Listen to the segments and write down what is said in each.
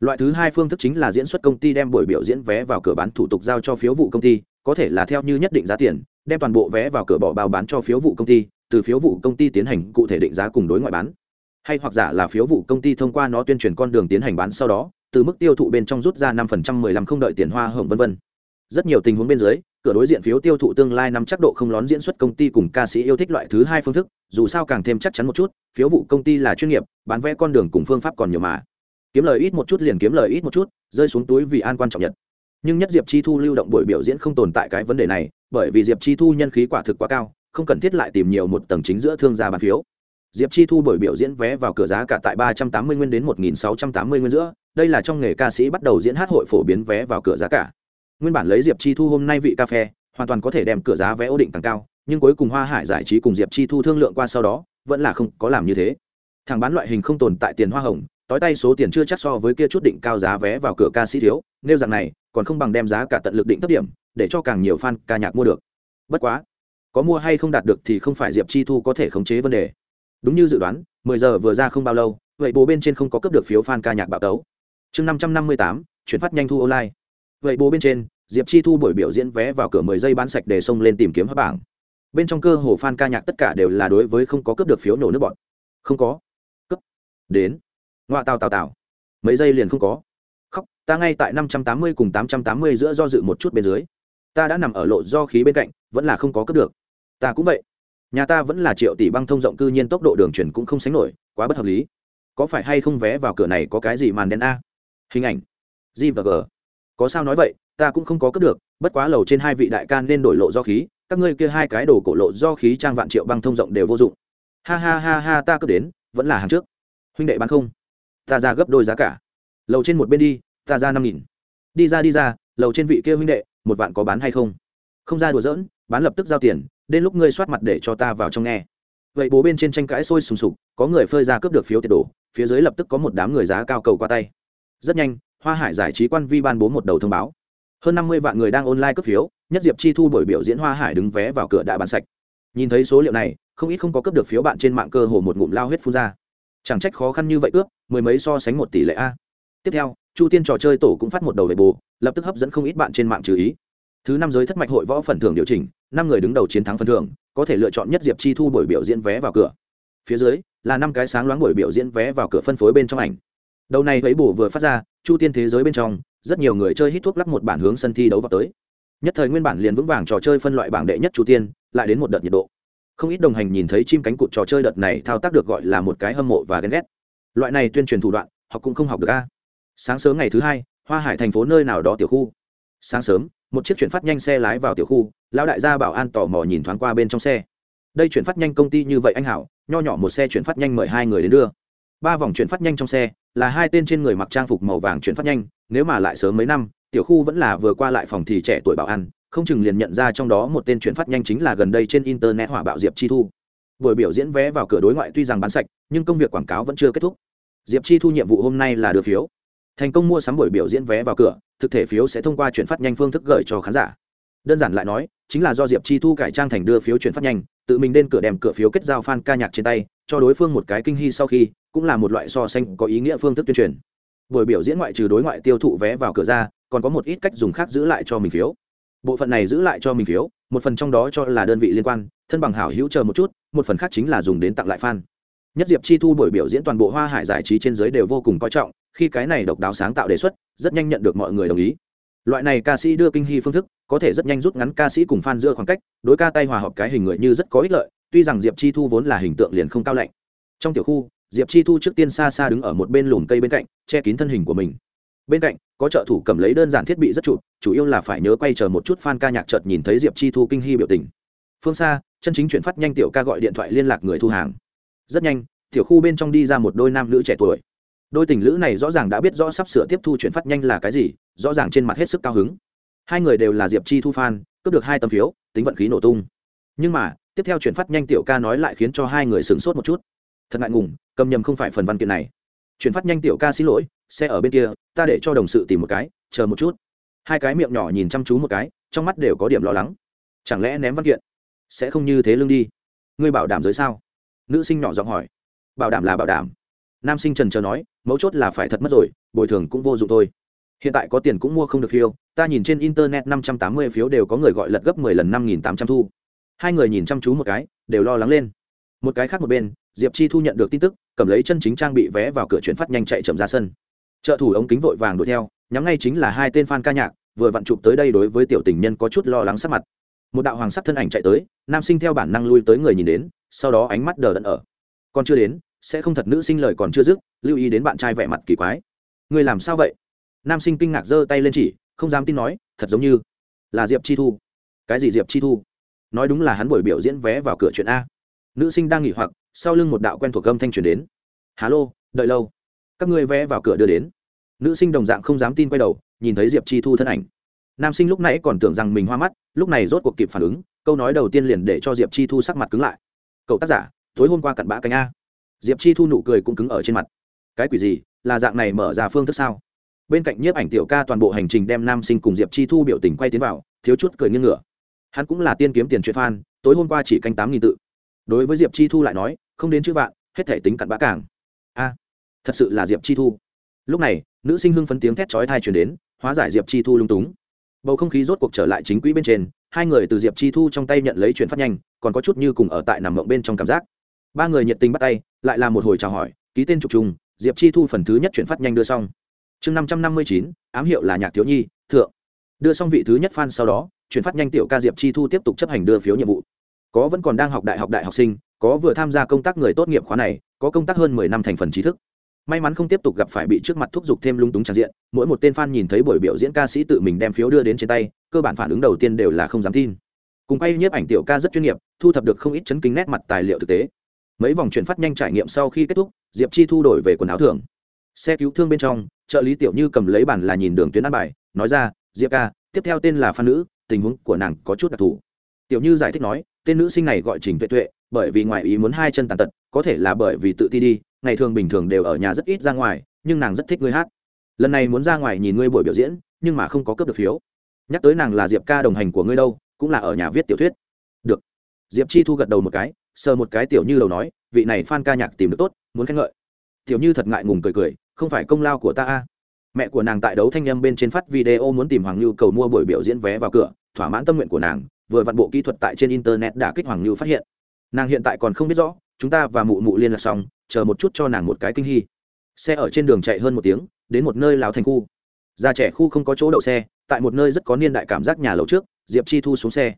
loại thứ hai phương thức chính là diễn xuất công ty đem buổi biểu diễn vé vào cửa bán thủ tục giao cho phiếu vụ công ty, có thể là theo như nhất định giá tiền, đem toàn bộ vé vào cửa bỏ bao bán cho phiếu vụ công ty, từ phiếu vụ công ty tiến hành cụ thể định giá cùng đối ngoại bán. Hay hoặc giả là phiếu vụ công ty thông qua nó tuyên truyền con đường tiến hành bán sau đó, từ mức tiêu thụ bên trong rút ra năm phần trăm mười lăm không đợi tiền hoa hồng vân vân. Rất nhiều tình huống bên dưới, cửa đối diện phiếu tiêu thụ tương lai năm chắc độ không lón diễn xuất công ty cùng ca sĩ yêu thích loại thứ hai phương thức, dù sao càng thêm chắc chắn một chút, phiếu vụ công ty là chuyên nghiệp, bán vé con đường cùng phương pháp còn nhiều mà kiếm lời ít một chút liền kiếm lời ít một chút, rơi xuống túi vì an quan trọng nhất nhưng nhất diệp chi thu lưu động buổi biểu diễn không tồn tại cái vấn đề này, bởi vì diệp chi thu nhân khí quả thực quá cao, không cần thiết lại tìm nhiều một tầng chính giữa thương gia bán phiếu. Diệp chi thu buổi biểu diễn vé vào cửa giá cả tại ba trăm tám mươi nguyên đến một nghìn sáu trăm tám mươi nguyên giữa, đây là trong nghề ca sĩ bắt đầu diễn hát hội phổ biến vé vào cửa giá cả. Nguyên bản lấy diệp chi thu hôm nay vị cà phê hoàn toàn có thể đem cửa giá vé ổn định càng cao, nhưng cuối cùng hoa hải giải trí cùng diệp chi thu thương lượng qua sau đó, vẫn là không có làm như thế. Thằng bán loại hình không tồn tại tiền hoa hồng tối tay số tiền chưa chắc so với kia chút định cao giá vé vào cửa ca sĩ thiếu nếu rằng này còn không bằng đem giá cả tận lực định thấp điểm để cho càng nhiều fan ca nhạc mua được. Bất quá có mua hay không đạt được thì không phải diệp chi thu có thể khống chế vấn đề. Đúng như dự đoán 10 giờ vừa ra không bao lâu vậy bố bên trên không có cấp được phiếu fan ca nhạc bạo tấu. Chương 558, chuyển phát nhanh thu online. Vậy bố bên trên diệp chi thu buổi biểu diễn vé vào cửa 10 giây bán sạch để xông lên tìm kiếm hấp bảng. Bên trong cơ hồ fan ca nhạc tất cả đều là đối với không có cấp được phiếu nổ nước bọn. Không có. Cấp. Đến ngoạ tào tào tào. Mấy giây liền không có. Khóc, ta ngay tại 580 cùng 880 giữa do dự một chút bên dưới. Ta đã nằm ở lộ do khí bên cạnh, vẫn là không có cướp được. Ta cũng vậy. Nhà ta vẫn là triệu tỷ băng thông rộng cư nhiên tốc độ đường chuyển cũng không sánh nổi, quá bất hợp lý. Có phải hay không vé vào cửa này có cái gì màn đen a? Hình ảnh. G và g. Có sao nói vậy, ta cũng không có cướp được, bất quá lầu trên hai vị đại can nên đổi lộ do khí, các ngươi kia hai cái đồ cổ lộ do khí trang vạn triệu băng thông rộng đều vô dụng. Ha ha ha ha, ta cướp đến, vẫn là hàng trước. Huynh đệ bán không? Ta ra gấp đôi giá cả. Lầu trên một bên đi, ta ra năm nghìn. Đi ra đi ra, lầu trên vị kia huynh đệ, một vạn có bán hay không? Không ra đùa giỡn, bán lập tức giao tiền, đến lúc ngươi soát mặt để cho ta vào trong nghe. Vậy bố bên trên tranh cãi sôi sùng sục, có người phơi ra cướp được phiếu tiệt đồ, phía dưới lập tức có một đám người giá cao cầu qua tay. Rất nhanh, hoa hải giải trí quan vi ban bố một đầu thông báo. Hơn năm mươi vạn người đang online cướp phiếu, nhất diệp chi thu buổi biểu diễn hoa hải đứng vé vào cửa đã bán sạch. Nhìn thấy số liệu này, không ít không có cướp được phiếu bạn trên mạng cơ hồ một ngụm lao huyết phun ra chẳng trách khó khăn như vậy ước, mười mấy so sánh một tỷ lệ a. Tiếp theo, chu tiên trò chơi tổ cũng phát một đầu về bồ lập tức hấp dẫn không ít bạn trên mạng chú ý. Thứ năm giới thất mạch hội võ phần thưởng điều chỉnh, năm người đứng đầu chiến thắng phần thưởng, có thể lựa chọn nhất diệp chi thu buổi biểu diễn vé vào cửa. Phía dưới, là năm cái sáng loáng buổi biểu diễn vé vào cửa phân phối bên trong ảnh. Đầu này thấy bù vừa phát ra, chu tiên thế giới bên trong, rất nhiều người chơi hít thuốc lắc một bản hướng sân thi đấu vào tới. Nhất thời nguyên bản liền vững vàng trò chơi phân loại bảng đệ nhất chu tiên, lại đến một đợt nhiệt độ không ít đồng hành nhìn thấy chim cánh cụt trò chơi đợt này thao tác được gọi là một cái hâm mộ và ghen ghét. Loại này tuyên truyền thủ đoạn, học cũng không học được a. Sáng sớm ngày thứ hai, hoa hải thành phố nơi nào đó tiểu khu. Sáng sớm, một chiếc chuyển phát nhanh xe lái vào tiểu khu, lão đại gia bảo an tò mò nhìn thoáng qua bên trong xe. Đây chuyển phát nhanh công ty như vậy anh hảo, nho nhỏ một xe chuyển phát nhanh mời hai người đến đưa. Ba vòng chuyển phát nhanh trong xe, là hai tên trên người mặc trang phục màu vàng chuyển phát nhanh, nếu mà lại sớm mấy năm, tiểu khu vẫn là vừa qua lại phòng thì trẻ tuổi bảo an không chừng liền nhận ra trong đó một tên chuyển phát nhanh chính là gần đây trên internet hỏa bạo diệp chi thu. Buổi biểu diễn vé vào cửa đối ngoại tuy rằng bán sạch, nhưng công việc quảng cáo vẫn chưa kết thúc. Diệp chi thu nhiệm vụ hôm nay là đưa phiếu. Thành công mua sắm buổi biểu diễn vé vào cửa, thực thể phiếu sẽ thông qua chuyển phát nhanh phương thức gửi cho khán giả. Đơn giản lại nói, chính là do diệp chi thu cải trang thành đưa phiếu chuyển phát nhanh, tự mình đến cửa đem cửa phiếu kết giao fan ca nhạc trên tay, cho đối phương một cái kinh hy sau khi, cũng là một loại so sánh có ý nghĩa phương thức tuyên truyền. Buổi biểu diễn ngoại trừ đối ngoại tiêu thụ vé vào cửa ra, còn có một ít cách dùng khác giữ lại cho mình phiếu bộ phận này giữ lại cho mình phiếu, một phần trong đó cho là đơn vị liên quan, thân bằng hảo hữu chờ một chút, một phần khác chính là dùng đến tặng lại fan. Nhất diệp chi thu buổi biểu diễn toàn bộ hoa hải giải trí trên giới đều vô cùng coi trọng, khi cái này độc đáo sáng tạo đề xuất, rất nhanh nhận được mọi người đồng ý. Loại này ca sĩ đưa kinh hy phương thức, có thể rất nhanh rút ngắn ca sĩ cùng fan giữa khoảng cách, đối ca tay hòa hợp cái hình người như rất có ích lợi, tuy rằng diệp chi thu vốn là hình tượng liền không cao lạnh. Trong tiểu khu, diệp chi thu trước tiên xa xa đứng ở một bên lùm cây bên cạnh, che kín thân hình của mình bên cạnh, có trợ thủ cầm lấy đơn giản thiết bị rất chụp, chủ yếu là phải nhớ quay chờ một chút fan ca nhạc chợt nhìn thấy diệp chi thu kinh hy biểu tình. Phương xa, chân chính chuyển phát nhanh tiểu ca gọi điện thoại liên lạc người thu hàng. Rất nhanh, tiểu khu bên trong đi ra một đôi nam nữ trẻ tuổi. Đôi tình lữ này rõ ràng đã biết rõ sắp sửa tiếp thu chuyển phát nhanh là cái gì, rõ ràng trên mặt hết sức cao hứng. Hai người đều là diệp chi thu phan cướp được hai tấm phiếu, tính vận khí nổ tung. Nhưng mà, tiếp theo chuyển phát nhanh tiểu ca nói lại khiến cho hai người sửng sốt một chút. Thật ngại ngùng, cầm nhầm không phải phần văn kiện này. Chuyển phát nhanh tiểu ca xin lỗi xe ở bên kia, ta để cho đồng sự tìm một cái, chờ một chút. Hai cái miệng nhỏ nhìn chăm chú một cái, trong mắt đều có điểm lo lắng. Chẳng lẽ ném văn kiện sẽ không như thế lương đi? Ngươi bảo đảm giới sao? Nữ sinh nhỏ giọng hỏi. Bảo đảm là bảo đảm. Nam sinh trần chờ nói, mấu chốt là phải thật mất rồi, bồi thường cũng vô dụng thôi. Hiện tại có tiền cũng mua không được phiếu ta nhìn trên internet năm trăm tám mươi phiếu đều có người gọi lật gấp mười lần năm nghìn tám trăm thu. Hai người nhìn chăm chú một cái, đều lo lắng lên. Một cái khác một bên, diệp chi thu nhận được tin tức, cầm lấy chân chính trang bị vé vào cửa chuyển phát nhanh chạy chậm ra sân trợ thủ ống kính vội vàng đuổi theo, nhắm ngay chính là hai tên fan ca nhạc, vừa vặn chụp tới đây đối với tiểu tình nhân có chút lo lắng sắc mặt. Một đạo hoàng sắc thân ảnh chạy tới, nam sinh theo bản năng lui tới người nhìn đến, sau đó ánh mắt đờ đẫn ở. Còn chưa đến, sẽ không thật nữ sinh lời còn chưa dứt, lưu ý đến bạn trai vẻ mặt kỳ quái. Người làm sao vậy? Nam sinh kinh ngạc giơ tay lên chỉ, không dám tin nói, thật giống như là diệp chi thu. Cái gì diệp chi thu? Nói đúng là hắn buổi biểu diễn vé vào cửa chuyện a. Nữ sinh đang nghỉ hoặc, sau lưng một đạo quen thuộc âm thanh truyền đến. Hà lô, đợi lâu các ngươi vé vào cửa đưa đến. Nữ sinh đồng dạng không dám tin quay đầu, nhìn thấy diệp chi thu thân ảnh. Nam sinh lúc nãy còn tưởng rằng mình hoa mắt, lúc này rốt cuộc kịp phản ứng, câu nói đầu tiên liền để cho diệp chi thu sắc mặt cứng lại. Cậu tác giả, tối hôm qua cặn bã cánh a. Diệp chi thu nụ cười cũng cứng ở trên mặt. Cái quỷ gì, là dạng này mở ra phương thức sao? Bên cạnh nhiếp ảnh tiểu ca toàn bộ hành trình đem nam sinh cùng diệp chi thu biểu tình quay tiến vào, thiếu chút cười nghiêng ngửa. Hắn cũng là tiên kiếm tiền chuyện phan tối hôm qua chỉ canh tám nghìn tự. Đối với diệp chi thu lại nói, không đến chữ vạn, hết thể tính cặn bã càng. A thật sự là diệp chi thu. Lúc này, nữ sinh hưng phấn tiếng thét chói thai chuyển đến, hóa giải diệp chi thu lung túng. Bầu không khí rốt cuộc trở lại chính quỹ bên trên, hai người từ diệp chi thu trong tay nhận lấy chuyển phát nhanh, còn có chút như cùng ở tại nằm mộng bên trong cảm giác. Ba người nhiệt tình bắt tay, lại là một hồi chào hỏi, ký tên trục trùng, diệp chi thu phần thứ nhất chuyển phát nhanh đưa xong. Chương năm trăm năm mươi chín, ám hiệu là nhạc thiếu nhi, thượng. Đưa xong vị thứ nhất fan sau đó, chuyển phát nhanh tiểu ca diệp chi thu tiếp tục chấp hành đưa phiếu nhiệm vụ. Có vẫn còn đang học đại học đại học sinh, có vừa tham gia công tác người tốt nghiệp khóa này, có công tác hơn mười năm thành phần trí thức may mắn không tiếp tục gặp phải bị trước mặt thúc giục thêm lung túng tràn diện, mỗi một tên fan nhìn thấy buổi biểu diễn ca sĩ tự mình đem phiếu đưa đến trên tay, cơ bản phản ứng đầu tiên đều là không dám tin. Cùng quay nhiếp ảnh tiểu ca rất chuyên nghiệp, thu thập được không ít chấn kính nét mặt tài liệu thực tế. Mấy vòng chuyển phát nhanh trải nghiệm sau khi kết thúc, diệp chi thu đổi về quần áo thường xe cứu thương bên trong, trợ lý tiểu như cầm lấy bản là nhìn đường tuyến ăn bài, nói ra, diệp ca, tiếp theo tên là phan nữ, tình huống của nàng có chút đặc thù. Tiểu như giải thích nói, tên nữ sinh này gọi trình tuệ tuệ, bởi vì ngoại ý muốn hai chân tàn tật, có thể là bởi vì tự ti đi ngày thường bình thường đều ở nhà rất ít ra ngoài, nhưng nàng rất thích ngươi hát. Lần này muốn ra ngoài nhìn ngươi buổi biểu diễn, nhưng mà không có cướp được phiếu. Nhắc tới nàng là diệp ca đồng hành của ngươi đâu, cũng là ở nhà viết tiểu thuyết. Được. Diệp chi thu gật đầu một cái, sờ một cái tiểu như đầu nói, vị này f ca nhạc tìm được tốt, muốn khen ngợi. Tiểu như thật ngại ngùng cười cười, không phải công lao của ta a. Mẹ của nàng tại đấu thanh â m bên trên phát video muốn tìm hoàng như cầu mua buổi biểu diễn vé vào cửa, thỏa mãn tâm nguyện của nàng, vừa vặn bộ kỹ thuật tại trên internet đã kích hoàng như phát hiện. Nàng hiện tại còn không biết rõ chúng ta và mụ mụ liên lạc xong, chờ một chút cho nàng một cái kinh hy xe ở trên đường chạy hơn một tiếng, đến một nơi lào thành khu. Già trẻ khu không có chỗ đậu xe, tại một nơi rất có niên đại cảm giác nhà lầu trước, diệp chi thu xuống xe.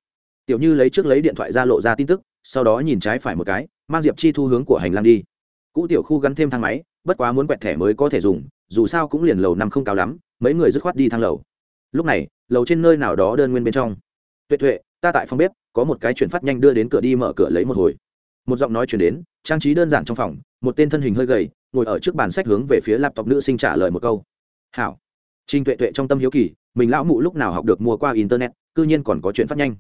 Tiểu như lấy trước lấy điện thoại ra lộ ra tin tức, sau đó nhìn trái phải một cái, mang diệp chi thu hướng của hành lang đi. Cũ tiểu khu gắn thêm thang máy, bất quá muốn quẹt thẻ mới có thể dùng, dù sao cũng liền lầu năm không cao lắm, mấy người dứt khoát đi thang lầu. Lúc này, lầu trên nơi nào đó đơn nguyên bên trong. Tuệ tuệ, ta tại phòng bếp, có một cái chuyển phát nhanh đưa đến cửa đi mở cửa lấy một hồi một giọng nói chuyển đến, trang trí đơn giản trong phòng, một tên thân hình hơi gầy, ngồi ở trước bàn sách hướng về phía laptop nữ sinh trả lời một câu. Hảo. Trinh tuệ tuệ trong tâm hiếu kỳ, mình lão mụ lúc nào học được mua qua internet, cư nhiên còn có chuyện phát nhanh.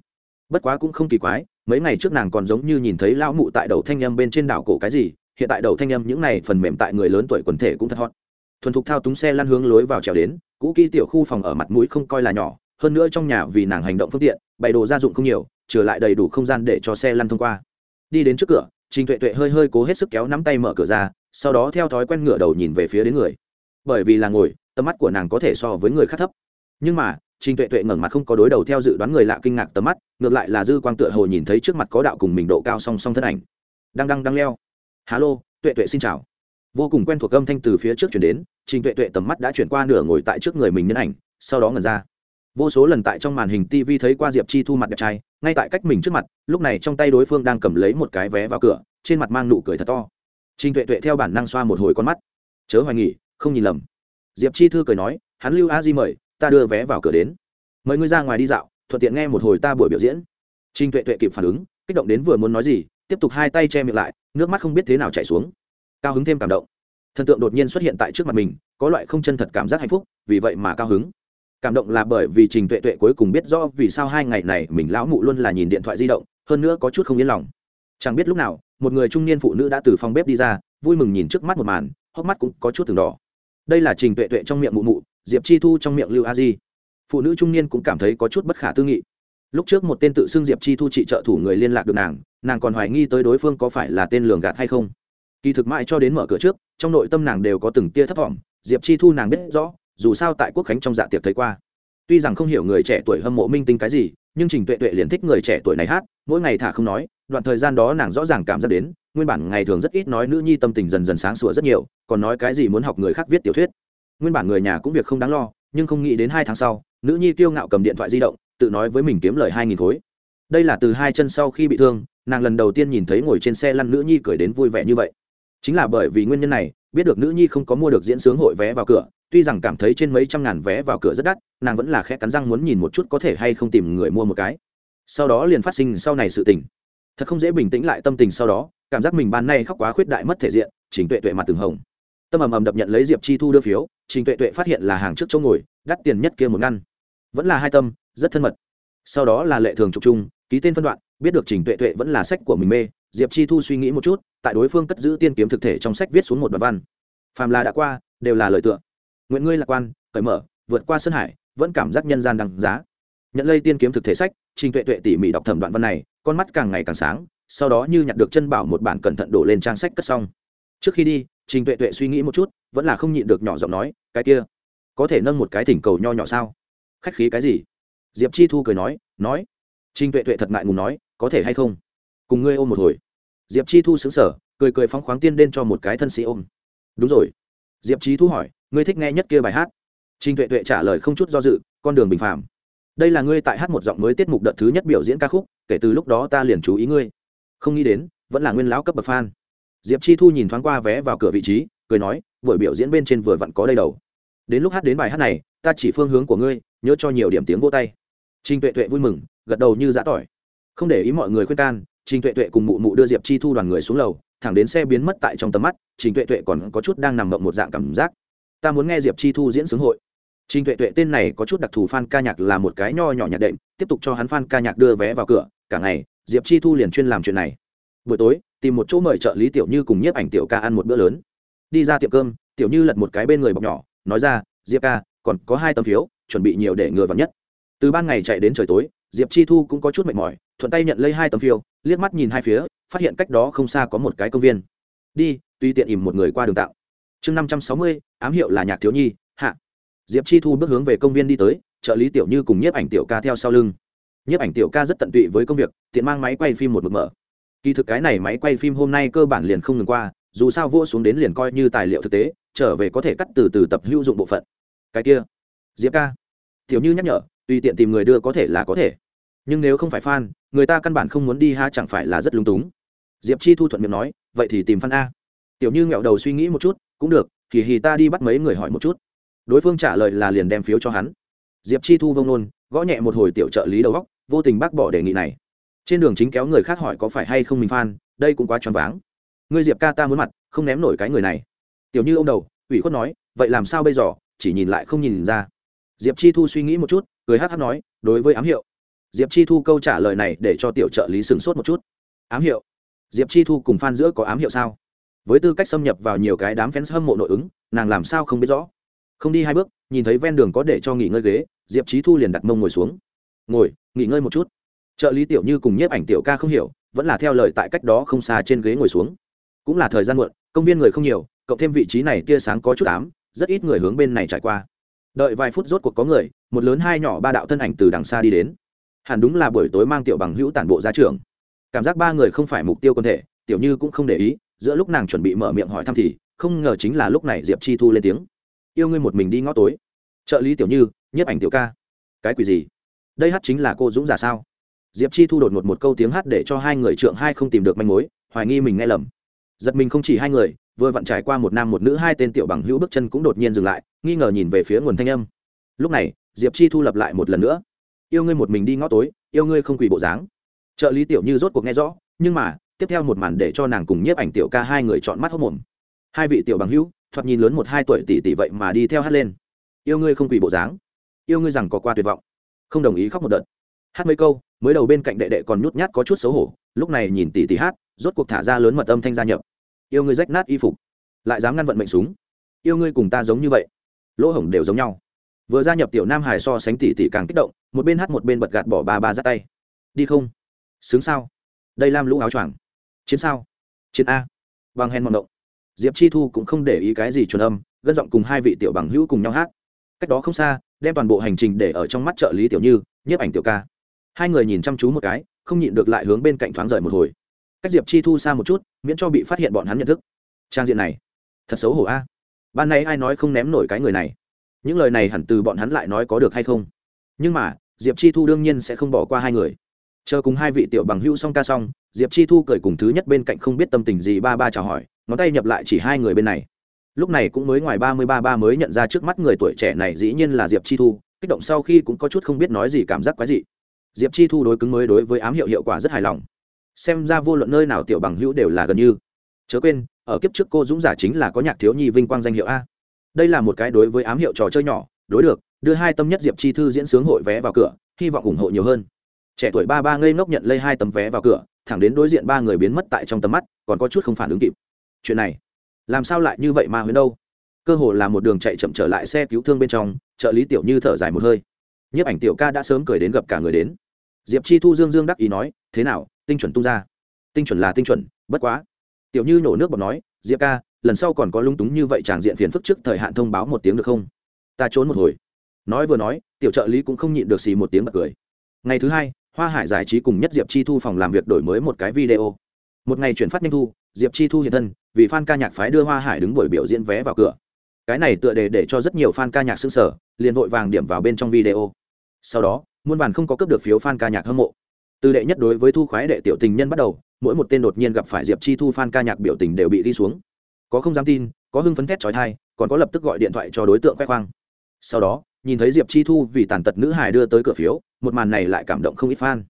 Bất quá cũng không kỳ quái, mấy ngày trước nàng còn giống như nhìn thấy lão mụ tại đầu thanh âm bên trên đảo cổ cái gì, hiện tại đầu thanh âm những này phần mềm tại người lớn tuổi quần thể cũng thật hot. Thuần thục thao túng xe lăn hướng lối vào trèo đến, cũ kỹ tiểu khu phòng ở mặt mũi không coi là nhỏ, hơn nữa trong nhà vì nàng hành động phương tiện, bày đồ gia dụng không nhiều, trở lại đầy đủ không gian để cho xe lăn thông qua đi đến trước cửa, trình tuệ tuệ hơi hơi cố hết sức kéo nắm tay mở cửa ra, sau đó theo thói quen ngửa đầu nhìn về phía đến người. Bởi vì là ngồi, tầm mắt của nàng có thể so với người khác thấp. Nhưng mà, trình tuệ tuệ ngẩng mặt không có đối đầu theo dự đoán người lạ kinh ngạc tầm mắt, ngược lại là dư quang tựa hồ nhìn thấy trước mặt có đạo cùng mình độ cao song song thân ảnh. Đang đang đang leo. Hà lô tuệ tuệ xin chào. Vô cùng quen thuộc âm thanh từ phía trước chuyển đến, trình tuệ tuệ tầm mắt đã chuyển qua nửa ngồi tại trước người mình nhân ảnh, sau đó ngẩn ra vô số lần tại trong màn hình tv thấy qua diệp chi thu mặt đẹp trai, ngay tại cách mình trước mặt, lúc này trong tay đối phương đang cầm lấy một cái vé vào cửa, trên mặt mang nụ cười thật to. Trình tuệ tuệ theo bản năng xoa một hồi con mắt. Chớ hoài nghỉ không nhìn lầm. Diệp chi thư cười nói, hắn lưu a di mời, ta đưa vé vào cửa đến. Mời ngươi ra ngoài đi dạo, thuận tiện nghe một hồi ta buổi biểu diễn. Trình tuệ tuệ kịp phản ứng, kích động đến vừa muốn nói gì, tiếp tục hai tay che miệng lại, nước mắt không biết thế nào chảy xuống. Cao hứng thêm cảm động. Thần tượng đột nhiên xuất hiện tại trước mặt mình, có loại không chân thật cảm giác hạnh phúc, vì vậy mà cao hứng cảm động là bởi vì trình tuệ tuệ cuối cùng biết rõ vì sao hai ngày này mình lão mụ luôn là nhìn điện thoại di động, hơn nữa có chút không yên lòng. Chẳng biết lúc nào, một người trung niên phụ nữ đã từ phòng bếp đi ra, vui mừng nhìn trước mắt một màn, hốc mắt cũng có chút từng đỏ. Đây là trình tuệ tuệ trong miệng mụ mụ, diệp chi thu trong miệng lưu a di. Phụ nữ trung niên cũng cảm thấy có chút bất khả tư nghị. Lúc trước một tên tự xưng diệp chi thu trị trợ thủ người liên lạc được nàng nàng còn hoài nghi tới đối phương có phải là tên lường gạt hay không. Kỳ thực mãi cho đến mở cửa trước, trong nội tâm nàng đều có từng tia thấp vọng, diệp chi thu nàng biết rõ dù sao tại quốc khánh trong dạ tiệc thấy qua. Tuy rằng không hiểu người trẻ tuổi hâm mộ minh tinh cái gì, nhưng trình tuệ tuệ liền thích người trẻ tuổi này hát, mỗi ngày thả không nói, đoạn thời gian đó nàng rõ ràng cảm giác đến, nguyên bản ngày thường rất ít nói nữ nhi tâm tình dần dần sáng sủa rất nhiều, còn nói cái gì muốn học người khác viết tiểu thuyết. Nguyên bản người nhà cũng việc không đáng lo, nhưng không nghĩ đến hai tháng sau, nữ nhi tiêu ngạo cầm điện thoại di động, tự nói với mình kiếm lời hai nghìn khối. Đây là từ hai chân sau khi bị thương, nàng lần đầu tiên nhìn thấy ngồi trên xe lăn nữ nhi cười đến vui vẻ như vậy. Chính là bởi vì nguyên nhân này biết được nữ nhi không có mua được diễn sướng hội vé vào cửa, tuy rằng cảm thấy trên mấy trăm ngàn vé vào cửa rất đắt, nàng vẫn là khẽ cắn răng muốn nhìn một chút có thể hay không tìm người mua một cái. Sau đó liền phát sinh sau này sự tình. Thật không dễ bình tĩnh lại tâm tình sau đó, cảm giác mình ban nay khóc quá khuyết đại mất thể diện, trình tuệ tuệ mặt từng hồng. Tâm ầm ầm đập nhận lấy diệp chi thu đưa phiếu, trình tuệ tuệ phát hiện là hàng trước chỗ ngồi, đắt tiền nhất kia một ngăn. Vẫn là hai tâm, rất thân mật. Sau đó là lệ thường trục chung, ký tên phân đoạn, biết được trình tuệ tuệ vẫn là sách của mình mê diệp chi thu suy nghĩ một chút, tại đối phương cất giữ tiên kiếm thực thể trong sách viết xuống một đoạn văn. Phàm là đã qua, đều là lời tựa. Nguyện ngươi lạc quan, cởi mở, vượt qua sân hải, vẫn cảm giác nhân gian đằng giá. Nhận lây tiên kiếm thực thể sách, trình tuệ tuệ tỉ mỉ đọc thẩm đoạn văn này, con mắt càng ngày càng sáng, sau đó như nhặt được chân bảo một bản cẩn thận đổ lên trang sách cất xong. Trước khi đi, trình tuệ tuệ suy nghĩ một chút, vẫn là không nhịn được nhỏ giọng nói, cái kia, có thể nâng một cái thỉnh cầu nho nhỏ sao? Khách khí cái gì? Diệp chi thu cười nói nói. Trình tuệ tuệ thật ngại ngùng nói, có thể hay không? Cùng ngươi ôm một hồi. Diệp chi thu xứng sở cười cười phóng khoáng tiên lên cho một cái thân sĩ ôm. Đúng rồi. Diệp chi thu hỏi, ngươi thích nghe nhất kia bài hát? Trình tuệ tuệ trả lời không chút do dự, con đường bình phàm. Đây là ngươi tại hát một giọng mới tiết mục đợt thứ nhất biểu diễn ca khúc, kể từ lúc đó ta liền chú ý ngươi. Không nghĩ đến, vẫn là nguyên lão cấp bậc fan. Diệp chi thu nhìn thoáng qua vé vào cửa vị trí, cười nói, buổi biểu diễn bên trên vừa vặn có đây đầu. Đến lúc hát đến bài hát này, ta chỉ phương hướng của ngươi, nhớ cho nhiều điểm tiếng vô tay. Trình tuệ tuệ vui mừng, gật đầu như giã tỏi. Không để ý mọi người khuyên can trình tuệ tuệ cùng mụ mụ đưa diệp chi thu đoàn người xuống lầu, thẳng đến xe biến mất tại trong tầm mắt, trình tuệ tuệ còn có chút đang nằm mộng một dạng cảm giác. Ta muốn nghe diệp chi thu diễn sướng hội. Trình tuệ tuệ tên này có chút đặc thù fan ca nhạc là một cái nho nhỏ nhạc đệm, tiếp tục cho hắn fan ca nhạc đưa vé vào cửa, cả ngày, diệp chi thu liền chuyên làm chuyện này. Buổi tối, tìm một chỗ mời trợ lý tiểu như cùng nhiếp ảnh tiểu ca ăn một bữa lớn. Đi ra tiệm cơm, tiểu như lật một cái bên người bọc nhỏ, nói ra, diệp ca, còn có hai tấm phiếu, chuẩn bị nhiều để ngừa vào nhất. Từ ban ngày chạy đến trời tối diệp chi thu cũng có chút mệt mỏi, thuận tay nhận lấy hai tấm phiếu liếc mắt nhìn hai phía, phát hiện cách đó không xa có một cái công viên. Đi tuy tiện ìm một người qua đường tạo. Chương năm trăm sáu mươi, ám hiệu là nhạc thiếu nhi, hạ. Diệp chi thu bước hướng về công viên đi tới, trợ lý tiểu như cùng nhiếp ảnh tiểu ca theo sau lưng. Nhiếp ảnh tiểu ca rất tận tụy với công việc, tiện mang máy quay phim một mực mở. Kỳ thực cái này máy quay phim hôm nay cơ bản liền không ngừng qua, dù sao vua xuống đến liền coi như tài liệu thực tế, trở về có thể cắt từ từ tập hữu dụng bộ phận. Cái kia, diệp ca. Tiểu như nhắc nhở, tùy tiện tìm người đưa có thể là có thể nhưng nếu không phải fan, người ta căn bản không muốn đi ha, chẳng phải là rất lung túng. Diệp chi thu thuận miệng nói, vậy thì tìm fan a. Tiểu như nghẹo đầu suy nghĩ một chút, cũng được, thì hì ta đi bắt mấy người hỏi một chút. Đối phương trả lời là liền đem phiếu cho hắn. Diệp chi thu vông nôn gõ nhẹ một hồi tiểu trợ lý đầu góc, vô tình bác bỏ đề nghị này. Trên đường chính kéo người khác hỏi có phải hay không mình phan đây cũng quá choáng váng. Ngươi diệp ca ta muốn mặt, không ném nổi cái người này. Tiểu như ông đầu, ủy khuất nói, vậy làm sao bây giờ, chỉ nhìn lại không nhìn ra. Diệp chi thu suy nghĩ một chút, cười hát hát nói, đối với ám hiệu diệp chi thu câu trả lời này để cho tiểu trợ lý sửng sốt một chút. Ám hiệu. Diệp chi thu cùng phan giữa có ám hiệu sao? Với tư cách xâm nhập vào nhiều cái đám fans hâm mộ nội ứng, nàng làm sao không biết rõ? Không đi hai bước, nhìn thấy ven đường có để cho nghỉ ngơi ghế, diệp trí thu liền đặt mông ngồi xuống. Ngồi, nghỉ ngơi một chút. Trợ lý tiểu như cùng nhiếp ảnh tiểu ca không hiểu, vẫn là theo lời tại cách đó không xa trên ghế ngồi xuống. Cũng là thời gian muộn, công viên người không nhiều, cộng thêm vị trí này tia sáng có chút ám, rất ít người hướng bên này trải qua. Đợi vài phút rốt cuộc có người, một lớn hai nhỏ ba đạo thân ảnh từ đằng xa đi đến hẳn đúng là buổi tối mang tiểu bằng hữu tản bộ ra trường. Cảm giác ba người không phải mục tiêu quân thể, tiểu như cũng không để ý, giữa lúc nàng chuẩn bị mở miệng hỏi thăm thì, không ngờ chính là lúc này diệp chi thu lên tiếng. Yêu ngươi một mình đi ngõ tối. Trợ lý tiểu như, nhiếp ảnh tiểu ca. Cái quỷ gì? Đây hát chính là cô dũng giả sao? Diệp chi thu đột ngột một câu tiếng hát để cho hai người trượng hai không tìm được manh mối, hoài nghi mình nghe lầm. Giật mình không chỉ hai người, vừa vặn trải qua một nam một nữ, hai tên tiểu bằng hữu bước chân cũng đột nhiên dừng lại, nghi ngờ nhìn về phía nguồn thanh âm. Lúc này, diệp chi thu lập lại một lần nữa yêu ngươi một mình đi ngõ tối, yêu ngươi không quỳ bộ dáng. Trợ lý tiểu như rốt cuộc nghe rõ, nhưng mà, tiếp theo một màn để cho nàng cùng nhiếp ảnh tiểu ca hai người chọn mắt hốc mồm. Hai vị tiểu bằng hữu, thoạt nhìn lớn một hai tuổi tỷ tỷ vậy mà đi theo hát lên. Yêu ngươi không quỳ bộ dáng. Yêu ngươi rằng có qua tuyệt vọng. Không đồng ý khóc một đợt. Hát mấy câu, mới đầu bên cạnh đệ đệ còn nhút nhát có chút xấu hổ, lúc này nhìn tỷ tỷ hát, rốt cuộc thả ra lớn mật âm thanh gia nhập. Yêu ngươi rách nát y phục, lại dám ngăn vận mệnh súng. Yêu ngươi cùng ta giống như vậy. Lỗ hổng đều giống nhau vừa gia nhập tiểu nam hải so sánh tỷ tỷ càng kích động, một bên hát một bên bật gạt bỏ ba ba ra tay. Đi không? Sướng sao? Đây lam lũ áo choàng. Chiến sao? Chiến a. Bằng hèn mong động. Diệp chi thu cũng không để ý cái gì chuẩn âm, gân giọng cùng hai vị tiểu bằng hữu cùng nhau hát. Cách đó không xa, đem toàn bộ hành trình để ở trong mắt trợ lý tiểu như, nhiếp ảnh tiểu ca. Hai người nhìn chăm chú một cái, không nhịn được lại hướng bên cạnh thoáng rời một hồi. Cách diệp chi thu xa một chút, miễn cho bị phát hiện bọn hắn nhận thức. Trang diện này, thật xấu hổ a. Ban nay ai nói không ném nổi cái người này? Những lời này hẳn từ bọn hắn lại nói có được hay không? Nhưng mà, diệp chi thu đương nhiên sẽ không bỏ qua hai người. Chờ cùng hai vị tiểu bằng hữu xong ca xong, diệp chi thu cười cùng thứ nhất bên cạnh không biết tâm tình gì ba ba chào hỏi, ngón tay nhập lại chỉ hai người bên này. Lúc này cũng mới ngoài ba mươi ba ba mới nhận ra trước mắt người tuổi trẻ này dĩ nhiên là diệp chi thu, kích động sau khi cũng có chút không biết nói gì cảm giác quái dị. Diệp chi thu đối cứng mới đối với ám hiệu hiệu quả rất hài lòng. Xem ra vô luận nơi nào tiểu bằng hữu đều là gần như. Chớ quên, ở kiếp trước cô dũng giả chính là có nhạc thiếu nhi vinh quang danh hiệu a đây là một cái đối với ám hiệu trò chơi nhỏ, đối được, đưa hai tâm nhất diệp chi thư diễn sướng hội vé vào cửa, hy vọng ủng hộ nhiều hơn. Trẻ tuổi ba ba ngây ngốc nhận lấy hai tấm vé vào cửa, thẳng đến đối diện ba người biến mất tại trong tầm mắt, còn có chút không phản ứng kịp. Chuyện này, làm sao lại như vậy mà huyến đâu? Cơ hồ là một đường chạy chậm trở lại xe cứu thương bên trong, trợ lý tiểu như thở dài một hơi. Nhiếp ảnh tiểu ca đã sớm cười đến gặp cả người đến. Diệp chi thu dương dương đắc ý nói, thế nào, tinh chuẩn tung ra. Tinh chuẩn là tinh chuẩn, bất quá. Tiểu như nổ nước bọt nói, diệp ca lần sau còn có lung túng như vậy tràng diện phiền phức trước thời hạn thông báo một tiếng được không? Ta trốn một hồi. Nói vừa nói, tiểu trợ lý cũng không nhịn được xì một tiếng bật cười. Ngày thứ hai, hoa hải giải trí cùng nhất diệp chi thu phòng làm việc đổi mới một cái video. Một ngày chuyển phát nhanh thu, diệp chi thu hiện thân, vì fan ca nhạc phái đưa hoa hải đứng buổi biểu diễn vé vào cửa. Cái này tựa đề để cho rất nhiều fan ca nhạc xương sở liền vội vàng điểm vào bên trong video. Sau đó, muôn vàn không có cướp được phiếu fan ca nhạc hâm mộ. Từ đệ nhất đối với thu khoái đệ tiểu tình nhân bắt đầu, mỗi một tên đột nhiên gặp phải diệp chi thu fan ca nhạc biểu tình đều bị đi xuống có không dám tin, có hưng phấn thét trói thai còn có lập tức gọi điện thoại cho đối tượng khoe khoang. Sau đó, nhìn thấy diệp chi thu vì tàn tật nữ hài đưa tới cửa phiếu, một màn này lại cảm động không ít fan.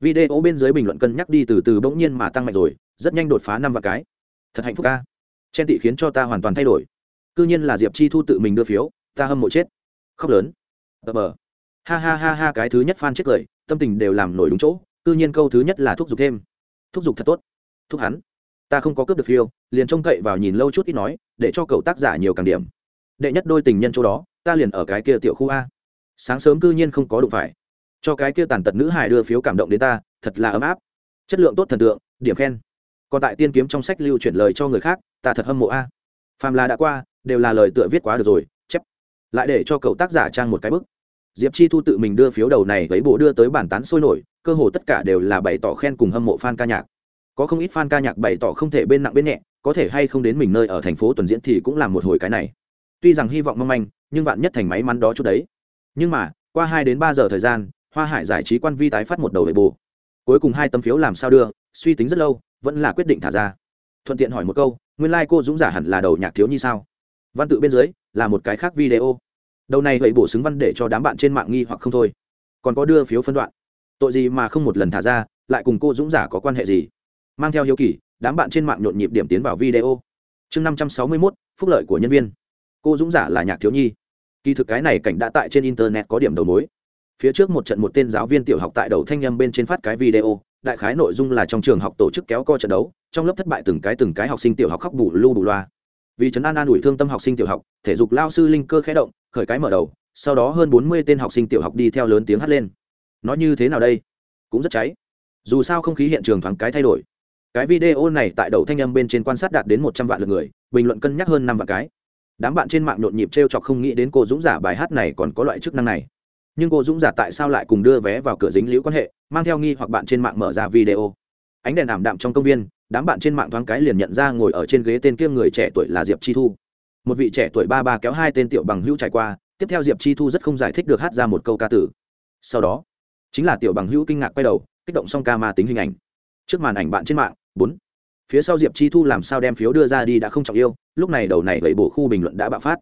Video bên dưới bình luận cân nhắc đi từ từ bỗng nhiên mà tăng mạnh rồi, rất nhanh đột phá năm và cái. Thật hạnh phúc ca chen tị khiến cho ta hoàn toàn thay đổi. C nhiên là diệp chi thu tự mình đưa phiếu, ta hâm mộ chết. Khóc lớn. Ờ bờ. Ha ha ha ha, cái thứ nhất fan chết cười, tâm tình đều làm nổi đúng chỗ c nhiên câu thứ nhất là thúc giục thêm. Thúc giục thật tốt. Thúc hắn. Ta không có cướp được phiếu liền trông cậy vào nhìn lâu chút ít nói, để cho cậu tác giả nhiều càng điểm. Đệ nhất đôi tình nhân chỗ đó, ta liền ở cái kia tiểu khu a. Sáng sớm cư nhiên không có đụng phải. Cho cái kia tàn tật nữ hài đưa phiếu cảm động đến ta, thật là ấm áp. Chất lượng tốt thần tượng, điểm khen. Còn tại tiên kiếm trong sách lưu chuyển lời cho người khác, ta thật hâm mộ a. Phàm là đã qua, đều là lời tựa viết quá được rồi, chép. Lại để cho cậu tác giả trang một cái bức. Diệp chi thu tự mình đưa phiếu đầu này với bộ đưa tới bản tán sôi nổi, cơ hồ tất cả đều là bày tỏ khen cùng hâm mộ fan ca nhạc. Có không ít fan ca nhạc bày tỏ không thể bên nặng bên nhẹ có thể hay không đến mình nơi ở thành phố tuần diễn thì cũng làm một hồi cái này. Tuy rằng hy vọng mong manh, nhưng vạn nhất thành máy mắn đó chút đấy. Nhưng mà, qua hai đến ba giờ thời gian, hoa hải giải trí quan vi tái phát một đầu về bồ cuối cùng hai tấm phiếu làm sao đưa, suy tính rất lâu, vẫn là quyết định thả ra. Thuận tiện hỏi một câu, nguyên lai、like、cô dũng giả hẳn là đầu nhạc thiếu nhi sao? Văn tự bên dưới, là một cái khác video. Đầu này vậy bổ xứng văn để cho đám bạn trên mạng nghi hoặc không thôi. Còn có đưa phiếu phân đoạn. Tội gì mà không một lần thả ra, lại cùng cô dũng giả có quan hệ gì? Mang theo hiếu kỳ đám bạn trên mạng nhộn nhịp điểm tiến vào video. Chương năm trăm sáu mươi mốt, phúc lợi của nhân viên. Cô dũng giả là nhạc thiếu nhi. Kỳ thực cái này cảnh đã tại trên internet có điểm đầu mối. Phía trước một trận một tên giáo viên tiểu học tại đầu thanh nhâm bên trên phát cái video, đại khái nội dung là trong trường học tổ chức kéo co trận đấu, trong lớp thất bại từng cái từng cái học sinh tiểu học khóc bù lu bù loa. Vì trấn an an ủi thương tâm học sinh tiểu học, thể dục lao sư linh cơ khẽ động, khởi cái mở đầu, sau đó hơn bốn mươi tên học sinh tiểu học đi theo lớn tiếng hát lên. Nói như thế nào đây? Cũng rất cháy. Dù sao không khí hiện trường thoáng cái thay đổi cái video này tại đầu thanh âm bên trên quan sát đạt đến một trăm vạn lượt người, bình luận cân nhắc hơn năm vạn cái. Đám bạn trên mạng nhộn nhịp t r e o chọc không nghĩ đến cô dũng giả bài hát này còn có loại chức năng này. Nhưng cô dũng giả tại sao lại cùng đưa vé vào cửa dính liễu quan hệ, mang theo nghi hoặc bạn trên mạng mở ra video. Ánh đèn ảm đạm trong công viên, đám bạn trên mạng thoáng cái liền nhận ra ngồi ở trên ghế tên kia người trẻ tuổi là diệp chi thu. Một vị trẻ tuổi ba ba kéo hai tên tiểu bằng hữu trải qua, tiếp theo diệp chi thu rất không giải thích được hát ra một câu ca tử. Sau đó, chính là tiểu bằng hữu kinh ngạc quay đầu, kích động xong ca ma tính hình ảnh. Trước màn ảnh bạn trên mạng bốn. Phía sau diệp chi thu làm sao đem phiếu đưa ra đi đã không trọng yêu, lúc này đầu này gậy bổ khu bình luận đã bạo phát.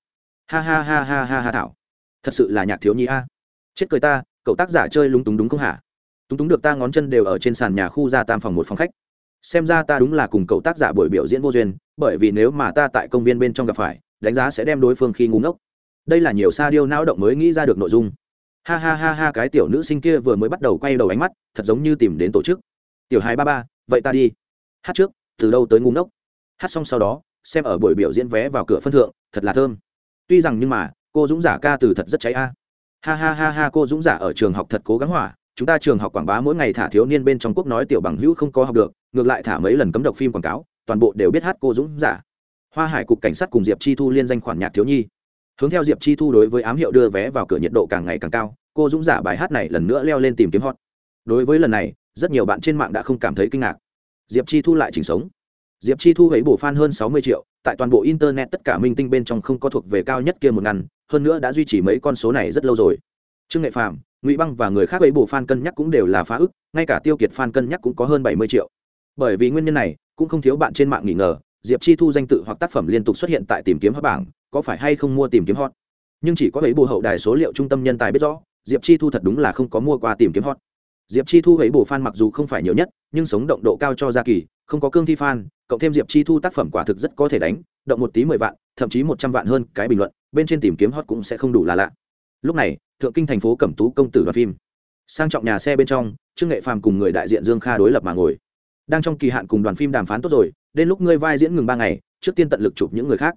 Ha ha ha ha ha ha thảo. Thật sự là nhạc thiếu nhi a. Chết cười ta, cậu tác giả chơi lúng túng đúng không hả? Túng túng được ta ngón chân đều ở trên sàn nhà khu ra tam phòng một phòng khách. Xem ra ta đúng là cùng cậu tác giả buổi biểu diễn vô duyên, bởi vì nếu mà ta tại công viên bên trong gặp phải, đánh giá sẽ đem đối phương khi ngu ngốc. Đây là nhiều sa điêu não động mới nghĩ ra được nội dung. Ha ha ha ha, cái tiểu nữ sinh kia vừa mới bắt đầu quay đầu ánh mắt, thật giống như tìm đến tổ chức. Tiểu hai ba ba, vậy ta đi hát trước, từ đâu tới ngu ngốc. Hát xong sau đó, xem ở buổi biểu diễn vé vào cửa phân thượng, thật là thơm. Tuy rằng nhưng mà, cô dũng giả ca từ thật rất cháy a. Ha ha ha ha, cô dũng giả ở trường học thật cố gắng hỏa. Chúng ta trường học quảng bá mỗi ngày thả thiếu niên bên trong quốc nói tiểu bằng hữu không có học được, ngược lại thả mấy lần cấm độc phim quảng cáo, toàn bộ đều biết hát cô dũng giả. Hoa hải cục cảnh sát cùng diệp chi thu liên danh khoản nhạc thiếu nhi. Hướng theo diệp chi thu đối với ám hiệu đưa vé vào cửa nhiệt độ càng ngày càng cao, cô dũng giả bài hát này lần nữa leo lên tìm kiếm hot. Đối với lần này, rất nhiều bạn trên mạng đã không cảm thấy kinh ngạc diệp chi thu lại chỉnh sống. Diệp chi thu ấy bổ fan hơn sáu mươi triệu, tại toàn bộ internet tất cả minh tinh bên trong không có thuộc về cao nhất kia một ngăn, hơn nữa đã duy trì mấy con số này rất lâu rồi. Trương nghệ phạm ngụy băng và người khác ấy bổ fan cân nhắc cũng đều là phá ức, ngay cả tiêu kiệt fan cân nhắc cũng có hơn bảy mươi triệu. Bởi vì nguyên nhân này, cũng không thiếu bạn trên mạng nghi ngờ, diệp chi thu danh tự hoặc tác phẩm liên tục xuất hiện tại tìm kiếm hot bảng, có phải hay không mua tìm kiếm hot? Nhưng chỉ có ấy bù hậu đài số liệu trung tâm nhân tài biết rõ, diệp chi thu thật đúng là không có mua qua tìm kiếm hot diệp chi thu ấy bù fan mặc dù không phải nhiều nhất, nhưng sống động độ cao cho gia kỳ, không có cương thi fan, cộng thêm diệp chi thu tác phẩm quả thực rất có thể đánh, động một tí mười vạn, thậm chí một trăm vạn hơn, cái bình luận, bên trên tìm kiếm hot cũng sẽ không đủ là lạ. Lúc này, thượng kinh thành phố cẩm tú công tử đoàn phim. Sang trọng nhà xe bên trong, trương nghệ phàm cùng người đại diện dương kha đối lập mà ngồi. Đang trong kỳ hạn cùng đoàn phim đàm phán tốt rồi, đến lúc ngươi vai diễn ngừng ba ngày, trước tiên tận lực chụp những người khác.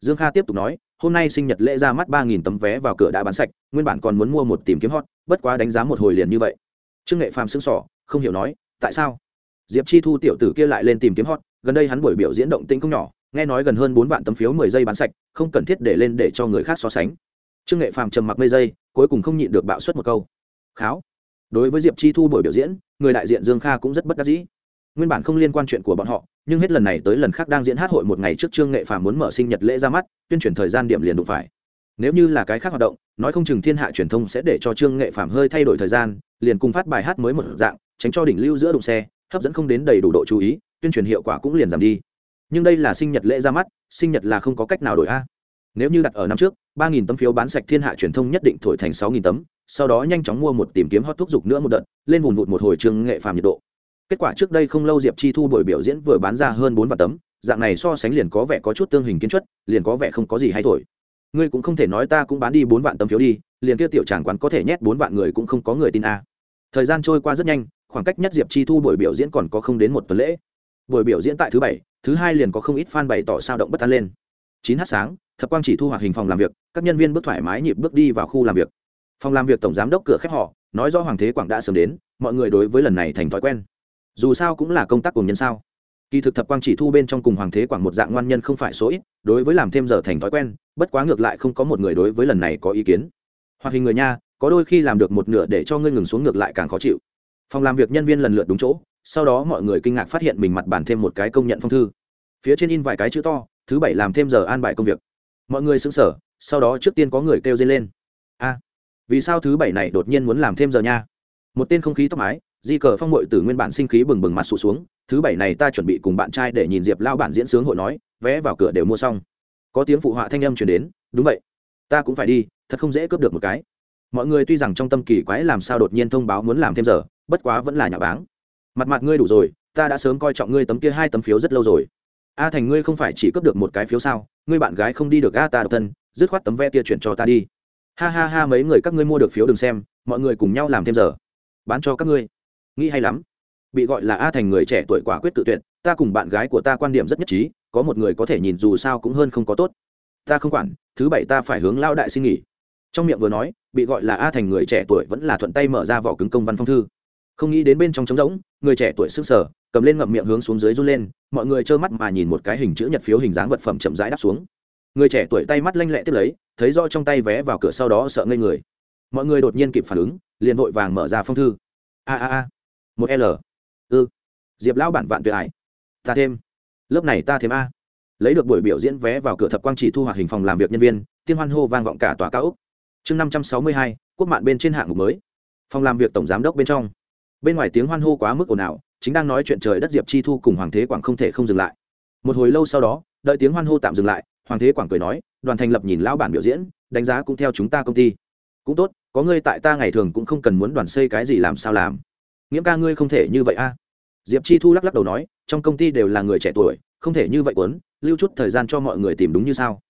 Dương kha tiếp tục nói, hôm nay sinh nhật lễ ra mắt ba nghìn tấm vé vào cửa đã bán sạch, nguyên bản còn muốn mua một tìm kiếm hot, bất quá đánh giá một hồi liền như vậy trương nghệ phàm sững sỏ không hiểu nói, tại sao? Diệp chi thu tiểu tử kia lại lên tìm kiếm hot, gần đây hắn buổi biểu diễn động tĩnh không nhỏ, nghe nói gần hơn bốn vạn tấm phiếu mười giây bán sạch, không cần thiết để lên để cho người khác so sánh. Trương nghệ phàm trầm mặc mây giây, cuối cùng không nhịn được bạo suất một câu. Kháo. Đối với diệp chi thu buổi biểu diễn, người đại diện dương kha cũng rất bất đắc dĩ. Nguyên bản không liên quan chuyện của bọn họ, nhưng hết lần này tới lần khác đang diễn hát hội một ngày trước trương nghệ phàm muốn mở sinh nhật lễ ra mắt, tuyên truyền thời gian điểm liền đụng phải nếu như là cái khác hoạt động, nói không chừng thiên hạ truyền thông sẽ để cho trương nghệ phạm hơi thay đổi thời gian, liền cùng phát bài hát mới một dạng, tránh cho đỉnh lưu giữa đụng xe, hấp dẫn không đến đầy đủ độ chú ý, tuyên truyền hiệu quả cũng liền giảm đi. Nhưng đây là sinh nhật lễ ra mắt, sinh nhật là không có cách nào đổi a. Nếu như đặt ở năm trước, ba nghìn tấm phiếu bán sạch thiên hạ truyền thông nhất định thổi thành sáu nghìn tấm, sau đó nhanh chóng mua một tìm kiếm hot thuốc dục nữa một đợt, lên vùng vụt một hồi trương nghệ phạm nhiệt độ. Kết quả trước đây không lâu diệp chi thu buổi biểu diễn vừa bán ra hơn bốn vạn tấm, dạng này so sánh liền có vẻ có chút tương hình kiến chất liền có vẻ không có gì hay thổi ngươi cũng không thể nói ta cũng bán đi bốn vạn tấm phiếu đi, liền kia tiểu tràng quán có thể nhét bốn vạn người cũng không có người tin a. Thời gian trôi qua rất nhanh, khoảng cách nhất diệp chi thu buổi biểu diễn còn có không đến một tuần lễ. Buổi biểu diễn tại thứ bảy, thứ hai liền có không ít fan bày tỏ sao động bất an lên. Chín h sáng, thập quang chỉ thu hoạt hình phòng làm việc, các nhân viên bước thoải mái nhịp bước đi vào khu làm việc. Phòng làm việc tổng giám đốc cửa khép họ, nói do hoàng thế quảng đã sớm đến, mọi người đối với lần này thành thói quen. Dù sao cũng là công tác cùng nhân sao kỳ thực thập quang chỉ thu bên trong cùng hoàng thế quảng một dạng ngoan nhân không phải số ít, đối với làm thêm giờ thành thói quen, bất quá ngược lại không có một người đối với lần này có ý kiến. Hoạt hình người nha, có đôi khi làm được một nửa để cho ngươi ngừng xuống ngược lại càng khó chịu. Phòng làm việc nhân viên lần lượt đúng chỗ, sau đó mọi người kinh ngạc phát hiện mình mặt bàn thêm một cái công nhận phong thư. Phía trên in vài cái chữ to, thứ bảy làm thêm giờ an bài công việc. Mọi người xứng sở sau đó trước tiên có người kêu dây lên. A, vì sao thứ bảy này đột nhiên muốn làm thêm giờ nha? Một tên không khí tóc mái, di cờ phong mội từ nguyên bản sinh khí bừng bừng mặt sụt xuống thứ bảy này ta chuẩn bị cùng bạn trai để nhìn diệp lao bản diễn sướng hội nói, vé vào cửa đều mua xong. Có tiếng phụ họa thanh âm chuyển đến, đúng vậy. Ta cũng phải đi, thật không dễ cướp được một cái. Mọi người tuy rằng trong tâm kỳ quái làm sao đột nhiên thông báo muốn làm thêm giờ, bất quá vẫn là nhà báng. Mặt mặt ngươi đủ rồi, ta đã sớm coi trọng ngươi tấm kia hai tấm phiếu rất lâu rồi. A thành ngươi không phải chỉ cướp được một cái phiếu sao, ngươi bạn gái không đi được a ta độc thân, dứt khoát tấm vé kia chuyển cho ta đi. Ha ha ha, mấy người các ngươi mua được phiếu đừng xem, mọi người cùng nhau làm thêm giờ. Bán cho các ngươi. Nghĩ hay lắm bị gọi là a thành người trẻ tuổi quả quyết tự tuyệt, ta cùng bạn gái của ta quan điểm rất nhất trí, có một người có thể nhìn dù sao cũng hơn không có tốt. Ta không quản, thứ bảy ta phải hướng lao đại xin nghỉ. Trong miệng vừa nói, bị gọi là a thành người trẻ tuổi vẫn là thuận tay mở ra vỏ cứng công văn phong thư. Không nghĩ đến bên trong trống rỗng, người trẻ tuổi sức sở cầm lên ngậm miệng hướng xuống dưới run lên, mọi người trơ mắt mà nhìn một cái hình chữ nhật phiếu hình dáng vật phẩm chậm rãi đắp xuống. Người trẻ tuổi tay mắt lanh lẹ tiếp lấy, thấy do trong tay vé vào cửa sau đó sợ ngây người. Mọi người đột nhiên kịp phản ứng, liền vội vàng mở ra phong thư. A a a. Một l ư ừ. diệp lão bản vạn tuyệt hải ta thêm. Lớp này ta thêm a. Lấy được buổi biểu diễn vé vào cửa thập quang chỉ thu hoạch hình phòng làm việc nhân viên tiên hoan hô vang vọng cả tòa cao úc chương năm trăm sáu mươi hai, quốc mạng bên trên hạng mục mới. Phòng làm việc tổng giám đốc bên trong. Bên ngoài tiếng hoan hô quá mức ồn ào, chính đang nói chuyện trời đất diệp chi thu cùng hoàng thế quảng không thể không dừng lại. Một hồi lâu sau đó, đợi tiếng hoan hô tạm dừng lại, hoàng thế quảng cười nói, đoàn thành lập nhìn lão bản biểu diễn, đánh giá cũng theo chúng ta công ty. Cũng tốt, có ngươi tại ta ngày thường cũng không cần muốn đoàn xây cái gì làm sao làm nghiễm ca ngươi không thể như vậy a. Diệp chi thu lắc lắc đầu nói, trong công ty đều là người trẻ tuổi, không thể như vậy quấn lưu chút thời gian cho mọi người tìm đúng như sao.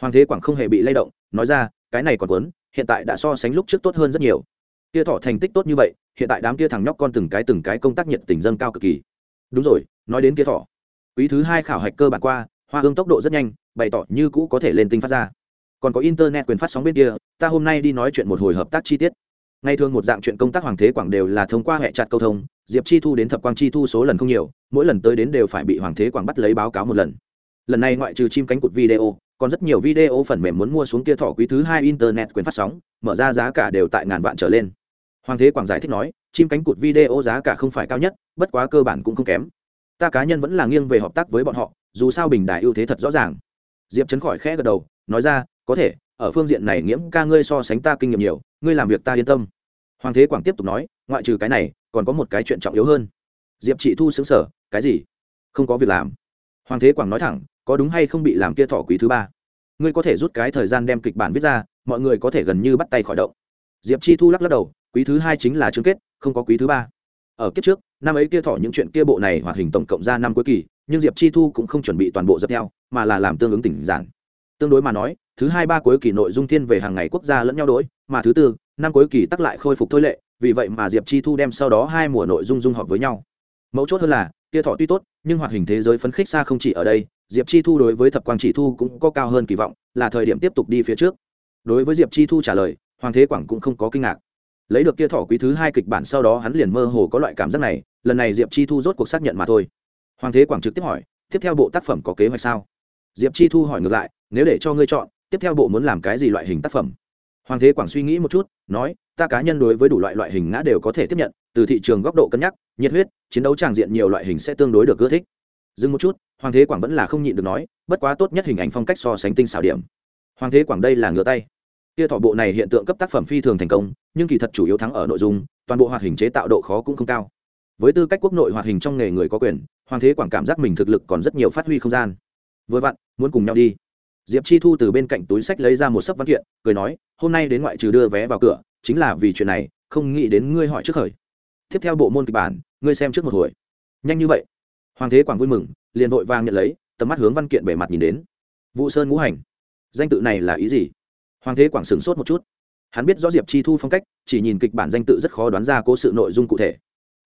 Hoàng thế quảng không hề bị lay động, nói ra, cái này còn quấn hiện tại đã so sánh lúc trước tốt hơn rất nhiều. Tia thọ thành tích tốt như vậy, hiện tại đám tia thằng nhóc con từng cái từng cái công tác nhiệt tình dâng cao cực kỳ. Đúng rồi, nói đến kia thọ quý thứ hai khảo hạch cơ bản qua, hoa hương tốc độ rất nhanh, bày tỏ như cũ có thể lên tinh phát ra. Còn có internet quyền phát sóng bên kia, ta hôm nay đi nói chuyện một hồi hợp tác chi tiết ngày thường một dạng chuyện công tác hoàng thế quảng đều là thông qua hệ chặt câu thông, diệp chi thu đến thập quang chi thu số lần không nhiều, mỗi lần tới đến đều phải bị hoàng thế quảng bắt lấy báo cáo một lần. Lần này ngoại trừ chim cánh cụt video, còn rất nhiều video phần mềm muốn mua xuống kia thỏ quý thứ hai internet quyền phát sóng, mở ra giá cả đều tại ngàn vạn trở lên. Hoàng thế quảng giải thích nói, chim cánh cụt video giá cả không phải cao nhất, bất quá cơ bản cũng không kém. Ta cá nhân vẫn là nghiêng về hợp tác với bọn họ, dù sao bình đại ưu thế thật rõ ràng. Diệp chấn khỏi khẽ gật đầu, nói ra, có thể ở phương diện này nghiễm ca ngươi so sánh ta kinh nghiệm nhiều, ngươi làm việc ta yên tâm. Hoàng thế quảng tiếp tục nói, ngoại trừ cái này, còn có một cái chuyện trọng yếu hơn. Diệp chị thu xứng sở cái gì? Không có việc làm. Hoàng thế quảng nói thẳng, có đúng hay không bị làm kia thọ quý thứ ba? Ngươi có thể rút cái thời gian đem kịch bản viết ra, mọi người có thể gần như bắt tay khỏi động. Diệp chi thu lắc lắc đầu, quý thứ hai chính là chương kết, không có quý thứ ba. Ở kiếp trước, năm ấy kia thọ những chuyện kia bộ này hoạt hình tổng cộng ra năm cuối kỳ, nhưng diệp chi thu cũng không chuẩn bị toàn bộ dập theo, mà là làm tương ứng tỉnh giản tương đối mà nói, thứ hai ba cuối kỳ nội dung thiên về hàng ngày quốc gia lẫn nhau đối, mà thứ tư, năm cuối kỳ tắc lại khôi phục thôi lệ, vì vậy mà diệp chi thu đem sau đó hai mùa nội dung dung họp với nhau. Mấu chốt hơn là, kia thọ tuy tốt, nhưng hoạt hình thế giới phấn khích xa không chỉ ở đây, diệp chi thu đối với thập quang chỉ thu cũng có cao hơn kỳ vọng, là thời điểm tiếp tục đi phía trước. Đối với diệp chi thu trả lời, hoàng thế quảng cũng không có kinh ngạc. Lấy được kia thọ quý thứ hai kịch bản sau đó hắn liền mơ hồ có loại cảm giác này, lần này diệp chi thu rốt cuộc xác nhận mà thôi. Hoàng thế quảng trực tiếp hỏi, tiếp theo bộ tác phẩm có kế hoạch sao? Diệp chi thu hỏi ngược lại nếu để cho ngươi chọn, tiếp theo bộ muốn làm cái gì loại hình tác phẩm? Hoàng thế quảng suy nghĩ một chút, nói, ta cá nhân đối với đủ loại loại hình ngã đều có thể tiếp nhận, từ thị trường góc độ cân nhắc, nhiệt huyết, chiến đấu tràng diện nhiều loại hình sẽ tương đối được ưa thích. Dừng một chút, hoàng thế quảng vẫn là không nhịn được nói, bất quá tốt nhất hình ảnh phong cách so sánh tinh xảo điểm. Hoàng thế quảng đây là ngửa tay. Kia thọ bộ này hiện tượng cấp tác phẩm phi thường thành công, nhưng kỳ thật chủ yếu thắng ở nội dung, toàn bộ hoạt hình chế tạo độ khó cũng không cao. Với tư cách quốc nội hoạt hình trong nghề người có quyền, hoàng thế quảng cảm giác mình thực lực còn rất nhiều phát huy không gian. Vừa vặn, muốn cùng nhau đi diệp chi thu từ bên cạnh túi sách lấy ra một sấp văn kiện, cười nói, hôm nay đến ngoại trừ đưa vé vào cửa, chính là vì chuyện này, không nghĩ đến ngươi hỏi trước khởi. Tiếp theo bộ môn kịch bản, ngươi xem trước một hồi. Nhanh như vậy. Hoàng thế quảng vui mừng, liền vội vàng nhận lấy, tầm mắt hướng văn kiện bề mặt nhìn đến. Vũ sơn ngũ hành. Danh tự này là ý gì? Hoàng thế quảng sửng sốt một chút. Hắn biết rõ diệp chi thu phong cách, chỉ nhìn kịch bản danh tự rất khó đoán ra cố sự nội dung cụ thể.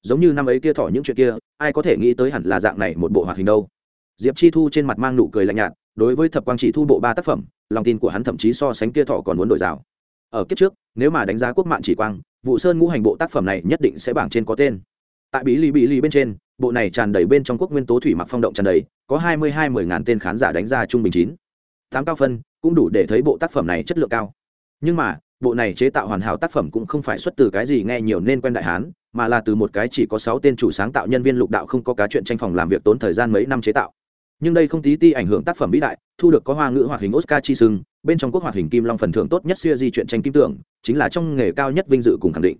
Giống như năm ấy kia thỏ những chuyện kia, ai có thể nghĩ tới hẳn là dạng này một bộ hoạt hình đâu. Diệp chi thu trên mặt mang nụ cười lạnh nhạt đối với thập quang chỉ thu bộ ba tác phẩm, lòng tin của hắn thậm chí so sánh kia thọ còn muốn đổi rào. Ở kiếp trước, nếu mà đánh giá quốc mạng chỉ quang vụ sơn ngũ hành bộ tác phẩm này nhất định sẽ bảng trên có tên. Tại bí lì bí lì bên trên, bộ này tràn đầy bên trong quốc nguyên tố thủy mặc phong động tràn đầy, có hai mươi hai mười ngàn tên khán giả đánh ra trung bình chín. Tám cao phân, cũng đủ để thấy bộ tác phẩm này chất lượng cao. Nhưng mà, bộ này chế tạo hoàn hảo tác phẩm cũng không phải xuất từ cái gì nghe nhiều nên quen đại hán, mà là từ một cái chỉ có sáu tên chủ sáng tạo nhân viên lục đạo không có cá chuyện tranh phòng làm việc tốn thời gian mấy năm chế tạo nhưng đây không tí ti ảnh hưởng tác phẩm vĩ đại, thu được có hoa ngữ hoạt hình oscar chi sưng bên trong quốc hoạt hình kim long phần thưởng tốt nhất siêu di chuyện tranh kim tưởng chính là trong nghề cao nhất vinh dự cùng khẳng định.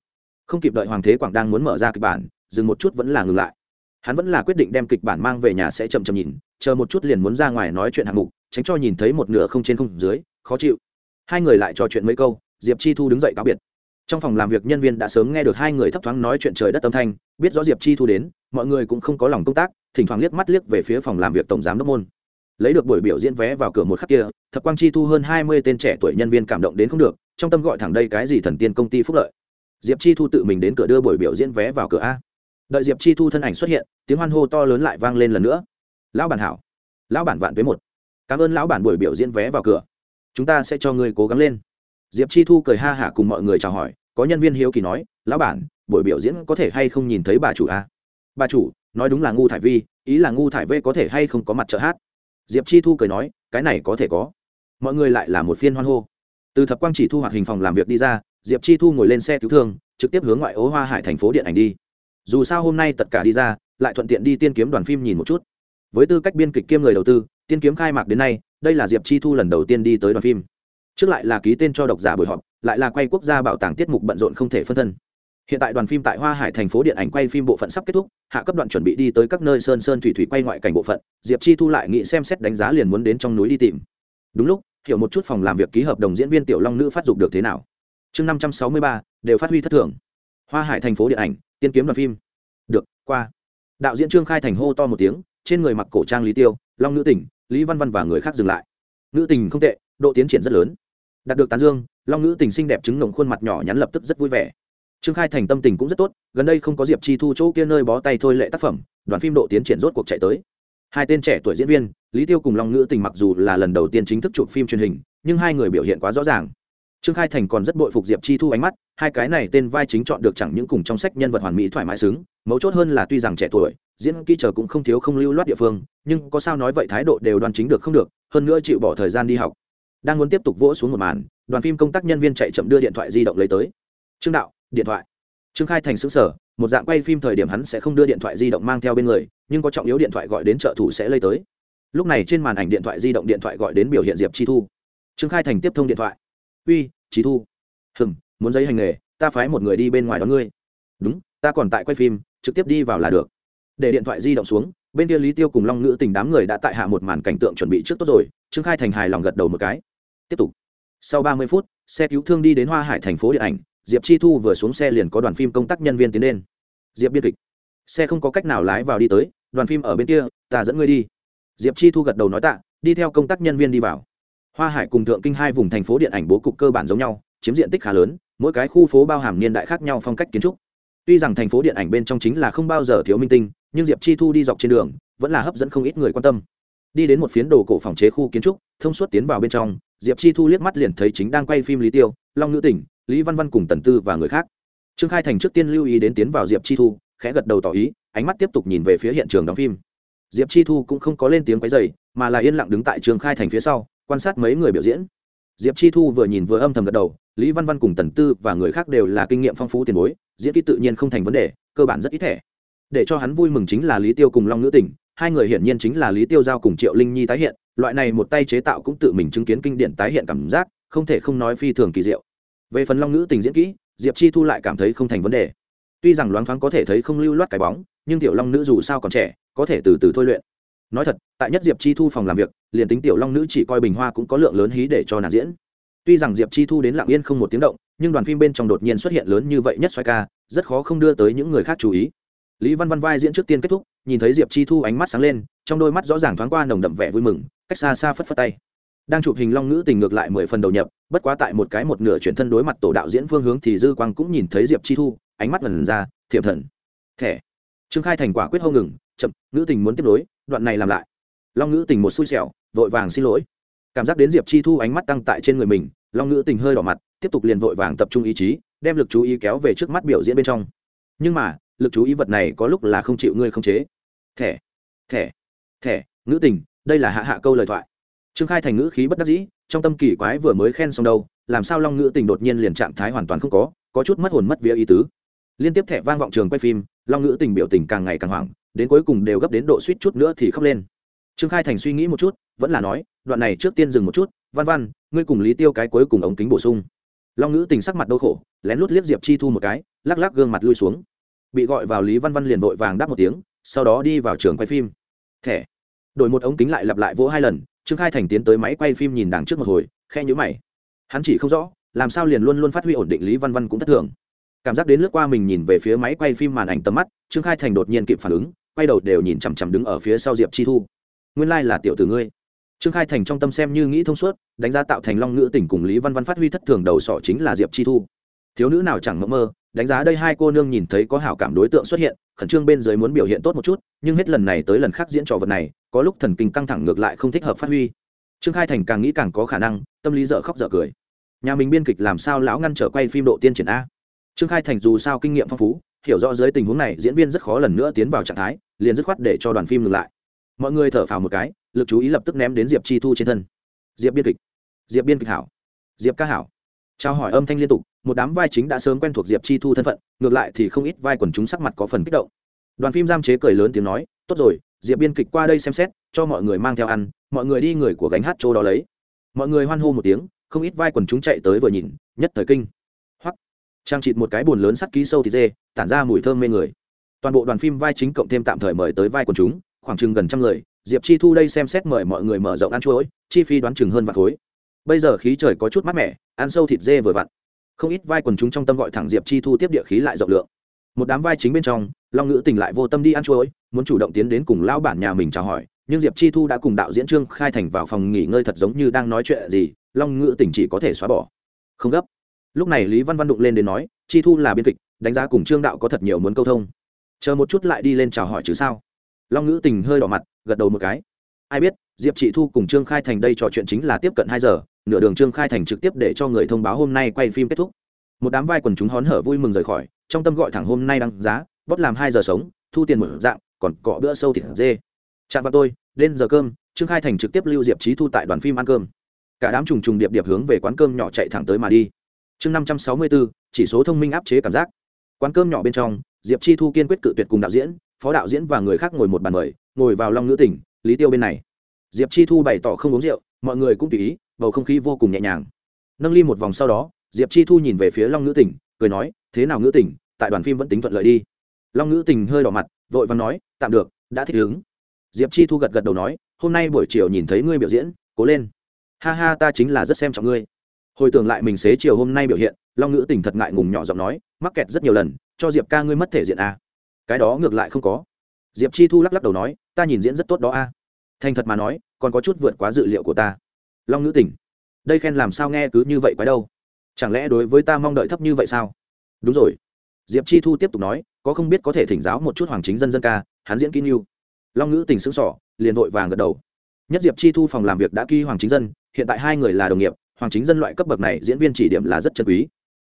Không kịp đợi hoàng thế quảng đang muốn mở ra kịch bản, dừng một chút vẫn là ngừng lại. Hắn vẫn là quyết định đem kịch bản mang về nhà sẽ chậm chậm nhìn, chờ một chút liền muốn ra ngoài nói chuyện hạng mục, tránh cho nhìn thấy một nửa không trên không dưới, khó chịu. Hai người lại trò chuyện mấy câu, diệp chi thu đứng dậy cáo biệt. Trong phòng làm việc nhân viên đã sớm nghe được hai người thấp thoáng nói chuyện trời đất âm thanh, biết rõ diệp chi thu đến mọi người cũng không có lòng công tác, thỉnh thoảng liếc mắt liếc về phía phòng làm việc tổng giám đốc môn. Lấy được buổi biểu diễn vé vào cửa một khắc kia, thập quang chi thu hơn hai mươi tên trẻ tuổi nhân viên cảm động đến không được, trong tâm gọi thẳng đây cái gì thần tiên công ty phúc lợi. Diệp chi thu tự mình đến cửa đưa buổi biểu diễn vé vào cửa a. Đợi diệp chi thu thân ảnh xuất hiện, tiếng hoan hô to lớn lại vang lên lần nữa. Lão bản hảo. Lão bản vạn với một. Cảm ơn lão bản buổi biểu diễn vé vào cửa. Chúng ta sẽ cho người cố gắng lên. Diệp chi thu cười ha hả cùng mọi người chào hỏi, có nhân viên hiếu kỳ nói, lão bản, buổi biểu diễn có thể hay không nhìn thấy bà chủ a? Bà chủ, nói đúng là ngu thải vi, ý là ngu thải v có thể hay không có mặt trợ hát. Diệp chi thu cười nói, cái này có thể có. Mọi người lại là một phiên hoan hô. Từ thập quang chỉ thu hoạt hình phòng làm việc đi ra, diệp chi thu ngồi lên xe cứu thương, trực tiếp hướng ngoại ố hoa hải thành phố điện ảnh đi. Dù sao hôm nay tất cả đi ra, lại thuận tiện đi tiên kiếm đoàn phim nhìn một chút. Với tư cách biên kịch kiêm người đầu tư, tiên kiếm khai mạc đến nay, đây là diệp chi thu lần đầu tiên đi tới đoàn phim. Trước lại là ký tên cho độc giả buổi họp, lại là quay quốc gia bảo tàng tiết mục bận rộn không thể phân thân hiện tại đoàn phim tại hoa hải thành phố điện ảnh quay phim bộ phận sắp kết thúc, hạ cấp đoạn chuẩn bị đi tới các nơi sơn sơn thủy thủy quay ngoại cảnh bộ phận, diệp chi thu lại nghĩ xem xét đánh giá liền muốn đến trong núi đi tìm. Đúng lúc, hiểu một chút phòng làm việc ký hợp đồng diễn viên tiểu long nữ phát dục được thế nào. Chương năm trăm sáu mươi ba, đều phát huy thất thường. Hoa hải thành phố điện ảnh, tiên kiếm đoàn phim. Được, qua. Đạo diễn trương khai thành hô to một tiếng, trên người mặc cổ trang lý tiêu, long nữ tỉnh lý văn văn và người khác dừng lại. Nữ tình không tệ, độ tiến triển rất lớn. Đạt được tán dương, long nữ tình xinh đẹp chứng ngồng khuôn mặt nhỏ nhắn lập tức rất vui vẻ trương khai thành tâm tình cũng rất tốt, gần đây không có diệp chi thu chỗ kia nơi bó tay thôi lệ tác phẩm, đoàn phim độ tiến triển rốt cuộc chạy tới. Hai tên trẻ tuổi diễn viên, lý tiêu cùng long ngữ tình mặc dù là lần đầu tiên chính thức chụp phim truyền hình, nhưng hai người biểu hiện quá rõ ràng. Trương khai thành còn rất bội phục diệp chi thu ánh mắt, hai cái này tên vai chính chọn được chẳng những cùng trong sách nhân vật hoàn mỹ thoải mái xứng, mấu chốt hơn là tuy rằng trẻ tuổi, diễn kỹ chờ cũng không thiếu không lưu loát địa phương, nhưng có sao nói vậy thái độ đều đoan chính được không được, hơn nữa chịu bỏ thời gian đi học. Đang muốn tiếp tục vỗ xuống một màn, đoàn phim công tác nhân viên chạy chậm đưa điện thoại di động lấy tới. Trương đạo điện thoại. Trương khai thành xứng sở một dạng quay phim thời điểm hắn sẽ không đưa điện thoại di động mang theo bên người, nhưng có trọng yếu điện thoại gọi đến trợ thủ sẽ lây tới. Lúc này trên màn ảnh điện thoại di động điện thoại gọi đến biểu hiện diệp chi thu. Trương khai thành tiếp thông điện thoại. Uy, chi thu. Hừng muốn giấy hành nghề, ta phái một người đi bên ngoài đón ngươi. Đúng, ta còn tại quay phim, trực tiếp đi vào là được. Để điện thoại di động xuống, bên kia lý tiêu cùng long ngữ tình đám người đã tại hạ một màn cảnh tượng chuẩn bị trước tốt rồi, trương khai thành hài lòng gật đầu một cái. Tiếp tục. Sau ba mươi phút, xe cứu thương đi đến hoa hải thành phố điện ảnh diệp chi thu vừa xuống xe liền có đoàn phim công tác nhân viên tiến lên. Diệp biên kịch. Xe không có cách nào lái vào đi tới, đoàn phim ở bên kia, ta dẫn ngươi đi. Diệp chi thu gật đầu nói tạ, đi theo công tác nhân viên đi vào. Hoa hải cùng thượng kinh hai vùng thành phố điện ảnh bố cục cơ bản giống nhau, chiếm diện tích khá lớn, mỗi cái khu phố bao hàm niên đại khác nhau phong cách kiến trúc. Tuy rằng thành phố điện ảnh bên trong chính là không bao giờ thiếu minh tinh, nhưng diệp chi thu đi dọc trên đường, vẫn là hấp dẫn không ít người quan tâm. Đi đến một phiến đồ cổ phòng chế khu kiến trúc, thông suốt tiến vào bên trong, diệp chi thu liếc mắt liền thấy chính đang quay phim lý tiêu, long nữ tỉnh lý văn văn cùng tần tư và người khác. Trương khai thành trước tiên lưu ý đến tiến vào diệp chi thu, khẽ gật đầu tỏ ý, ánh mắt tiếp tục nhìn về phía hiện trường đóng phim. Diệp chi thu cũng không có lên tiếng quấy dày mà là yên lặng đứng tại trương khai thành phía sau, quan sát mấy người biểu diễn. Diệp chi thu vừa nhìn vừa âm thầm gật đầu, lý văn văn cùng tần tư và người khác đều là kinh nghiệm phong phú tiền bối, diễn kỹ tự nhiên không thành vấn đề, cơ bản rất ít thẻ để cho hắn vui mừng chính là lý tiêu cùng long nữ tỉnh hai người hiển nhiên chính là lý tiêu giao cùng triệu linh nhi tái hiện, loại này một tay chế tạo cũng tự mình chứng kiến kinh điển tái hiện cảm giác, không thể không nói phi thường kỳ diệu về phần long nữ tình diễn kỹ, diệp chi thu lại cảm thấy không thành vấn đề. Tuy rằng loáng thoáng có thể thấy không lưu loát cái bóng, nhưng tiểu long nữ dù sao còn trẻ, có thể từ từ thôi luyện. Nói thật, tại nhất diệp chi thu phòng làm việc, liền tính tiểu long nữ chỉ coi bình hoa cũng có lượng lớn hí để cho nàng diễn. Tuy rằng diệp chi thu đến lạng yên không một tiếng động, nhưng đoàn phim bên trong đột nhiên xuất hiện lớn như vậy nhất xoay ca, rất khó không đưa tới những người khác chú ý. Lý văn văn vai diễn trước tiên kết thúc, nhìn thấy diệp chi thu ánh mắt sáng lên, trong đôi mắt rõ ràng thoáng qua nồng đậm vẻ vui mừng, cách xa xa phất phất tay đang chụp hình long ngữ tình ngược lại mười phần đầu nhập, bất quá tại một cái một nửa chuyển thân đối mặt tổ đạo diễn phương hướng thì dư quang cũng nhìn thấy diệp chi thu, ánh mắt lần ra, thiệp thần, thẻ. Trương khai thành quả quyết hâu ngừng, chậm, ngữ tình muốn tiếp nối, đoạn này làm lại. Long ngữ tình một xui xẻo, vội vàng xin lỗi. Cảm giác đến diệp chi thu ánh mắt tăng tại trên người mình, long ngữ tình hơi đỏ mặt, tiếp tục liền vội vàng tập trung ý chí, đem lực chú ý kéo về trước mắt biểu diễn bên trong. Nhưng mà, lực chú ý vật này có lúc là không chịu ngươi không chế. Thẻ thẻ thẻ, ngữ tình, đây là hạ hạ câu lời thoại trương khai thành ngữ khí bất đắc dĩ, trong tâm kỳ quái vừa mới khen xong đâu, làm sao long ngữ tình đột nhiên liền trạng thái hoàn toàn không có có chút mất hồn mất vía ý tứ. Liên tiếp thẻ vang vọng trường quay phim, long ngữ tình biểu tình càng ngày càng hoảng, đến cuối cùng đều gấp đến độ suýt chút nữa thì khóc lên. Trương khai thành suy nghĩ một chút, vẫn là nói, đoạn này trước tiên dừng một chút, văn văn, ngươi cùng lý tiêu cái cuối cùng ống kính bổ sung. Long ngữ tình sắc mặt đau khổ, lén lút liếc diệp chi thu một cái, lắc lắc gương mặt lui xuống. Bị gọi vào lý văn văn liền vội vàng đáp một tiếng, sau đó đi vào trường quay phim. Thẻ. Đổi một ống kính lại lặp lại vỗ hai lần trương khai thành tiến tới máy quay phim nhìn đằng trước một hồi khe nhữ mày. Hắn chỉ không rõ, làm sao liền luôn luôn phát huy ổn định lý văn văn cũng thất thường. Cảm giác đến lướt qua mình nhìn về phía máy quay phim màn ảnh tầm mắt, trương khai thành đột nhiên kịp phản ứng, quay đầu đều nhìn chằm chằm đứng ở phía sau diệp chi thu. Nguyên lai、like、là tiểu tử ngươi. Trương khai thành trong tâm xem như nghĩ thông suốt, đánh giá tạo thành long ngữ tỉnh cùng lý văn văn phát huy thất thường đầu sỏ chính là diệp chi thu. Thiếu nữ nào chẳng mơ mơ đánh giá đây hai cô nương nhìn thấy có hảo cảm đối tượng xuất hiện, khẩn trương bên dưới muốn biểu hiện tốt một chút, nhưng hết lần này tới lần khác diễn trò vật này, có lúc thần kinh căng thẳng ngược lại không thích hợp phát huy. Trương khai thành càng nghĩ càng có khả năng, tâm lý dở khóc dở cười. Nhà mình biên kịch làm sao lão ngăn trở quay phim độ tiên triển a? Trương khai thành dù sao kinh nghiệm phong phú, hiểu rõ dưới tình huống này, diễn viên rất khó lần nữa tiến vào trạng thái, liền dứt khoát để cho đoàn phim ngừng lại. Mọi người thở phào một cái, lực chú ý lập tức ném đến diệp chi thu trên thân. Diệp biên kịch. Diệp biên kịch hảo. Diệp ca hảo. Trao hỏi âm thanh liên tục một đám vai chính đã sớm quen thuộc diệp chi thu thân phận, ngược lại thì không ít vai quần chúng sắc mặt có phần kích động. Đoàn phim giam chế cười lớn tiếng nói, tốt rồi, diệp biên kịch qua đây xem xét, cho mọi người mang theo ăn, mọi người đi người của gánh hát chỗ đó lấy. Mọi người hoan hô một tiếng, không ít vai quần chúng chạy tới vừa nhìn, nhất thời kinh. Hoặc trang trịt một cái bồn lớn sắt ký sâu thịt dê, tản ra mùi thơm mê người. Toàn bộ đoàn phim vai chính cộng thêm tạm thời mời tới vai quần chúng, khoảng chừng gần trăm người, diệp chi thu đây xem xét mời mọi người mở rộng ăn chuỗi chi phí đoán chừng hơn vạn khối. Bây giờ khí trời có chút mát mẻ, ăn sâu thịt dê vừa vặn không ít vai quần chúng trong tâm gọi thẳng diệp chi thu tiếp địa khí lại rộng lượng. Một đám vai chính bên trong, long ngữ tình lại vô tâm đi ăn chuối, muốn chủ động tiến đến cùng lão bản nhà mình chào hỏi, nhưng diệp chi thu đã cùng đạo diễn trương khai thành vào phòng nghỉ ngơi thật giống như đang nói chuyện gì, long ngữ tình chỉ có thể xóa bỏ. Không gấp. Lúc này lý văn văn đụng lên đến nói, chi thu là biên kịch, đánh giá cùng trương đạo có thật nhiều muốn câu thông. Chờ một chút lại đi lên chào hỏi chứ sao? Long ngữ tình hơi đỏ mặt, gật đầu một cái. Ai biết, diệp chị thu cùng trương khai thành đây trò chuyện chính là tiếp cận hai giờ nửa đường trương khai thành trực tiếp để cho người thông báo hôm nay quay phim kết thúc. Một đám vai quần chúng hón hở vui mừng rời khỏi, trong tâm gọi thẳng hôm nay đăng giá, bóp làm hai giờ sống, thu tiền một dạng, còn cọ bữa sâu thịt dê. Chạm vào tôi, lên giờ cơm, trương khai thành trực tiếp lưu diệp trí thu tại đoàn phim ăn cơm. Cả đám trùng trùng điệp điệp hướng về quán cơm nhỏ chạy thẳng tới mà đi. Chương năm trăm sáu mươi bốn chỉ số thông minh áp chế cảm giác. Quán cơm nhỏ bên trong, diệp chi thu kiên quyết cự tuyệt cùng đạo diễn, phó đạo diễn và người khác ngồi một bàn mời, ngồi vào long ngữ tỉnh, lý tiêu bên này. Diệp chi thu bày tỏ không uống rượu, mọi người cũng tùy ý bầu không khí vô cùng nhẹ nhàng. Nâng ly một vòng sau đó, diệp chi thu nhìn về phía long ngữ tỉnh cười nói, thế nào ngữ tỉnh tại đoàn phim vẫn tính thuận lợi đi. Long ngữ tình hơi đỏ mặt, vội và nói, tạm được, đã thích ứng. Diệp chi thu gật gật đầu nói, hôm nay buổi chiều nhìn thấy ngươi biểu diễn, cố lên. Ha ha, ta chính là rất xem trọng ngươi. Hồi tưởng lại mình xế chiều hôm nay biểu hiện, long ngữ tình thật ngại ngùng nhỏ giọng nói, mắc kẹt rất nhiều lần, cho diệp ca ngươi mất thể diện à. cái đó ngược lại không có. Diệp chi thu lắc lắc đầu nói, ta nhìn diễn rất tốt đó a. À. thành thật mà nói, còn có chút vượt quá dự liệu của ta long ngữ Tỉnh, đây khen làm sao nghe cứ như vậy quái đâu? Chẳng lẽ đối với ta mong đợi thấp như vậy sao? Đúng rồi. Diệp chi thu tiếp tục nói có không biết có thể thỉnh giáo một chút hoàng chính dân dân ca hắn diễn kỹ như long ngữ tình sững sỏ liền vội vàng gật đầu. Nhất diệp chi thu phòng làm việc đã ký hoàng chính dân hiện tại hai người là đồng nghiệp hoàng chính dân loại cấp bậc này diễn viên chỉ điểm là rất chân quý.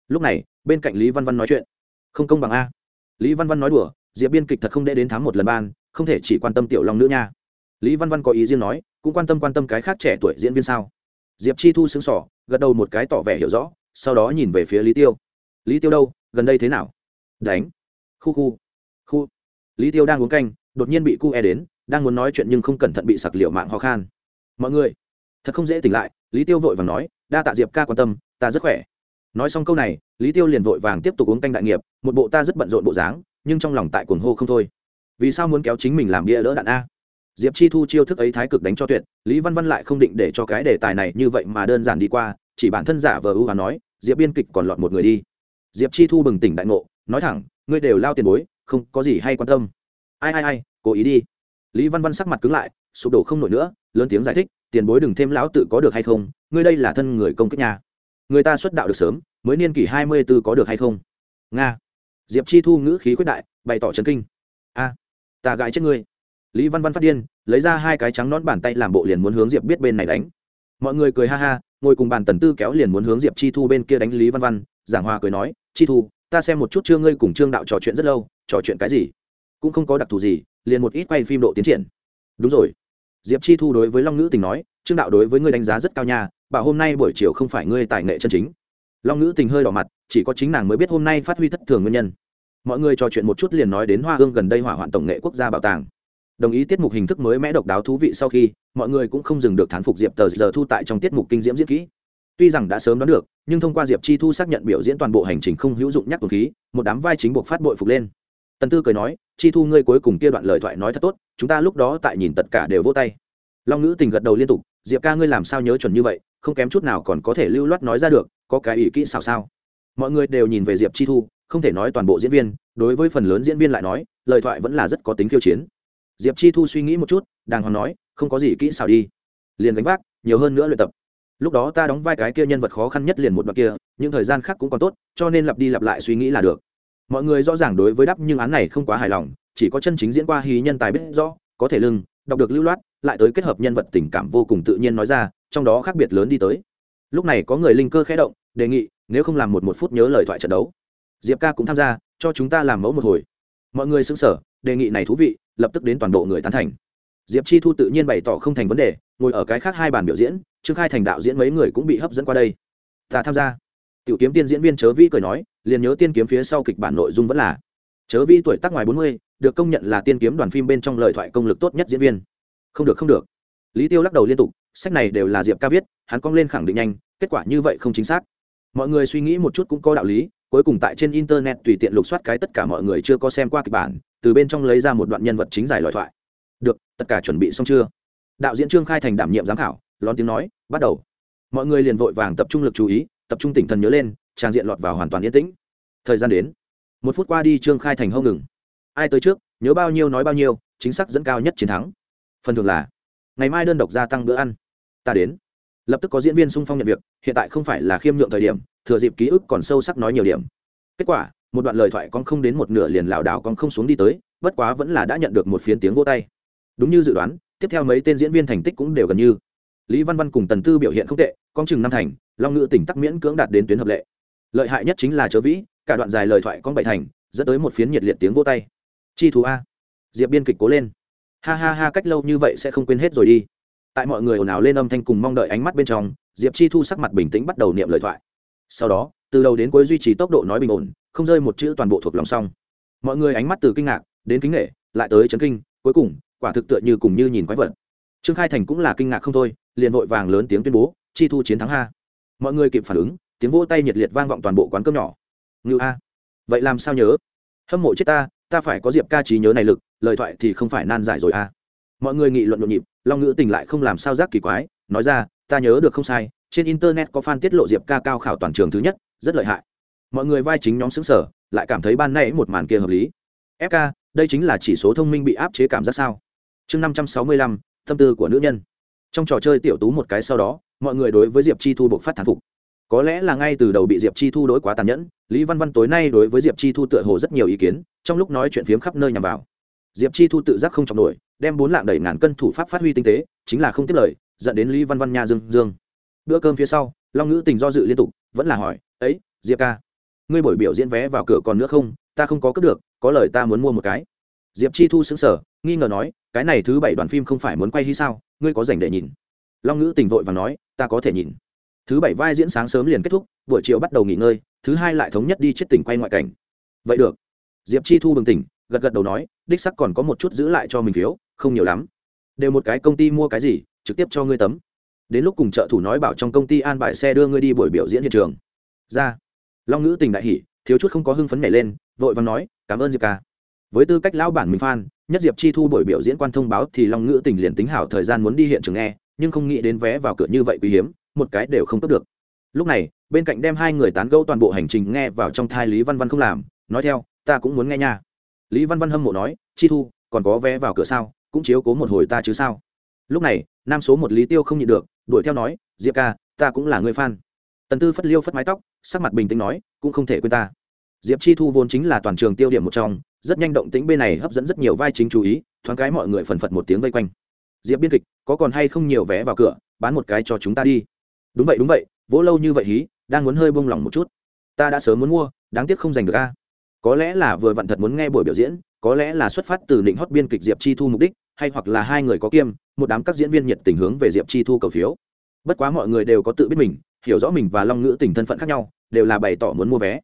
Lúc này bên cạnh lý văn văn nói chuyện. Không công bằng a. Lý văn văn nói đùa diệp biên kịch thật không để đến tháng một lần ban không thể chỉ quan tâm tiểu long nữ nha. Lý văn văn có ý riêng nói cũng quan tâm quan tâm cái khác trẻ tuổi diễn viên sao? Diệp chi thu xứng sỏ gật đầu một cái tỏ vẻ hiểu rõ, sau đó nhìn về phía lý tiêu. Lý tiêu đâu? Gần đây thế nào? Đánh. Khu khu. Khu. Lý tiêu đang uống canh, đột nhiên bị cu e đến, đang muốn nói chuyện nhưng không cẩn thận bị sặc liệu mạng ho khan. Mọi người, thật không dễ tỉnh lại, lý tiêu vội vàng nói, đa tạ diệp ca quan tâm, ta rất khỏe. Nói xong câu này, lý tiêu liền vội vàng tiếp tục uống canh đại nghiệp, một bộ ta rất bận rộn bộ dáng, nhưng trong lòng tại cuồng hô không thôi. Vì sao muốn kéo chính mình làm bia đỡ đạn a? Diệp chi thu chiêu thức ấy thái cực đánh cho tuyệt, lý văn văn lại không định để cho cái đề tài này như vậy mà đơn giản đi qua, chỉ bản thân giả vờ ưu và nói, diệp biên kịch còn lọt một người đi. Diệp chi thu bừng tỉnh đại ngộ, nói thẳng, ngươi đều lao tiền bối, không có gì hay quan tâm. Ai ai ai, cố ý đi. Lý văn văn sắc mặt cứng lại, sụp đổ không nổi nữa, lớn tiếng giải thích, tiền bối đừng thêm lão tự có được hay không, ngươi đây là thân người công kích nhà. Người ta xuất đạo được sớm, mới niên kỷ hai mươi b ố có được hay không? Nga. Diệp chi thu ngữ khí quyết đại, bày tỏ trấn kinh. A, ta gãi chết ngươi lý văn văn phát điên, lấy ra hai cái trắng nón bàn tay làm bộ liền muốn hướng diệp biết bên này đánh. Mọi người cười ha ha, ngồi cùng bàn tần tư kéo liền muốn hướng diệp chi thu bên kia đánh lý văn văn, giảng hòa cười nói, chi thu, ta xem một chút chưa ngươi cùng trương đạo trò chuyện rất lâu, trò chuyện cái gì? Cũng không có đặc thù gì, liền một ít quay phim độ tiến triển. Đúng rồi. Diệp chi thu đối với long Nữ tình nói, trương đạo đối với ngươi đánh giá rất cao nha bảo hôm nay buổi chiều không phải ngươi tài nghệ chân chính. Long Nữ tình hơi đỏ mặt, chỉ có chính nàng mới biết hôm nay phát huy thất thường nguyên nhân. Mọi người trò chuyện một chút liền nói đến hoa hương gần đây hỏa hoạn tổng nghệ quốc gia bảo tàng đồng ý tiết mục hình thức mới mẽ độc đáo thú vị sau khi, mọi người cũng không dừng được thán phục diệp tờ giờ thu tại trong tiết mục kinh diễm diễn kỹ. Tuy rằng đã sớm đoán được, nhưng thông qua diệp chi thu xác nhận biểu diễn toàn bộ hành trình không hữu dụng nhắc tuần khí, một đám vai chính buộc phát bội phục lên. Tần tư cười nói, chi thu ngươi cuối cùng kia đoạn lời thoại nói thật tốt, chúng ta lúc đó tại nhìn tất cả đều vô tay. Long ngữ tình gật đầu liên tục, diệp ca ngươi làm sao nhớ chuẩn như vậy, không kém chút nào còn có thể lưu loát nói ra được, có cái ý kỹ xào sao? Mọi người đều nhìn về diệp chi thu, không thể nói toàn bộ diễn viên, đối với phần lớn diễn viên lại nói, lời thoại vẫn là rất có tính khiêu chiến diệp chi thu suy nghĩ một chút, đàng hoàng nói, không có gì kỹ xảo đi. Liền gánh vác, nhiều hơn nữa luyện tập. Lúc đó ta đóng vai cái kia nhân vật khó khăn nhất liền một đoạn kia, những thời gian khác cũng còn tốt, cho nên lặp đi lặp lại suy nghĩ là được. Mọi người rõ ràng đối với đắp nhưng án này không quá hài lòng, chỉ có chân chính diễn qua hí nhân tài biết rõ, có thể lưng, đọc được lưu loát, lại tới kết hợp nhân vật tình cảm vô cùng tự nhiên nói ra, trong đó khác biệt lớn đi tới. Lúc này có người linh cơ khẽ động, đề nghị, nếu không làm một một phút nhớ lời thoại trận đấu. Diệp ca cũng tham gia, cho chúng ta làm mẫu một hồi. Mọi người xứng sở đề nghị này thú vị lập tức đến toàn bộ người tán thành. Diệp chi thu tự nhiên bày tỏ không thành vấn đề, ngồi ở cái khác hai bàn biểu diễn, trương khai thành đạo diễn mấy người cũng bị hấp dẫn qua đây. Ta tham gia. Tiểu kiếm tiên diễn viên chớ vĩ cười nói, liền nhớ tiên kiếm phía sau kịch bản nội dung vẫn là, chớ vĩ tuổi tác ngoài bốn mươi, được công nhận là tiên kiếm đoàn phim bên trong lời thoại công lực tốt nhất diễn viên. Không được không được. Lý tiêu lắc đầu liên tục, sách này đều là diệp ca viết, hắn cong lên khẳng định nhanh, kết quả như vậy không chính xác. Mọi người suy nghĩ một chút cũng có đạo lý, cuối cùng tại trên internet tùy tiện lục soát cái tất cả mọi người chưa có xem qua kịch bản từ bên trong lấy ra một đoạn nhân vật chính giải lời thoại. Được, tất cả chuẩn bị xong chưa? Đạo diễn trương khai thành đảm nhiệm giám khảo lón tiếng nói, bắt đầu. Mọi người liền vội vàng tập trung lực chú ý, tập trung tỉnh thần nhớ lên, trang diện lọt vào hoàn toàn yên tĩnh. Thời gian đến. Một phút qua đi trương khai thành hông ngừng. Ai tới trước, nhớ bao nhiêu nói bao nhiêu, chính xác dẫn cao nhất chiến thắng. Phần thường là, ngày mai đơn độc gia tăng bữa ăn. Ta đến. Lập tức có diễn viên sung phong nhận việc, hiện tại không phải là khiêm nhượng thời điểm, thừa dịp ký ức còn sâu sắc nói nhiều điểm. Kết quả một đoạn lời thoại con không đến một nửa liền lảo đảo con không xuống đi tới, bất quá vẫn là đã nhận được một phiến tiếng vô tay. Đúng như dự đoán, tiếp theo mấy tên diễn viên thành tích cũng đều gần như. Lý văn văn cùng tần tư biểu hiện không tệ, con chừng năm thành, long ngữ tỉnh tắc miễn cưỡng đạt đến tuyến hợp lệ. Lợi hại nhất chính là chớ vĩ, cả đoạn dài lời thoại con bảy thành, dẫn tới một phiến nhiệt liệt tiếng vô tay. Chi thú a. Diệp biên kịch cố lên. Ha ha ha, cách lâu như vậy sẽ không quên hết rồi đi. Tại mọi người ồn ào lên âm thanh cùng mong đợi ánh mắt bên trong, diệp chi thu sắc mặt bình tĩnh bắt đầu niệm lời thoại. Sau đó từ đầu đến cuối duy trì tốc độ nói bình ổn, không rơi một chữ toàn bộ thuộc lòng xong. Mọi người ánh mắt từ kinh ngạc đến kính nghệ lại tới chấn kinh, cuối cùng, quả thực tựa như cùng như nhìn quái vật. Trương khai thành cũng là kinh ngạc không thôi, liền vội vàng lớn tiếng tuyên bố, chi thu chiến thắng ha. Mọi người kịp phản ứng, tiếng vỗ tay nhiệt liệt vang vọng toàn bộ quán cơm nhỏ. Ngự a, vậy làm sao nhớ? Hâm mộ chết ta ta phải có diệp ca trí nhớ này lực, lời thoại thì không phải nan giải rồi a. Mọi người nghị luận nhộn nhịp, long ngữ tình lại không làm sao giác kỳ quái, nói ra, ta nhớ được không sai trên internet có fan tiết lộ diệp ca cao khảo toàn trường thứ nhất, rất lợi hại. Mọi người vai chính nhóm xứng sở lại cảm thấy ban nay một màn kia hợp lý. Fk đây chính là chỉ số thông minh bị áp chế cảm giác sao? Chương năm trăm sáu mươi lăm, tâm tư của nữ nhân. Trong trò chơi tiểu tú một cái sau đó, mọi người đối với diệp chi thu buộc phát thán phục. Có lẽ là ngay từ đầu bị diệp chi thu đối quá tàn nhẫn, lý văn văn tối nay đối với diệp chi thu tựa hồ rất nhiều ý kiến, trong lúc nói chuyện phiếm khắp nơi nhằm vào. Diệp chi thu tự giác không chọc nổi, đem bốn lạng đầy ngàn cân thủ pháp phát huy tinh tế, chính là không tiếp lời, dẫn đến lý văn văn nha dương dương bữa cơm phía sau, long ngữ tình do dự liên tục, vẫn là hỏi, ấy, diệp ca, ngươi buổi biểu diễn vé vào cửa còn nữa không? Ta không có cướp được, có lời ta muốn mua một cái. Diệp chi thu xứng sở nghi ngờ nói, cái này thứ bảy đoàn phim không phải muốn quay hay sao? Ngươi có dành để nhìn? Long ngữ tình vội và nói, ta có thể nhìn. Thứ bảy vai diễn sáng sớm liền kết thúc, buổi chiều bắt đầu nghỉ ngơi, thứ hai lại thống nhất đi chết tỉnh quay ngoại cảnh. Vậy được. Diệp chi thu bừng tỉnh, gật gật đầu nói, đích sắc còn có một chút giữ lại cho mình phiếu, không nhiều lắm. Đều một cái công ty mua cái gì, trực tiếp cho ngươi tấm đến lúc cùng trợ thủ nói bảo trong công ty an bài xe đưa ngươi đi buổi biểu diễn hiện trường. Ra. Long ngữ tình đại hỉ, thiếu chút không có hưng phấn nhảy lên, vội vàng nói, cảm ơn diệp ca. Với tư cách lão bản mình phan nhất diệp chi thu buổi biểu diễn quan thông báo thì long ngữ tình liền tính hảo thời gian muốn đi hiện trường nghe, nhưng không nghĩ đến vé vào cửa như vậy quý hiếm, một cái đều không tốt được. Lúc này, bên cạnh đem hai người tán gẫu toàn bộ hành trình nghe vào trong thai lý văn văn không làm, nói theo, ta cũng muốn nghe nha. Lý văn văn hâm mộ nói, chi thu, còn có vé vào cửa sao? Cũng chiếu cố một hồi ta chứ sao? Lúc này, nam số một lý tiêu không nhịn được đuổi theo nói, diệp ca, ta cũng là người fan. Tần tư phất liêu phất mái tóc, sắc mặt bình tĩnh nói, cũng không thể quên ta. Diệp chi thu vốn chính là toàn trường tiêu điểm một trong, rất nhanh động tĩnh bên này hấp dẫn rất nhiều vai chính chú ý, thoáng cái mọi người phần phật một tiếng vây quanh. Diệp biên kịch, có còn hay không nhiều vé vào cửa, bán một cái cho chúng ta đi. Đúng vậy đúng vậy, vỗ lâu như vậy hí, đang muốn hơi bông lỏng một chút. Ta đã sớm muốn mua, đáng tiếc không giành được a. Có lẽ là vừa vặn thật muốn nghe buổi biểu diễn, có lẽ là xuất phát từ định hót biên kịch diệp chi thu mục đích, hay hoặc là hai người có kiêm một đám các diễn viên nhiệt tình hướng về diệp chi thu cầu phiếu. Bất quá mọi người đều có tự biết mình, hiểu rõ mình và long ngữ tình thân phận khác nhau, đều là bày tỏ muốn mua vé.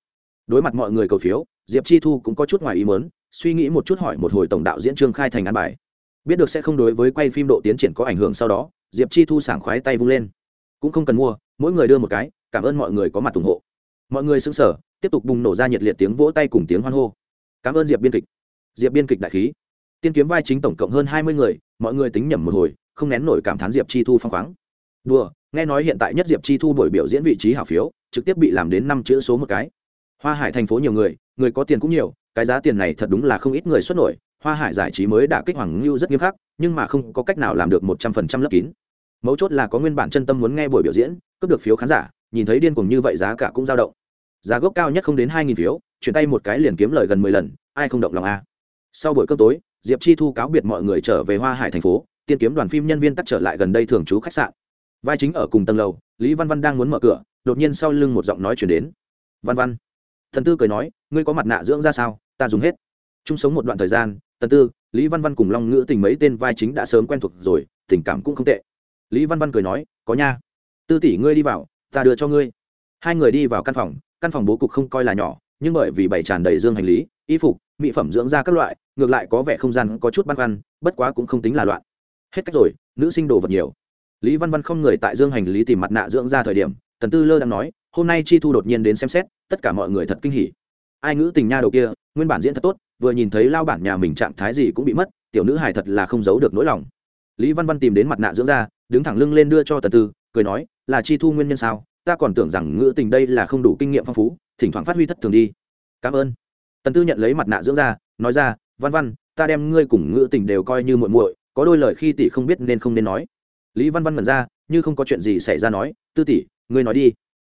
Đối mặt mọi người cầu phiếu, diệp chi thu cũng có chút ngoài ý mớn suy nghĩ một chút hỏi một hồi tổng đạo diễn trương khai thành an bài. Biết được sẽ không đối với quay phim độ tiến triển có ảnh hưởng sau đó, diệp chi thu sảng khoái tay vung lên. Cũng không cần mua, mỗi người đưa một cái, cảm ơn mọi người có mặt ủng hộ. Mọi người xứng sở tiếp tục bùng nổ ra nhiệt liệt tiếng vỗ tay cùng tiếng hoan hô. Cảm ơn diệp biên kịch. Diệp biên kịch đại khí tiên kiếm vai chính tổng cộng hơn hai mươi người, mọi người tính nhầm một hồi, không nén nổi cảm thán diệp chi thu phăng khoáng. Đùa, nghe nói hiện tại nhất diệp chi thu buổi biểu diễn vị trí hảo phiếu, trực tiếp bị làm đến năm chữ số một cái. Hoa hải thành phố nhiều người người có tiền cũng nhiều, cái giá tiền này thật đúng là không ít người xuất nổi, hoa hải giải trí mới đã kích hoàng ngưu rất nghiêm khắc, nhưng mà không có cách nào làm được một trăm phần trăm lấp kín. Mấu chốt là có nguyên bản chân tâm muốn nghe buổi biểu diễn, cướp được phiếu khán giả, nhìn thấy điên cuồng như vậy giá cả cũng dao động. Giá gốc cao nhất không đến hai nghìn phiếu, chuyển tay một cái liền kiếm lời gần mười lần, ai không động lòng a? Sau buổi cơm tối diệp chi thu cáo biệt mọi người trở về hoa hải thành phố, tiên kiếm đoàn phim nhân viên tắt trở lại gần đây thường trú khách sạn. Vai chính ở cùng tầng lầu, lý văn văn đang muốn mở cửa, đột nhiên sau lưng một giọng nói chuyển đến. Văn văn, thần tư cười nói, ngươi có mặt nạ dưỡng ra sao? Ta dùng hết. Chung sống một đoạn thời gian tần tư, lý văn văn cùng long ngữ tình mấy tên vai chính đã sớm quen thuộc rồi, tình cảm cũng không tệ. Lý văn văn cười nói, có nha. Tư tỷ ngươi đi vào, ta đưa cho ngươi. Hai người đi vào căn phòng căn phòng bố cục không coi là nhỏ nhưng bởi vì bày tràn đầy dương hành lý, y phục, mỹ phẩm dưỡng da các loại, ngược lại có vẻ không gian có chút băn khoăn, bất quá cũng không tính là loạn. Hết cách rồi, nữ sinh đồ vật nhiều. Lý văn văn không người tại dương hành lý tìm mặt nạ dưỡng ra thời điểm, tần tư lơ đang nói, hôm nay chi thu đột nhiên đến xem xét, tất cả mọi người thật kinh hỉ. Ai ngữ tình nha đầu kia, nguyên bản diễn thật tốt, vừa nhìn thấy lao bản nhà mình trạng thái gì cũng bị mất, tiểu nữ hài thật là không giấu được nỗi lòng. Lý văn văn tìm đến mặt nạ dưỡng ra đứng thẳng lưng lên đưa cho tần tư, cười nói, là chi thu nguyên nhân sao? Ta còn tưởng rằng ngữ tình đây là không đủ kinh nghiệm phong phú, thỉnh thoảng phát huy thất thường đi. Cảm ơn. Tần tư nhận lấy mặt nạ dưỡng ra nói ra, văn văn, ta đem ngươi cùng ngữ tình đều coi như muội muội, có đôi lời khi tỷ không biết nên không nên nói. Lý văn văn mật ra, như không có chuyện gì xảy ra nói, tư tỷ, ngươi nói đi.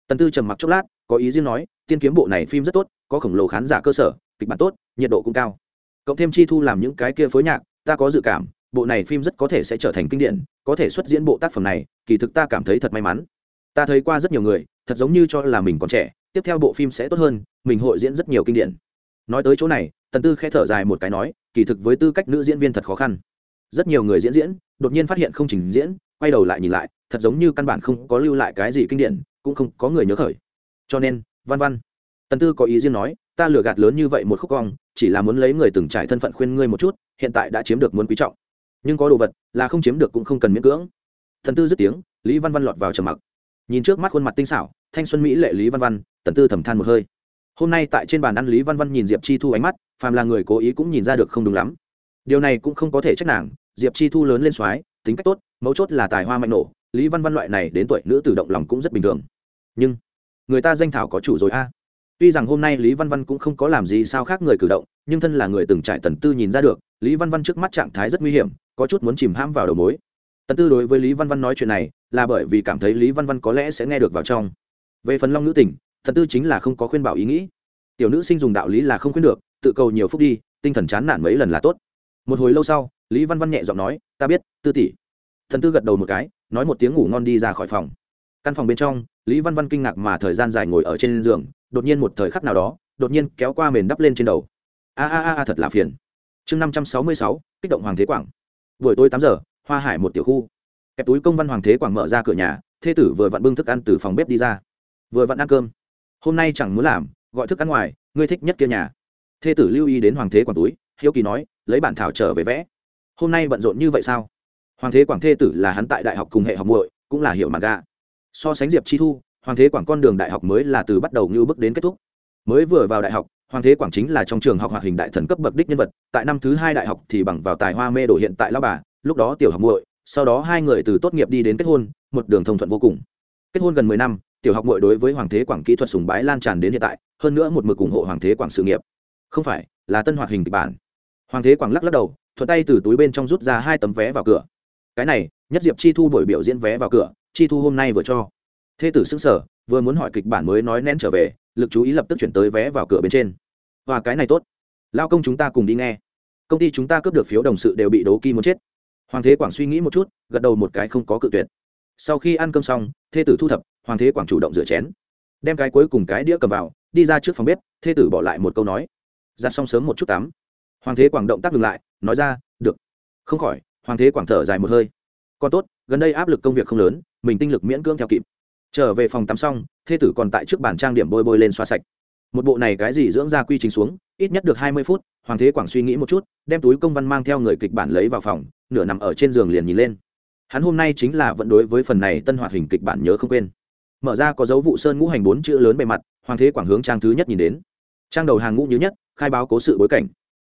Tần tư trầm mặc chốc lát, có ý riêng nói, tiên kiếm bộ này phim rất tốt, có khổng lồ khán giả cơ sở, kịch bản tốt, nhiệt độ cũng cao. Cộng thêm chi thu làm những cái kia phối nhạc, ta có dự cảm, bộ này phim rất có thể sẽ trở thành kinh điển, có thể xuất diễn bộ tác phẩm này, kỳ thực ta cảm thấy thật may mắn ta thấy qua rất nhiều người, thật giống như cho là mình còn trẻ, tiếp theo bộ phim sẽ tốt hơn, mình hội diễn rất nhiều kinh điển. Nói tới chỗ này, tần tư khẽ thở dài một cái nói, kỳ thực với tư cách nữ diễn viên thật khó khăn. Rất nhiều người diễn diễn, đột nhiên phát hiện không trình diễn, quay đầu lại nhìn lại, thật giống như căn bản không có lưu lại cái gì kinh điển, cũng không có người nhớ khởi. Cho nên, văn văn. Tần tư có ý riêng nói, ta lừa gạt lớn như vậy một khúc cong, chỉ là muốn lấy người từng trải thân phận khuyên ngươi một chút, hiện tại đã chiếm được muốn quý trọng. Nhưng có đồ vật, là không chiếm được cũng không cần miễn cưỡng. Thần tư dứt tiếng, lý văn văn lọt vào trầm mặc nhìn trước mắt khuôn mặt tinh xảo, thanh xuân mỹ lệ lý văn văn, tần tư thầm than một hơi. Hôm nay tại trên bàn ăn lý văn văn nhìn diệp chi thu ánh mắt, phàm là người cố ý cũng nhìn ra được không đúng lắm. Điều này cũng không có thể trách nàng, diệp chi thu lớn lên soái, tính cách tốt, mấu chốt là tài hoa mạnh nổ, lý văn văn loại này đến tuổi nữ tử động lòng cũng rất bình thường. Nhưng, người ta danh thảo có chủ rồi a. Tuy rằng hôm nay lý văn văn cũng không có làm gì sao khác người cử động, nhưng thân là người từng trải tần tư nhìn ra được, lý văn văn trước mắt trạng thái rất nguy hiểm, có chút muốn chìm hãm vào đầu mối tần tư đối với lý văn văn nói chuyện này là bởi vì cảm thấy lý văn văn có lẽ sẽ nghe được vào trong. Về phần long nữ tỉnh, tần tư chính là không có khuyên bảo ý nghĩ. Tiểu nữ sinh dùng đạo lý là không khuyên được, tự cầu nhiều phút đi, tinh thần chán nản mấy lần là tốt. Một hồi lâu sau, lý văn văn nhẹ giọng nói, ta biết, tư tỷ. Thần tư gật đầu một cái, nói một tiếng ngủ ngon đi ra khỏi phòng. Căn phòng bên trong, lý văn văn kinh ngạc mà thời gian dài ngồi ở trên giường, đột nhiên một thời khắc nào đó, đột nhiên kéo qua mền đắp lên trên đầu. A a a, thật là phiền. Chương năm trăm sáu mươi sáu, kích động hoàng thế quảng. Buổi tối tám giờ hoa hải một tiểu khu. Kẹp túi công văn hoàng thế quảng mở ra cửa nhà, thê tử vừa vặn bưng thức ăn từ phòng bếp đi ra. Vừa vặn ăn cơm. Hôm nay chẳng muốn làm, gọi thức ăn ngoài, ngươi thích nhất kia nhà. Thê tử lưu ý đến hoàng thế quảng túi, hiếu kỳ nói, lấy bản thảo trở về vẽ. Hôm nay bận rộn như vậy sao? Hoàng thế quảng thê tử là hắn tại đại học cùng hệ học muội, cũng là hiểu mặt gà so sánh diệp chi thu, hoàng thế quảng con đường đại học mới là từ bắt đầu như bước đến kết thúc. Mới vừa vào đại học, hoàng thế quảng chính là trong trường học hoạt hình đại thần cấp bậc đích nhân vật, tại năm thứ hai đại học thì bằng vào tài hoa mê đổ hiện tại lao bà lúc đó tiểu học muội, sau đó hai người từ tốt nghiệp đi đến kết hôn, một đường thông thuận vô cùng. Kết hôn gần mười năm, tiểu học muội đối với hoàng thế quảng kỹ thuật sùng bái lan tràn đến hiện tại, hơn nữa một mực ủng hộ hoàng thế quảng sự nghiệp. Không phải, là tân hoạt hình kịch bản. Hoàng thế quảng lắc lắc đầu, thuận tay từ túi bên trong rút ra hai tấm vé vào cửa. Cái này, nhất diệp chi thu buổi biểu diễn vé vào cửa, chi thu hôm nay vừa cho. Thê tử xứng sở vừa muốn hỏi kịch bản mới nói nén trở về, lực chú ý lập tức chuyển tới vé vào cửa bên trên. Và cái này tốt. Lao công chúng ta cùng đi nghe. Công ty chúng ta cướp được phiếu đồng sự đều bị đố kỳ muốn chết hoàng thế quảng suy nghĩ một chút, gật đầu một cái không có cự tuyệt. Sau khi ăn cơm xong, thê tử thu thập, hoàng thế quảng chủ động rửa chén. Đem cái cuối cùng cái đĩa cầm vào, đi ra trước phòng bếp, thê tử bỏ lại một câu nói. Ra xong sớm một chút tắm. Hoàng thế quảng động tác ngừng lại, nói ra, được. Không khỏi, hoàng thế quảng thở dài một hơi. Còn tốt, gần đây áp lực công việc không lớn, mình tinh lực miễn cưỡng theo kịp. Trở về phòng tắm xong, thê tử còn tại trước bàn trang điểm bôi bôi lên xoa sạch. Một bộ này cái gì dưỡng ra quy trình xuống, ít nhất được hai mươi phút, hoàng thế quảng suy nghĩ một chút, đem túi công văn mang theo người kịch bản lấy vào phòng nửa nằm ở trên giường liền nhìn lên. Hắn hôm nay chính là vẫn đối với phần này tân hoạt hình kịch bản nhớ không quên. Mở ra có dấu vụ sơn ngũ hành bốn chữ lớn bề mặt, hoàng thế quảng hướng trang thứ nhất nhìn đến. Trang đầu hàng ngũ nhứ nhất, khai báo cố sự bối cảnh.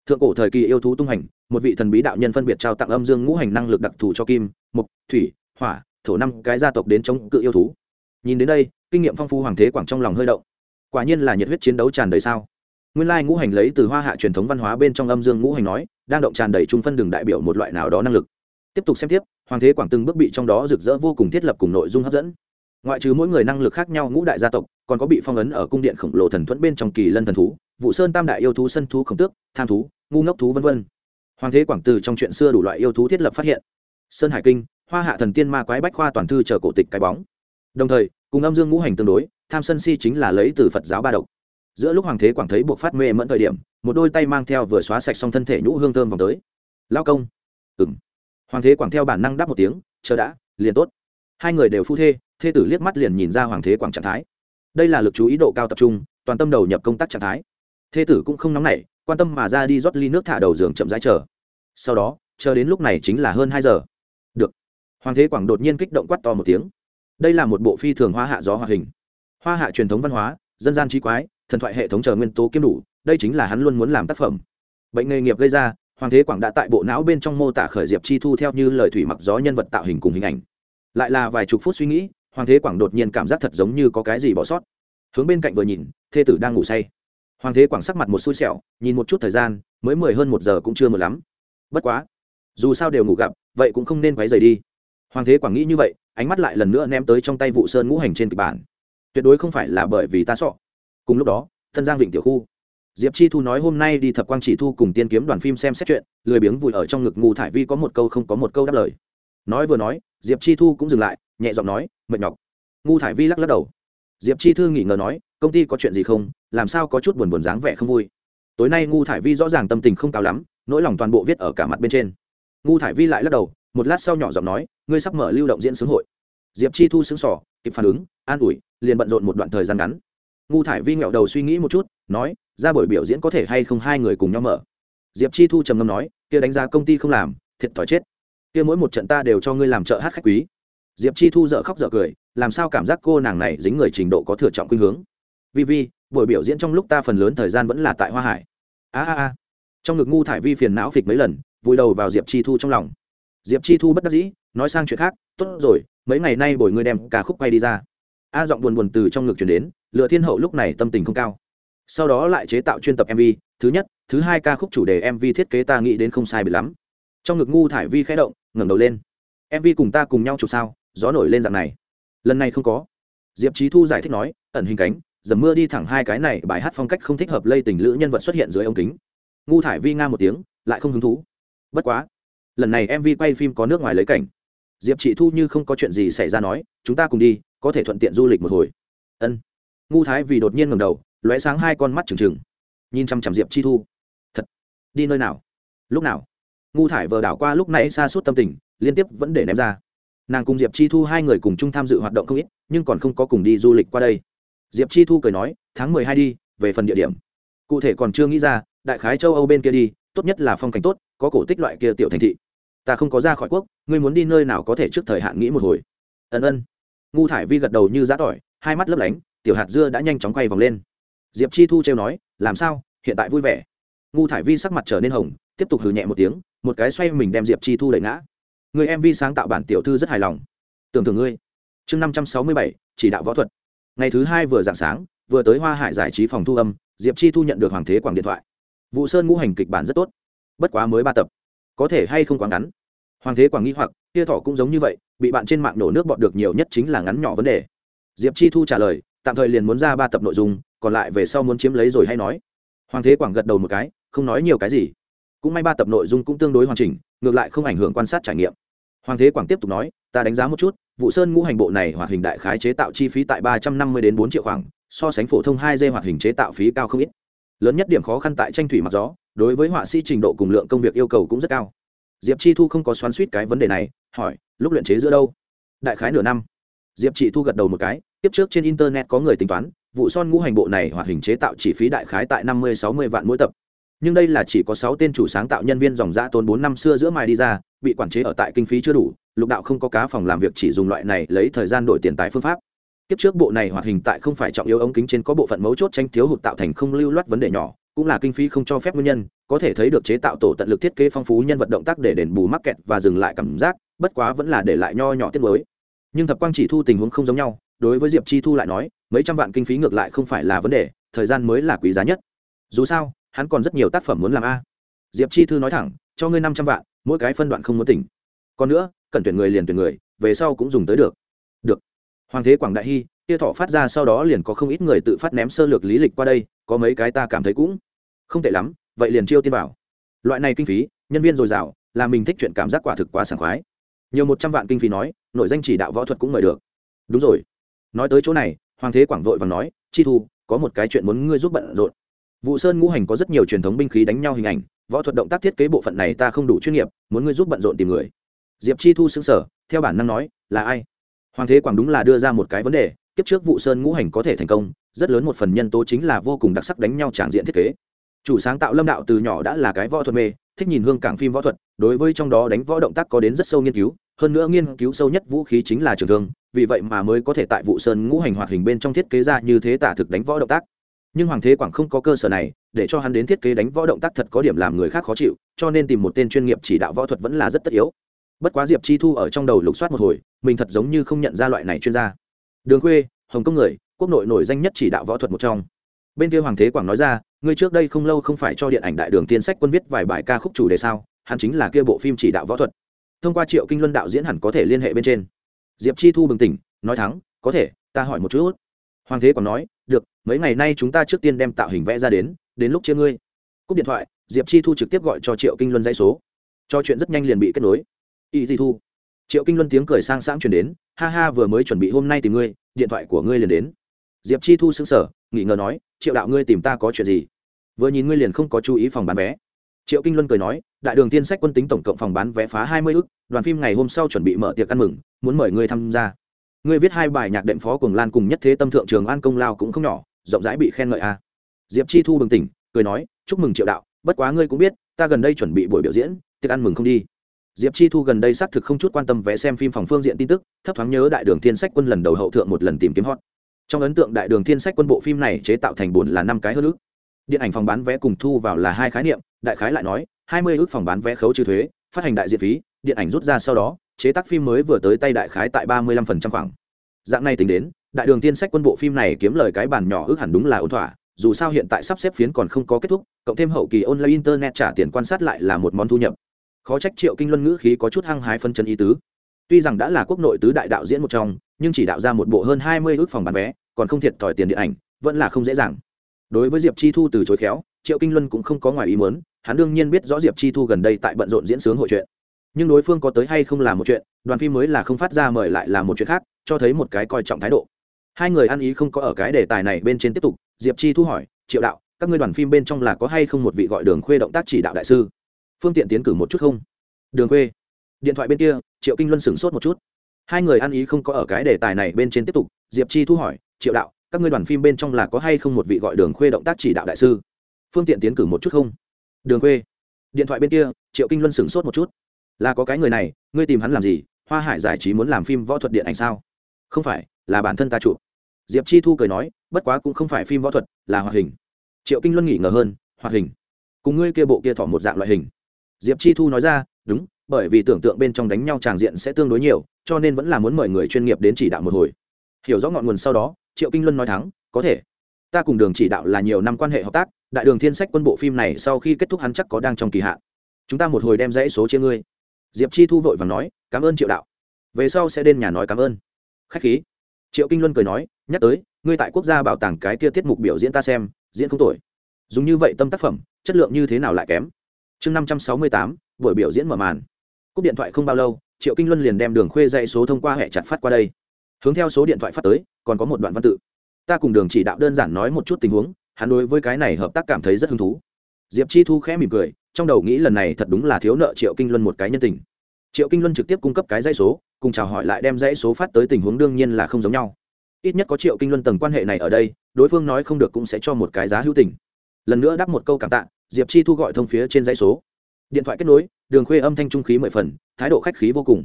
Thượng cổ thời kỳ yêu thú tung hành, một vị thần bí đạo nhân phân biệt trao tặng âm dương ngũ hành năng lực đặc thù cho kim mục thủy, hỏa, thổ năm cái gia tộc đến chống cự yêu thú. Nhìn đến đây, kinh nghiệm phong phú hoàng thế quảng trong lòng hơi động. Quả nhiên là nhiệt huyết chiến đấu tràn đầy sao. Nguyên lai ngũ hành lấy từ hoa hạ truyền thống văn hóa bên trong âm dương ngũ hành nói đang động tràn đầy trung phân đường đại biểu một loại nào đó năng lực. Tiếp tục xem tiếp, hoàng thế quảng từng bước bị trong đó rực rỡ vô cùng thiết lập cùng nội dung hấp dẫn. Ngoại trừ mỗi người năng lực khác nhau ngũ đại gia tộc, còn có bị phong ấn ở cung điện khổng lồ thần thuẫn bên trong kỳ lân thần thú, vụ sơn tam đại yêu thú sân thú khổng tước, tham thú, ngu ngốc thú v v hoàng thế quảng từ trong chuyện xưa đủ loại yêu thú thiết lập phát hiện. Sơn hải kinh, hoa hạ thần tiên ma quái bách khoa toàn thư chờ cổ tịch cái bóng. Đồng thời, cùng âm dương ngũ hành tương đối, tham sân si chính là lấy từ phật giáo ba độc giữa lúc hoàng thế quảng thấy buộc phát mê mẫn thời điểm, một đôi tay mang theo vừa xóa sạch xong thân thể nhũ hương thơm vòng tới. Lao công. Ừng hoàng thế quảng theo bản năng đáp một tiếng, chờ đã, liền tốt. Hai người đều phu thê thê tử liếc mắt liền nhìn ra hoàng thế quảng trạng thái. Đây là lực chú ý độ cao tập trung, toàn tâm đầu nhập công tác trạng thái. Thê tử cũng không nóng nảy, quan tâm mà ra đi rót ly nước thả đầu giường chậm rãi chờ. Sau đó, chờ đến lúc này chính là hơn hai giờ. Được. Hoàng thế quảng đột nhiên kích động quắt to một tiếng. Đây là một bộ phi thường hoa hạ gió hoạt hình. Hoa hạ truyền thống văn hóa, dân gian trí quái thần thoại hệ thống chờ nguyên tố kiếm đủ, đây chính là hắn luôn muốn làm tác phẩm. Bệnh nghề nghiệp gây ra, hoàng thế quảng đã tại bộ não bên trong mô tả khởi diệp chi thu theo như lời thủy mặc gió nhân vật tạo hình cùng hình ảnh. Lại là vài chục phút suy nghĩ, hoàng thế quảng đột nhiên cảm giác thật giống như có cái gì bỏ sót. Hướng bên cạnh vừa nhìn, thê tử đang ngủ say. Hoàng thế quảng sắc mặt một xui xẻo, nhìn một chút thời gian, mới mười hơn một giờ cũng chưa một lắm. Bất quá, dù sao đều ngủ gặp, vậy cũng không nên quấy rời đi. Hoàng thế quảng nghĩ như vậy, ánh mắt lại lần nữa ném tới trong tay vụ sơn ngũ hành trên kịch bản. Tuyệt đối không phải là bởi vì ta sọ cùng lúc đó thân giang vịnh tiểu khu. Diệp chi thu nói hôm nay đi thập quang chỉ thu cùng tiên kiếm đoàn phim xem xét chuyện, lười biếng vùi ở trong ngực ngu thải vi có một câu không có một câu đáp lời. Nói vừa nói, diệp chi thu cũng dừng lại, nhẹ giọng nói, mệt nhọc. Ngu thải vi lắc lắc đầu. Diệp chi thư nghỉ ngờ nói, công ty có chuyện gì không? Làm sao có chút buồn buồn dáng vẻ không vui? Tối nay ngu thải vi rõ ràng tâm tình không cao lắm, nỗi lòng toàn bộ viết ở cả mặt bên trên. Ngu thải vi lại lắc đầu, một lát sau nhỏ giọng nói, ngươi sắp mở lưu động diễn xướng hội. Diệp chi thu xứng sỏ kịp phản ứng, an ủi, liền bận rộn một đoạn thời gian ngắn ngu thải vi nghẹo đầu suy nghĩ một chút, nói, ra buổi biểu diễn có thể hay không hai người cùng nhau mở? Diệp chi thu trầm ngâm nói, kia đánh giá công ty không làm, thiệt thòi chết. Kia mỗi một trận ta đều cho ngươi làm trợ hát khách quý. Diệp chi thu dợ khóc dợ cười, làm sao cảm giác cô nàng này dính người trình độ có thừa trọng khuynh hướng? Vi vi, buổi biểu diễn trong lúc ta phần lớn thời gian vẫn là tại hoa hải. A a a. Trong ngực ngu thải vi phiền não phịch mấy lần, vùi đầu vào diệp chi thu trong lòng. Diệp chi thu bất đắc dĩ, nói sang chuyện khác, tốt rồi, mấy ngày nay bồi ngươi đem ca khúc quay đi ra. A giọng buồn buồn từ trong ngực chuyển đến lựa thiên hậu lúc này tâm tình không cao. Sau đó lại chế tạo chuyên tập mv thứ nhất, thứ hai ca khúc chủ đề mv thiết kế ta nghĩ đến không sai bị lắm. Trong ngực ngu thải vi khẽ động, ngẩng đầu lên. Mv cùng ta cùng nhau chụp sao, gió nổi lên dạng này. Lần này không có. Diệp trí thu giải thích nói, ẩn hình cánh dầm mưa đi thẳng hai cái này, bài hát phong cách không thích hợp lây tình lữ nhân vật xuất hiện dưới ống kính. Ngu thải vi nga một tiếng, lại không hứng thú. Bất quá, lần này mv quay phim có nước ngoài lấy cảnh. Diệp chị thu như không có chuyện gì xảy ra nói, chúng ta cùng đi, có thể thuận tiện du lịch một hồi. Ân ngu thái vì đột nhiên ngầm đầu, lóe sáng hai con mắt trừng trừng. Nhìn chăm chăm diệp chi thu. Thật, đi nơi nào? Lúc nào? Ngu thải vờ đảo qua lúc nãy xa suốt tâm tình, liên tiếp vẫn để ném ra. Nàng cùng diệp chi thu hai người cùng chung tham dự hoạt động không ít, nhưng còn không có cùng đi du lịch qua đây. Diệp chi thu cười nói, tháng mười hai đi, về phần địa điểm. Cụ thể còn chưa nghĩ ra, đại khái châu âu bên kia đi, tốt nhất là phong cảnh tốt, có cổ tích loại kia tiểu thành thị. Ta không có ra khỏi quốc, ngươi muốn đi nơi nào có thể trước thời hạn nghĩ một hồi? Ân ân. Ngu thải vi gật đầu như giã tỏi, hai mắt lấp lánh tiểu hạt dưa đã nhanh chóng quay vòng lên. Diệp chi thu trêu nói, làm sao? Hiện tại vui vẻ. Ngu thải vi sắc mặt trở nên hồng, tiếp tục hừ nhẹ một tiếng, một cái xoay mình đem diệp chi thu đẩy ngã. Người em Vi sáng tạo bản tiểu thư rất hài lòng. Tưởng thưởng ngươi. Chương năm trăm sáu mươi bảy, chỉ đạo võ thuật. Ngày thứ hai vừa dạng sáng, vừa tới hoa hải giải trí phòng thu âm, diệp chi thu nhận được hoàng thế quảng điện thoại. Vụ sơn ngũ hành kịch bản rất tốt. Bất quá mới ba tập. Có thể hay không quá ngắn? Hoàng thế quảng nghi hoặc kia thỏ cũng giống như vậy, bị bạn trên mạng nổ nước bọt được nhiều nhất chính là ngắn nhỏ vấn đề. Diệp chi thu trả lời tạm thời liền muốn ra ba tập nội dung, còn lại về sau muốn chiếm lấy rồi hay nói. Hoàng thế quảng gật đầu một cái, không nói nhiều cái gì. Cũng may ba tập nội dung cũng tương đối hoàn chỉnh, ngược lại không ảnh hưởng quan sát trải nghiệm. Hoàng thế quảng tiếp tục nói, ta đánh giá một chút vụ sơn ngũ hành bộ này hoạt hình đại khái chế tạo chi phí tại ba trăm năm mươi đến bốn triệu khoảng, so sánh phổ thông hai d hoạt hình chế tạo phí cao không ít. Lớn nhất điểm khó khăn tại tranh thủy mặc gió, đối với họa sĩ trình độ cùng lượng công việc yêu cầu cũng rất cao. Diệp chi thu không có xoắn suýt cái vấn đề này, hỏi, lúc luyện chế giữa đâu? Đại khái nửa năm. Diệp chị thu gật đầu một cái tiếp trước trên internet có người tính toán, vụ son ngũ hành bộ này hoạt hình chế tạo chi phí đại khái tại năm mươi, sáu mươi vạn mỗi tập. Nhưng đây là chỉ có sáu tên chủ sáng tạo nhân viên dòng giã tốn bốn năm xưa giữa mai đi ra, bị quản chế ở tại kinh phí chưa đủ, lục đạo không có cá phòng làm việc chỉ dùng loại này lấy thời gian đổi tiền tài phương pháp. Tiếp trước bộ này hoạt hình tại không phải trọng yếu ống kính trên có bộ phận mấu chốt tranh thiếu hụt tạo thành không lưu loát vấn đề nhỏ, cũng là kinh phí không cho phép nguyên nhân, có thể thấy được chế tạo tổ tận lực thiết kế phong phú nhân vật động tác để đền bù mắc kẹt và dừng lại cảm giác, bất quá vẫn là để lại nho nhỏ tiết mới. Nhưng thập quang chỉ thu tình huống không giống nhau đối với diệp chi thu lại nói, mấy trăm vạn kinh phí ngược lại không phải là vấn đề, thời gian mới là quý giá nhất. Dù sao, hắn còn rất nhiều tác phẩm muốn làm a. Diệp chi thư nói thẳng, cho ngươi năm trăm vạn, mỗi cái phân đoạn không muốn tỉnh. Còn nữa, cần tuyển người liền tuyển người, về sau cũng dùng tới được. Được. Hoàng thế quảng đại hy, kia thọ phát ra sau đó liền có không ít người tự phát ném sơ lược lý lịch qua đây, có mấy cái ta cảm thấy cũng không tệ lắm, vậy liền chiêu tiên bảo. Loại này kinh phí, nhân viên dồi dào, là mình thích chuyện cảm giác quả thực quá sảng khoái. Nhiều một trăm vạn kinh phí nói, nội danh chỉ đạo võ thuật cũng mời được. Đúng rồi nói tới chỗ này, hoàng thế quảng vội và nói, chi thu, có một cái chuyện muốn ngươi giúp bận rộn. Vụ sơn ngũ hành có rất nhiều truyền thống binh khí đánh nhau hình ảnh, võ thuật động tác thiết kế bộ phận này ta không đủ chuyên nghiệp, muốn ngươi giúp bận rộn tìm người. Diệp chi thu xứng sở theo bản năng nói, là ai? Hoàng thế quảng đúng là đưa ra một cái vấn đề, kiếp trước vụ sơn ngũ hành có thể thành công, rất lớn một phần nhân tố chính là vô cùng đặc sắc đánh nhau tràng diện thiết kế. Chủ sáng tạo lâm đạo từ nhỏ đã là cái võ thuật mê, thích nhìn hương cảng phim võ thuật, đối với trong đó đánh võ động tác có đến rất sâu nghiên cứu hơn nữa nghiên cứu sâu nhất vũ khí chính là trường thương, vì vậy mà mới có thể tại vụ sơn ngũ hành hoạt hình bên trong thiết kế ra như thế tả thực đánh võ động tác. Nhưng hoàng thế quảng không có cơ sở này, để cho hắn đến thiết kế đánh võ động tác thật có điểm làm người khác khó chịu, cho nên tìm một tên chuyên nghiệp chỉ đạo võ thuật vẫn là rất tất yếu. Bất quá diệp chi thu ở trong đầu lục soát một hồi, mình thật giống như không nhận ra loại này chuyên gia. Đường khuê, hồng kông người, quốc nội nổi danh nhất chỉ đạo võ thuật một trong. Bên kia hoàng thế quảng nói ra, ngươi trước đây không lâu không phải cho điện ảnh đại đường tiên sách quân viết vài bài ca khúc chủ đề sao? Hắn chính là kia bộ phim chỉ đạo võ thuật thông qua triệu kinh luân đạo diễn hẳn có thể liên hệ bên trên. Diệp chi thu bừng tỉnh, nói thắng, có thể, ta hỏi một chút hoàng thế còn nói, được, mấy ngày nay chúng ta trước tiên đem tạo hình vẽ ra đến đến lúc chia ngươi. Cúp điện thoại, diệp chi thu trực tiếp gọi cho triệu kinh luân dãy số. Cho chuyện rất nhanh liền bị kết nối. Y di thu. Triệu kinh luân tiếng cười sang sáng chuyển đến, ha ha vừa mới chuẩn bị hôm nay tìm ngươi, điện thoại của ngươi liền đến. Diệp chi thu xứng sở nghỉ ngờ nói, triệu đạo ngươi tìm ta có chuyện gì? Vừa nhìn ngươi liền không có chú ý phòng bán vé. Triệu kinh luân cười nói đại đường tiên sách quân tính tổng cộng phòng bán vé phá hai mươi ước đoàn phim ngày hôm sau chuẩn bị mở tiệc ăn mừng, muốn mời ngươi tham gia. Ngươi viết hai bài nhạc đệm phó cùng lan cùng nhất thế tâm thượng trường an công lao cũng không nhỏ, rộng rãi bị khen ngợi a. Diệp chi thu bừng tỉnh, cười nói, chúc mừng triệu đạo, bất quá ngươi cũng biết, ta gần đây chuẩn bị buổi biểu diễn, tiệc ăn mừng không đi. Diệp chi thu gần đây xác thực không chút quan tâm vé xem phim phòng phương diện tin tức, thấp thoáng nhớ đại đường thiên sách quân lần đầu hậu thượng một lần tìm kiếm hot. Trong ấn tượng đại đường thiên sách quân bộ phim này chế tạo thành buồn là năm cái hơn ước điện ảnh phòng bán vé cùng thu vào là hai khái niệm, đại khái lại nói hai mươi ước phòng bán vé khấu trừ thuế, phát hành đại diện phí, điện ảnh rút ra sau đó, chế tác phim mới vừa tới tay đại khái tại ba mươi lăm phần trăm khoảng. Dạng này tính đến, đại đường tiên sách quân bộ phim này kiếm lời cái bản nhỏ ước hẳn đúng là ổn thỏa, dù sao hiện tại sắp xếp phiến còn không có kết thúc, cộng thêm hậu kỳ online internet trả tiền quan sát lại là một món thu nhập. Khó trách triệu kinh luân ngữ khí có chút hăng hái phân chân ý tứ. Tuy rằng đã là quốc nội tứ đại đạo diễn một trong, nhưng chỉ đạo ra một bộ hơn hai mươi ước phòng bán vé, còn không thiệt thòi tiền điện ảnh, vẫn là không dễ dàng. Đối với diệp chi thu từ chối khéo, triệu kinh luân cũng không có ngoài ý muốn hắn đương nhiên biết rõ diệp chi thu gần đây tại bận rộn diễn sướng hội chuyện. Nhưng đối phương có tới hay không là một chuyện, đoàn phim mới là không phát ra mời lại là một chuyện khác, cho thấy một cái coi trọng thái độ. Hai người ăn ý không có ở cái đề tài này bên trên tiếp tục, diệp chi thu hỏi, triệu đạo, các ngươi đoàn phim bên trong là có hay không một vị gọi đường khuê động tác chỉ đạo đại sư? Phương tiện tiến cử một chút không? Đường khuê. Điện thoại bên kia, triệu kinh luân sửng sốt một chút. Hai người ăn ý không có ở cái đề tài này bên trên tiếp tục, diệp chi thu hỏi, triệu đạo, các ngươi đoàn phim bên trong là có hay không một vị gọi đường khuê động tác chỉ đạo đại sư? Phương tiện tiến cử một chút không? Đường khuê. Điện thoại bên kia, triệu kinh luân sửng sốt một chút. Là có cái người này, ngươi tìm hắn làm gì? Hoa hải giải trí muốn làm phim võ thuật điện ảnh sao? Không phải, là bản thân ta chụp. Diệp chi thu cười nói, bất quá cũng không phải phim võ thuật, là hoạt hình. Triệu kinh luân nghỉ ngờ hơn, hoạt hình. Cùng ngươi kia bộ kia thỏ một dạng loại hình. Diệp chi thu nói ra, đúng, bởi vì tưởng tượng bên trong đánh nhau tràng diện sẽ tương đối nhiều, cho nên vẫn là muốn mời người chuyên nghiệp đến chỉ đạo một hồi. Hiểu rõ ngọn nguồn sau đó, triệu kinh luân nói thắng, có thể ta cùng đường chỉ đạo là nhiều năm quan hệ hợp tác, đại đường thiên sách quân bộ phim này sau khi kết thúc hắn chắc có đang trong kỳ hạn. Chúng ta một hồi đem dãy số chia ngươi. Diệp chi thu vội và nói, cảm ơn triệu đạo. Về sau sẽ đến nhà nói cảm ơn. Khách khí. Triệu kinh luân cười nói, nhắc tới, ngươi tại quốc gia bảo tàng cái kia tiết mục biểu diễn ta xem, diễn không tội dùng như vậy tâm tác phẩm, chất lượng như thế nào lại kém? Chương năm trăm sáu mươi tám, buổi biểu diễn mở màn. Cúp điện thoại không bao lâu, triệu kinh luân liền đem đường khuê dãy số thông qua hệ chặt phát qua đây. Hướng theo số điện thoại phát tới, còn có một đoạn văn tự ta cùng đường chỉ đạo đơn giản nói một chút tình huống, hắn đối với cái này hợp tác cảm thấy rất hứng thú. Diệp chi thu khẽ mỉm cười, trong đầu nghĩ lần này thật đúng là thiếu nợ triệu kinh luân một cái nhân tình. Triệu kinh luân trực tiếp cung cấp cái dãy số, cùng chào hỏi lại đem dãy số phát tới tình huống đương nhiên là không giống nhau. Ít nhất có triệu kinh luân tầng quan hệ này ở đây, đối phương nói không được cũng sẽ cho một cái giá hữu tình. Lần nữa đáp một câu cảm tạ, diệp chi thu gọi thông phía trên dãy số. Điện thoại kết nối, đường khuê âm thanh trung khí mười phần, thái độ khách khí vô cùng.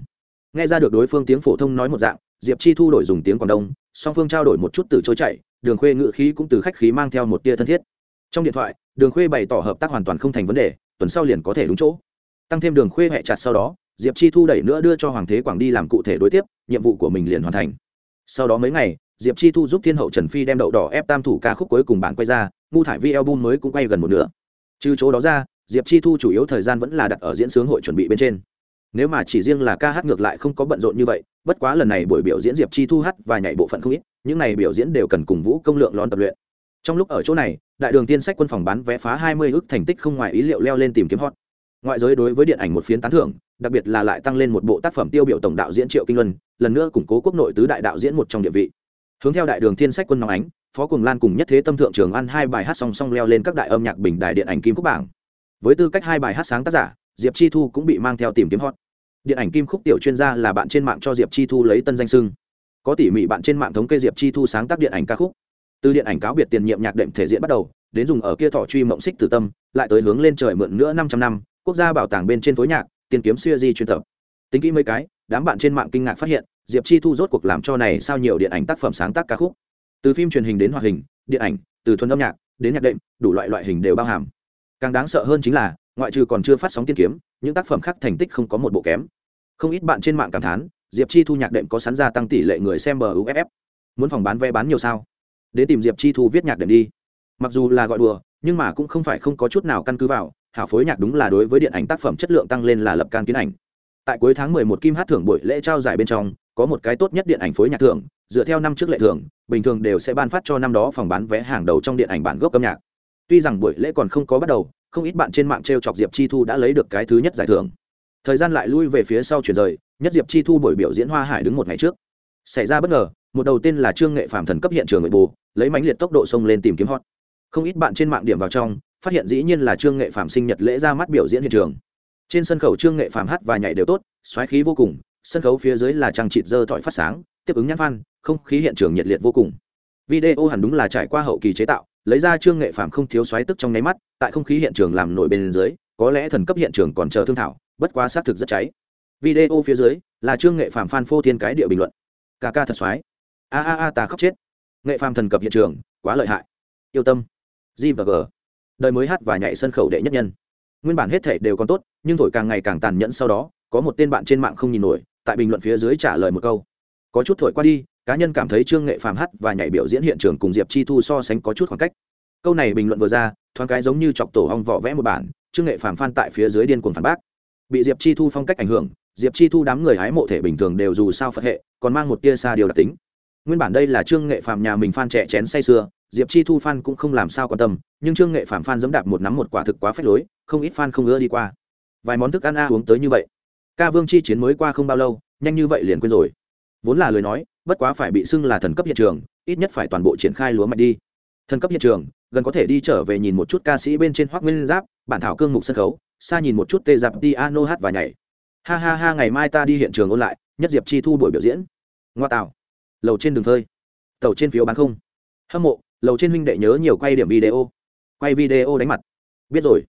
Nghe ra được đối phương tiếng phổ thông nói một dạng diệp chi thu đổi dùng tiếng quảng đông, song phương trao đổi một chút từ chối chạy, đường khuê ngự khí cũng từ khách khí mang theo một tia thân thiết. Trong điện thoại, đường khuê bày tỏ hợp tác hoàn toàn không thành vấn đề, tuần sau liền có thể đúng chỗ. Tăng thêm đường khuê hẹ chặt sau đó, diệp chi thu đẩy nữa đưa cho hoàng thế quảng đi làm cụ thể đối tiếp, nhiệm vụ của mình liền hoàn thành. Sau đó mấy ngày, diệp chi thu giúp thiên hậu trần phi đem đậu đỏ ép tam thủ ca khúc cuối cùng bản quay ra, ngu thải vi album mới cũng quay gần một nửa. Trừ chỗ đó ra, diệp chi thu chủ yếu thời gian vẫn là đặt ở diễn sướng hội chuẩn bị bên trên nếu mà chỉ riêng là ca hát ngược lại không có bận rộn như vậy, bất quá lần này buổi biểu diễn diệp chi thu hát và nhảy bộ phận không ít, những này biểu diễn đều cần cùng vũ công lượng lón tập luyện. Trong lúc ở chỗ này, đại đường tiên sách quân phòng bán vé phá hai mươi ước thành tích không ngoài ý liệu leo lên tìm kiếm hot. Ngoại giới đối với điện ảnh một phiến tán thưởng, đặc biệt là lại tăng lên một bộ tác phẩm tiêu biểu tổng đạo diễn triệu kinh luân, lần nữa củng cố quốc nội tứ đại đạo diễn một trong địa vị. Hướng theo đại đường thiên sách quân nóng ánh, phó cùng lan cùng nhất thế tâm thượng trường ăn hai bài hát song song leo lên các đại âm nhạc bình đài điện ảnh kim Quốc bảng. Với tư cách hai bài hát sáng tác giả diệp chi thu cũng bị mang theo tìm kiếm hot. Điện ảnh kim khúc tiểu chuyên gia là bạn trên mạng cho diệp chi thu lấy tân danh sưng có tỉ mỉ bạn trên mạng thống kê diệp chi thu sáng tác điện ảnh ca khúc. Từ điện ảnh cáo biệt tiền nhiệm nhạc đệm thể diễn bắt đầu, đến dùng ở kia thọ truy mộng xích tử tâm, lại tới hướng lên trời mượn nữa năm trăm năm, quốc gia bảo tàng bên trên phối nhạc, tiền kiếm siêu di chuyên tập. Tính kỹ mấy cái, đám bạn trên mạng kinh ngạc phát hiện, diệp chi thu rốt cuộc làm cho này sao nhiều điện ảnh tác phẩm sáng tác ca khúc. Từ phim truyền hình đến hoạt hình, điện ảnh, từ thuần âm nhạc đến nhạc đệm, đủ loại loại hình đều bao hàm. Càng đáng sợ hơn chính là ngoại trừ còn chưa phát sóng tiên kiếm, những tác phẩm khác thành tích không có một bộ kém. Không ít bạn trên mạng cảm thán, diệp chi thu nhạc đệm có sẵn ra tăng tỷ lệ người xem bờ muốn phòng bán vé bán nhiều sao? Đến tìm diệp chi thu viết nhạc đệm đi. Mặc dù là gọi đùa, nhưng mà cũng không phải không có chút nào căn cứ vào, hảo phối nhạc đúng là đối với điện ảnh tác phẩm chất lượng tăng lên là lập can kiến ảnh. Tại cuối tháng 11 kim hát thưởng buổi lễ trao giải bên trong, có một cái tốt nhất điện ảnh phối nhạc thưởng, dựa theo năm trước lệ thưởng, bình thường đều sẽ ban phát cho năm đó phòng bán vé hàng đầu trong điện ảnh bản gốc âm nhạc. Tuy rằng buổi lễ còn không có bắt đầu không ít bạn trên mạng t r e o chọc diệp chi thu đã lấy được cái thứ nhất giải thưởng. Thời gian lại lui về phía sau chuyển rời, nhất diệp chi thu buổi biểu diễn hoa hải đứng một ngày trước. Xảy ra bất ngờ, một đầu tên là trương nghệ phạm thần cấp hiện trường người bù lấy mãnh liệt tốc độ xông lên tìm kiếm hot. Không ít bạn trên mạng điểm vào trong, phát hiện dĩ nhiên là trương nghệ phạm sinh nhật lễ ra mắt biểu diễn hiện trường. Trên sân khấu trương nghệ phạm hát và nhảy đều tốt, xoáy khí vô cùng, sân khấu phía dưới là trang trịt dơ tỏi phát sáng, tiếp ứng nhãn phan, không khí hiện trường nhiệt liệt vô cùng. Video hẳn đúng là trải qua hậu kỳ chế tạo lấy ra trương nghệ phạm không thiếu xoáy tức trong nháy mắt, tại không khí hiện trường làm nổi bên dưới, có lẽ thần cấp hiện trường còn chờ thương thảo, bất quá xác thực rất cháy. Video phía dưới, là trương nghệ phạm phan phô thiên cái địa bình luận. Ca ca thật xoáy. A a a, ta khóc chết. Nghệ phạm thần cập hiện trường, quá lợi hại. Yêu tâm. G và g. Đời mới hát và nhảy sân khấu đệ nhất nhân. Nguyên bản hết thể đều còn tốt, nhưng thổi càng ngày càng tàn nhẫn sau đó, có một tên bạn trên mạng không nhìn nổi, tại bình luận phía dưới trả lời một câu. Có chút thổi qua đi cá nhân cảm thấy trương nghệ phàm hát và nhảy biểu diễn hiện trường cùng diệp chi thu so sánh có chút khoảng cách câu này bình luận vừa ra thoáng cái giống như chọc tổ hong vỏ vẽ một bản trương nghệ phàm phan tại phía dưới điên cuồng phản bác bị diệp chi thu phong cách ảnh hưởng diệp chi thu đám người hái mộ thể bình thường đều dù sao phật hệ còn mang một tia xa điều đặc tính nguyên bản đây là trương nghệ phàm nhà mình phan trẻ chén say sưa, diệp chi thu phan cũng không làm sao quan tâm nhưng trương nghệ phàm phan dẫm đạp một nắm một quả thực quá phép lối, không ít phan không ưa đi qua. Vài món thức ăn a uống tới như vậy. Ca vương chi chiến mới qua không bao lâu, nhanh như vậy liền quên rồi vốn là lời nói, bất quá phải bị xưng là thần cấp hiện trường, ít nhất phải toàn bộ triển khai lúa mạch đi. Thần cấp hiện trường, gần có thể đi trở về nhìn một chút ca sĩ bên trên hoác nguyên giáp, bản thảo cương mục sân khấu, xa nhìn một chút tê dạp piano hát và nhảy. Ha ha ha, ngày mai ta đi hiện trường ôn lại, nhất diệp chi thu buổi biểu diễn. Ngoa tạo. Lầu trên đường phơi. Tàu trên phiếu bán không. Hâm mộ, lầu trên huynh đệ nhớ nhiều quay điểm video. Quay video đánh mặt. Biết rồi.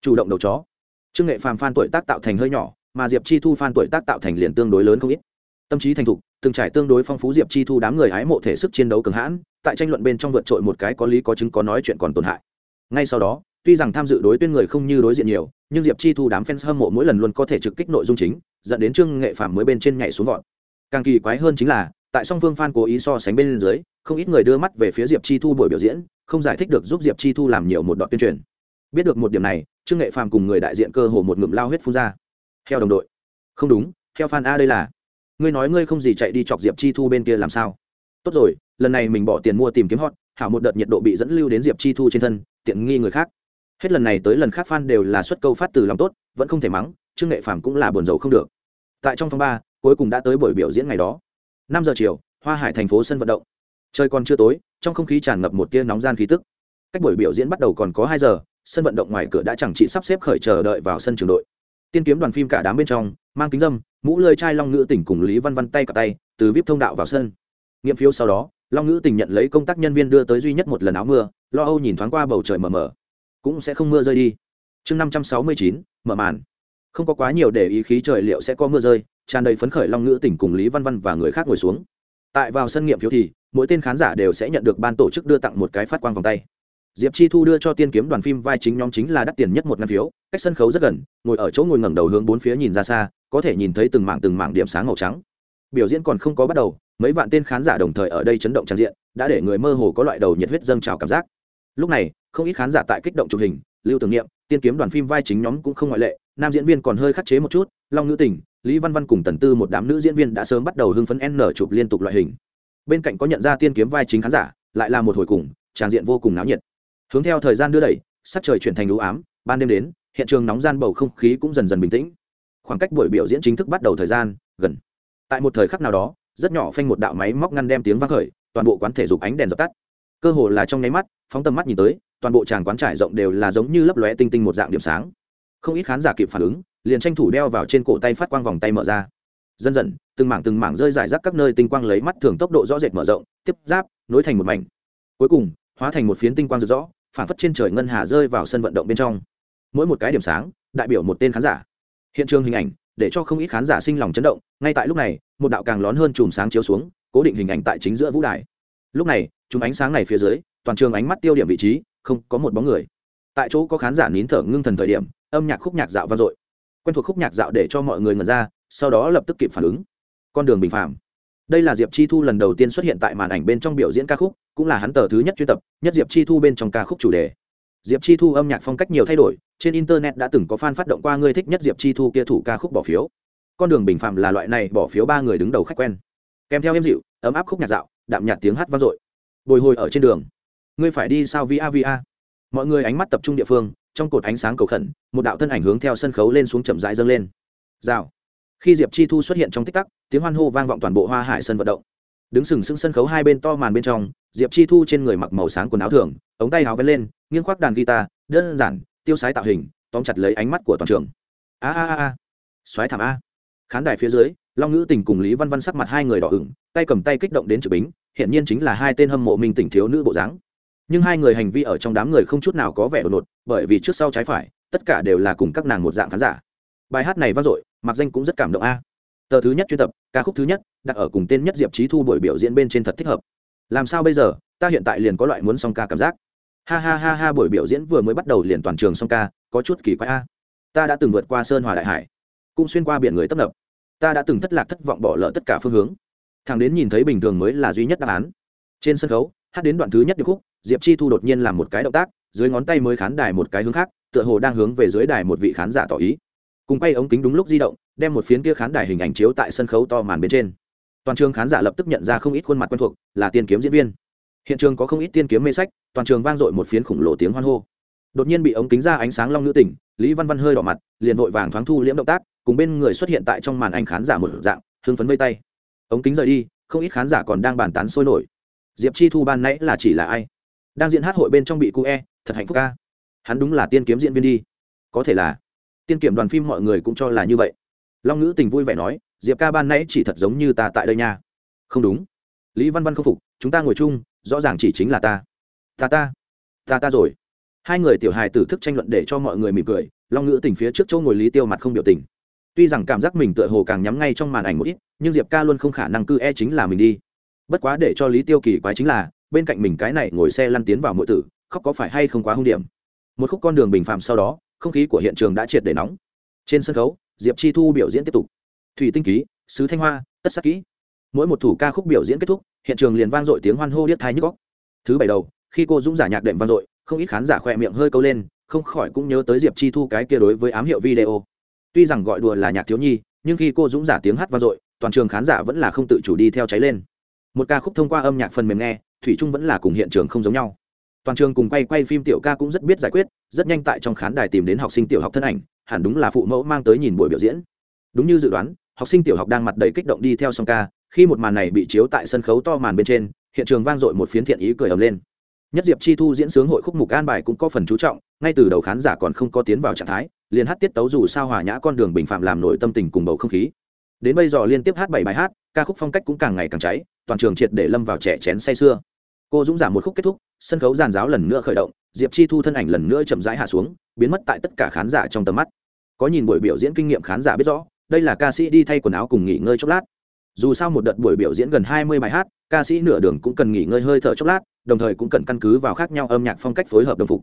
Chủ động đầu chó. Trương nghệ phàm phan tuổi tác tạo thành hơi nhỏ, mà diệp chi thu phan tuổi tác tạo thành liền tương đối lớn không ít tâm trí thành thục, từng trải tương đối phong phú diệp chi thu đám người hái mộ thể sức chiến đấu cường hãn, tại tranh luận bên trong vượt trội một cái có lý có chứng có nói chuyện còn tổn hại. Ngay sau đó, tuy rằng tham dự đối tuyên người không như đối diện nhiều, nhưng diệp chi thu đám fans hâm mộ mỗi lần luôn có thể trực kích nội dung chính, dẫn đến trương nghệ phạm mới bên trên nhảy xuống vọt. Càng kỳ quái hơn chính là, tại song phương fan cố ý so sánh bên dưới, không ít người đưa mắt về phía diệp chi thu buổi biểu diễn, không giải thích được giúp diệp chi thu làm nhiều một đoạn tuyên truyền. Biết được một điểm này, trương nghệ phàm cùng người đại diện cơ hồ một ngụm lao huyết phun ra. Theo đồng đội. Không đúng, theo fan a đây là ngươi nói ngươi không gì chạy đi chọc diệp chi thu bên kia làm sao? Tốt rồi, lần này mình bỏ tiền mua tìm kiếm hot, hảo một đợt nhiệt độ bị dẫn lưu đến diệp chi thu trên thân, tiện nghi người khác. Hết lần này tới lần khác fan đều là xuất câu phát từ lòng tốt, vẫn không thể mắng, trương nghệ phàm cũng là buồn rầu không được. Tại trong phòng ba, cuối cùng đã tới buổi biểu diễn ngày đó. Năm giờ chiều, hoa hải thành phố sân vận động. Trời còn chưa tối, trong không khí tràn ngập một tia nóng gian khí tức. Cách buổi biểu diễn bắt đầu còn có hai giờ, sân vận động ngoài cửa đã chẳng chị sắp xếp khởi chờ đợi vào sân trường đội. Tiên kiếm đoàn phim cả đám bên trong, mang kính dâm mũ lơi trai long ngữ tỉnh cùng lý văn văn tay cả tay, từ vip thông đạo vào sân. Nghiệm phiếu sau đó, long ngữ tỉnh nhận lấy công tác nhân viên đưa tới duy nhất một lần áo mưa, lo âu nhìn thoáng qua bầu trời mờ mờ. Cũng sẽ không mưa rơi đi. Chương năm trăm sáu mươi chín, mở màn. Không có quá nhiều để ý khí trời liệu sẽ có mưa rơi, tràn đầy phấn khởi long ngữ tỉnh cùng lý văn văn và người khác ngồi xuống. Tại vào sân nghiệm phiếu thì, mỗi tên khán giả đều sẽ nhận được ban tổ chức đưa tặng một cái phát quang vòng tay. Diệp chi thu đưa cho tiên kiếm đoàn phim vai chính nhóm chính là đắt tiền nhất một ngàn phiếu, cách sân khấu rất gần, ngồi ở chỗ ngồi ngẩng đầu hướng bốn phía nhìn ra xa có thể nhìn thấy từng mảng từng mảng điểm sáng màu trắng. Biểu diễn còn không có bắt đầu, mấy vạn tên khán giả đồng thời ở đây chấn động tràn diện, đã để người mơ hồ có loại đầu nhiệt huyết dâng trào cảm giác. Lúc này, không ít khán giả tại kích động chụp hình, lưu tưởng niệm, tiên kiếm đoàn phim vai chính nhóm cũng không ngoại lệ, nam diễn viên còn hơi khắc chế một chút, long nữ tỉnh lý văn văn cùng tần tư một đám nữ diễn viên đã sớm bắt đầu hưng phấn n chụp liên tục loại hình. Bên cạnh có nhận ra tiên kiếm vai chính khán giả, lại là một hồi cùng tràng diện vô cùng náo nhiệt. Hướng theo thời gian đưa đẩy, sắc trời chuyển thành lũ ám, ban đêm đến, hiện trường nóng gian bầu không khí cũng dần dần bình tĩnh khoảng cách buổi biểu diễn chính thức bắt đầu thời gian, gần. Tại một thời khắc nào đó, rất nhỏ phanh một đạo máy móc ngăn đem tiếng vang khởi, toàn bộ quán thể dục ánh đèn dập tắt. Cơ hồ là trong nháy mắt, phóng tầm mắt nhìn tới, toàn bộ tràng quán trải rộng đều là giống như lấp lóe tinh tinh một dạng điểm sáng. Không ít khán giả kịp phản ứng, liền tranh thủ đeo vào trên cổ tay phát quang vòng tay mở ra. Dần dần, từng mảng từng mảng rơi rải rác các nơi tinh quang lấy mắt thường tốc độ rõ rệt mở rộng, tiếp giáp, nối thành một mảnh. Cuối cùng, hóa thành một phiến tinh quang rực rõ phản phất trên trời ngân hà rơi vào sân vận động bên trong. Mỗi một cái điểm sáng, đại biểu một tên khán giả hiện trường hình ảnh, để cho không ít khán giả sinh lòng chấn động, ngay tại lúc này, một đạo càng lón hơn chùm sáng chiếu xuống, cố định hình ảnh tại chính giữa vũ đài. Lúc này, chùm ánh sáng này phía dưới, toàn trường ánh mắt tiêu điểm vị trí, không có một bóng người. Tại chỗ có khán giả nín thở ngưng thần thời điểm, âm nhạc khúc nhạc dạo vang dội. Quen thuộc khúc nhạc dạo để cho mọi người ngẩn ra, sau đó lập tức kịp phản ứng. Con đường bình phạm đây là diệp chi thu lần đầu tiên xuất hiện tại màn ảnh bên trong biểu diễn ca khúc, cũng là hắn tờ thứ nhất chuyên tập, nhất diệp chi thu bên trong ca khúc chủ đề diệp chi thu âm nhạc phong cách nhiều thay đổi, trên internet đã từng có fan phát động qua người thích nhất diệp chi thu kia thủ ca khúc bỏ phiếu. Con đường bình phạm là loại này, bỏ phiếu ba người đứng đầu khách quen. Kèm theo êm dịu, ấm áp khúc nhạc dạo, đạm nhạt tiếng hát vang dội. Bồi hồi ở trên đường. Ngươi phải đi sao via via? Mọi người ánh mắt tập trung địa phương, trong cột ánh sáng cầu khẩn, một đạo thân ảnh hướng theo sân khấu lên xuống chậm rãi dâng lên. Rào. Khi diệp chi thu xuất hiện trong tích tắc, tiếng hoan hô vang vọng toàn bộ hoa hải sân vận động. Đứng sừng sững sân khấu hai bên to màn bên trong, diệp chi thu trên người mặc màu sáng quần áo thường ống tay áo vén lên, nghiêng khoác đàn guitar, đơn giản, tiêu sái tạo hình, tóm chặt lấy ánh mắt của toàn trường. A a a a. Xoáy thảm a. Khán đài phía dưới, long ngữ tình cùng lý văn văn sắc mặt hai người đỏ ửng, tay cầm tay kích động đến chữ bính hiện nhiên chính là hai tên hâm mộ minh tỉnh thiếu nữ bộ dáng. Nhưng hai người hành vi ở trong đám người không chút nào có vẻ đột ngột, bởi vì trước sau trái phải, tất cả đều là cùng các nàng một dạng khán giả. Bài hát này vang dội, mặc danh cũng rất cảm động a. Tờ thứ nhất chuyên tập, ca khúc thứ nhất, đặt ở cùng tên nhất diệp trí thu buổi biểu diễn bên trên thật thích hợp. Làm sao bây giờ, ta hiện tại liền có loại muốn song ca cảm giác ha ha ha ha, buổi biểu diễn vừa mới bắt đầu liền toàn trường song ca, có chút kỳ quái a. Ta đã từng vượt qua sơn hòa đại hải, cũng xuyên qua biển người tấp nập. Ta đã từng thất lạc thất vọng bỏ lỡ tất cả phương hướng. Thằng đến nhìn thấy bình thường mới là duy nhất đáp án. Trên sân khấu, hát đến đoạn thứ nhất điệp khúc, diệp chi thu đột nhiên làm một cái động tác, dưới ngón tay mới khán đài một cái hướng khác, tựa hồ đang hướng về dưới đài một vị khán giả tỏ ý. Cùng quay ống kính đúng lúc di động, đem một phiến kia khán đài hình ảnh chiếu tại sân khấu to màn bên trên. Toàn trường khán giả lập tức nhận ra không ít khuôn mặt quen thuộc, là tiên kiếm diễn viên hiện trường có không ít tiên kiếm mê sách, toàn trường vang dội một phiến khủng lộ tiếng hoan hô. Đột nhiên bị ống kính ra ánh sáng long nữ tỉnh, lý văn văn hơi đỏ mặt, liền vội vàng thoáng thu liễm động tác, cùng bên người xuất hiện tại trong màn ảnh khán giả một dạng, hưng phấn vây tay. Ống kính rời đi, không ít khán giả còn đang bàn tán sôi nổi. Diệp chi thu ban nãy là chỉ là ai? Đang diễn hát hội bên trong bị cu e thật hạnh phúc ca. Hắn đúng là tiên kiếm diễn viên đi. Có thể là tiên kiểm đoàn phim mọi người cũng cho là như vậy. Long Nữ tình vui vẻ nói, diệp ca ban nãy chỉ thật giống như ta tại đây nha. Không đúng. Lý văn văn không phục, chúng ta ngồi chung rõ ràng chỉ chính là ta. Ta ta. Ta ta rồi. Hai người tiểu hài tử thức tranh luận để cho mọi người mỉm cười, long ngữ tình phía trước chỗ ngồi lý tiêu mặt không biểu tình. Tuy rằng cảm giác mình tựa hồ càng nhắm ngay trong màn ảnh một ít, nhưng diệp ca luôn không khả năng cư e chính là mình đi. Bất quá để cho lý tiêu kỳ quái chính là, bên cạnh mình cái này ngồi xe lăn tiến vào mỗi tử, khóc có phải hay không quá hung điểm một khúc con đường bình phạm sau đó, không khí của hiện trường đã triệt để nóng. Trên sân khấu, diệp chi thu biểu diễn tiếp tục. Thủy tinh ký, sứ thanh hoa, tất sắc kỹ mỗi một thủ ca khúc biểu diễn kết thúc hiện trường liền vang dội tiếng hoan hô điếc thai nhức góc thứ bảy đầu, khi cô dũng giả nhạc đệm vang dội, không ít khán giả khỏe miệng hơi câu lên, không khỏi cũng nhớ tới diệp chi thu cái kia đối với ám hiệu video. Tuy rằng gọi đùa là nhạc thiếu nhi, nhưng khi cô dũng giả tiếng hát vang dội, toàn trường khán giả vẫn là không tự chủ đi theo cháy lên. Một ca khúc thông qua âm nhạc phần mềm nghe, thủy trung vẫn là cùng hiện trường không giống nhau. Toàn trường cùng quay quay phim tiểu ca cũng rất biết giải quyết, rất nhanh tại trong khán đài tìm đến học sinh tiểu học thân ảnh, hẳn đúng là phụ mẫu mang tới nhìn buổi biểu diễn. Đúng như dự đoán, học sinh tiểu học đang mặt đầy kích động đi theo song ca khi một màn này bị chiếu tại sân khấu to màn bên trên, hiện trường vang dội một phiến thiện ý cười ầm lên. Nhất diệp chi thu diễn sướng hội khúc mục an bài cũng có phần chú trọng, ngay từ đầu khán giả còn không có tiến vào trạng thái, liền hát tiết tấu dù sao hòa nhã con đường bình phạm làm nổi tâm tình cùng bầu không khí. Đến bây giờ liên tiếp hát bảy bài hát, ca khúc phong cách cũng càng ngày càng cháy, toàn trường triệt để lâm vào trẻ chén say sưa. Cô dũng giảm một khúc kết thúc, sân khấu giàn giáo lần nữa khởi động, diệp chi thu thân ảnh lần nữa chậm rãi hạ xuống, biến mất tại tất cả khán giả trong tầm mắt. Có nhìn buổi biểu diễn kinh nghiệm khán giả biết rõ, đây là ca sĩ đi thay quần áo cùng nghỉ ngơi chốc lát dù sao một đợt buổi biểu diễn gần hai mươi bài hát, ca sĩ nửa đường cũng cần nghỉ ngơi hơi thở chốc lát, đồng thời cũng cần căn cứ vào khác nhau âm nhạc phong cách phối hợp đồng phục.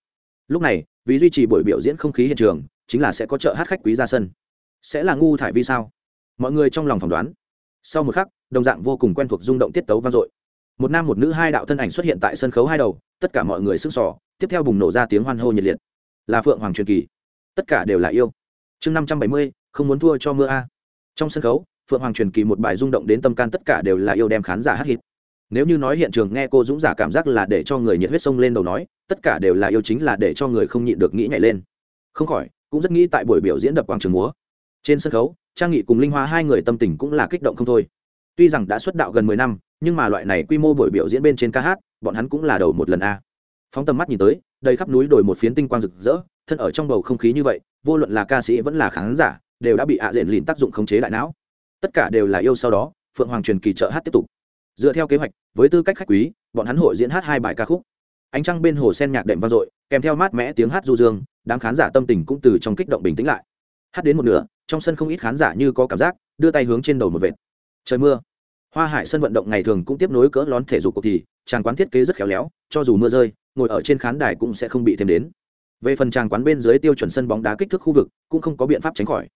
Lúc này, vì duy trì buổi biểu diễn không khí hiện trường, chính là sẽ có chợ hát khách quý ra sân. Sẽ là ngu thải vi sao? Mọi người trong lòng phỏng đoán. Sau một khắc, đồng dạng vô cùng quen thuộc rung động tiết tấu vang dội. Một nam một nữ hai đạo thân ảnh xuất hiện tại sân khấu hai đầu, tất cả mọi người sức sỏ tiếp theo bùng nổ ra tiếng hoan hô nhiệt liệt. Là phượng hoàng truyền kỳ. Tất cả đều là yêu. Chương năm trăm bảy mươi, không muốn thua cho mưa a. Trong sân khấu phượng hoàng truyền kỳ một bài rung động đến tâm can tất cả đều là yêu đem khán giả hát hít nếu như nói hiện trường nghe cô dũng giả cảm giác là để cho người nhiệt huyết sông lên đầu nói, tất cả đều là yêu chính là để cho người không nhịn được nghĩ nhảy lên. Không khỏi, cũng rất nghĩ tại buổi biểu diễn đập quảng trường múa. Trên sân khấu, trang nghị cùng linh hoa hai người tâm tình cũng là kích động không thôi. Tuy rằng đã xuất đạo gần mười năm, nhưng mà loại này quy mô buổi biểu diễn bên trên ca hát, bọn hắn cũng là đầu một lần a. Phóng tầm mắt nhìn tới, đầy khắp núi đồi một phiến tinh quang rực rỡ, thân ở trong bầu không khí như vậy, vô luận là ca sĩ vẫn là khán giả, đều đã bị ạ à diện lìn tác dụng khống chế đại não tất cả đều là yêu sau đó, phượng hoàng truyền kỳ trợ hát tiếp tục. Dựa theo kế hoạch, với tư cách khách quý, bọn hắn hội diễn hát hai bài ca khúc. Ánh trăng bên hồ sen nhạc đệm vang dội, kèm theo mát mẽ tiếng hát du dương, đám khán giả tâm tình cũng từ trong kích động bình tĩnh lại. Hát đến một nửa, trong sân không ít khán giả như có cảm giác, đưa tay hướng trên đầu một vệt. Trời mưa. Hoa hải sân vận động ngày thường cũng tiếp nối cỡ lón thể dục cuộc thì tràng quán thiết kế rất khéo léo, cho dù mưa rơi, ngồi ở trên khán đài cũng sẽ không bị thêm đến. Về phần tràng quán bên dưới tiêu chuẩn sân bóng đá kích thước khu vực, cũng không có biện pháp tránh khỏi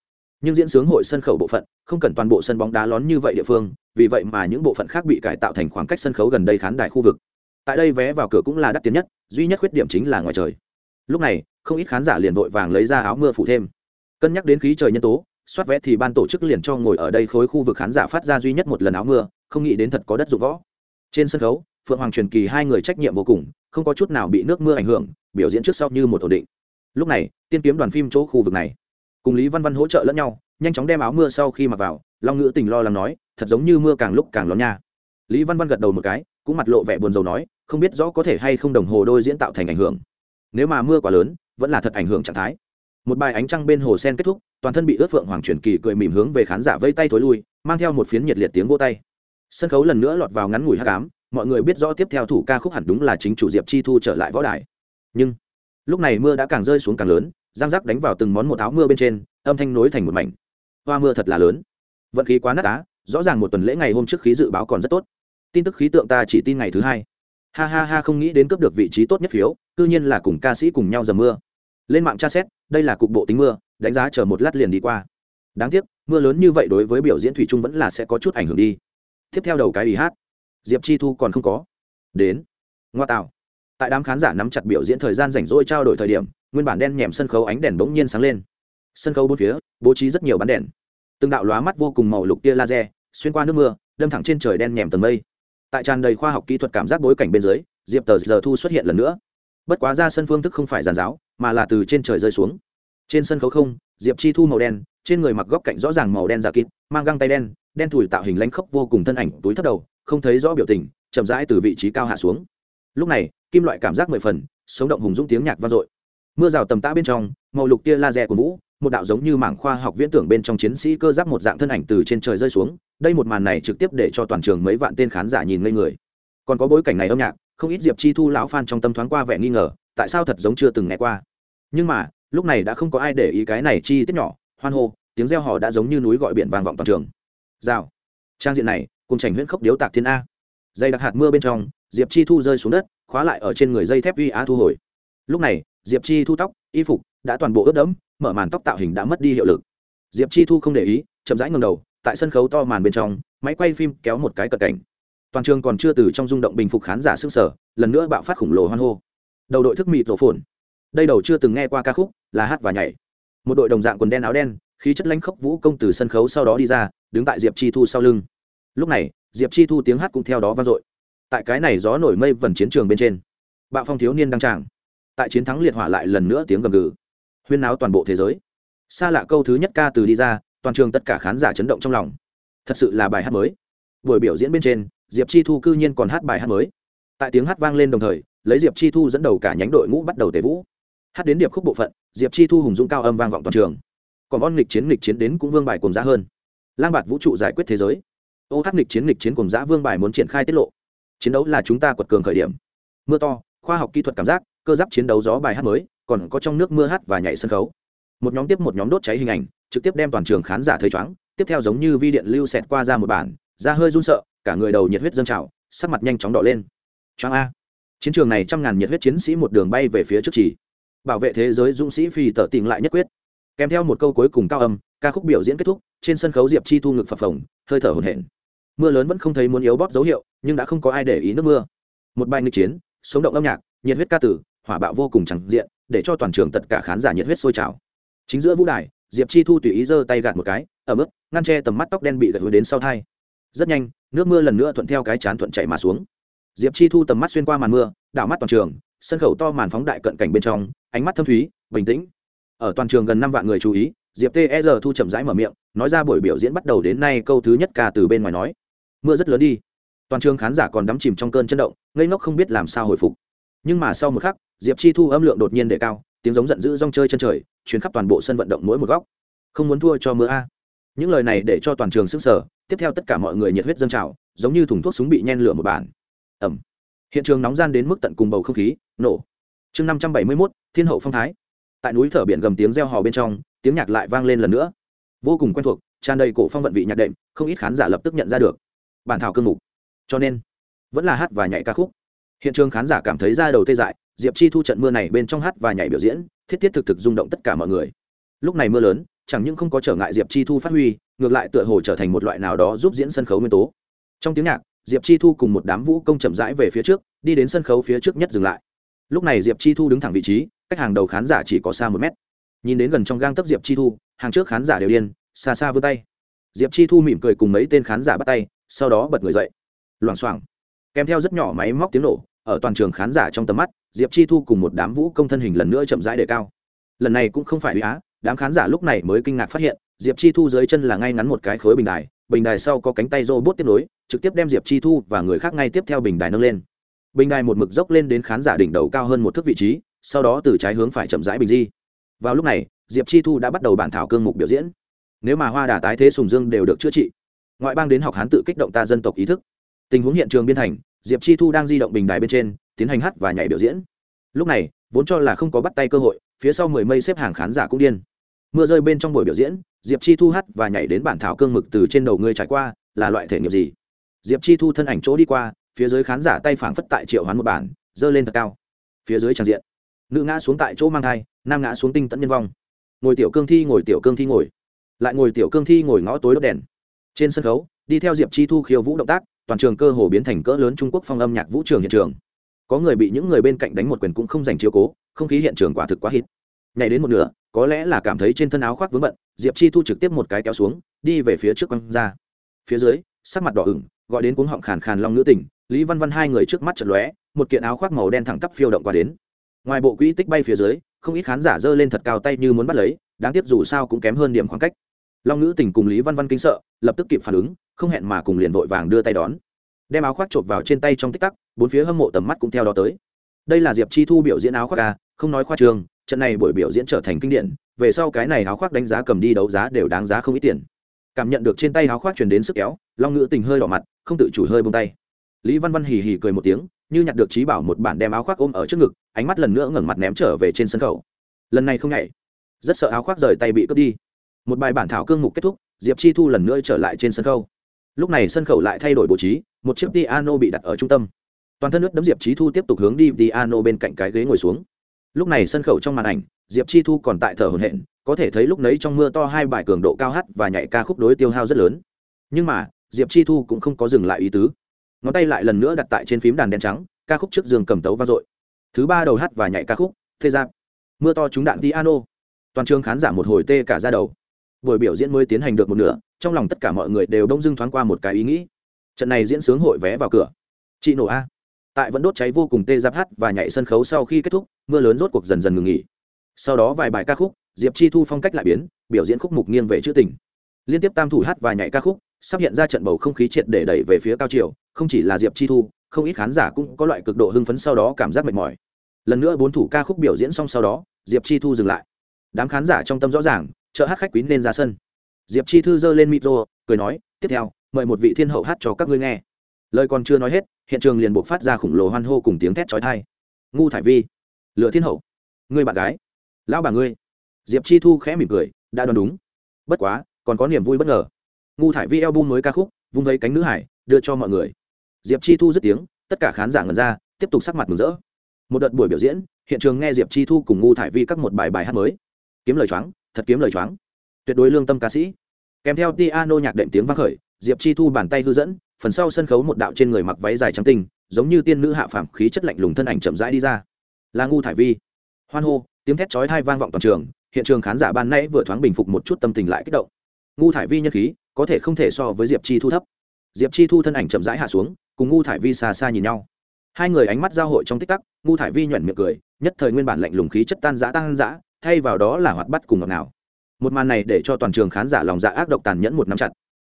nhưng diễn sướng hội sân khấu bộ phận, không cần toàn bộ sân bóng đá lón như vậy địa phương, vì vậy mà những bộ phận khác bị cải tạo thành khoảng cách sân khấu gần đây khán đài khu vực. Tại đây vé vào cửa cũng là đắt tiền nhất, duy nhất khuyết điểm chính là ngoài trời. Lúc này, không ít khán giả liền vội vàng lấy ra áo mưa phủ thêm. Cân nhắc đến khí trời nhân tố, soát vé thì ban tổ chức liền cho ngồi ở đây khối khu vực khán giả phát ra duy nhất một lần áo mưa, không nghĩ đến thật có đất dụng võ. Trên sân khấu, phượng hoàng truyền kỳ hai người trách nhiệm vô cùng, không có chút nào bị nước mưa ảnh hưởng, biểu diễn trước sau như một ổn định. Lúc này, tiên kiếm đoàn phim chỗ khu vực này cùng lý văn văn hỗ trợ lẫn nhau, nhanh chóng đem áo mưa sau khi mặc vào, long ngữ tình lo lắng nói, thật giống như mưa càng lúc càng lón nha. Lý văn văn gật đầu một cái, cũng mặt lộ vẻ buồn rầu nói, không biết rõ có thể hay không đồng hồ đôi diễn tạo thành ảnh hưởng. Nếu mà mưa quá lớn, vẫn là thật ảnh hưởng trạng thái. Một bài ánh trăng bên hồ sen kết thúc, toàn thân bị ướt phượng hoàng truyền kỳ cười mỉm hướng về khán giả vây tay thối lui, mang theo một phiến nhiệt liệt tiếng vô tay. Sân khấu lần nữa lọt vào ngắn ngủi hát cám, mọi người biết rõ tiếp theo thủ ca khúc hẳn đúng là chính chủ diệp chi thu trở lại võ đài. Nhưng, lúc này mưa đã càng rơi xuống càng lớn giang rắc đánh vào từng món một áo mưa bên trên, âm thanh nối thành một mảnh. Hoa mưa thật là lớn. Vận khí quá nát á, rõ ràng một tuần lễ ngày hôm trước khí dự báo còn rất tốt. Tin tức khí tượng ta chỉ tin ngày thứ hai. Ha ha ha, không nghĩ đến cướp được vị trí tốt nhất phiếu, cư nhiên là cùng ca sĩ cùng nhau dầm mưa. Lên mạng tra xét, đây là cục bộ tính mưa, đánh giá chờ một lát liền đi qua. Đáng tiếc, mưa lớn như vậy đối với biểu diễn thủy trung vẫn là sẽ có chút ảnh hưởng đi. Tiếp theo đầu cái ý hát. Diệp chi thu còn không có. Đến. Ngoa tạo. Tại đám khán giả nắm chặt biểu diễn thời gian rảnh rỗi trao đổi thời điểm nguyên bản đen nhèm sân khấu ánh đèn bỗng nhiên sáng lên. Sân khấu bốn phía, bố trí rất nhiều bắn đèn. Từng đạo lóa mắt vô cùng màu lục tia laser, xuyên qua nước mưa, đâm thẳng trên trời đen nhèm tầng mây. Tại tràn đầy khoa học kỹ thuật cảm giác bối cảnh bên dưới, diệp tờ giờ thu xuất hiện lần nữa. Bất quá ra sân phương thức không phải giàn giáo, mà là từ trên trời rơi xuống. Trên sân khấu không, diệp chi thu màu đen, trên người mặc góc cạnh rõ ràng màu đen giả kín mang găng tay đen đen thủi tạo hình lánh khốc vô cùng thân ảnh, túi thấp đầu, không thấy rõ biểu tình, chậm rãi từ vị trí cao hạ xuống. Lúc này, kim loại cảm giác mười phần, sống động hùng dũng tiếng nhạc vang dội mưa rào tầm tã bên trong, màu lục tia laser của vũ, một đạo giống như mảng khoa học viễn tưởng bên trong chiến sĩ cơ giáp một dạng thân ảnh từ trên trời rơi xuống. Đây một màn này trực tiếp để cho toàn trường mấy vạn tên khán giả nhìn ngây người. Còn có bối cảnh này âm nhạc, không ít diệp chi thu lão phan trong tâm thoáng qua vẻ nghi ngờ, tại sao thật giống chưa từng nghe qua. Nhưng mà, lúc này đã không có ai để ý cái này chi tiết nhỏ, hoan hô, tiếng reo hò đã giống như núi gọi biển vang vọng toàn trường. Rào. Trang diện này, cùng chảnh huyễn khốc điếu tạc thiên a. Dây đặc hạt mưa bên trong, diệp chi thu rơi xuống đất, khóa lại ở trên người dây thép uy á thu hồi. Lúc này diệp chi thu tóc, y phục đã toàn bộ ướt đẫm, mở màn tóc tạo hình đã mất đi hiệu lực. Diệp chi thu không để ý, chậm rãi ngầm đầu, tại sân khấu to màn bên trong, máy quay phim kéo một cái cận cảnh. Toàn trường còn chưa từ trong rung động bình phục khán giả sức sở lần nữa bạo phát khủng lồ hoan hô. Đầu đội thức mịt rổ phồn. Đây đầu chưa từng nghe qua ca khúc, là hát và nhảy. Một đội đồng dạng quần đen áo đen, khí chất lãnh khốc vũ công từ sân khấu sau đó đi ra, đứng tại diệp chi thu sau lưng. Lúc này, diệp chi thu tiếng hát cũng theo đó vang dội. Tại cái này gió nổi mây vần chiến trường bên trên, bạo phong thiếu niên đăng tràng tại chiến thắng liệt hỏa lại lần nữa tiếng gầm gừ. Huyên náo toàn bộ thế giới. Xa lạ câu thứ nhất ca từ đi ra, toàn trường tất cả khán giả chấn động trong lòng. Thật sự là bài hát mới. Buổi biểu diễn bên trên, diệp chi thu cư nhiên còn hát bài hát mới. Tại tiếng hát vang lên đồng thời, lấy diệp chi thu dẫn đầu cả nhánh đội ngũ bắt đầu tề vũ. Hát đến điệp khúc bộ phận, diệp chi thu hùng dũng cao âm vang vọng toàn trường. Còn on nghịch chiến nghịch chiến đến cũng vương bài cùng giá hơn. Lang bạt vũ trụ giải quyết thế giới. Ô hát nghịch chiến nghịch chiến cùng giã vương bài muốn triển khai tiết lộ. Chiến đấu là chúng ta quật cường khởi điểm. Mưa to, khoa học kỹ thuật cảm giác cơ giáp chiến đấu gió bài hát mới, còn có trong nước mưa hát và nhảy sân khấu. Một nhóm tiếp một nhóm đốt cháy hình ảnh, trực tiếp đem toàn trường khán giả thấy chóng tiếp theo giống như vi điện lưu xẹt qua ra một bản ra hơi run sợ, cả người đầu nhiệt huyết dâng trào, sắc mặt nhanh chóng đỏ lên. Choáng a. Chiến trường này trăm ngàn nhiệt huyết chiến sĩ một đường bay về phía trước chỉ. Bảo vệ thế giới dũng sĩ phi tở tình lại nhất quyết. Kèm theo một câu cuối cùng cao âm, ca khúc biểu diễn kết thúc, trên sân khấu diệp chi thu ngực phập phồng, hơi thở hổn hển. Mưa lớn vẫn không thấy muốn yếu bóp dấu hiệu, nhưng đã không có ai để ý nước mưa. Một bài nghịch chiến, sống động âm nhạc, nhiệt huyết ca tử hỏa bạo vô cùng chẳng diện, để cho toàn trường tất cả khán giả nhiệt huyết sôi trào. Chính giữa vũ đài, diệp chi thu tùy ý giơ tay gạt một cái ở mức ngăn che tầm mắt tóc đen bị gật hướng đến sau thai. Rất nhanh, nước mưa lần nữa thuận theo cái chán thuận chảy mà xuống. Diệp chi thu tầm mắt xuyên qua màn mưa, đảo mắt toàn trường, sân khấu to màn phóng đại cận cảnh bên trong, ánh mắt thâm thúy, bình tĩnh. Ở toàn trường gần năm vạn người chú ý, diệp tr thu chậm rãi mở miệng, nói ra buổi biểu diễn bắt đầu đến nay câu thứ nhất ca từ bên ngoài nói. Mưa rất lớn đi. Toàn trường khán giả còn đắm chìm trong cơn chấn động, ngây ngốc không biết làm sao hồi phục. Nhưng mà sau một khắc diệp chi thu âm lượng đột nhiên đề cao, tiếng giống giận dữ rong chơi chân trời chuyến khắp toàn bộ sân vận động mỗi một góc. Không muốn thua cho mưa a. Những lời này để cho toàn trường sức sở tiếp theo tất cả mọi người nhiệt huyết dâng trào, giống như thùng thuốc súng bị nhen lửa một bản. Ẩm hiện trường nóng gian đến mức tận cùng bầu không khí, nổ. Chương năm trăm bảy mươi mốt, thiên hậu phong thái. Tại núi thở biển gầm tiếng reo hò bên trong, tiếng nhạc lại vang lên lần nữa. Vô cùng quen thuộc, tràn đầy cổ phong vận vị nhạc đệm, không ít khán giả lập tức nhận ra được. Bản thảo cương mục. Cho nên, vẫn là hát và nhảy ca khúc. Hiện trường khán giả cảm thấy ra đầu tê dại diệp chi thu trận mưa này bên trong hát và nhảy biểu diễn, thiết thiết thực thực rung động tất cả mọi người. Lúc này mưa lớn, chẳng những không có trở ngại diệp chi thu phát huy, ngược lại tựa hồ trở thành một loại nào đó giúp diễn sân khấu nguyên tố. Trong tiếng nhạc, diệp chi thu cùng một đám vũ công chậm rãi về phía trước, đi đến sân khấu phía trước nhất dừng lại. Lúc này diệp chi thu đứng thẳng vị trí, cách hàng đầu khán giả chỉ có xa một mét. Nhìn đến gần trong gang tấp diệp chi thu, hàng trước khán giả đều điên, xa xa vươn tay. Diệp chi thu mỉm cười cùng mấy tên khán giả bắt tay, sau đó bật người dậy. Loảng xoảng. Kèm theo rất nhỏ máy móc tiếng nổ, ở toàn trường khán giả trong tầm mắt diệp chi thu cùng một đám vũ công thân hình lần nữa chậm rãi đề cao. Lần này cũng không phải uy á, đám khán giả lúc này mới kinh ngạc phát hiện, diệp chi thu dưới chân là ngay ngắn một cái khối bình đài bình đài sau có cánh tay rô bốt tiếp nối, trực tiếp đem diệp chi thu và người khác ngay tiếp theo bình đài nâng lên. Bình đài một mực dốc lên đến khán giả đỉnh đầu cao hơn một thước vị trí, sau đó từ trái hướng phải chậm rãi bình di. Vào lúc này, diệp chi thu đã bắt đầu bản thảo cương mục biểu diễn. Nếu mà hoa đà tái thế sùng dương đều được chữa trị, ngoại bang đến học hán tự kích động ta dân tộc ý thức. Tình huống hiện trường biên thành, diệp chi thu đang di động bình đài bên trên tiến hành hát và nhảy biểu diễn. Lúc này, vốn cho là không có bắt tay cơ hội, phía sau mười mây xếp hàng khán giả cũng điên. Mưa rơi bên trong buổi biểu diễn, diệp chi thu hát và nhảy đến bản thảo cương mực từ trên đầu ngươi trải qua, là loại thể nghiệp gì? Diệp chi thu thân ảnh chỗ đi qua, phía dưới khán giả tay phảng phất tại triệu hoán một bản, giơ lên thật cao. Phía dưới tràn diện, nữ ngã xuống tại chỗ mang thai, nam ngã xuống tinh tận nhân vong. Ngồi tiểu cương thi, ngồi tiểu cương thi ngồi. Lại ngồi tiểu cương thi ngồi ngõ tối đốt đèn. Trên sân khấu, đi theo diệp chi thu khiêu vũ động tác, toàn trường cơ hồ biến thành cỡ lớn trung quốc phong âm nhạc vũ trường hiện trường có người bị những người bên cạnh đánh một quyền cũng không dành chiếu cố, không khí hiện trường quả thực quá hít. Nhảy đến một nửa, có lẽ là cảm thấy trên thân áo khoác vướng bận, diệp chi thu trực tiếp một cái kéo xuống, đi về phía trước quăng ra. Phía dưới, sắc mặt đỏ ửng, gọi đến cuống họng khàn khàn long nữ tỉnh lý văn văn hai người trước mắt chật lóe, một kiện áo khoác màu đen thẳng tắp phiêu động qua đến. Ngoài bộ quỹ tích bay phía dưới, không ít khán giả giơ lên thật cao tay như muốn bắt lấy, đáng tiếc dù sao cũng kém hơn điểm khoảng cách. Long nữ tỉnh cùng lý văn văn kinh sợ, lập tức kịp phản ứng, không hẹn mà cùng liền vội vàng đưa tay đón đem áo khoác chộp vào trên tay trong tích tắc bốn phía hâm mộ tầm mắt cũng theo đó tới. Đây là diệp chi thu biểu diễn áo khoác ca à, không nói khoa trường trận này buổi biểu diễn trở thành kinh điển về sau cái này áo khoác đánh giá cầm đi đấu giá đều đáng giá không ít tiền. Cảm nhận được trên tay áo khoác truyền đến sức kéo long ngữ tình hơi đỏ mặt không tự chủ hơi bông tay. Lý văn văn hì hì cười một tiếng như nhặt được trí bảo một bản đem áo khoác ôm ở trước ngực ánh mắt lần nữa ngẩng mặt ném trở về trên sân khấu. Lần này không nhảy. Rất sợ áo khoác rời tay bị cướp đi. Một bài bản thảo cương mục kết thúc diệp chi thu lần nữa trở lại trên sân khấu lúc này sân khấu lại thay đổi bố trí, một chiếc piano bị đặt ở trung tâm. Toàn thân nước đấm diệp chi thu tiếp tục hướng đi, piano bên cạnh cái ghế ngồi xuống. Lúc này sân khấu trong màn ảnh, diệp chi thu còn tại thở hồn hện có thể thấy lúc nấy trong mưa to hai bài cường độ cao hát và nhảy ca khúc đối tiêu hao rất lớn. Nhưng mà, diệp chi thu cũng không có dừng lại ý tứ. Ngón tay lại lần nữa đặt tại trên phím đàn đen trắng, ca khúc trước giường cầm tấu vang dội. Thứ ba đầu hát và nhảy ca khúc, thế giáp mưa to trúng đạn piano. Toàn trường khán giả một hồi tê cả ra đầu. Buổi biểu diễn mới tiến hành được một nửa trong lòng tất cả mọi người đều đông dưng thoáng qua một cái ý nghĩ. Trận này diễn sướng hội vé vào cửa. Chị nổ a. Tại vẫn đốt cháy vô cùng tê giáp hát và nhảy sân khấu sau khi kết thúc, mưa lớn rốt cuộc dần dần ngừng nghỉ. Sau đó vài bài ca khúc, diệp chi thu phong cách lại biến, biểu diễn khúc mục nghiêng về chữ tình. Liên tiếp tam thủ hát và nhảy ca khúc, sắp hiện ra trận bầu không khí triệt để đẩy về phía cao triều không chỉ là diệp chi thu, không ít khán giả cũng có loại cực độ hưng phấn sau đó cảm giác mệt mỏi. Lần nữa bốn thủ ca khúc biểu diễn xong sau đó, diệp chi thu dừng lại. Đám khán giả trong tâm rõ ràng, chợ hát khách quý nên ra sân diệp chi thư giơ lên micro, cười nói, tiếp theo, mời một vị thiên hậu hát cho các ngươi nghe. Lời còn chưa nói hết, hiện trường liền buộc phát ra khủng lồ hoan hô cùng tiếng thét trói thai ngu thải vi, lựa thiên hậu, ngươi bạn gái, lão bà ngươi. Diệp chi thu khẽ mỉm cười, đã đoán đúng. Bất quá, còn có niềm vui bất ngờ. Ngu thải vi eo bung mới ca khúc, vung vấy cánh nữ hải, đưa cho mọi người. Diệp chi thu dứt tiếng, tất cả khán giả ngần ra, tiếp tục sắc mặt mừng rỡ. Một đợt buổi biểu diễn, hiện trường nghe diệp chi thu cùng ngu thải vi các một bài bài hát mới. Kiếm lời choáng, thật kiếm lời choáng tuyệt đối lương tâm ca sĩ. Kèm theo piano nhạc đệm tiếng vang khởi, diệp chi thu bàn tay hư dẫn, phần sau sân khấu một đạo trên người mặc váy dài trắng tinh, giống như tiên nữ hạ phàm khí chất lạnh lùng thân ảnh chậm rãi đi ra. Là ngu thải vi. Hoan hô, tiếng thét chói tai vang vọng toàn trường, hiện trường khán giả ban nãy vừa thoáng bình phục một chút tâm tình lại kích động. Ngu thải vi nhân khí, có thể không thể so với diệp chi thu thấp. Diệp chi thu thân ảnh chậm rãi hạ xuống, cùng ngu thải vi xa xa nhìn nhau. Hai người ánh mắt giao hội trong tích tắc, ngu thải vi nhuẩn miệng cười, nhất thời nguyên bản lạnh lùng khí chất tan giã tan giã thay vào đó là hoạt bắt cùng ngọt nào một màn này để cho toàn trường khán giả lòng dạ ác độc tàn nhẫn một năm chặt.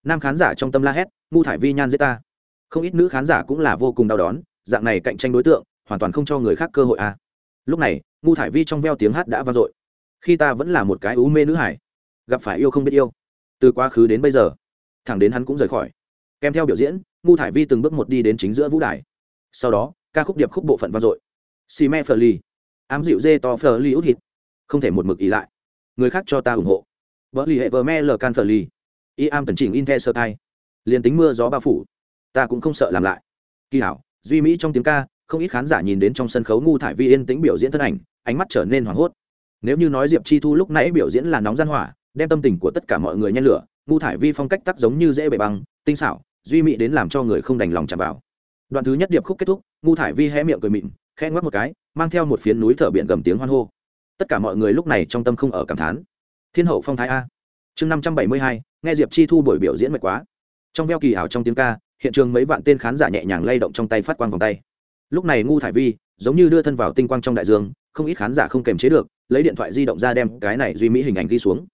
Nam khán giả trong tâm la hét, ngu thải vi nhan giết ta. Không ít nữ khán giả cũng là vô cùng đau đón dạng này cạnh tranh đối tượng, hoàn toàn không cho người khác cơ hội à. lúc này, ngu thải vi trong veo tiếng hát đã vang dội. Khi ta vẫn là một cái ú mê nữ hải, gặp phải yêu không biết yêu. Từ quá khứ đến bây giờ, thẳng đến hắn cũng rời khỏi. Kèm theo biểu diễn, ngu thải vi từng bước một đi đến chính giữa vũ đài. Sau đó, ca khúc điệp khúc bộ phận vang dội. Xì me phờ ly ám dịu dê to phờ ly út hít không thể một mực ý lại người khác cho ta ủng hộ. Vợ lì hệ vờ me lờ can phở lì. Y am tần chỉnh in the sơ thai. Liền tính mưa gió bao phủ, ta cũng không sợ làm lại. Kỳ hảo, duy mỹ trong tiếng ca, không ít khán giả nhìn đến trong sân khấu ngu thải vi yên tĩnh biểu diễn thân ảnh, ánh mắt trở nên hoảng hốt. Nếu như nói diệp chi thu lúc nãy biểu diễn là nóng gian hỏa, đem tâm tình của tất cả mọi người nhen lửa, ngu thải vi phong cách tắc giống như dễ bề băng, tinh xảo, duy mỹ đến làm cho người không đành lòng chạm vào. Đoạn thứ nhất điệp khúc kết thúc, ngu thải vi hé miệng cười mịn, khẽ ngoắc một cái, mang theo một phiến núi thở biển gầm tiếng hoan hô tất cả mọi người lúc này trong tâm không ở cảm thán. Thiên hậu phong thái a. Chương năm trăm bảy mươi hai, nghe diệp chi thu buổi biểu diễn mệt quá. Trong veo kỳ ảo trong tiếng ca, hiện trường mấy vạn tên khán giả nhẹ nhàng lay động trong tay phát quang vòng tay. Lúc này ngu thải vi, giống như đưa thân vào tinh quang trong đại dương, không ít khán giả không kềm chế được, lấy điện thoại di động ra đem cái này duy mỹ hình ảnh ghi xuống.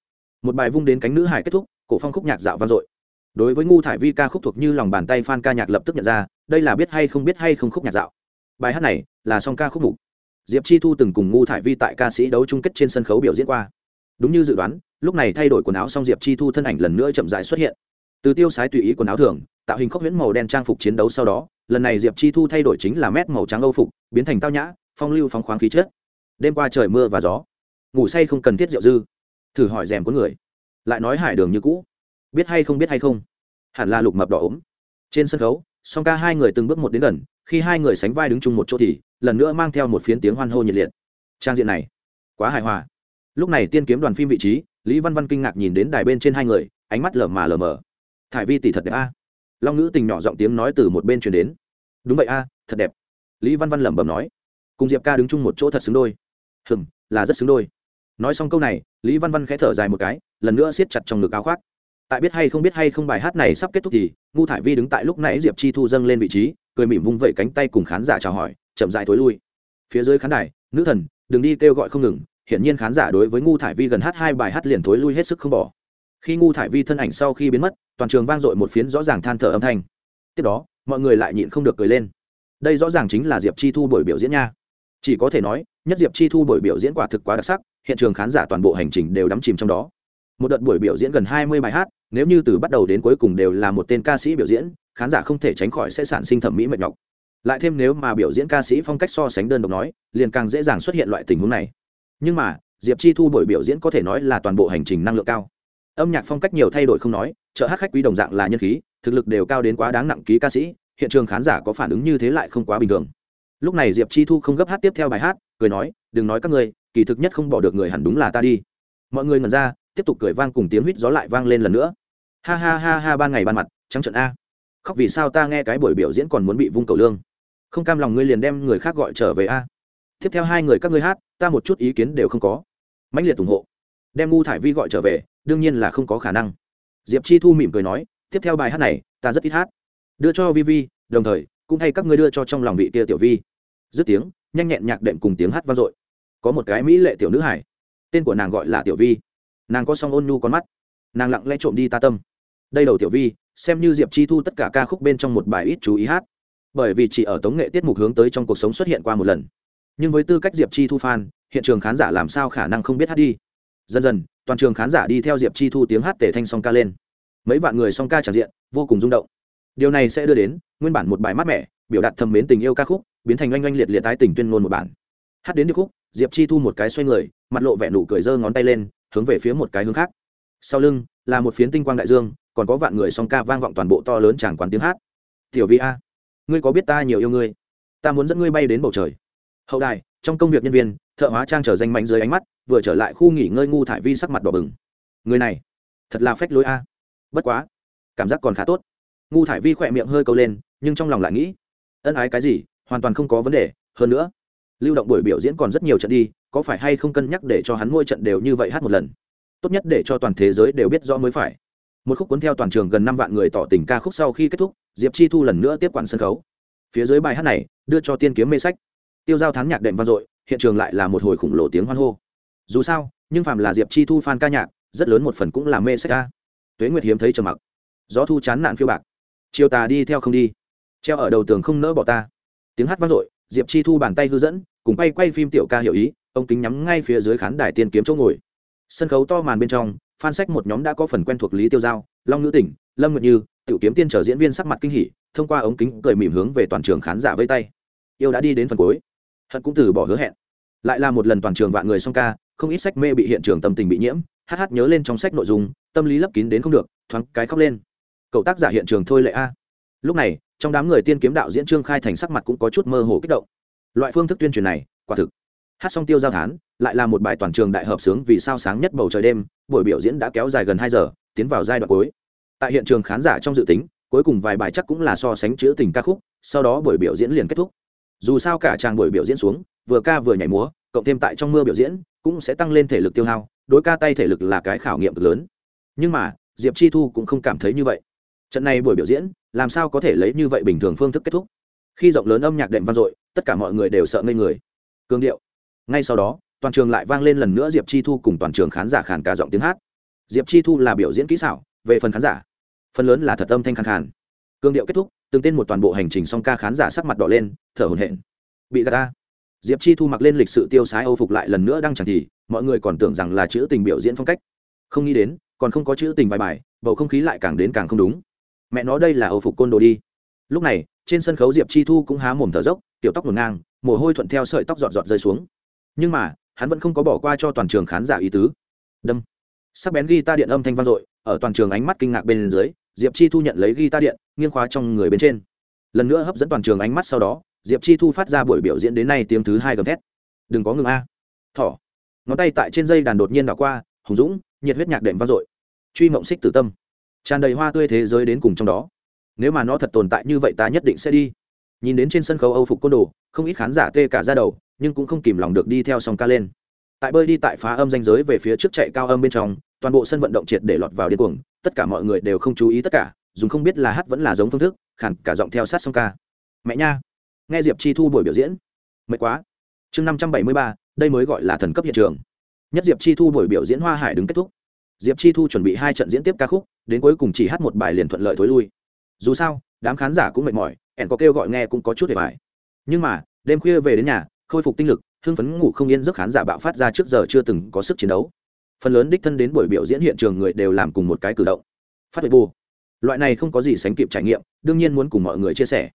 Một bài vung đến cánh nữ hải kết thúc, cổ phong khúc nhạc dạo vang dội. Đối với ngu thải vi ca khúc thuộc như lòng bàn tay fan ca nhạc lập tức nhận ra, đây là biết hay không biết hay không khúc nhạc dạo. Bài hát này là song ca khúc mục diệp chi thu từng cùng ngu thải vi tại ca sĩ đấu chung kết trên sân khấu biểu diễn qua. Đúng như dự đoán, lúc này thay đổi quần áo xong diệp chi thu thân ảnh lần nữa chậm rãi xuất hiện. Từ tiêu sái tùy ý quần áo thường, tạo hình khốc huyễn màu đen trang phục chiến đấu sau đó, lần này diệp chi thu thay đổi chính là mét màu trắng âu phục, biến thành tao nhã, phong lưu phóng khoáng khí chết đêm qua trời mưa và gió, ngủ say không cần thiết rượu dư. Thử hỏi rèm có người. Lại nói hải đường như cũ. Biết hay không, biết hay không? Hẳn là lục mập đỏ ốm. Trên sân khấu, song ca hai người từng bước một đến gần khi hai người sánh vai đứng chung một chỗ thì lần nữa mang theo một phiến tiếng hoan hô nhiệt liệt. Trang diện này, quá hài hòa. Lúc này tiên kiếm đoàn phim vị trí, lý văn văn kinh ngạc nhìn đến đài bên trên hai người, ánh mắt lờ mà lờ mờ. Thải vi tỷ thật đẹp a. Long nữ tình nhỏ giọng tiếng nói từ một bên truyền đến. Đúng vậy a, thật đẹp. Lý văn văn lẩm bẩm nói. Cùng diệp ca đứng chung một chỗ thật xứng đôi. Hừm, là rất xứng đôi. Nói xong câu này, lý văn văn khẽ thở dài một cái, lần nữa siết chặt trong ngực áo khoác tại biết hay không biết hay không bài hát này sắp kết thúc thì, ngu thải vi đứng tại lúc nãy diệp chi thu dâng lên vị trí, cười mỉm vung vẩy cánh tay cùng khán giả chào hỏi, chậm dại thối lui. Phía dưới khán đài, nữ thần, đừng đi kêu gọi không ngừng, hiển nhiên khán giả đối với ngu thải vi gần hát hai bài hát liền thối lui hết sức không bỏ. Khi ngu thải vi thân ảnh sau khi biến mất, toàn trường vang dội một phiến rõ ràng than thở âm thanh. Tiếp đó, mọi người lại nhịn không được cười lên. Đây rõ ràng chính là diệp chi thu buổi biểu diễn nha. Chỉ có thể nói, nhất diệp chi thu buổi biểu diễn quả thực quá đặc sắc, hiện trường khán giả toàn bộ hành trình đều đắm chìm trong đó một đợt buổi biểu diễn gần hai mươi bài hát, nếu như từ bắt đầu đến cuối cùng đều là một tên ca sĩ biểu diễn, khán giả không thể tránh khỏi sẽ sản sinh thẩm mỹ mệt nhọc. Lại thêm nếu mà biểu diễn ca sĩ phong cách so sánh đơn độc nói, liền càng dễ dàng xuất hiện loại tình huống này. Nhưng mà, diệp chi thu buổi biểu diễn có thể nói là toàn bộ hành trình năng lượng cao. Âm nhạc phong cách nhiều thay đổi không nói, chợ hát khách quý đồng dạng là nhân khí, thực lực đều cao đến quá đáng nặng ký ca sĩ, hiện trường khán giả có phản ứng như thế lại không quá bình thường. Lúc này diệp chi thu không gấp hát tiếp theo bài hát, cười nói, đừng nói các ngươi, kỳ thực nhất không bỏ được người hẳn đúng là ta đi. Mọi người ngần ra tiếp tục cười vang cùng tiếng huýt gió lại vang lên lần nữa. Ha ha ha ha, ban ngày ban mặt, trắng trận a. Khóc vì sao ta nghe cái buổi biểu diễn còn muốn bị vung cầu lương. Không cam lòng ngươi liền đem người khác gọi trở về a. Tiếp theo hai người các ngươi hát, ta một chút ý kiến đều không có. Mãnh liệt ủng hộ. Đem ngu thải vi gọi trở về, đương nhiên là không có khả năng. Diệp chi thu mỉm cười nói, tiếp theo bài hát này, ta rất ít hát. Đưa cho vi vi, đồng thời, cũng thay các ngươi đưa cho trong lòng vị kia tiểu vi. Dứt tiếng, nhanh nhẹn nhạc đệm cùng tiếng hát vang dội. Có một cái mỹ lệ tiểu nữ hải. Tên của nàng gọi là tiểu vi nàng có song ôn nhu con mắt. Nàng lặng lẽ trộm đi ta tâm. Đây đầu tiểu vi, xem như diệp chi thu tất cả ca khúc bên trong một bài ít chú ý hát. Bởi vì chỉ ở tống nghệ tiết mục hướng tới trong cuộc sống xuất hiện qua một lần. Nhưng với tư cách diệp chi thu fan, hiện trường khán giả làm sao khả năng không biết hát đi? Dần dần, toàn trường khán giả đi theo diệp chi thu tiếng hát tể thanh song ca lên. Mấy vạn người song ca tràn diện, vô cùng rung động. Điều này sẽ đưa đến, nguyên bản một bài mát mẻ, biểu đạt thầm mến tình yêu ca khúc, biến thành oanh oanh liệt liệt tái tình tuyên ngôn một bản. Hát đến điệp khúc, diệp chi thu một cái xoay người, mặt lộ vẻ nụ cười giơ ngón tay lên hướng về phía một cái hướng khác. Sau lưng, là một phiến tinh quang đại dương, còn có vạn người song ca vang vọng toàn bộ to lớn tràn quán tiếng hát. Tiểu vi a, ngươi có biết ta nhiều yêu ngươi? Ta muốn dẫn ngươi bay đến bầu trời. Hậu đài, trong công việc nhân viên, thợ hóa trang trở danh mạnh dưới ánh mắt, vừa trở lại khu nghỉ ngơi ngu thải vi sắc mặt đỏ bừng. Người này, thật là phách lối a. Bất quá, cảm giác còn khá tốt. Ngu thải vi khỏe miệng hơi câu lên, nhưng trong lòng lại nghĩ, ân ái cái gì? Hoàn toàn không có vấn đề. Hơn nữa, lưu động buổi biểu diễn còn rất nhiều trận đi có phải hay không cân nhắc để cho hắn ngôi trận đều như vậy hát một lần? Tốt nhất để cho toàn thế giới đều biết rõ mới phải. Một khúc cuốn theo toàn trường gần năm vạn người tỏ tình ca khúc sau khi kết thúc, diệp chi thu lần nữa tiếp quản sân khấu. Phía dưới bài hát này, đưa cho tiên kiếm mê sách. Tiêu giao thán nhạc đệm vang dội, hiện trường lại là một hồi khủng lộ tiếng hoan hô. Dù sao, nhưng phàm là diệp chi thu fan ca nhạc, rất lớn một phần cũng là mê sách ca. Tuế nguyệt hiếm thấy trầm mặc. Gió thu chán nạn phiêu bạc. Chiều tà đi theo không đi. Treo ở đầu tường không nỡ bỏ ta. Tiếng hát vang dội, diệp chi thu bàn tay hư dẫn, cùng bay quay phim tiểu ca hiểu ý ông kính nhắm ngay phía dưới khán đài tiên kiếm chỗ ngồi. Sân khấu to màn bên trong phan sách một nhóm đã có phần quen thuộc lý tiêu giao, long nữ tỉnh, lâm nguyệt như, tiểu kiếm tiên trở diễn viên sắc mặt kinh hỉ, thông qua ống kính cười mỉm hướng về toàn trường khán giả vây tay. Yêu đã đi đến phần cuối. Hận cũng từ bỏ hứa hẹn. Lại là một lần toàn trường vạn người song ca, không ít sách mê bị hiện trường tâm tình bị nhiễm, hát hát nhớ lên trong sách nội dung, tâm lý lấp kín đến không được, thoáng cái khóc lên. Cậu tác giả hiện trường thôi lệ a. Lúc này, trong đám người tiên kiếm đạo diễn trương khai thành sắc mặt cũng có chút mơ hồ kích động. Loại phương thức tuyên truyền này, quả thực hát xong tiêu giao thán, lại là một bài toàn trường đại hợp sướng vì sao sáng nhất bầu trời đêm, buổi biểu diễn đã kéo dài gần hai giờ, tiến vào giai đoạn cuối. Tại hiện trường khán giả trong dự tính, cuối cùng vài bài chắc cũng là so sánh chữ tình ca khúc, sau đó buổi biểu diễn liền kết thúc. Dù sao cả chàng buổi biểu diễn xuống, vừa ca vừa nhảy múa, cộng thêm tại trong mưa biểu diễn, cũng sẽ tăng lên thể lực tiêu hao, đối ca tay thể lực là cái khảo nghiệm cực lớn. Nhưng mà, diệp chi thu cũng không cảm thấy như vậy. Trận này buổi biểu diễn, làm sao có thể lấy như vậy bình thường phương thức kết thúc? Khi rộng lớn âm nhạc đệm vang dội, tất cả mọi người đều sợ ngây người. Cương điệu ngay sau đó, toàn trường lại vang lên lần nữa diệp chi thu cùng toàn trường khán giả khàn cả giọng tiếng hát. Diệp chi thu là biểu diễn kỹ xảo, về phần khán giả, phần lớn là thật âm thanh khàn khàn. Cương điệu kết thúc, từng tên một toàn bộ hành trình song ca khán giả sắc mặt đỏ lên, thở hổn hển. Bị gạt ta diệp chi thu mặc lên lịch sự tiêu sái âu phục lại lần nữa đang chẳng thì, mọi người còn tưởng rằng là chữ tình biểu diễn phong cách. Không nghĩ đến, còn không có chữ tình bài bài, bầu không khí lại càng đến càng không đúng. Mẹ nói đây là âu phục côn đồ đi. Lúc này, trên sân khấu diệp chi thu cũng há mồm thở dốc tiểu tóc ngổn ngang, mồ hôi thuận theo sợi tóc giọt giọt rơi xuống nhưng mà, hắn vẫn không có bỏ qua cho toàn trường khán giả ý tứ. Đâm. Sắc bén ghi ta điện âm thanh vang dội, ở toàn trường ánh mắt kinh ngạc bên dưới, diệp chi thu nhận lấy ghi ta điện, nghiêng khóa trong người bên trên. Lần nữa hấp dẫn toàn trường ánh mắt sau đó, diệp chi thu phát ra buổi biểu diễn đến nay tiếng thứ hai gầm thét. Đừng có ngừng a. Thỏ. Ngón tay tại trên dây đàn đột nhiên đảo qua, hùng dũng, nhiệt huyết nhạc đệm vang dội. Truy mộng xích tử tâm. Tràn đầy hoa tươi thế giới đến cùng trong đó. Nếu mà nó thật tồn tại như vậy ta nhất định sẽ đi. Nhìn đến trên sân khấu âu phục côn đồ, không ít khán giả tê cả ra đầu nhưng cũng không kìm lòng được đi theo song ca lên. Tại bơi đi tại phá âm danh giới về phía trước chạy cao âm bên trong, toàn bộ sân vận động triệt để lọt vào điên cuồng, tất cả mọi người đều không chú ý tất cả dùng không biết là hát vẫn là giống phương thức khản cả giọng theo sát song ca. Mẹ nha! Nghe diệp chi thu buổi biểu diễn. Mệt quá. Chương năm trăm bảy mươi ba, đây mới gọi là thần cấp hiện trường. Nhất diệp chi thu buổi biểu diễn hoa hải đứng kết thúc. Diệp chi thu chuẩn bị hai trận diễn tiếp ca khúc, đến cuối cùng chỉ hát một bài liền thuận lợi thối lui. Dù sao, đám khán giả cũng mệt mỏi, ẻn có kêu gọi nghe cũng có chút để bài nhưng mà, đêm khuya về đến nhà khôi phục tinh lực, hưng phấn ngủ không yên giấc khán giả bạo phát ra trước giờ chưa từng có sức chiến đấu. Phần lớn đích thân đến buổi biểu diễn hiện trường người đều làm cùng một cái cử động. Phát huệ bù loại này không có gì sánh kịp trải nghiệm, đương nhiên muốn cùng mọi người chia sẻ.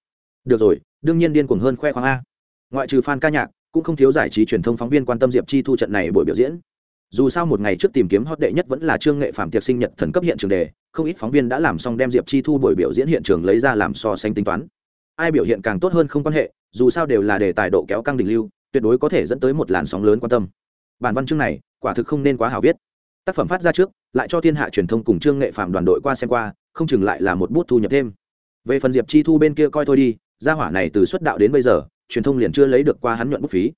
Được rồi, đương nhiên điên cuồng hơn khoe khoang a. Ngoại trừ fan ca nhạc, cũng không thiếu giải trí truyền thông phóng viên quan tâm diệp chi thu trận này buổi biểu diễn. Dù sao một ngày trước tìm kiếm hot đệ nhất vẫn là trương nghệ phạm tiệc sinh nhật thần cấp hiện trường đề, không ít phóng viên đã làm xong đem diệp chi thu buổi biểu diễn hiện trường lấy ra làm so sánh tính toán ai biểu hiện càng tốt hơn không quan hệ, dù sao đều là đề tài độ kéo căng đỉnh lưu, tuyệt đối có thể dẫn tới một làn sóng lớn quan tâm. Bản văn chương này, quả thực không nên quá hảo viết. Tác phẩm phát ra trước, lại cho thiên hạ truyền thông cùng trương nghệ phạm đoàn đội qua xem qua, không chừng lại là một bút thu nhập thêm. Về phần diệp chi thu bên kia coi thôi đi, gia hỏa này từ xuất đạo đến bây giờ, truyền thông liền chưa lấy được qua hắn nhuận bút phí.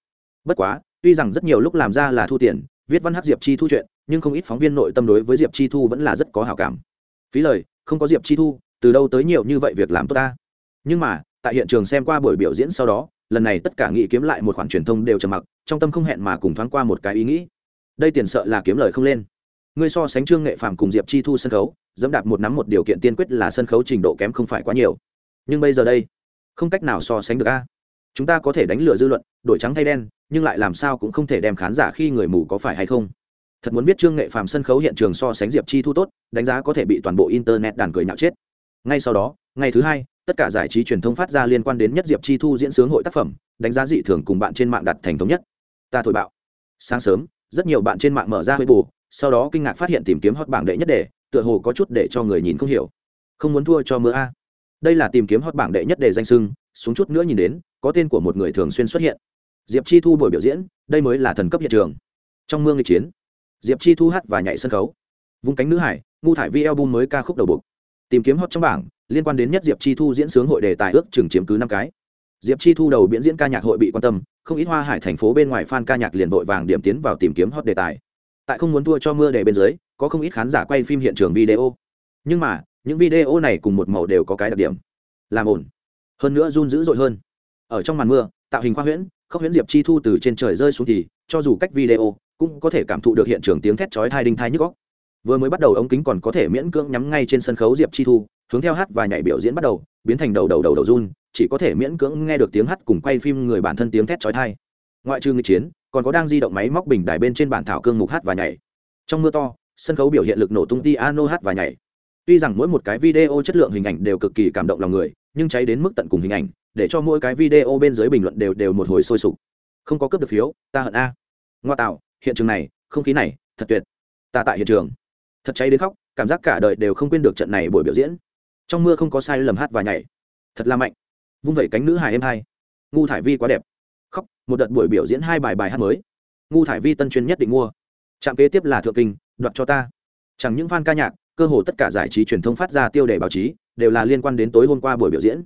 Bất quá, tuy rằng rất nhiều lúc làm ra là thu tiền, viết văn hát diệp chi thu chuyện, nhưng không ít phóng viên nội tâm đối với diệp chi thu vẫn là rất có hào cảm. Phí lời, không có diệp chi thu, từ đâu tới nhiều như vậy việc làm tốt ta? Nhưng mà, tại hiện trường xem qua buổi biểu diễn sau đó, lần này tất cả nghị kiếm lại một khoản truyền thông đều trầm mặc, trong tâm không hẹn mà cùng thoáng qua một cái ý nghĩ. Đây tiền sợ là kiếm lời không lên. Ngươi so sánh trương nghệ phàm cùng diệp chi thu sân khấu, dẫm đạp một nắm một điều kiện tiên quyết là sân khấu trình độ kém không phải quá nhiều. Nhưng bây giờ đây, không cách nào so sánh được a. Chúng ta có thể đánh lừa dư luận, đổi trắng thay đen, nhưng lại làm sao cũng không thể đem khán giả khi người mù có phải hay không. Thật muốn biết trương nghệ phàm sân khấu hiện trường so sánh diệp chi thu tốt, đánh giá có thể bị toàn bộ internet đàn cười nhạo chết ngay sau đó, ngày thứ hai, tất cả giải trí truyền thông phát ra liên quan đến nhất diệp chi thu diễn sướng hội tác phẩm, đánh giá dị thường cùng bạn trên mạng đặt thành thống nhất. Ta thổi bạo. Sáng sớm, rất nhiều bạn trên mạng mở ra hơi bù sau đó kinh ngạc phát hiện tìm kiếm hot bảng đệ nhất đề, tựa hồ có chút để cho người nhìn không hiểu. Không muốn thua cho mưa a. Đây là tìm kiếm hot bảng đệ nhất đề danh sưng, xuống chút nữa nhìn đến, có tên của một người thường xuyên xuất hiện. Diệp chi thu buổi biểu diễn, đây mới là thần cấp hiện trường. Trong mương nghị chiến, diệp chi thu hát và nhảy sân khấu. Vung cánh nữ hải, ngu thải vi album mới ca khúc đầu buộc tìm kiếm hot trong bảng, liên quan đến nhất diệp chi thu diễn sướng hội đề tài ước chừng chiếm cứ năm cái. Diệp chi thu đầu biện diễn ca nhạc hội bị quan tâm, không ít hoa hải thành phố bên ngoài fan ca nhạc liền vội vàng điểm tiến vào tìm kiếm hot đề tài. Tại không muốn thua cho mưa đề bên dưới, có không ít khán giả quay phim hiện trường video. Nhưng mà, những video này cùng một màu đều có cái đặc điểm. Làm ổn hơn nữa run dữ dội hơn. Ở trong màn mưa, tạo hình khoa huyễn, khóc huyễn diệp chi thu từ trên trời rơi xuống thì, cho dù cách video, cũng có thể cảm thụ được hiện trường tiếng thét chói thai đinh thai nhức góc vừa mới bắt đầu ống kính còn có thể miễn cưỡng nhắm ngay trên sân khấu diệp chi thu, hướng theo hát và nhảy biểu diễn bắt đầu, biến thành đầu đầu đầu đầu run, chỉ có thể miễn cưỡng nghe được tiếng hát cùng quay phim người bản thân tiếng thét chói thai ngoại trừ người chiến, còn có đang di động máy móc bình đài bên trên bản thảo cương mục hát và nhảy. Trong mưa to, sân khấu biểu hiện lực nổ tung ti ano hát và nhảy. Tuy rằng mỗi một cái video chất lượng hình ảnh đều cực kỳ cảm động lòng người, nhưng cháy đến mức tận cùng hình ảnh, để cho mỗi cái video bên dưới bình luận đều đều một hồi sôi sục. Không có cướp được phiếu, ta hận a. Ngoa tạo, hiện trường này, không khí này, thật tuyệt. Ta tại hiện trường thật cháy đến khóc, cảm giác cả đời đều không quên được trận này buổi biểu diễn. Trong mưa không có sai lầm hát và nhảy thật là mạnh. Vung vẩy cánh nữ hài em hai. Ngu thải vi quá đẹp. Khóc, một đợt buổi biểu diễn hai bài bài hát mới. Ngu thải vi tân chuyên nhất định mua. Trạm kế tiếp là thượng kinh, đoạt cho ta. Chẳng những fan ca nhạc, cơ hồ tất cả giải trí truyền thông phát ra tiêu đề báo chí, đều là liên quan đến tối hôm qua buổi biểu diễn.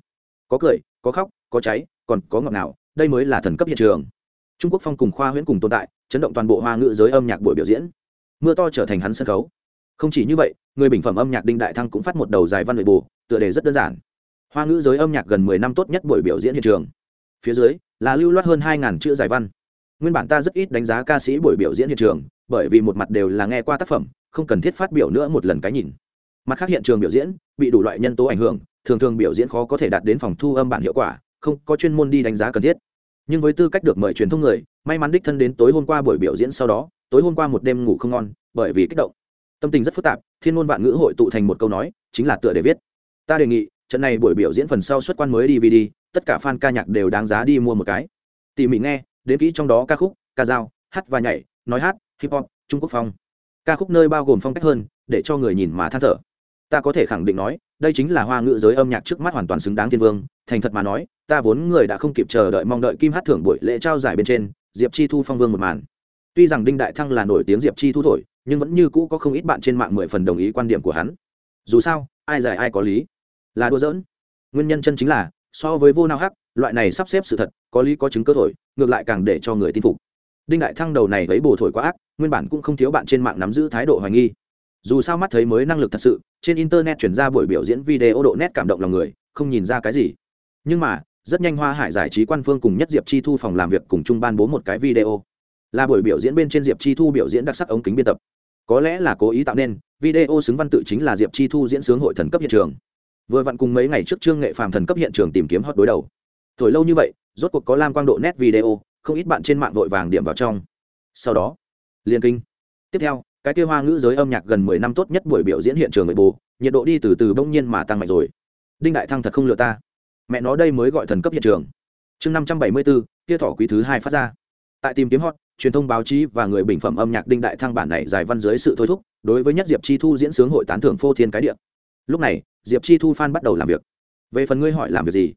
Có cười, có khóc, có cháy, còn có ngọt nào đây mới là thần cấp hiện trường. Trung quốc phong cùng khoa huyễn cùng tồn tại, chấn động toàn bộ hoa ngữ giới âm nhạc buổi biểu diễn. Mưa to trở thành hắn sân khấu không chỉ như vậy, người bình phẩm âm nhạc đinh đại thăng cũng phát một đầu dài văn nội bù, tựa đề rất đơn giản. Hoa ngữ giới âm nhạc gần mười năm tốt nhất buổi biểu diễn hiện trường. Phía dưới, là lưu loát hơn hai ngàn chữ giải văn. Nguyên bản ta rất ít đánh giá ca sĩ buổi biểu diễn hiện trường, bởi vì một mặt đều là nghe qua tác phẩm, không cần thiết phát biểu nữa một lần cái nhìn. Mặt khác hiện trường biểu diễn, bị đủ loại nhân tố ảnh hưởng, thường thường biểu diễn khó có thể đạt đến phòng thu âm bản hiệu quả, không có chuyên môn đi đánh giá cần thiết. Nhưng với tư cách được mời truyền thông người, may mắn đích thân đến tối hôm qua buổi biểu diễn sau đó, tối hôm qua một đêm ngủ không ngon, bởi vì kích động tâm tình rất phức tạp, thiên ngôn vạn ngữ hội tụ thành một câu nói, chính là tựa để viết. Ta đề nghị, trận này buổi biểu diễn phần sau xuất quan mới dvd tất cả fan ca nhạc đều đáng giá đi mua một cái. Tỉ mỉ nghe, đến kỹ trong đó ca khúc, ca dao, hát và nhảy, nói hát, hip hop, trung quốc phong. Ca khúc nơi bao gồm phong cách hơn, để cho người nhìn mà than thở. Ta có thể khẳng định nói, đây chính là hoa ngữ giới âm nhạc trước mắt hoàn toàn xứng đáng thiên vương. Thành thật mà nói, ta vốn người đã không kịp chờ đợi mong đợi kim hát thưởng buổi lễ trao giải bên trên, diệp chi thu phong vương một màn. Tuy rằng đinh đại thăng là nổi tiếng diệp chi thu thổi nhưng vẫn như cũ có không ít bạn trên mạng mười phần đồng ý quan điểm của hắn. Dù sao, ai giải ai có lý. Là đua dỡn nguyên nhân chân chính là, so với vô nao hắc, loại này sắp xếp sự thật, có lý có chứng cơ thổi ngược lại càng để cho người tin phục. Đinh đại thăng đầu này thấy bồ thổi quá ác, nguyên bản cũng không thiếu bạn trên mạng nắm giữ thái độ hoài nghi. Dù sao mắt thấy mới năng lực thật sự, trên internet chuyển ra buổi biểu diễn video độ nét cảm động lòng người, không nhìn ra cái gì. Nhưng mà, rất nhanh hoa hải giải trí quan phương cùng nhất diệp chi thu phòng làm việc cùng chung ban bố một cái video. Là buổi biểu diễn bên trên diệp chi thu biểu diễn đặc sắc ống kính biên tập có lẽ là cố ý tạo nên, video xứng văn tự chính là diệp chi thu diễn sướng hội thần cấp hiện trường. Vừa vặn cùng mấy ngày trước trương nghệ phàm thần cấp hiện trường tìm kiếm hot đối đầu. Thổi lâu như vậy, rốt cuộc có lam quang độ nét video, không ít bạn trên mạng vội vàng điểm vào trong. Sau đó, liên kinh. Tiếp theo, cái kia hoa ngữ giới âm nhạc gần mười năm tốt nhất buổi biểu diễn hiện trường người bù nhiệt độ đi từ từ bỗng nhiên mà tăng mạnh rồi. Đinh đại thăng thật không lừa ta. Mẹ nó đây mới gọi thần cấp hiện trường. Chương năm trăm bảy mươi bốn kia thỏ quý thứ hai phát ra. Tại tìm kiếm hot truyền thông báo chí và người bình phẩm âm nhạc đinh đại thăng bản này giải văn dưới sự thôi thúc, đối với nhất diệp chi thu diễn sướng hội tán thưởng phô thiên cái địa. Lúc này, diệp chi thu phan bắt đầu làm việc. Về phần ngươi hỏi làm việc gì?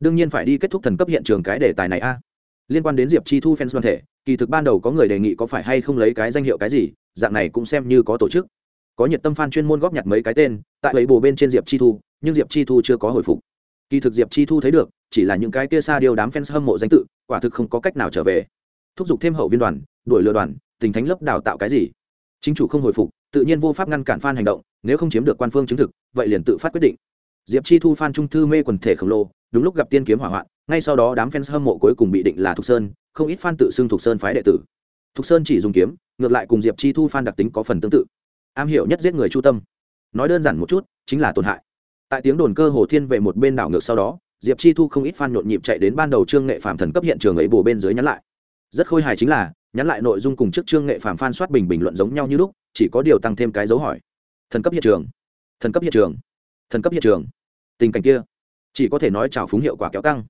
Đương nhiên phải đi kết thúc thần cấp hiện trường cái đề tài này a. Liên quan đến diệp chi thu fans đoàn thể, kỳ thực ban đầu có người đề nghị có phải hay không lấy cái danh hiệu cái gì, dạng này cũng xem như có tổ chức. Có nhiệt tâm fan chuyên môn góp nhặt mấy cái tên, tại ấy bồ bên trên diệp chi thu, nhưng diệp chi thu chưa có hồi phục. Kỳ thực diệp chi thu thấy được, chỉ là những cái kia xa điều đám fans hâm mộ danh tự, quả thực không có cách nào trở về thúc giục thêm hậu viên đoàn, đuổi lừa đoàn, tình thánh lớp đào tạo cái gì? Chính chủ không hồi phục, tự nhiên vô pháp ngăn cản fan hành động, nếu không chiếm được quan phương chứng thực, vậy liền tự phát quyết định. Diệp chi thu fan trung thư mê quần thể khổng lồ, đúng lúc gặp tiên kiếm hỏa hoạn, ngay sau đó đám fans hâm mộ cuối cùng bị định là thục sơn, không ít fan tự xưng thục sơn phái đệ tử. Thục sơn chỉ dùng kiếm, ngược lại cùng diệp chi thu fan đặc tính có phần tương tự. Am hiểu nhất giết người chu tâm. Nói đơn giản một chút, chính là tổn hại. Tại tiếng đồn cơ hồ thiên về một bên đảo ngược sau đó, diệp chi thu không ít fan nhộn nhịp chạy đến ban đầu trương nghệ phạm thần cấp hiện trường ấy bồ bên dưới nhắn lại rất khôi hài chính là, nhắn lại nội dung cùng trước trương nghệ phàm fan soát bình bình luận giống nhau như lúc, chỉ có điều tăng thêm cái dấu hỏi. Thần cấp hiện trường. Thần cấp hiện trường. Thần cấp hiện trường. Tình cảnh kia. Chỉ có thể nói trào phúng hiệu quả kéo căng.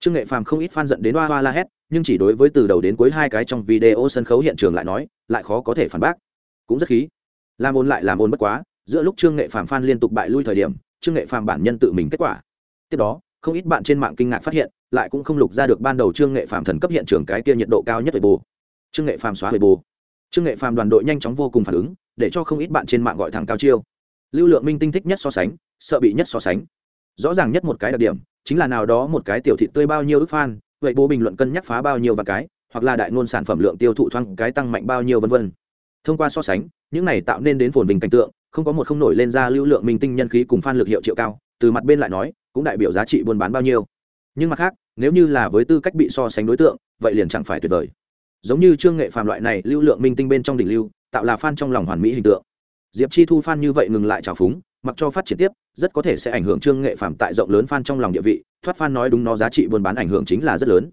Trương nghệ phàm không ít fan giận đến hoa hoa la hét, nhưng chỉ đối với từ đầu đến cuối hai cái trong video sân khấu hiện trường lại nói, lại khó có thể phản bác. Cũng rất khí. Làm ôn lại làm ôn bất quá, giữa lúc trương nghệ phàm fan liên tục bại lui thời điểm trương nghệ phàm bản nhân tự mình kết quả. Tiếp đó, không ít bạn trên mạng kinh ngạc phát hiện lại cũng không lục ra được ban đầu trương nghệ phàm thần cấp hiện trường cái kia nhiệt độ cao nhất về bù trương nghệ phàm xóa về bù trương nghệ phàm đoàn đội nhanh chóng vô cùng phản ứng, để cho không ít bạn trên mạng gọi thẳng cao chiêu. Lưu lượng minh tinh thích nhất so sánh, sợ bị nhất so sánh. Rõ ràng nhất một cái đặc điểm, chính là nào đó một cái tiểu thị tươi bao nhiêu ức fan vậy bố bình luận cân nhắc phá bao nhiêu và cái, hoặc là đại ngôn sản phẩm lượng tiêu thụ thoáng cái tăng mạnh bao nhiêu vân vân. Thông qua so sánh, những này tạo nên đến phồn bình cảnh tượng, không có một không nổi lên ra lưu lượng minh tinh nhân khí cùng fan lực hiệu triệu cao, từ mặt bên lại nói, cũng đại biểu giá trị buôn bán bao nhiêu nhưng mặt khác, nếu như là với tư cách bị so sánh đối tượng, vậy liền chẳng phải tuyệt vời. Giống như trương nghệ phàm loại này lưu lượng minh tinh bên trong đỉnh lưu, tạo là fan trong lòng hoàn mỹ hình tượng. Diệp chi thu fan như vậy ngừng lại trào phúng, mặc cho phát triển tiếp, rất có thể sẽ ảnh hưởng trương nghệ phàm tại rộng lớn fan trong lòng địa vị, thoát fan nói đúng nó giá trị buôn bán ảnh hưởng chính là rất lớn.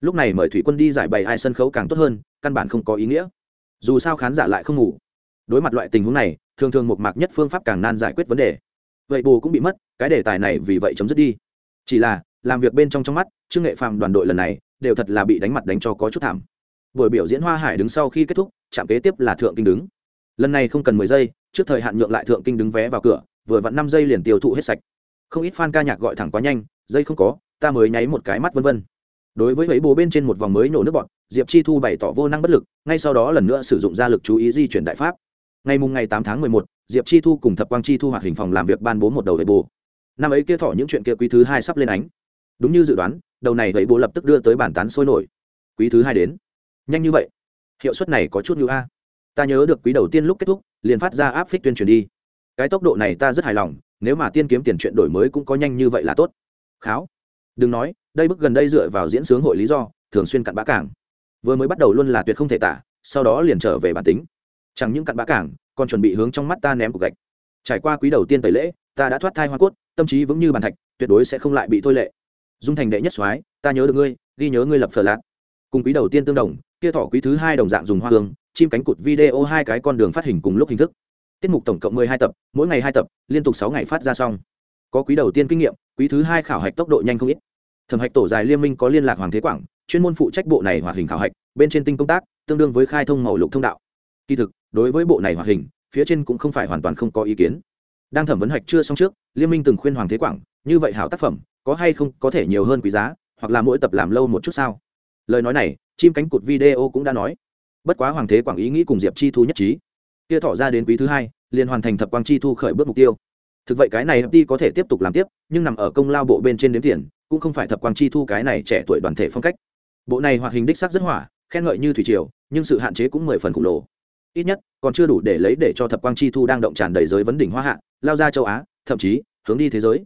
Lúc này mời thủy quân đi giải bày ai sân khấu càng tốt hơn, căn bản không có ý nghĩa. Dù sao khán giả lại không ngủ. Đối mặt loại tình huống này, thường thường một mạc nhất phương pháp càng nan giải quyết vấn đề. Vậy bù cũng bị mất, cái đề tài này vì vậy chấm dứt đi. Chỉ là làm việc bên trong trong mắt, trương nghệ phàm đoàn đội lần này đều thật là bị đánh mặt đánh cho có chút thảm. Buổi biểu diễn hoa hải đứng sau khi kết thúc chạm kế tiếp là thượng kinh đứng. Lần này không cần mười giây, trước thời hạn nhượng lại thượng kinh đứng vé vào cửa, vừa vặn năm giây liền tiêu thụ hết sạch. Không ít fan ca nhạc gọi thẳng quá nhanh dây không có, ta mới nháy một cái mắt vân vân. Đối với mấy bố bên trên một vòng mới nổ nước bọn diệp chi thu bày tỏ vô năng bất lực, ngay sau đó lần nữa sử dụng gia lực chú ý di chuyển đại pháp. Ngày mùng ngày tám tháng mười một, diệp chi thu cùng thập quang chi thu hoạt hình phòng làm việc ban bố một đầu ấy bồ. Năm ấy kia thỏ những chuyện kia quý thứ hai sắp lên ánh đúng như dự đoán, đầu này vậy bố lập tức đưa tới bản tán sôi nổi. Quý thứ hai đến. Nhanh như vậy. Hiệu suất này có chút như a. Ta nhớ được quý đầu tiên lúc kết thúc, liền phát ra áp phích tuyên truyền đi. Cái tốc độ này ta rất hài lòng, nếu mà tiên kiếm tiền chuyện đổi mới cũng có nhanh như vậy là tốt. Kháo. Đừng nói, đây bức gần đây dựa vào diễn sướng hội lý do, thường xuyên cặn bã cảng. Vừa mới bắt đầu luôn là tuyệt không thể tả, sau đó liền trở về bản tính. Chẳng những cặn bã cảng, còn chuẩn bị hướng trong mắt ta ném cục gạch. Trải qua quý đầu tiên tẩy lễ, ta đã thoát thai hoa cốt, tâm trí vững như bàn thạch, tuyệt đối sẽ không lại bị thôi lệ dung thành đệ nhất soái, ta nhớ được ngươi, ghi nhớ ngươi lập phở lạc cùng quý đầu tiên tương đồng, kia thỏ quý thứ hai đồng dạng dùng hoa hương, chim cánh cụt video hai cái con đường phát hình cùng lúc hình thức. Tiết mục tổng cộng mười hai tập, mỗi ngày hai tập, liên tục sáu ngày phát ra xong. Có quý đầu tiên kinh nghiệm, quý thứ hai khảo hạch tốc độ nhanh không ít. Thẩm hạch tổ dài liên minh có liên lạc hoàng thế quảng, chuyên môn phụ trách bộ này hoạt hình khảo hạch, bên trên tinh công tác, tương đương với khai thông màu lục thông đạo. Kỳ thực, đối với bộ này hoạt hình, phía trên cũng không phải hoàn toàn không có ý kiến. Đang thẩm vấn hạch chưa xong trước, liên minh từng khuyên hoàng thế quảng, như vậy hảo tác phẩm có hay không có thể nhiều hơn quý giá, hoặc là mỗi tập làm lâu một chút sao? Lời nói này, chim cánh cụt video cũng đã nói. Bất quá hoàng thế quảng ý nghĩ cùng diệp chi thu nhất trí. Kia thỏ ra đến quý thứ hai, liền hoàn thành thập quang chi thu khởi bước mục tiêu. Thực vậy cái này đi có thể tiếp tục làm tiếp, nhưng nằm ở công lao bộ bên trên đếm tiền, cũng không phải thập quang chi thu cái này trẻ tuổi đoàn thể phong cách. Bộ này hoạt hình đích sắc rất hỏa, khen ngợi như thủy triều, nhưng sự hạn chế cũng mười phần khổng lồ. Ít nhất, còn chưa đủ để lấy để cho thập quang chi thu đang động tràn đầy giới vấn đỉnh hoa hạ, lao ra châu á, thậm chí, hướng đi thế giới.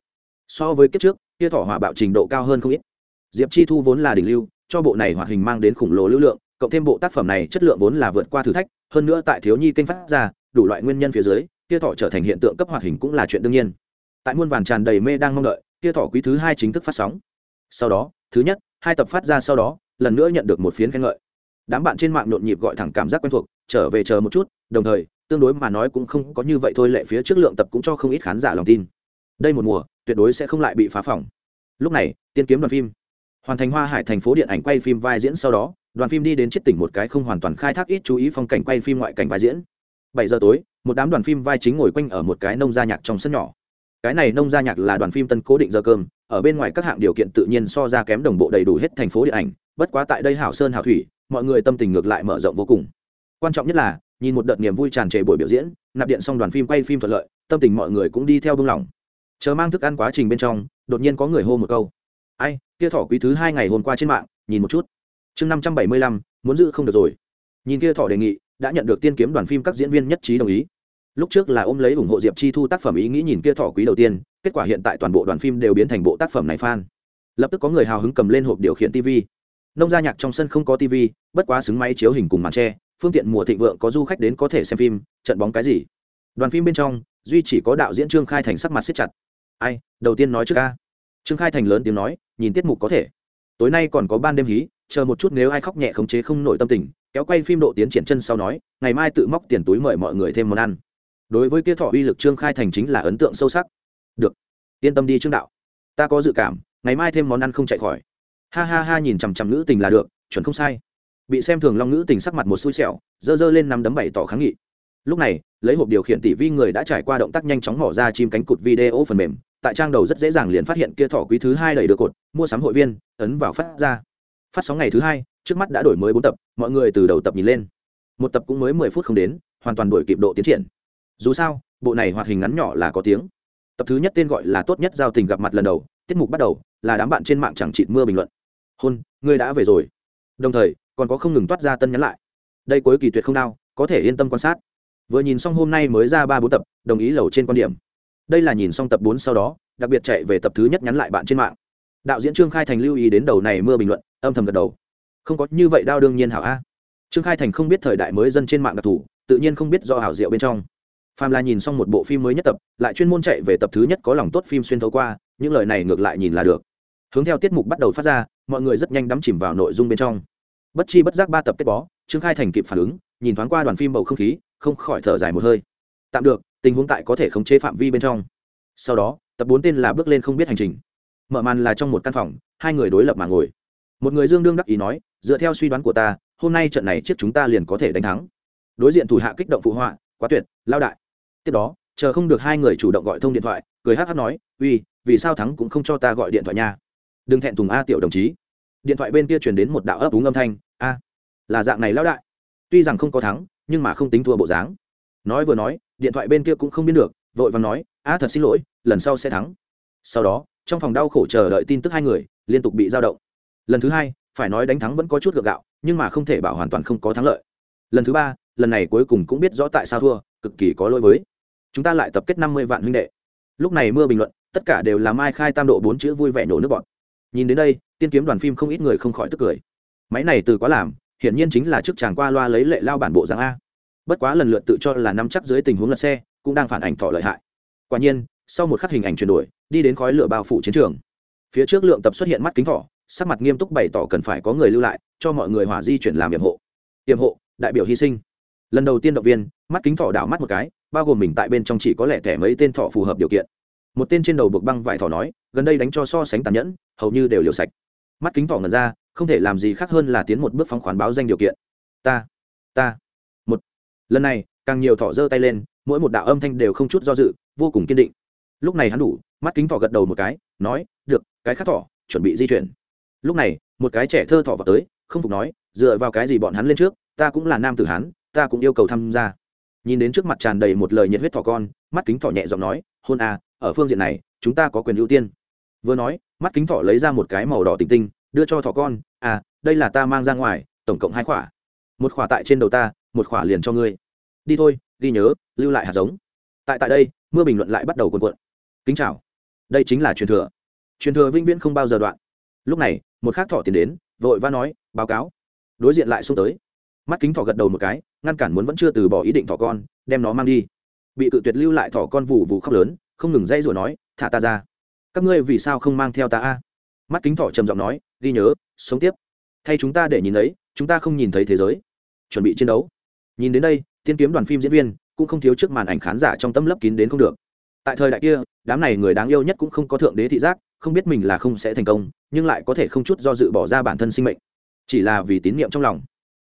So với kiếp trước kia thỏ hỏa bạo trình độ cao hơn không ít. Diệp chi thu vốn là đỉnh lưu, cho bộ này hoạt hình mang đến khủng lồ lưu lượng, cộng thêm bộ tác phẩm này chất lượng vốn là vượt qua thử thách, hơn nữa tại thiếu nhi kênh phát ra, đủ loại nguyên nhân phía dưới, kia thỏ trở thành hiện tượng cấp hoạt hình cũng là chuyện đương nhiên. Tại muôn vàn tràn đầy mê đang mong đợi, kia thỏ quý thứ hai chính thức phát sóng. Sau đó, thứ nhất, hai tập phát ra sau đó, lần nữa nhận được một phiến khen ngợi. Đám bạn trên mạng nhộn nhịp gọi thẳng cảm giác quen thuộc, trở về chờ một chút, đồng thời, tương đối mà nói cũng không có như vậy thôi, lệ phía trước lượng tập cũng cho không ít khán giả lòng tin đây một mùa, tuyệt đối sẽ không lại bị phá phỏng lúc này, tiên kiếm đoàn phim. Hoàn thành hoa hải thành phố điện ảnh quay phim vai diễn sau đó, đoàn phim đi đến chiết tỉnh một cái không hoàn toàn khai thác ít chú ý phong cảnh quay phim ngoại cảnh vai diễn. Bảy giờ tối, một đám đoàn phim vai chính ngồi quanh ở một cái nông gia nhạc trong sân nhỏ. Cái này nông gia nhạc là đoàn phim tân cố định giờ cơm, ở bên ngoài các hạng điều kiện tự nhiên so ra kém đồng bộ đầy đủ hết thành phố điện ảnh, bất quá tại đây hảo sơn hảo thủy, mọi người tâm tình ngược lại mở rộng vô cùng. Quan trọng nhất là, nhìn một đợt niềm vui tràn trề buổi biểu diễn, nạp điện xong đoàn phim quay phim thuận lợi, tâm tình mọi người cũng đi theo buông lỏng chờ mang thức ăn quá trình bên trong, đột nhiên có người hô một câu. Ai, kia thỏ quý thứ hai ngày hôm qua trên mạng, nhìn một chút. Chương năm trăm bảy mươi lăm, muốn giữ không được rồi. Nhìn kia thỏ đề nghị, đã nhận được tiên kiếm đoàn phim các diễn viên nhất trí đồng ý. Lúc trước là ôm lấy ủng hộ diệp chi thu tác phẩm ý nghĩ nhìn kia thỏ quý đầu tiên, kết quả hiện tại toàn bộ đoàn phim đều biến thành bộ tác phẩm này fan. Lập tức có người hào hứng cầm lên hộp điều khiển tv nông gia nhạc trong sân không có tv bất quá xứng máy chiếu hình cùng màn tre, phương tiện mùa thịnh vượng có du khách đến có thể xem phim, trận bóng cái gì. Đoàn phim bên trong, duy chỉ có đạo diễn trương khai thành sắc mặt siết chặt ai, đầu tiên nói trước ca. Trương khai thành lớn tiếng nói, nhìn tiết mục có thể. Tối nay còn có ban đêm hí, chờ một chút nếu ai khóc nhẹ khống chế không nổi tâm tình, kéo quay phim độ tiến triển chân sau nói, ngày mai tự móc tiền túi mời mọi người thêm món ăn. Đối với kia thọ uy lực trương khai thành chính là ấn tượng sâu sắc. Được, yên tâm đi trương đạo. Ta có dự cảm, ngày mai thêm món ăn không chạy khỏi. Ha ha ha, nhìn chằm chằm nữ tình là được, chuẩn không sai. Bị xem thường long nữ tình sắc mặt một xui xẻo, dơ dơ lên nắm đấm bảy tỏ kháng nghị. Lúc này, lấy hộp điều khiển tỷ vi người đã trải qua động tác nhanh chóng mỏ ra chim cánh cụt video phần mềm tại trang đầu rất dễ dàng liền phát hiện kia thỏ quý thứ hai đầy được cột, mua sắm hội viên, ấn vào phát ra. Phát sóng ngày thứ hai, trước mắt đã đổi mới bốn tập, mọi người từ đầu tập nhìn lên. Một tập cũng mới mười phút không đến, hoàn toàn đổi kịp độ tiến triển. Dù sao, bộ này hoạt hình ngắn nhỏ là có tiếng. Tập thứ nhất tên gọi là tốt nhất giao tình gặp mặt lần đầu, tiết mục bắt đầu, là đám bạn trên mạng chẳng chịt mưa bình luận. Hôn, ngươi đã về rồi. Đồng thời, còn có không ngừng toát ra tân nhắn lại. Đây cuối kỳ tuyệt không đau, có thể yên tâm quan sát. Vừa nhìn xong hôm nay mới ra ba bốn tập, đồng ý lầu trên quan điểm đây là nhìn xong tập bốn sau đó, đặc biệt chạy về tập thứ nhất nhắn lại bạn trên mạng. Đạo diễn trương khai thành lưu ý đến đầu này mưa bình luận, âm thầm gật đầu. Không có như vậy đau đương nhiên hảo a. Trương khai thành không biết thời đại mới dân trên mạng đặc thù, tự nhiên không biết do hảo diệu bên trong. Phàm là nhìn xong một bộ phim mới nhất tập, lại chuyên môn chạy về tập thứ nhất có lòng tốt phim xuyên thấu qua, những lời này ngược lại nhìn là được. Hướng theo tiết mục bắt đầu phát ra, mọi người rất nhanh đắm chìm vào nội dung bên trong. Bất chi bất giác ba tập kết bó, trương khai thành kịp phản ứng, nhìn thoáng qua đoàn phim bầu không khí, không khỏi thở dài một hơi. Tạm được tình huống tại có thể khống chế phạm vi bên trong. Sau đó, tập bốn tên là bước lên không biết hành trình. Mở màn là trong một căn phòng, hai người đối lập mà ngồi. Một người dương đương đắc ý nói, dựa theo suy đoán của ta, hôm nay trận này trước chúng ta liền có thể đánh thắng. Đối diện thủ hạ kích động phụ họa, quá tuyệt, lao đại. Tiếp đó, chờ không được hai người chủ động gọi thông điện thoại, cười hắc hắc nói, uy, vì sao thắng cũng không cho ta gọi điện thoại nha? Đừng thẹn thùng a tiểu đồng chí. Điện thoại bên kia truyền đến một đạo ấp úng âm thanh, a, là dạng này lao đại. Tuy rằng không có thắng, nhưng mà không tính thua bộ dáng. Nói vừa nói điện thoại bên kia cũng không biết được, vội và nói a thật xin lỗi, lần sau sẽ thắng. Sau đó, trong phòng đau khổ chờ đợi tin tức hai người liên tục bị giao động. Lần thứ hai, phải nói đánh thắng vẫn có chút gượng gạo, nhưng mà không thể bảo hoàn toàn không có thắng lợi. Lần thứ ba, lần này cuối cùng cũng biết rõ tại sao thua, cực kỳ có lỗi với. Chúng ta lại tập kết năm mươi vạn huynh đệ. Lúc này mưa bình luận, tất cả đều là mai khai tam độ bốn chữ vui vẻ nổ nước bọn nhìn đến đây, tiên kiếm đoàn phim không ít người không khỏi tức cười. Máy này từ quá làm, hiển nhiên chính là chức chàng qua loa lấy lệ lao bản bộ dạng a bất quá lần lượt tự cho là nắm chắc dưới tình huống lật xe, cũng đang phản ảnh thọ lợi hại. Quả nhiên, sau một khắc hình ảnh chuyển đổi, đi đến khói lửa bao phủ chiến trường. Phía trước lượng tập xuất hiện mắt kính thỏ, sắc mặt nghiêm túc bày tỏ cần phải có người lưu lại, cho mọi người hỏa di chuyển làm hiểm hộ. Hiểm hộ, đại biểu hy sinh. Lần đầu tiên động viên, mắt kính thỏ đảo mắt một cái, bao gồm mình tại bên trong chỉ có lẻ thẻ mấy tên thọ phù hợp điều kiện. Một tên trên đầu buộc băng vải thỏ nói, gần đây đánh cho so sánh tàn nhẫn, hầu như đều liều sạch. Mắt kính thỏ ngần ra, không thể làm gì khác hơn là tiến một bước phóng khoán báo danh điều kiện. Ta ta lần này, càng nhiều thỏ giơ tay lên, mỗi một đạo âm thanh đều không chút do dự, vô cùng kiên định. Lúc này hắn đủ, mắt kính thỏ gật đầu một cái, nói, được, cái khác thỏ, chuẩn bị di chuyển. Lúc này, một cái trẻ thơ thỏ vào tới, không phục nói, dựa vào cái gì bọn hắn lên trước, ta cũng là nam tử hán, ta cũng yêu cầu tham gia. Nhìn đến trước mặt tràn đầy một lời nhiệt huyết thỏ con, mắt kính thỏ nhẹ giọng nói, hôn à ở phương diện này, chúng ta có quyền ưu tiên. Vừa nói, mắt kính thỏ lấy ra một cái màu đỏ tinh tinh, đưa cho thỏ con à đây là ta mang ra ngoài, tổng cộng hai khỏa. Một khỏa tại trên đầu ta, một khỏa liền cho ngươi đi thôi, ghi nhớ, lưu lại hạt giống. Tại tại đây, mưa bình luận lại bắt đầu cuộn cuộn. Kính chào. Đây chính là truyền thừa. Truyền thừa vĩnh viễn không bao giờ đoạn. Lúc này, một khác thỏ tiến đến, vội va nói, báo cáo. Đối diện lại xuống tới. Mắt kính thỏ gật đầu một cái, ngăn cản muốn vẫn chưa từ bỏ ý định thỏ con, đem nó mang đi. Bị cự tuyệt lưu lại thỏ con vù vù khóc lớn, không ngừng dây rồi nói, thả ta ra. Các ngươi vì sao không mang theo ta a? Mắt kính thỏ trầm giọng nói, ghi nhớ, sống tiếp. Thay chúng ta để nhìn ấy, chúng ta không nhìn thấy thế giới. Chuẩn bị chiến đấu. Nhìn đến đây tiên kiếm đoàn phim diễn viên cũng không thiếu trước màn ảnh khán giả trong tâm lấp kín đến không được. Tại thời đại kia, đám này người đáng yêu nhất cũng không có thượng đế thị giác, không biết mình là không sẽ thành công, nhưng lại có thể không chút do dự bỏ ra bản thân sinh mệnh. Chỉ là vì tín nhiệm trong lòng.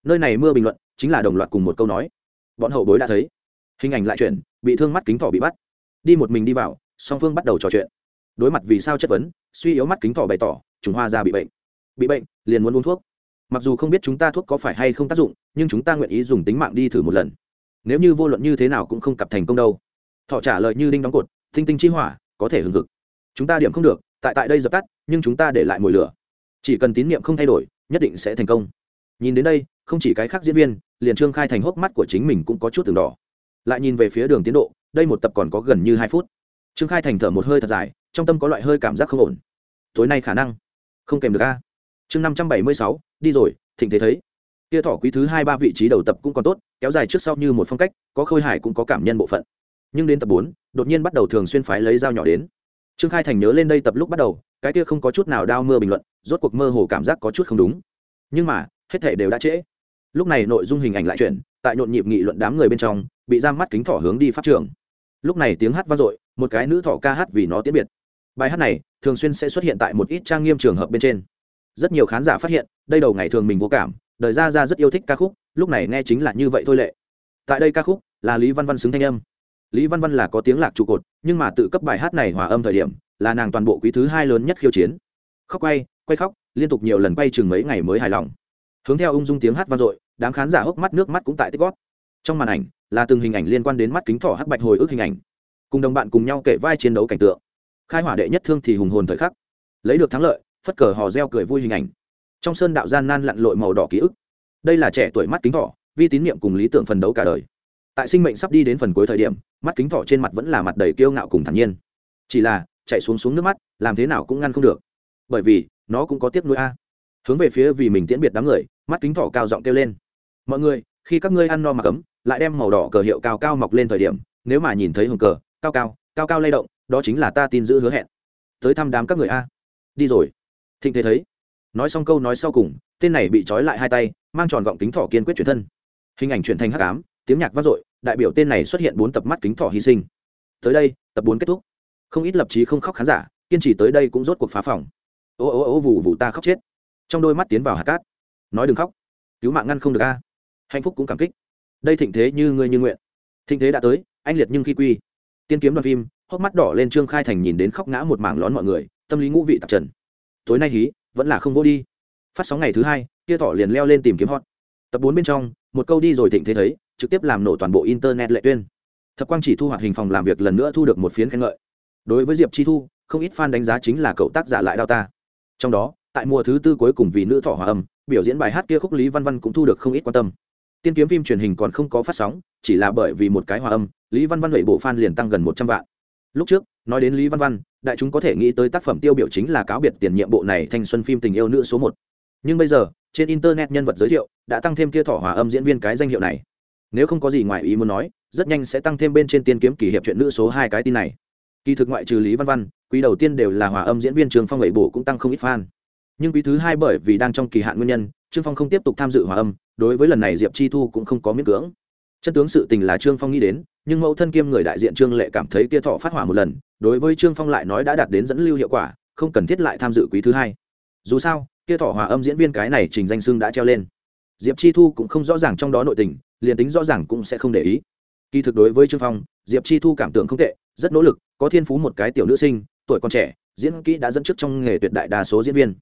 Nơi này mưa bình luận chính là đồng loạt cùng một câu nói. Bọn hậu bối đã thấy. Hình ảnh lại chuyển, bị thương mắt kính thỏ bị bắt. Đi một mình đi vào, song phương bắt đầu trò chuyện. Đối mặt vì sao chất vấn, suy yếu mắt kính thỏ bày tỏ chúng hoa ra bị bệnh. Bị bệnh, liền muốn uống thuốc mặc dù không biết chúng ta thuốc có phải hay không tác dụng, nhưng chúng ta nguyện ý dùng tính mạng đi thử một lần. Nếu như vô luận như thế nào cũng không cặp thành công đâu. Thọ trả lời như đinh đóng cột thinh tinh chi hỏa, có thể hừng hực chúng ta điểm không được, tại tại đây dập tắt, nhưng chúng ta để lại mồi lửa. Chỉ cần tín nhiệm không thay đổi, nhất định sẽ thành công. Nhìn đến đây, không chỉ cái khác diễn viên, liền trương khai thành hốc mắt của chính mình cũng có chút từng đỏ. Lại nhìn về phía đường tiến độ, đây một tập còn có gần như hai phút. Trương khai thành thở một hơi thật dài, trong tâm có loại hơi cảm giác không ổn. Tối nay khả năng không kèm được a. Chương năm trăm bảy mươi sáu đi rồi, thịnh thế thấy. Kia thỏ quý thứ hai ba vị trí đầu tập cũng còn tốt, kéo dài trước sau như một phong cách, có khôi hải cũng có cảm nhân bộ phận. Nhưng đến tập bốn, đột nhiên bắt đầu thường xuyên phái lấy dao nhỏ đến. Trương khai thành nhớ lên đây tập lúc bắt đầu, cái kia không có chút nào đao mưa bình luận, rốt cuộc mơ hồ cảm giác có chút không đúng. Nhưng mà, hết thể đều đã trễ. Lúc này nội dung hình ảnh lại chuyển, tại nhộn nhịp nghị luận đám người bên trong, bị giam mắt kính thỏ hướng đi pháp trường. Lúc này tiếng hát vang dội, một cái nữ thỏ ca hát vì nó tiễn biệt. Bài hát này thường xuyên sẽ xuất hiện tại một ít trang nghiêm trường hợp bên trên rất nhiều khán giả phát hiện, đây đầu ngày thường mình vô cảm, đời ra ra rất yêu thích ca khúc, lúc này nghe chính là như vậy thôi lệ. Tại đây ca khúc là lý văn văn xứng thanh âm. Lý văn văn là có tiếng lạc trụ cột, nhưng mà tự cấp bài hát này hòa âm thời điểm, là nàng toàn bộ quý thứ hai lớn nhất khiêu chiến. Khóc quay quay khóc, liên tục nhiều lần quay chừng mấy ngày mới hài lòng. Hướng theo ung dung tiếng hát vang dội, đám khán giả hốc mắt nước mắt cũng tại tích gót trong màn ảnh, là từng hình ảnh liên quan đến mắt kính thỏ hắc bạch hồi ức hình ảnh. Cùng đồng bạn cùng nhau kể vai chiến đấu cảnh tượng. Khai hỏa đệ nhất thương thì hùng hồn thời khắc. Lấy được thắng lợi phất cờ hò reo cười vui hình ảnh. Trong sơn đạo gian nan lặn lội màu đỏ ký ức. Đây là trẻ tuổi mắt kính thỏ, vi tín nhiệm cùng lý tưởng phần đấu cả đời. Tại sinh mệnh sắp đi đến phần cuối thời điểm, mắt kính thỏ trên mặt vẫn là mặt đầy kiêu ngạo cùng thản nhiên. Chỉ là, chạy xuống xuống nước mắt, làm thế nào cũng ngăn không được. Bởi vì, nó cũng có tiếc nuối a. Hướng về phía vì mình tiễn biệt đám người, mắt kính thỏ cao giọng kêu lên. Mọi người, khi các ngươi ăn no mà cấm, lại đem màu đỏ cờ hiệu cao cao mọc lên thời điểm, nếu mà nhìn thấy hồng cờ, cao cao cao cao lay động, đó chính là ta tin giữ hứa hẹn. Tới thăm đám các người a. Đi rồi thịnh thế thấy. Nói xong câu nói sau cùng, tên này bị trói lại hai tay, mang tròn gọng kính thỏ kiên quyết chuyển thân. Hình ảnh chuyển thành hắc ám, tiếng nhạc vang dội, đại biểu tên này xuất hiện bốn tập mắt kính thỏ hy sinh. Tới đây, tập bốn kết thúc. Không ít lập trí không khóc khán giả, kiên trì tới đây cũng rốt cuộc phá phòng. Ô ô ô, vù vù ta khóc chết. Trong đôi mắt tiến vào hạt cát. Nói đừng khóc. Cứu mạng ngăn không được a. Hạnh phúc cũng cảm kích. Đây thịnh thế như ngươi như nguyện. Thịnh thế đã tới, anh liệt nhưng khi quy. Tiên kiếm đoàn phim, hốc mắt đỏ lên trương khai thành nhìn đến khóc ngã một mảng lón mọi người, tâm lý ngũ vị tạp trần tối nay hí, vẫn là không vô đi. Phát sóng ngày thứ hai, kia thỏ liền leo lên tìm kiếm hot. Tập bốn bên trong, một câu đi rồi thịnh thế thấy, trực tiếp làm nổ toàn bộ internet lệ tuyên. Thập quang chỉ thu hoạt hình phòng làm việc lần nữa thu được một phiến khen ngợi. Đối với diệp chi thu, không ít fan đánh giá chính là cậu tác giả lại đau ta. Trong đó, tại mùa thứ tư cuối cùng vì nữ thỏ hòa âm, biểu diễn bài hát kia khúc lý văn văn cũng thu được không ít quan tâm. Tiên kiếm phim truyền hình còn không có phát sóng, chỉ là bởi vì một cái hòa âm, lý văn văn lệ bộ fan liền tăng gần một trăm vạn. Lúc trước nói đến lý văn văn, đại chúng có thể nghĩ tới tác phẩm tiêu biểu chính là cáo biệt tiền nhiệm bộ này thanh xuân phim tình yêu nữ số một. Nhưng bây giờ, trên internet nhân vật giới thiệu đã tăng thêm kia thỏ hòa âm diễn viên cái danh hiệu này. Nếu không có gì ngoài ý muốn nói, rất nhanh sẽ tăng thêm bên trên tiên kiếm kỷ hiệp chuyện nữ số hai cái tin này. Kỳ thực ngoại trừ lý văn văn, quý đầu tiên đều là hòa âm diễn viên trường phong lệ bổ cũng tăng không ít fan. Nhưng quý thứ hai bởi vì đang trong kỳ hạn nguyên nhân trương phong không tiếp tục tham dự hòa âm, đối với lần này diệp chi thu cũng không có miễn cưỡng. Chân tướng sự tình là trương phong nghĩ đến, nhưng mẫu thân kiêm người đại diện trương lệ cảm thấy kia thọ phát hỏa một lần đối với trương phong lại nói đã đạt đến dẫn lưu hiệu quả, không cần thiết lại tham dự quý thứ hai. Dù sao, kia thỏ hòa âm diễn viên cái này trình danh xưng đã treo lên. Diệp chi thu cũng không rõ ràng trong đó nội tình, liền tính rõ ràng cũng sẽ không để ý. Kỳ thực đối với trương phong, diệp chi thu cảm tưởng không tệ, rất nỗ lực, có thiên phú một cái tiểu nữ sinh, tuổi còn trẻ, diễn kỹ đã dẫn trước trong nghề tuyệt đại đa số diễn viên.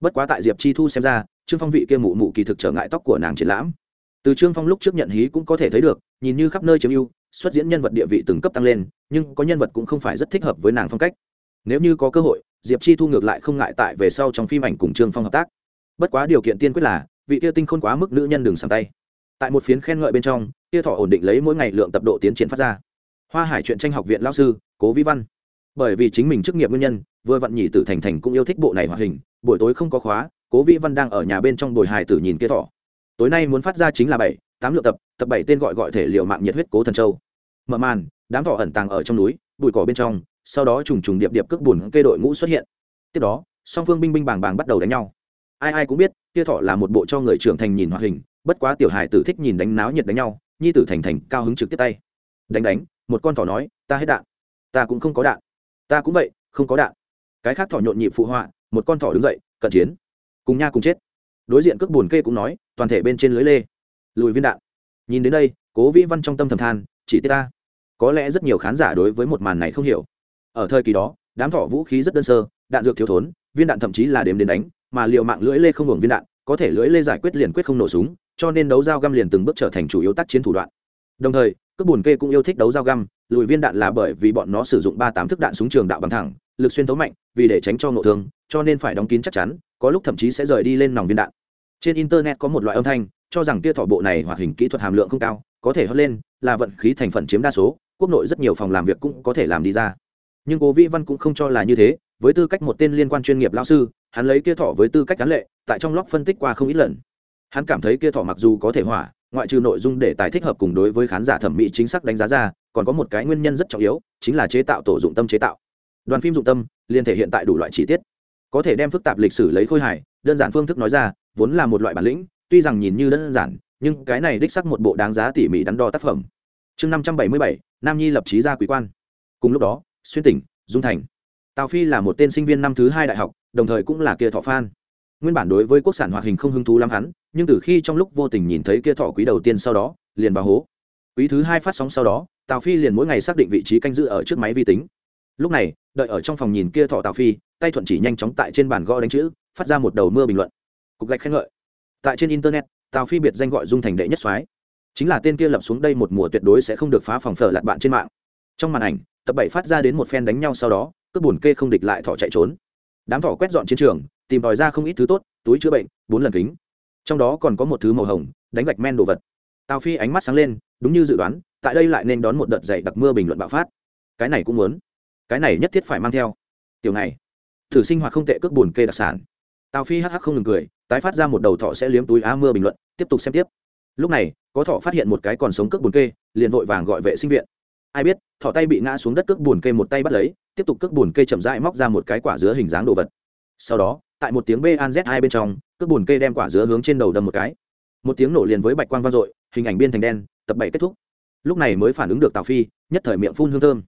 Bất quá tại diệp chi thu xem ra, trương phong vị kia mụ mụ kỳ thực trở ngại tóc của nàng triển lãm. Từ trương phong lúc trước nhận hí cũng có thể thấy được, nhìn như khắp nơi chiếm ưu xuất diễn nhân vật địa vị từng cấp tăng lên, nhưng có nhân vật cũng không phải rất thích hợp với nàng phong cách. Nếu như có cơ hội, diệp chi thu ngược lại không ngại tại về sau trong phim ảnh cùng trương phong hợp tác. Bất quá điều kiện tiên quyết là, vị kia tinh khôn quá mức nữ nhân đường sàng tay. Tại một phiến khen ngợi bên trong, kia thọ ổn định lấy mỗi ngày lượng tập độ tiến triển phát ra. Hoa hải chuyện tranh học viện lao sư, cố vĩ văn. Bởi vì chính mình chức nghiệp nguyên nhân, vừa vặn nhị tử thành thành cũng yêu thích bộ này hoạt hình, buổi tối không có khóa, cố vĩ văn đang ở nhà bên trong bồi hài tử nhìn kia thọ. Tối nay muốn phát ra chính là bảy, tám lượng tập tập bảy tên gọi gọi thể liệu mạng nhiệt huyết cố thần châu mở màn, đám thọ ẩn tàng ở trong núi, bụi cỏ bên trong, sau đó trùng trùng điệp điệp cước bùn kê đội ngũ xuất hiện. Tiếp đó, song phương binh binh bàng bàng bắt đầu đánh nhau. Ai ai cũng biết kia thọ là một bộ cho người trưởng thành nhìn hoạt hình, bất quá tiểu hài tử thích nhìn đánh náo nhiệt đánh nhau, nhi tử thành thành cao hứng trực tiếp tay. Đánh đánh, một con thỏ nói, ta hết đạn. Ta cũng không có đạn. Ta cũng vậy, không có đạn. Cái khác thỏ nhộn nhịp phụ họa, một con thỏ đứng dậy, cận chiến. Cùng nha cùng chết. Đối diện cước bùn kê cũng nói, toàn thể bên trên lưới lê. Lùi viên đạn. Nhìn đến đây, cố vĩ văn trong tâm thầm than chỉ tiết ta. Có lẽ rất nhiều khán giả đối với một màn này không hiểu. Ở thời kỳ đó, đám thỏ vũ khí rất đơn sơ, đạn dược thiếu thốn, viên đạn thậm chí là đếm đến đánh, mà liệu mạng lưỡi lê không hưởng viên đạn, có thể lưỡi lê giải quyết liền quyết không nổ súng, cho nên đấu dao găm liền từng bước trở thành chủ yếu tác chiến thủ đoạn. Đồng thời, cướp bùn kê cũng yêu thích đấu dao găm, lùi viên đạn là bởi vì bọn nó sử dụng ba tám thức đạn súng trường đạo bằng thẳng, lực xuyên thấu mạnh, vì để tránh cho nổ thương, cho nên phải đóng kín chắc chắn, có lúc thậm chí sẽ rời đi lên nòng viên đạn. Trên internet có một loại âm thanh cho rằng kia thỏ bộ này hoạt hình kỹ thuật hàm lượng không cao, có thể hất lên, là vận khí thành phần chiếm đa số, quốc nội rất nhiều phòng làm việc cũng có thể làm đi ra. Nhưng cố vĩ văn cũng không cho là như thế, với tư cách một tên liên quan chuyên nghiệp lao sư, hắn lấy kia thỏ với tư cách cán lệ, tại trong lóc phân tích qua không ít lần. Hắn cảm thấy kia thỏ mặc dù có thể hỏa, ngoại trừ nội dung để tài thích hợp cùng đối với khán giả thẩm mỹ chính xác đánh giá ra, còn có một cái nguyên nhân rất trọng yếu, chính là chế tạo tổ dụng tâm chế tạo. Đoàn phim dụng tâm, liên thể hiện tại đủ loại chi tiết. Có thể đem phức tạp lịch sử lấy khôi hài, đơn giản phương thức nói ra, vốn là một loại bản lĩnh tuy rằng nhìn như đơn giản, nhưng cái này đích sắc một bộ đáng giá tỉ mỉ đắn đo tác phẩm. Chương năm trăm bảy mươi bảy, nam nhi lập trí gia quý quan. Cùng lúc đó, xuyên tỉnh, dung thành. Tào phi là một tên sinh viên năm thứ hai đại học, đồng thời cũng là kia thọ phan nguyên bản đối với quốc sản hoạt hình không hứng thú lắm hắn, nhưng từ khi trong lúc vô tình nhìn thấy kia thọ quý đầu tiên sau đó, liền vào hố. Quý thứ hai phát sóng sau đó, tào phi liền mỗi ngày xác định vị trí canh giữ ở trước máy vi tính. Lúc này, đợi ở trong phòng nhìn kia thọ tào phi, tay thuận chỉ nhanh chóng tại trên bàn gõ đánh chữ, phát ra một đầu mưa bình luận. Cục gạch khen ngợi tại trên internet, tào phi biệt danh gọi dung thành đệ nhất soái. Chính là tên kia lập xuống đây một mùa tuyệt đối sẽ không được phá phòng phở lạt bạn trên mạng. Trong màn ảnh, tập bảy phát ra đến một phen đánh nhau sau đó cướp bùn kê không địch lại thỏ chạy trốn. Đám thỏ quét dọn chiến trường, tìm tòi ra không ít thứ tốt, túi chữa bệnh, bốn lần kính. Trong đó còn có một thứ màu hồng, đánh gạch men đồ vật. Tào phi ánh mắt sáng lên, đúng như dự đoán, tại đây lại nên đón một đợt dày đặc mưa bình luận bạo phát. Cái này cũng muốn. Cái này nhất thiết phải mang theo. Tiểu này, thử sinh hoạt không tệ cước bùn kê đặc sản. Tào phi hắc hắc không ngừng cười tái phát ra một đầu thọ sẽ liếm túi á mưa bình luận, tiếp tục xem tiếp. Lúc này, có thọ phát hiện một cái còn sống cước bùn kê, liền vội vàng gọi vệ sinh viện. Ai biết, thọ tay bị ngã xuống đất cước bùn kê một tay bắt lấy, tiếp tục cước bùn kê chậm rãi móc ra một cái quả dứa hình dáng đồ vật. Sau đó, tại một tiếng b an z hai bên trong, cước bùn kê đem quả dứa hướng trên đầu đâm một cái. Một tiếng nổ liền với bạch quang vang dội, hình ảnh biên thành đen, tập bảy kết thúc. Lúc này mới phản ứng được tào phi, nhất thời miệng phun hương thơm.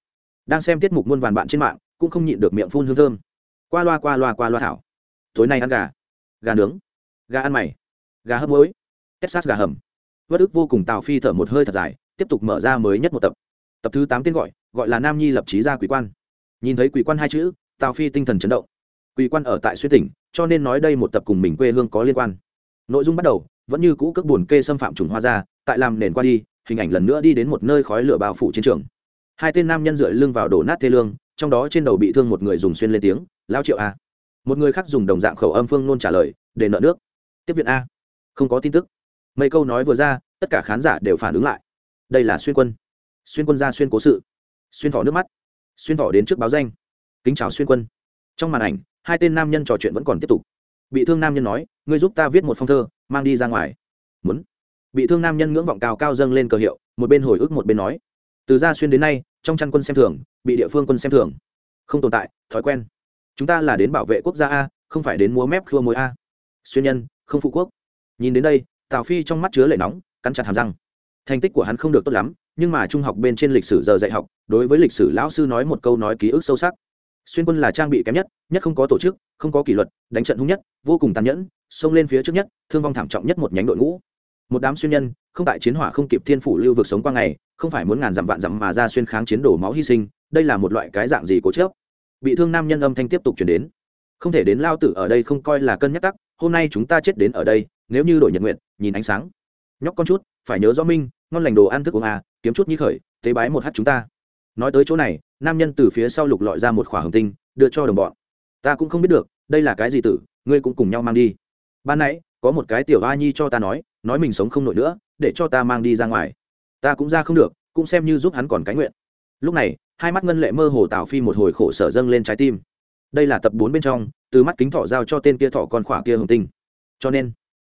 Đang xem tiết mục muôn vàn bạn trên mạng, cũng không nhịn được miệng phun hương thơm. Qua loa qua loa qua loa thảo. Tối nay ăn gà. Gà nướng gà ăn mày. Gà hấp muối. Texas gà hầm. Vất ức vô cùng tào phi thở một hơi thật dài, tiếp tục mở ra mới nhất một tập. Tập thứ tám tên gọi gọi là nam nhi lập trí gia quỷ quan. Nhìn thấy quỷ quan hai chữ, tào phi tinh thần chấn động. Quỷ quan ở tại xuyên tỉnh, cho nên nói đây một tập cùng mình quê hương có liên quan. Nội dung bắt đầu, vẫn như cũ cước buồn kê xâm phạm trùng hoa ra, tại làm nền qua đi, hình ảnh lần nữa đi đến một nơi khói lửa bao phủ chiến trường. Hai tên nam nhân dựa lưng vào đổ nát thê lương, trong đó trên đầu bị thương một người dùng xuyên lên tiếng lao triệu a một người khác dùng đồng dạng khẩu âm phương nôn trả lời, để nợ nước tiếp viện a. Không có tin tức. Mấy câu nói vừa ra, tất cả khán giả đều phản ứng lại. Đây là xuyên quân. Xuyên quân ra xuyên cố sự. Xuyên thỏ nước mắt. Xuyên thỏ đến trước báo danh. Kính chào xuyên quân. Trong màn ảnh, hai tên nam nhân trò chuyện vẫn còn tiếp tục. Bị thương nam nhân nói, ngươi giúp ta viết một phong thơ, mang đi ra ngoài. Muốn. Bị thương nam nhân ngưỡng vọng cao cao dâng lên cờ hiệu, một bên hồi ức một bên nói, từ gia xuyên đến nay, trong chăn quân xem thường, bị địa phương quân xem thường. Không tồn tại, thói quen. Chúng ta là đến bảo vệ quốc gia a, không phải đến múa mép khua mối a. Xuyên nhân không phụ quốc. Nhìn đến đây, tào phi trong mắt chứa lệ nóng, cắn chặt hàm răng. Thành tích của hắn không được tốt lắm, nhưng mà trung học bên trên lịch sử giờ dạy học, đối với lịch sử lão sư nói một câu nói ký ức sâu sắc. Xuyên quân là trang bị kém nhất nhất không có tổ chức, không có kỷ luật, đánh trận hung nhất, vô cùng tàn nhẫn, xông lên phía trước nhất, thương vong thảm trọng nhất một nhánh đội ngũ. Một đám xuyên nhân, không tại chiến hỏa không kịp thiên phủ lưu vực sống qua ngày, không phải muốn ngàn dặm vạn dặm mà ra xuyên kháng chiến đổ máu hy sinh, đây là một loại cái dạng gì cố chớp bị thương nam nhân âm thanh tiếp tục chuyển đến. Không thể đến lao tử ở đây không coi là cân nhắc tắc hôm nay chúng ta chết đến ở đây, nếu như đổi nhật nguyện, nhìn ánh sáng. Nhóc con chút, phải nhớ rõ minh, ngon lành đồ ăn thức uống à kiếm chút như khởi, tế bái một hát chúng ta. Nói tới chỗ này, nam nhân từ phía sau lục lọi ra một khỏa hồng tinh, đưa cho đồng bọn. Ta cũng không biết được, đây là cái gì tử, ngươi cũng cùng nhau mang đi. Ban nãy, có một cái tiểu a nhi cho ta nói nói mình sống không nổi nữa, để cho ta mang đi ra ngoài. Ta cũng ra không được, cũng xem như giúp hắn còn cái nguyện. Lúc này, hai mắt ngân lệ mơ hồ tào phi một hồi khổ sở dâng lên trái tim đây là tập bốn bên trong, từ mắt kính thỏ giao cho tên kia thỏ con khỏa kia hồng tinh. Cho nên,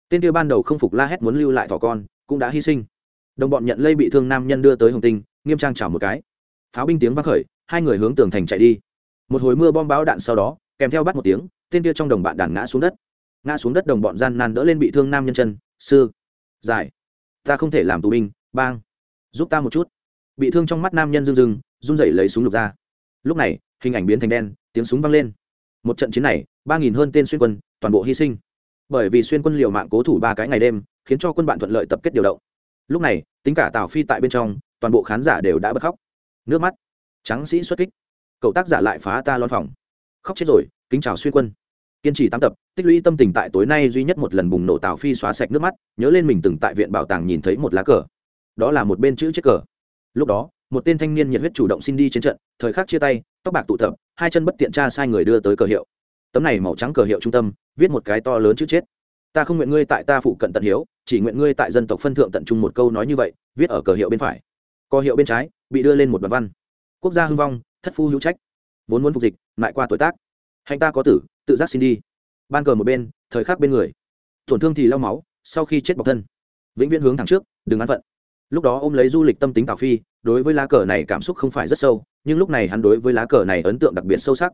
tên kia ban đầu không phục la hét muốn lưu lại thỏ con, cũng đã hy sinh. Đồng bọn nhận lây bị thương nam nhân đưa tới hồng tinh, nghiêm trang chảo một cái. Pháo binh tiếng vang khởi, hai người hướng tường thành chạy đi. Một hồi mưa bom báo đạn sau đó, kèm theo bắt một tiếng, tên kia trong đồng bạn đàn ngã xuống đất. Ngã xuống đất đồng bọn gian nan đỡ lên bị thương nam nhân chân. Sư, giải. Ta không thể làm tù binh, bang. Giúp ta một chút. Bị thương trong mắt nam nhân rưng rưng, run rẩy lấy súng lục ra. Lúc này, hình ảnh biến thành đen tiếng súng vang lên. Một trận chiến này, ba nghìn hơn tên xuyên quân, toàn bộ hy sinh. Bởi vì xuyên quân liều mạng cố thủ ba cái ngày đêm, khiến cho quân bạn thuận lợi tập kết điều động. Lúc này, tính cả tào phi tại bên trong, toàn bộ khán giả đều đã bật khóc. Nước mắt. Trắng sĩ xuất kích. Cậu tác giả lại phá ta lon phòng. Khóc chết rồi, kính chào xuyên quân. Kiên trì tám tập, tích lũy tâm tình tại tối nay duy nhất một lần bùng nổ tào phi xóa sạch nước mắt, nhớ lên mình từng tại viện bảo tàng nhìn thấy một lá cờ. Đó là một bên chữ chiếc cờ. Lúc đó, một tên thanh niên nhiệt huyết chủ động xin đi chiến trận, thời khắc chia tay, tóc bạc tụ tập hai chân bất tiện tra sai người đưa tới cờ hiệu. Tấm này màu trắng cờ hiệu trung tâm, viết một cái to lớn chữ chết. Ta không nguyện ngươi tại ta phụ cận tận hiếu, chỉ nguyện ngươi tại dân tộc phân thượng tận trung một câu nói như vậy, viết ở cờ hiệu bên phải. Cờ hiệu bên trái, bị đưa lên một đoạn văn. Quốc gia hưng vong, thất phu hữu trách. Vốn muốn phục dịch lại qua tuổi tác. Hành ta có tử, tự giác xin đi. Ban cờ một bên, thời khắc bên người. Tổn thương thì lau máu, sau khi chết bọc thân. Vĩnh viễn hướng thẳng trước, đừng ăn phận lúc đó ông lấy du lịch tâm tính tào phi, đối với lá cờ này cảm xúc không phải rất sâu, nhưng lúc này hắn đối với lá cờ này ấn tượng đặc biệt sâu sắc.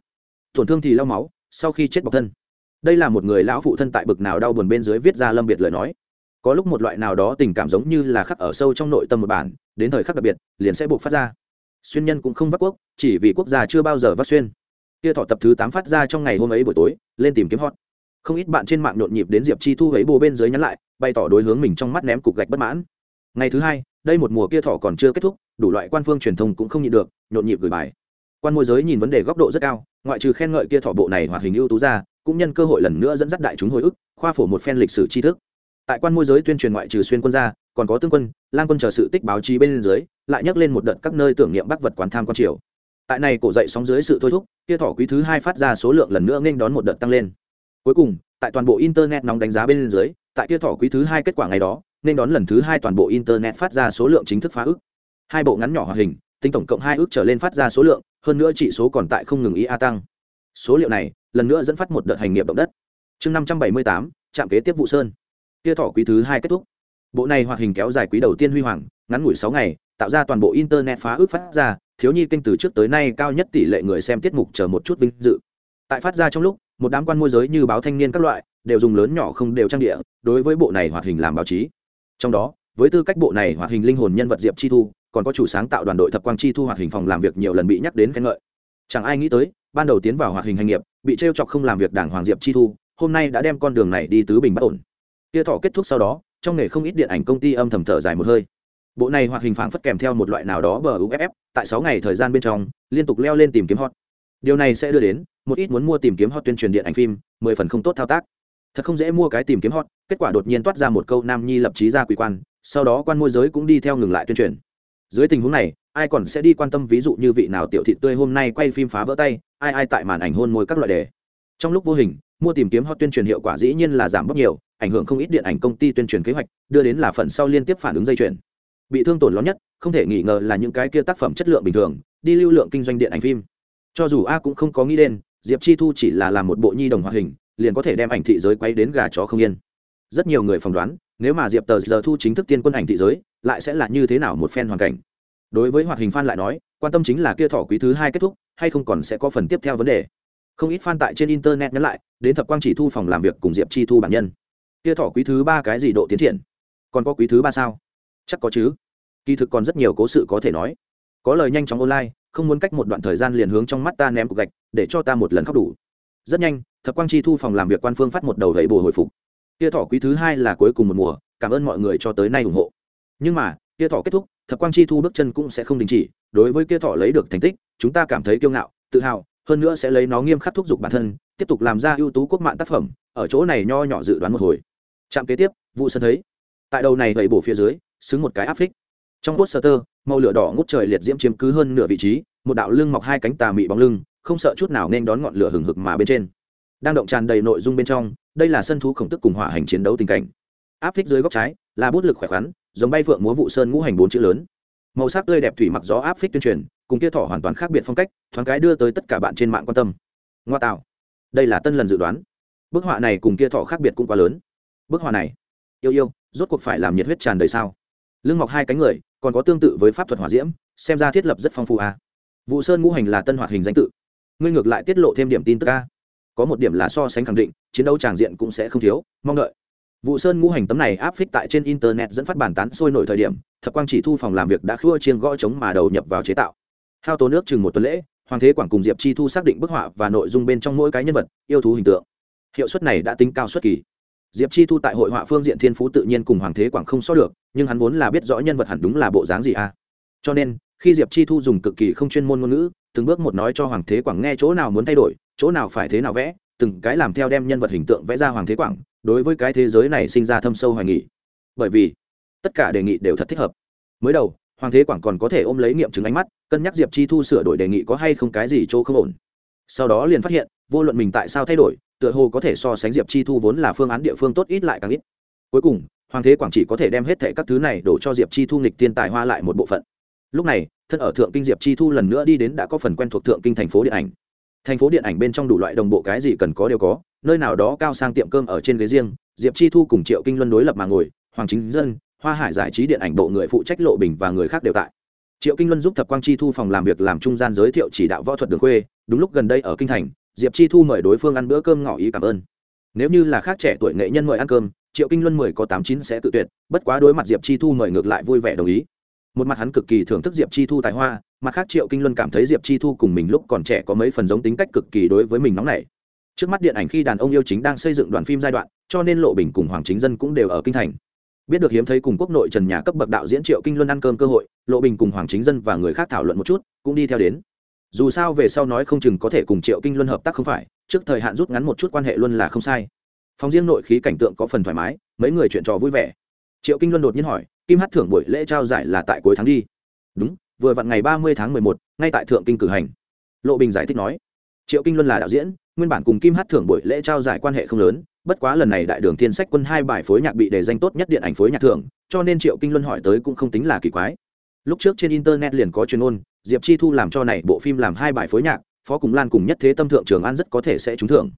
Tổn thương thì lau máu, sau khi chết bọc thân. Đây là một người lão phụ thân tại bực nào đau buồn bên dưới viết ra lâm biệt lời nói. Có lúc một loại nào đó tình cảm giống như là khắc ở sâu trong nội tâm một bản, đến thời khắc đặc biệt, liền sẽ buộc phát ra. Xuyên nhân cũng không vác quốc, chỉ vì quốc gia chưa bao giờ vác xuyên. Kia thọ tập thứ tám phát ra trong ngày hôm ấy buổi tối, lên tìm kiếm hot. Không ít bạn trên mạng nhộn nhịp đến diệp chi thu ấy bồ bên dưới nhắn lại, bày tỏ đối hướng mình trong mắt ném cục gạch bất mãn. Ngày thứ hai đây một mùa kia thọ còn chưa kết thúc, đủ loại quan phương truyền thông cũng không nhịn được, nhộn nhịp gửi bài. Quan môi giới nhìn vấn đề góc độ rất cao, ngoại trừ khen ngợi kia thọ bộ này hoạt hình ưu tú ra, cũng nhân cơ hội lần nữa dẫn dắt đại chúng hồi ức, khoa phổ một phen lịch sử tri thức. Tại quan môi giới tuyên truyền ngoại trừ xuyên quân ra, còn có tương quân, lang quân chờ sự tích báo chí bên dưới, lại nhắc lên một đợt các nơi tưởng niệm bắc vật quán tham quan triều. Tại này cổ dậy sóng dưới sự thôi thúc, kia thỏ quý thứ hai phát ra số lượng lần nữa nghênh đón một đợt tăng lên. Cuối cùng, tại toàn bộ internet nóng đánh giá bên dưới, tại kia thỏ quý thứ hai kết quả ngày đó nên đón lần thứ hai toàn bộ internet phát ra số lượng chính thức phá ước. Hai bộ ngắn nhỏ hoạt hình, tính tổng cộng hai ước trở lên phát ra số lượng, hơn nữa chỉ số còn tại không ngừng ý a tăng. Số liệu này, lần nữa dẫn phát một đợt hành nghiệp động đất. Chương năm trăm bảy mươi tám, trạm kế tiếp vụ sơn. Kia thỏ quý thứ hai kết thúc. Bộ này hoạt hình kéo dài quý đầu tiên huy hoàng, ngắn ngủi sáu ngày, tạo ra toàn bộ internet phá ước phát ra, thiếu nhi kênh từ trước tới nay cao nhất tỷ lệ người xem tiết mục chờ một chút vinh dự. Tại phát ra trong lúc, một đám quan môi giới như báo thanh niên các loại, đều dùng lớn nhỏ không đều trang địa, đối với bộ này hoạt hình làm báo chí trong đó, với tư cách bộ này hoạt hình linh hồn nhân vật diệp chi thu, còn có chủ sáng tạo đoàn đội thập quang chi thu hoạt hình phòng làm việc nhiều lần bị nhắc đến khen ngợi. Chẳng ai nghĩ tới, ban đầu tiến vào hoạt hình hành nghiệp, bị t chọc không làm việc đảng hoàng diệp chi thu, hôm nay đã đem con đường này đi tứ bình bất ổn. Tia thọ kết thúc sau đó, trong nghề không ít điện ảnh công ty âm thầm thở dài một hơi. Bộ này hoạt hình phảng phất kèm theo một loại nào đó bờ uff tại sáu ngày thời gian bên trong, liên tục leo lên tìm kiếm hot. Điều này sẽ đưa đến, một ít muốn mua tìm kiếm hot tuyên truyền điện ảnh phim, mười phần không tốt thao tác. Thật không dễ mua cái tìm kiếm hot kết quả đột nhiên toát ra một câu nam nhi lập trí ra quỷ quan, sau đó quan môi giới cũng đi theo ngừng lại tuyên truyền. Dưới tình huống này, ai còn sẽ đi quan tâm ví dụ như vị nào tiểu thị tươi hôm nay quay phim phá vỡ tay, ai ai tại màn ảnh hôn môi các loại đề. Trong lúc vô hình, mua tìm kiếm hot tuyên truyền hiệu quả dĩ nhiên là giảm bớt nhiều, ảnh hưởng không ít điện ảnh công ty tuyên truyền kế hoạch, đưa đến là phần sau liên tiếp phản ứng dây chuyền. Bị thương tổn lớn nhất, không thể nghi ngờ là những cái kia tác phẩm chất lượng bình thường, đi lưu lượng kinh doanh điện ảnh phim. Cho dù a cũng không có nghĩ đến, diệp chi thu chỉ là làm một bộ nhi đồng hoạt hình, liền có thể đem ảnh thị giới quay đến gà chó không yên rất nhiều người phỏng đoán, nếu mà diệp tờ giờ thu chính thức tiên quân ảnh thị giới, lại sẽ là như thế nào một phen hoàn cảnh. Đối với hoạt hình fan lại nói, quan tâm chính là kia thỏ quý thứ hai kết thúc, hay không còn sẽ có phần tiếp theo vấn đề. Không ít fan tại trên internet nhắn lại, đến thập quang chỉ thu phòng làm việc cùng diệp chi thu bản nhân. Kia thỏ quý thứ ba cái gì độ tiến triển? Còn có quý thứ ba sao? Chắc có chứ. Kỳ thực còn rất nhiều cố sự có thể nói. Có lời nhanh chóng online, không muốn cách một đoạn thời gian liền hướng trong mắt ta ném cục gạch, để cho ta một lần khóc đủ. Rất nhanh, thập quang chi thu phòng làm việc quan phương phát một đầu gậy bồ hồi phục kia thỏ quý thứ hai là cuối cùng một mùa, cảm ơn mọi người cho tới nay ủng hộ. Nhưng mà kia thỏ kết thúc, thập quang chi thu bước chân cũng sẽ không đình chỉ, đối với kia thỏ lấy được thành tích, chúng ta cảm thấy kiêu ngạo, tự hào, hơn nữa sẽ lấy nó nghiêm khắc thúc giục bản thân, tiếp tục làm ra ưu tú quốc mạng tác phẩm, ở chỗ này nho nhỏ dự đoán một hồi. Trạm kế tiếp vụ sân thấy. Tại đầu này gậy bổ phía dưới, xứng một cái áp phích. Trong cốt sơ tơ màu lửa đỏ ngút trời liệt diễm chiếm cứ hơn nửa vị trí, một đạo lưng mọc hai cánh tà mị bóng lưng, không sợ chút nào nên đón ngọn lửa hừng hực mà bên trên đang động tràn đầy nội dung bên trong, đây là sân thú khổng tức cùng hỏa hành chiến đấu tình cảnh. Áp phích dưới góc trái, là bút lực khỏe khoắn, giống bay phượng múa vụ sơn ngũ hành bốn chữ lớn. Màu sắc tươi đẹp thủy mặc gió áp phích tuyên truyền, cùng kia thỏ hoàn toàn khác biệt phong cách, thoáng cái đưa tới tất cả bạn trên mạng quan tâm. Ngoa tạo. Đây là tân lần dự đoán. Bức họa này cùng kia thỏ khác biệt cũng quá lớn. Bức họa này. Yêu yêu, rốt cuộc phải làm nhiệt huyết tràn đầy sao? Lưng mọc hai cánh người, còn có tương tự với pháp thuật hỏa diễm, xem ra thiết lập rất phong phú a à. vụ sơn ngũ hành là tân hoạt hình danh tự. Ngươi ngược lại tiết lộ thêm điểm tin tức a có một điểm là so sánh khẳng định, chiến đấu tràng diện cũng sẽ không thiếu, mong đợi. Vụ sơn ngũ hành tấm này áp phích tại trên internet dẫn phát bản tán sôi nổi thời điểm, thập quang chỉ thu phòng làm việc đã khua chiên gõ chống mà đầu nhập vào chế tạo. Hao tố nước chừng một tuần lễ, hoàng thế quảng cùng diệp chi thu xác định bức họa và nội dung bên trong mỗi cái nhân vật, yêu thú hình tượng. Hiệu suất này đã tính cao suất kỳ. Diệp chi thu tại hội họa phương diện thiên phú tự nhiên cùng hoàng thế quảng không so được, nhưng hắn vốn là biết rõ nhân vật hẳn đúng là bộ dáng gì à. Cho nên, khi diệp chi thu dùng cực kỳ không chuyên môn ngôn ngữ, từng bước một nói cho hoàng thế quảng nghe chỗ nào muốn thay đổi chỗ nào phải thế nào vẽ, từng cái làm theo đem nhân vật hình tượng vẽ ra hoàng thế quảng, đối với cái thế giới này sinh ra thâm sâu hoài nghị bởi vì, tất cả đề nghị đều thật thích hợp. Mới đầu, hoàng thế quảng còn có thể ôm lấy nghiệm chứng ánh mắt, cân nhắc diệp chi thu sửa đổi đề nghị có hay không cái gì chỗ không ổn. Sau đó liền phát hiện, vô luận mình tại sao thay đổi, tựa hồ có thể so sánh diệp chi thu vốn là phương án địa phương tốt ít lại càng ít. Cuối cùng, hoàng thế quảng chỉ có thể đem hết thệ các thứ này đổ cho diệp chi thu nghịch tiên tài hoa lại một bộ phận. Lúc này, thân ở thượng kinh diệp chi thu lần nữa đi đến đã có phần quen thuộc thượng kinh thành phố điện ảnh thành phố điện ảnh bên trong đủ loại đồng bộ cái gì cần có đều có, nơi nào đó cao sang tiệm cơm ở trên ghế riêng, diệp chi thu cùng triệu kinh luân đối lập mà ngồi, hoàng chính dân, hoa hải giải trí điện ảnh bộ người phụ trách lộ bình và người khác đều tại. Triệu kinh luân giúp thập quang chi thu phòng làm việc làm trung gian giới thiệu chỉ đạo võ thuật đường khuê, đúng lúc gần đây ở kinh thành, diệp chi thu mời đối phương ăn bữa cơm ngỏ ý cảm ơn. Nếu như là khác trẻ tuổi nghệ nhân mời ăn cơm, triệu kinh luân mười có tám chín sẽ tự tuyệt, bất quá đối mặt diệp chi thu mời ngược lại vui vẻ đồng ý một mặt hắn cực kỳ thưởng thức diệp chi thu tài hoa, mặt khác triệu kinh luân cảm thấy diệp chi thu cùng mình lúc còn trẻ có mấy phần giống tính cách cực kỳ đối với mình nóng này trước mắt điện ảnh khi đàn ông yêu chính đang xây dựng đoàn phim giai đoạn, cho nên lộ bình cùng hoàng chính dân cũng đều ở kinh thành. Biết được hiếm thấy cùng quốc nội trần nhà cấp bậc đạo diễn triệu kinh luân ăn cơm cơ hội, lộ bình cùng hoàng chính dân và người khác thảo luận một chút, cũng đi theo đến. Dù sao về sau nói không chừng có thể cùng triệu kinh luân hợp tác không phải, trước thời hạn rút ngắn một chút quan hệ luôn là không sai. Phòng riêng nội khí cảnh tượng có phần thoải mái, mấy người chuyện trò vui vẻ. Triệu kinh luân đột nhiên hỏi kim hát thưởng buổi lễ trao giải là tại cuối tháng đi. Đúng, vừa vặn ngày ba mươi tháng mười một, ngay tại thượng kinh cử hành. Lộ bình giải thích nói, triệu kinh luân là đạo diễn, nguyên bản cùng kim hát thưởng buổi lễ trao giải quan hệ không lớn, bất quá lần này đại đường thiên sách quân hai bài phối nhạc bị đề danh tốt nhất điện ảnh phối nhạc thưởng, cho nên triệu kinh luân hỏi tới cũng không tính là kỳ quái. Lúc trước trên internet liền có chuyên ôn diệp chi thu làm cho này bộ phim làm hai bài phối nhạc, phó cùng lan cùng nhất thế tâm thượng trường an rất có thể sẽ trúng thưởng.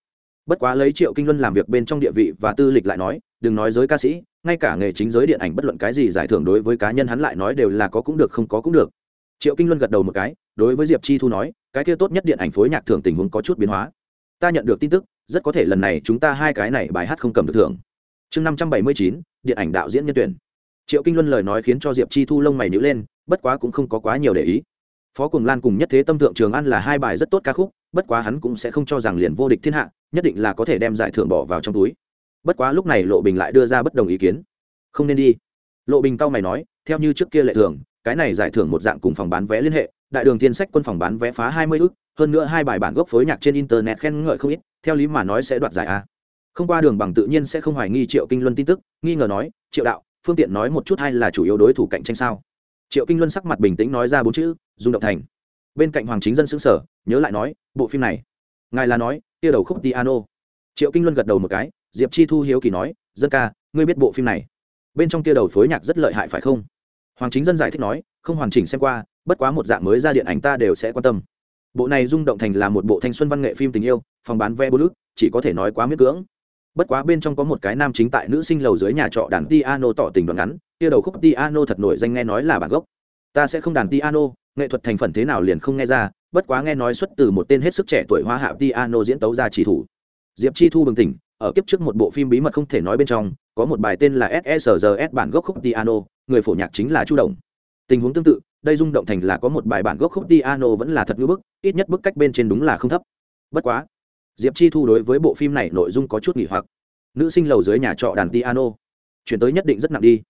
Bất quá lấy triệu kinh luân làm việc bên trong địa vị và tư lịch lại nói đừng nói giới ca sĩ, ngay cả nghề chính giới điện ảnh bất luận cái gì giải thưởng đối với cá nhân hắn lại nói đều là có cũng được không có cũng được. Triệu kinh luân gật đầu một cái, đối với diệp chi thu nói, cái kia tốt nhất điện ảnh phối nhạc thưởng tình huống có chút biến hóa. Ta nhận được tin tức, rất có thể lần này chúng ta hai cái này bài hát không cầm được thưởng. Chương năm trăm bảy mươi chín, điện ảnh đạo diễn nhân tuyển. Triệu kinh luân lời nói khiến cho diệp chi thu lông mày nhữ lên, bất quá cũng không có quá nhiều để ý. Phó cùng lan cùng nhất thế tâm thượng trường an là hai bài rất tốt ca khúc, bất quá hắn cũng sẽ không cho rằng liền vô địch thiên hạ, nhất định là có thể đem giải thưởng bỏ vào trong túi bất quá lúc này lộ bình lại đưa ra bất đồng ý kiến. Không nên đi. Lộ bình cao mày nói, theo như trước kia lệ thường, cái này giải thưởng một dạng cùng phòng bán vé liên hệ, đại đường thiên sách quân phòng bán vé phá hai mươi ước hơn nữa hai bài bản gốc phối nhạc trên internet khen ngợi không ít, theo lý mà nói sẽ đoạt giải a. Không qua đường bằng tự nhiên sẽ không hoài nghi triệu kinh luân tin tức, nghi ngờ nói, triệu đạo, phương tiện nói một chút hay là chủ yếu đối thủ cạnh tranh sao? Triệu kinh luân sắc mặt bình tĩnh nói ra bốn chữ dung động thành. Bên cạnh hoàng chính dân xứng sở nhớ lại nói, bộ phim này, ngài là nói tia đầu khúc tiano. Triệu kinh luân gật đầu một cái diệp chi thu hiếu kỳ nói, dân ca, ngươi biết bộ phim này? Bên trong kia đầu phối nhạc rất lợi hại phải không? Hoàng chính dân giải thích nói, không hoàn chỉnh xem qua, bất quá một dạng mới ra điện ảnh ta đều sẽ quan tâm. Bộ này rung động thành là một bộ thanh xuân văn nghệ phim tình yêu, phòng bán vé bô lức chỉ có thể nói quá miễn cưỡng. Bất quá bên trong có một cái nam chính tại nữ sinh lầu dưới nhà trọ đàn piano tỏ tình đoạn ngắn, kia đầu khúc piano thật nổi danh nghe nói là bản gốc. Ta sẽ không đàn piano, nghệ thuật thành phần thế nào liền không nghe ra, bất quá nghe nói xuất từ một tên hết sức trẻ tuổi hoa hạ piano diễn tấu ra chỉ thủ. Diệp chi thu bừng tỉnh ở kiếp trước một bộ phim bí mật không thể nói bên trong, có một bài tên là ssrs bản gốc khúc piano người phổ nhạc chính là chu động tình huống tương tự, đây rung động thành là có một bài bản gốc khúc piano vẫn là thật ngữ bức, ít nhất bức cách bên trên đúng là không thấp. Bất quá, diệp chi thu đối với bộ phim này nội dung có chút nghỉ hoặc. Nữ sinh lầu dưới nhà trọ đàn piano chuyển tới nhất định rất nặng đi.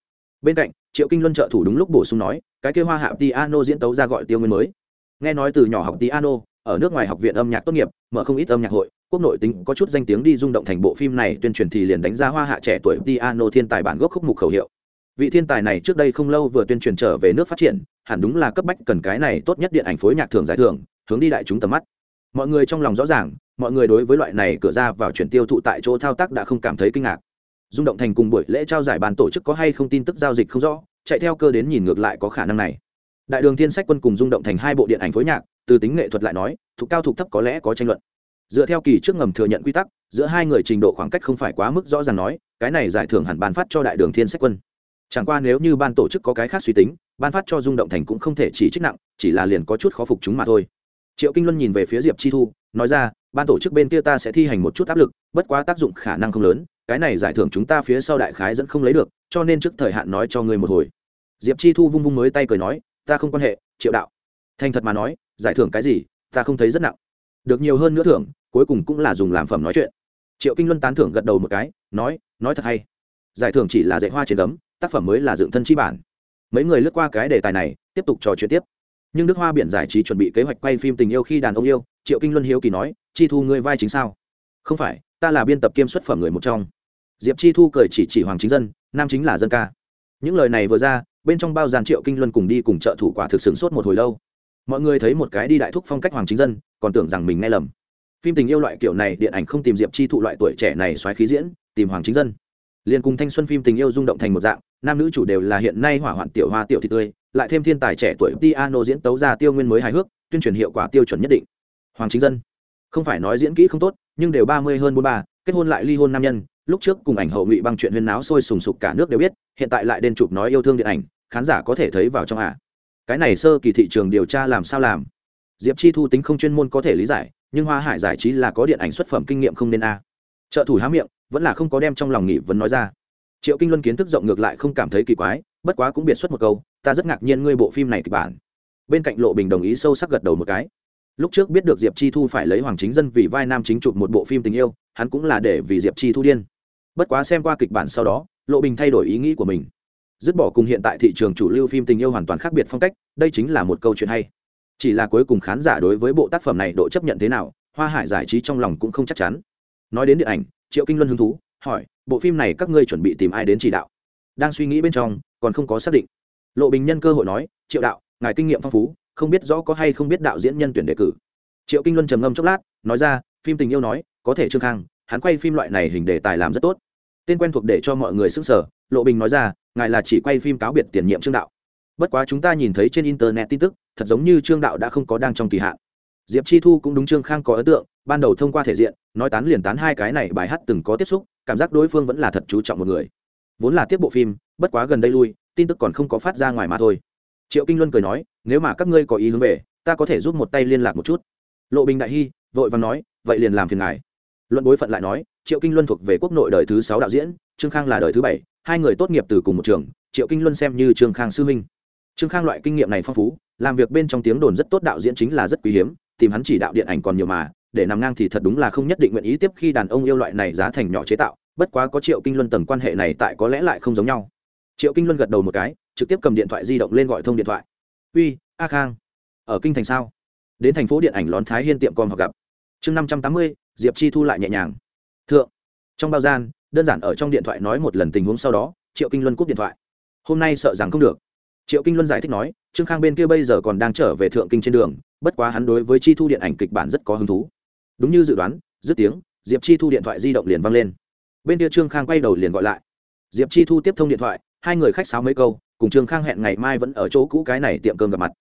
Bên cạnh, triệu kinh luân trợ thủ đúng lúc bổ sung nói, cái kêu hoa hạ piano diễn tấu ra gọi tiêu nguyên mới. Nghe nói từ nhỏ học piano ở nước ngoài học viện âm nhạc tốt nghiệp, mở không ít âm nhạc hội quốc nội tính có chút danh tiếng đi rung động thành bộ phim này, tuyên truyền thì liền đánh ra hoa hạ trẻ tuổi piano thiên tài bản gốc khúc mục khẩu hiệu. Vị thiên tài này trước đây không lâu vừa tuyên truyền trở về nước phát triển, hẳn đúng là cấp bách cần cái này tốt nhất điện ảnh phối nhạc thường giải thưởng, hướng đi đại chúng tầm mắt. Mọi người trong lòng rõ ràng, mọi người đối với loại này cửa ra vào chuyển tiêu thụ tại chỗ thao tác đã không cảm thấy kinh ngạc. Rung động thành cùng buổi lễ trao giải bàn tổ chức có hay không tin tức giao dịch không rõ, chạy theo cơ đến nhìn ngược lại có khả năng này. Đại đường thiên sách quân cùng rung động thành hai bộ điện ảnh phối nhạc, từ tính nghệ thuật lại nói, thuộc cao thuộc thấp có lẽ có tranh luận dựa theo kỳ trước ngầm thừa nhận quy tắc, giữa hai người trình độ khoảng cách không phải quá mức rõ ràng nói, cái này giải thưởng hẳn ban phát cho đại đường thiên sách quân. Chẳng qua nếu như ban tổ chức có cái khác suy tính, ban phát cho dung động thành cũng không thể chỉ trích nặng, chỉ là liền có chút khó phục chúng mà thôi. Triệu kinh luân nhìn về phía diệp chi thu, nói ra, ban tổ chức bên kia ta sẽ thi hành một chút áp lực, bất quá tác dụng khả năng không lớn, cái này giải thưởng chúng ta phía sau đại khái dẫn không lấy được, cho nên trước thời hạn nói cho ngươi một hồi. Diệp chi thu vung vung mới tay cười nói, ta không quan hệ, triệu đạo. Thành thật mà nói, giải thưởng cái gì, ta không thấy rất nặng được nhiều hơn nữa thưởng, cuối cùng cũng là dùng làm phẩm nói chuyện. Triệu kinh luân tán thưởng gật đầu một cái, nói nói thật hay. Giải thưởng chỉ là dạy hoa trên cấm tác phẩm mới là dựng thân chi bản. Mấy người lướt qua cái đề tài này, tiếp tục trò chuyện tiếp. Nhưng đức hoa biển giải trí chuẩn bị kế hoạch quay phim tình yêu khi đàn ông yêu, triệu kinh luân hiếu kỳ nói, chi thu ngươi vai chính sao? Không phải, ta là biên tập kiêm xuất phẩm người một trong. Diệp chi thu cười chỉ chỉ hoàng chính dân, nam chính là dân ca. Những lời này vừa ra, bên trong bao giàn triệu kinh luân cùng đi cùng trợ thủ quả thực sửng sốt một hồi lâu mọi người thấy một cái đi đại thúc phong cách hoàng chính dân, còn tưởng rằng mình nghe lầm. Phim tình yêu loại kiểu này, điện ảnh không tìm diệp chi thụ loại tuổi trẻ này xoáy khí diễn, tìm hoàng chính dân. Liền cùng thanh xuân phim tình yêu rung động thành một dạng, nam nữ chủ đều là hiện nay hỏa hoạn tiểu hoa tiểu thị tươi, lại thêm thiên tài trẻ tuổi piano diễn tấu ra tiêu nguyên mới hài hước, tuyên truyền hiệu quả tiêu chuẩn nhất định. Hoàng chính dân. Không phải nói diễn kỹ không tốt, nhưng đều ba mươi hơn bốn ba, kết hôn lại ly hôn nam nhân, lúc trước cùng ảnh hậu ngụy băng chuyện huyên náo sôi sùng sục cả nước đều biết, hiện tại lại đen chụp nói yêu thương điện ảnh, khán giả có thể thấy vào trong à? Cái này sơ kỳ thị trường điều tra làm sao làm? Diệp chi thu tính không chuyên môn có thể lý giải, nhưng hoa hải giải trí là có điện ảnh xuất phẩm kinh nghiệm không nên a. Trợ thủ há miệng, vẫn là không có đem trong lòng nghị vấn nói ra. Triệu kinh luân kiến thức rộng ngược lại không cảm thấy kỳ quái, bất quá cũng biệt xuất một câu, ta rất ngạc nhiên ngươi bộ phim này kịch bản. Bên cạnh lộ bình đồng ý sâu sắc gật đầu một cái. Lúc trước biết được diệp chi thu phải lấy hoàng chính dân vì vai nam chính chụp một bộ phim tình yêu, hắn cũng là để vì diệp chi thu điên. Bất quá xem qua kịch bản sau đó, lộ bình thay đổi ý nghĩ của mình dứt bỏ cùng hiện tại thị trường chủ lưu phim tình yêu hoàn toàn khác biệt phong cách, đây chính là một câu chuyện hay. Chỉ là cuối cùng khán giả đối với bộ tác phẩm này độ chấp nhận thế nào, hoa hải giải trí trong lòng cũng không chắc chắn. Nói đến điện ảnh, triệu kinh luân hứng thú, hỏi, bộ phim này các ngươi chuẩn bị tìm ai đến chỉ đạo? Đang suy nghĩ bên trong, còn không có xác định. Lộ bình nhân cơ hội nói, triệu đạo, ngài kinh nghiệm phong phú, không biết rõ có hay không biết đạo diễn nhân tuyển đề cử. Triệu kinh luân trầm ngâm chốc lát, nói ra, phim tình yêu nói, có thể trương khang, hắn quay phim loại này hình đề tài làm rất tốt. Tên quen thuộc để cho mọi người sức sở lộ bình nói ra ngài là chỉ quay phim cáo biệt tiền nhiệm trương đạo. Bất quá chúng ta nhìn thấy trên internet tin tức, thật giống như trương đạo đã không có đang trong kỳ hạn. Diệp chi thu cũng đúng trương khang có ấn tượng, ban đầu thông qua thể diện, nói tán liền tán hai cái này bài hát từng có tiếp xúc, cảm giác đối phương vẫn là thật chú trọng một người. Vốn là tiếp bộ phim, bất quá gần đây lui, tin tức còn không có phát ra ngoài mà thôi. Triệu kinh luân cười nói, nếu mà các ngươi có ý hướng về, ta có thể giúp một tay liên lạc một chút. Lộ bình đại hy, vội và nói, vậy liền làm phiền ngài. Luận bối phận lại nói, triệu kinh luân thuộc về quốc nội đời thứ sáu đạo diễn, trương khang là đời thứ bảy hai người tốt nghiệp từ cùng một trường, triệu kinh luân xem như trương khang sư minh trương khang loại kinh nghiệm này phong phú, làm việc bên trong tiếng đồn rất tốt đạo diễn chính là rất quý hiếm, tìm hắn chỉ đạo điện ảnh còn nhiều mà, để nằm ngang thì thật đúng là không nhất định nguyện ý tiếp khi đàn ông yêu loại này giá thành nhỏ chế tạo, bất quá có triệu kinh luân tầng quan hệ này tại có lẽ lại không giống nhau. Triệu kinh luân gật đầu một cái, trực tiếp cầm điện thoại di động lên gọi thông điện thoại. Uy, a khang, ở kinh thành sao? Đến thành phố điện ảnh lón thái hiên tiệm com họ gặp. Chương năm trăm tám mươi, diệp chi thu lại nhẹ nhàng. Thượng, trong bao gian đơn giản ở trong điện thoại nói một lần tình huống sau đó, triệu kinh luân cúp điện thoại. Hôm nay sợ rằng không được. Triệu kinh luân giải thích nói, trương khang bên kia bây giờ còn đang trở về thượng kinh trên đường, bất quá hắn đối với chi thu điện ảnh kịch bản rất có hứng thú. Đúng như dự đoán, dứt tiếng, diệp chi thu điện thoại di động liền văng lên. Bên kia trương khang quay đầu liền gọi lại. Diệp chi thu tiếp thông điện thoại, hai người khách sáo mấy câu, cùng trương khang hẹn ngày mai vẫn ở chỗ cũ cái này tiệm cơm gặp mặt.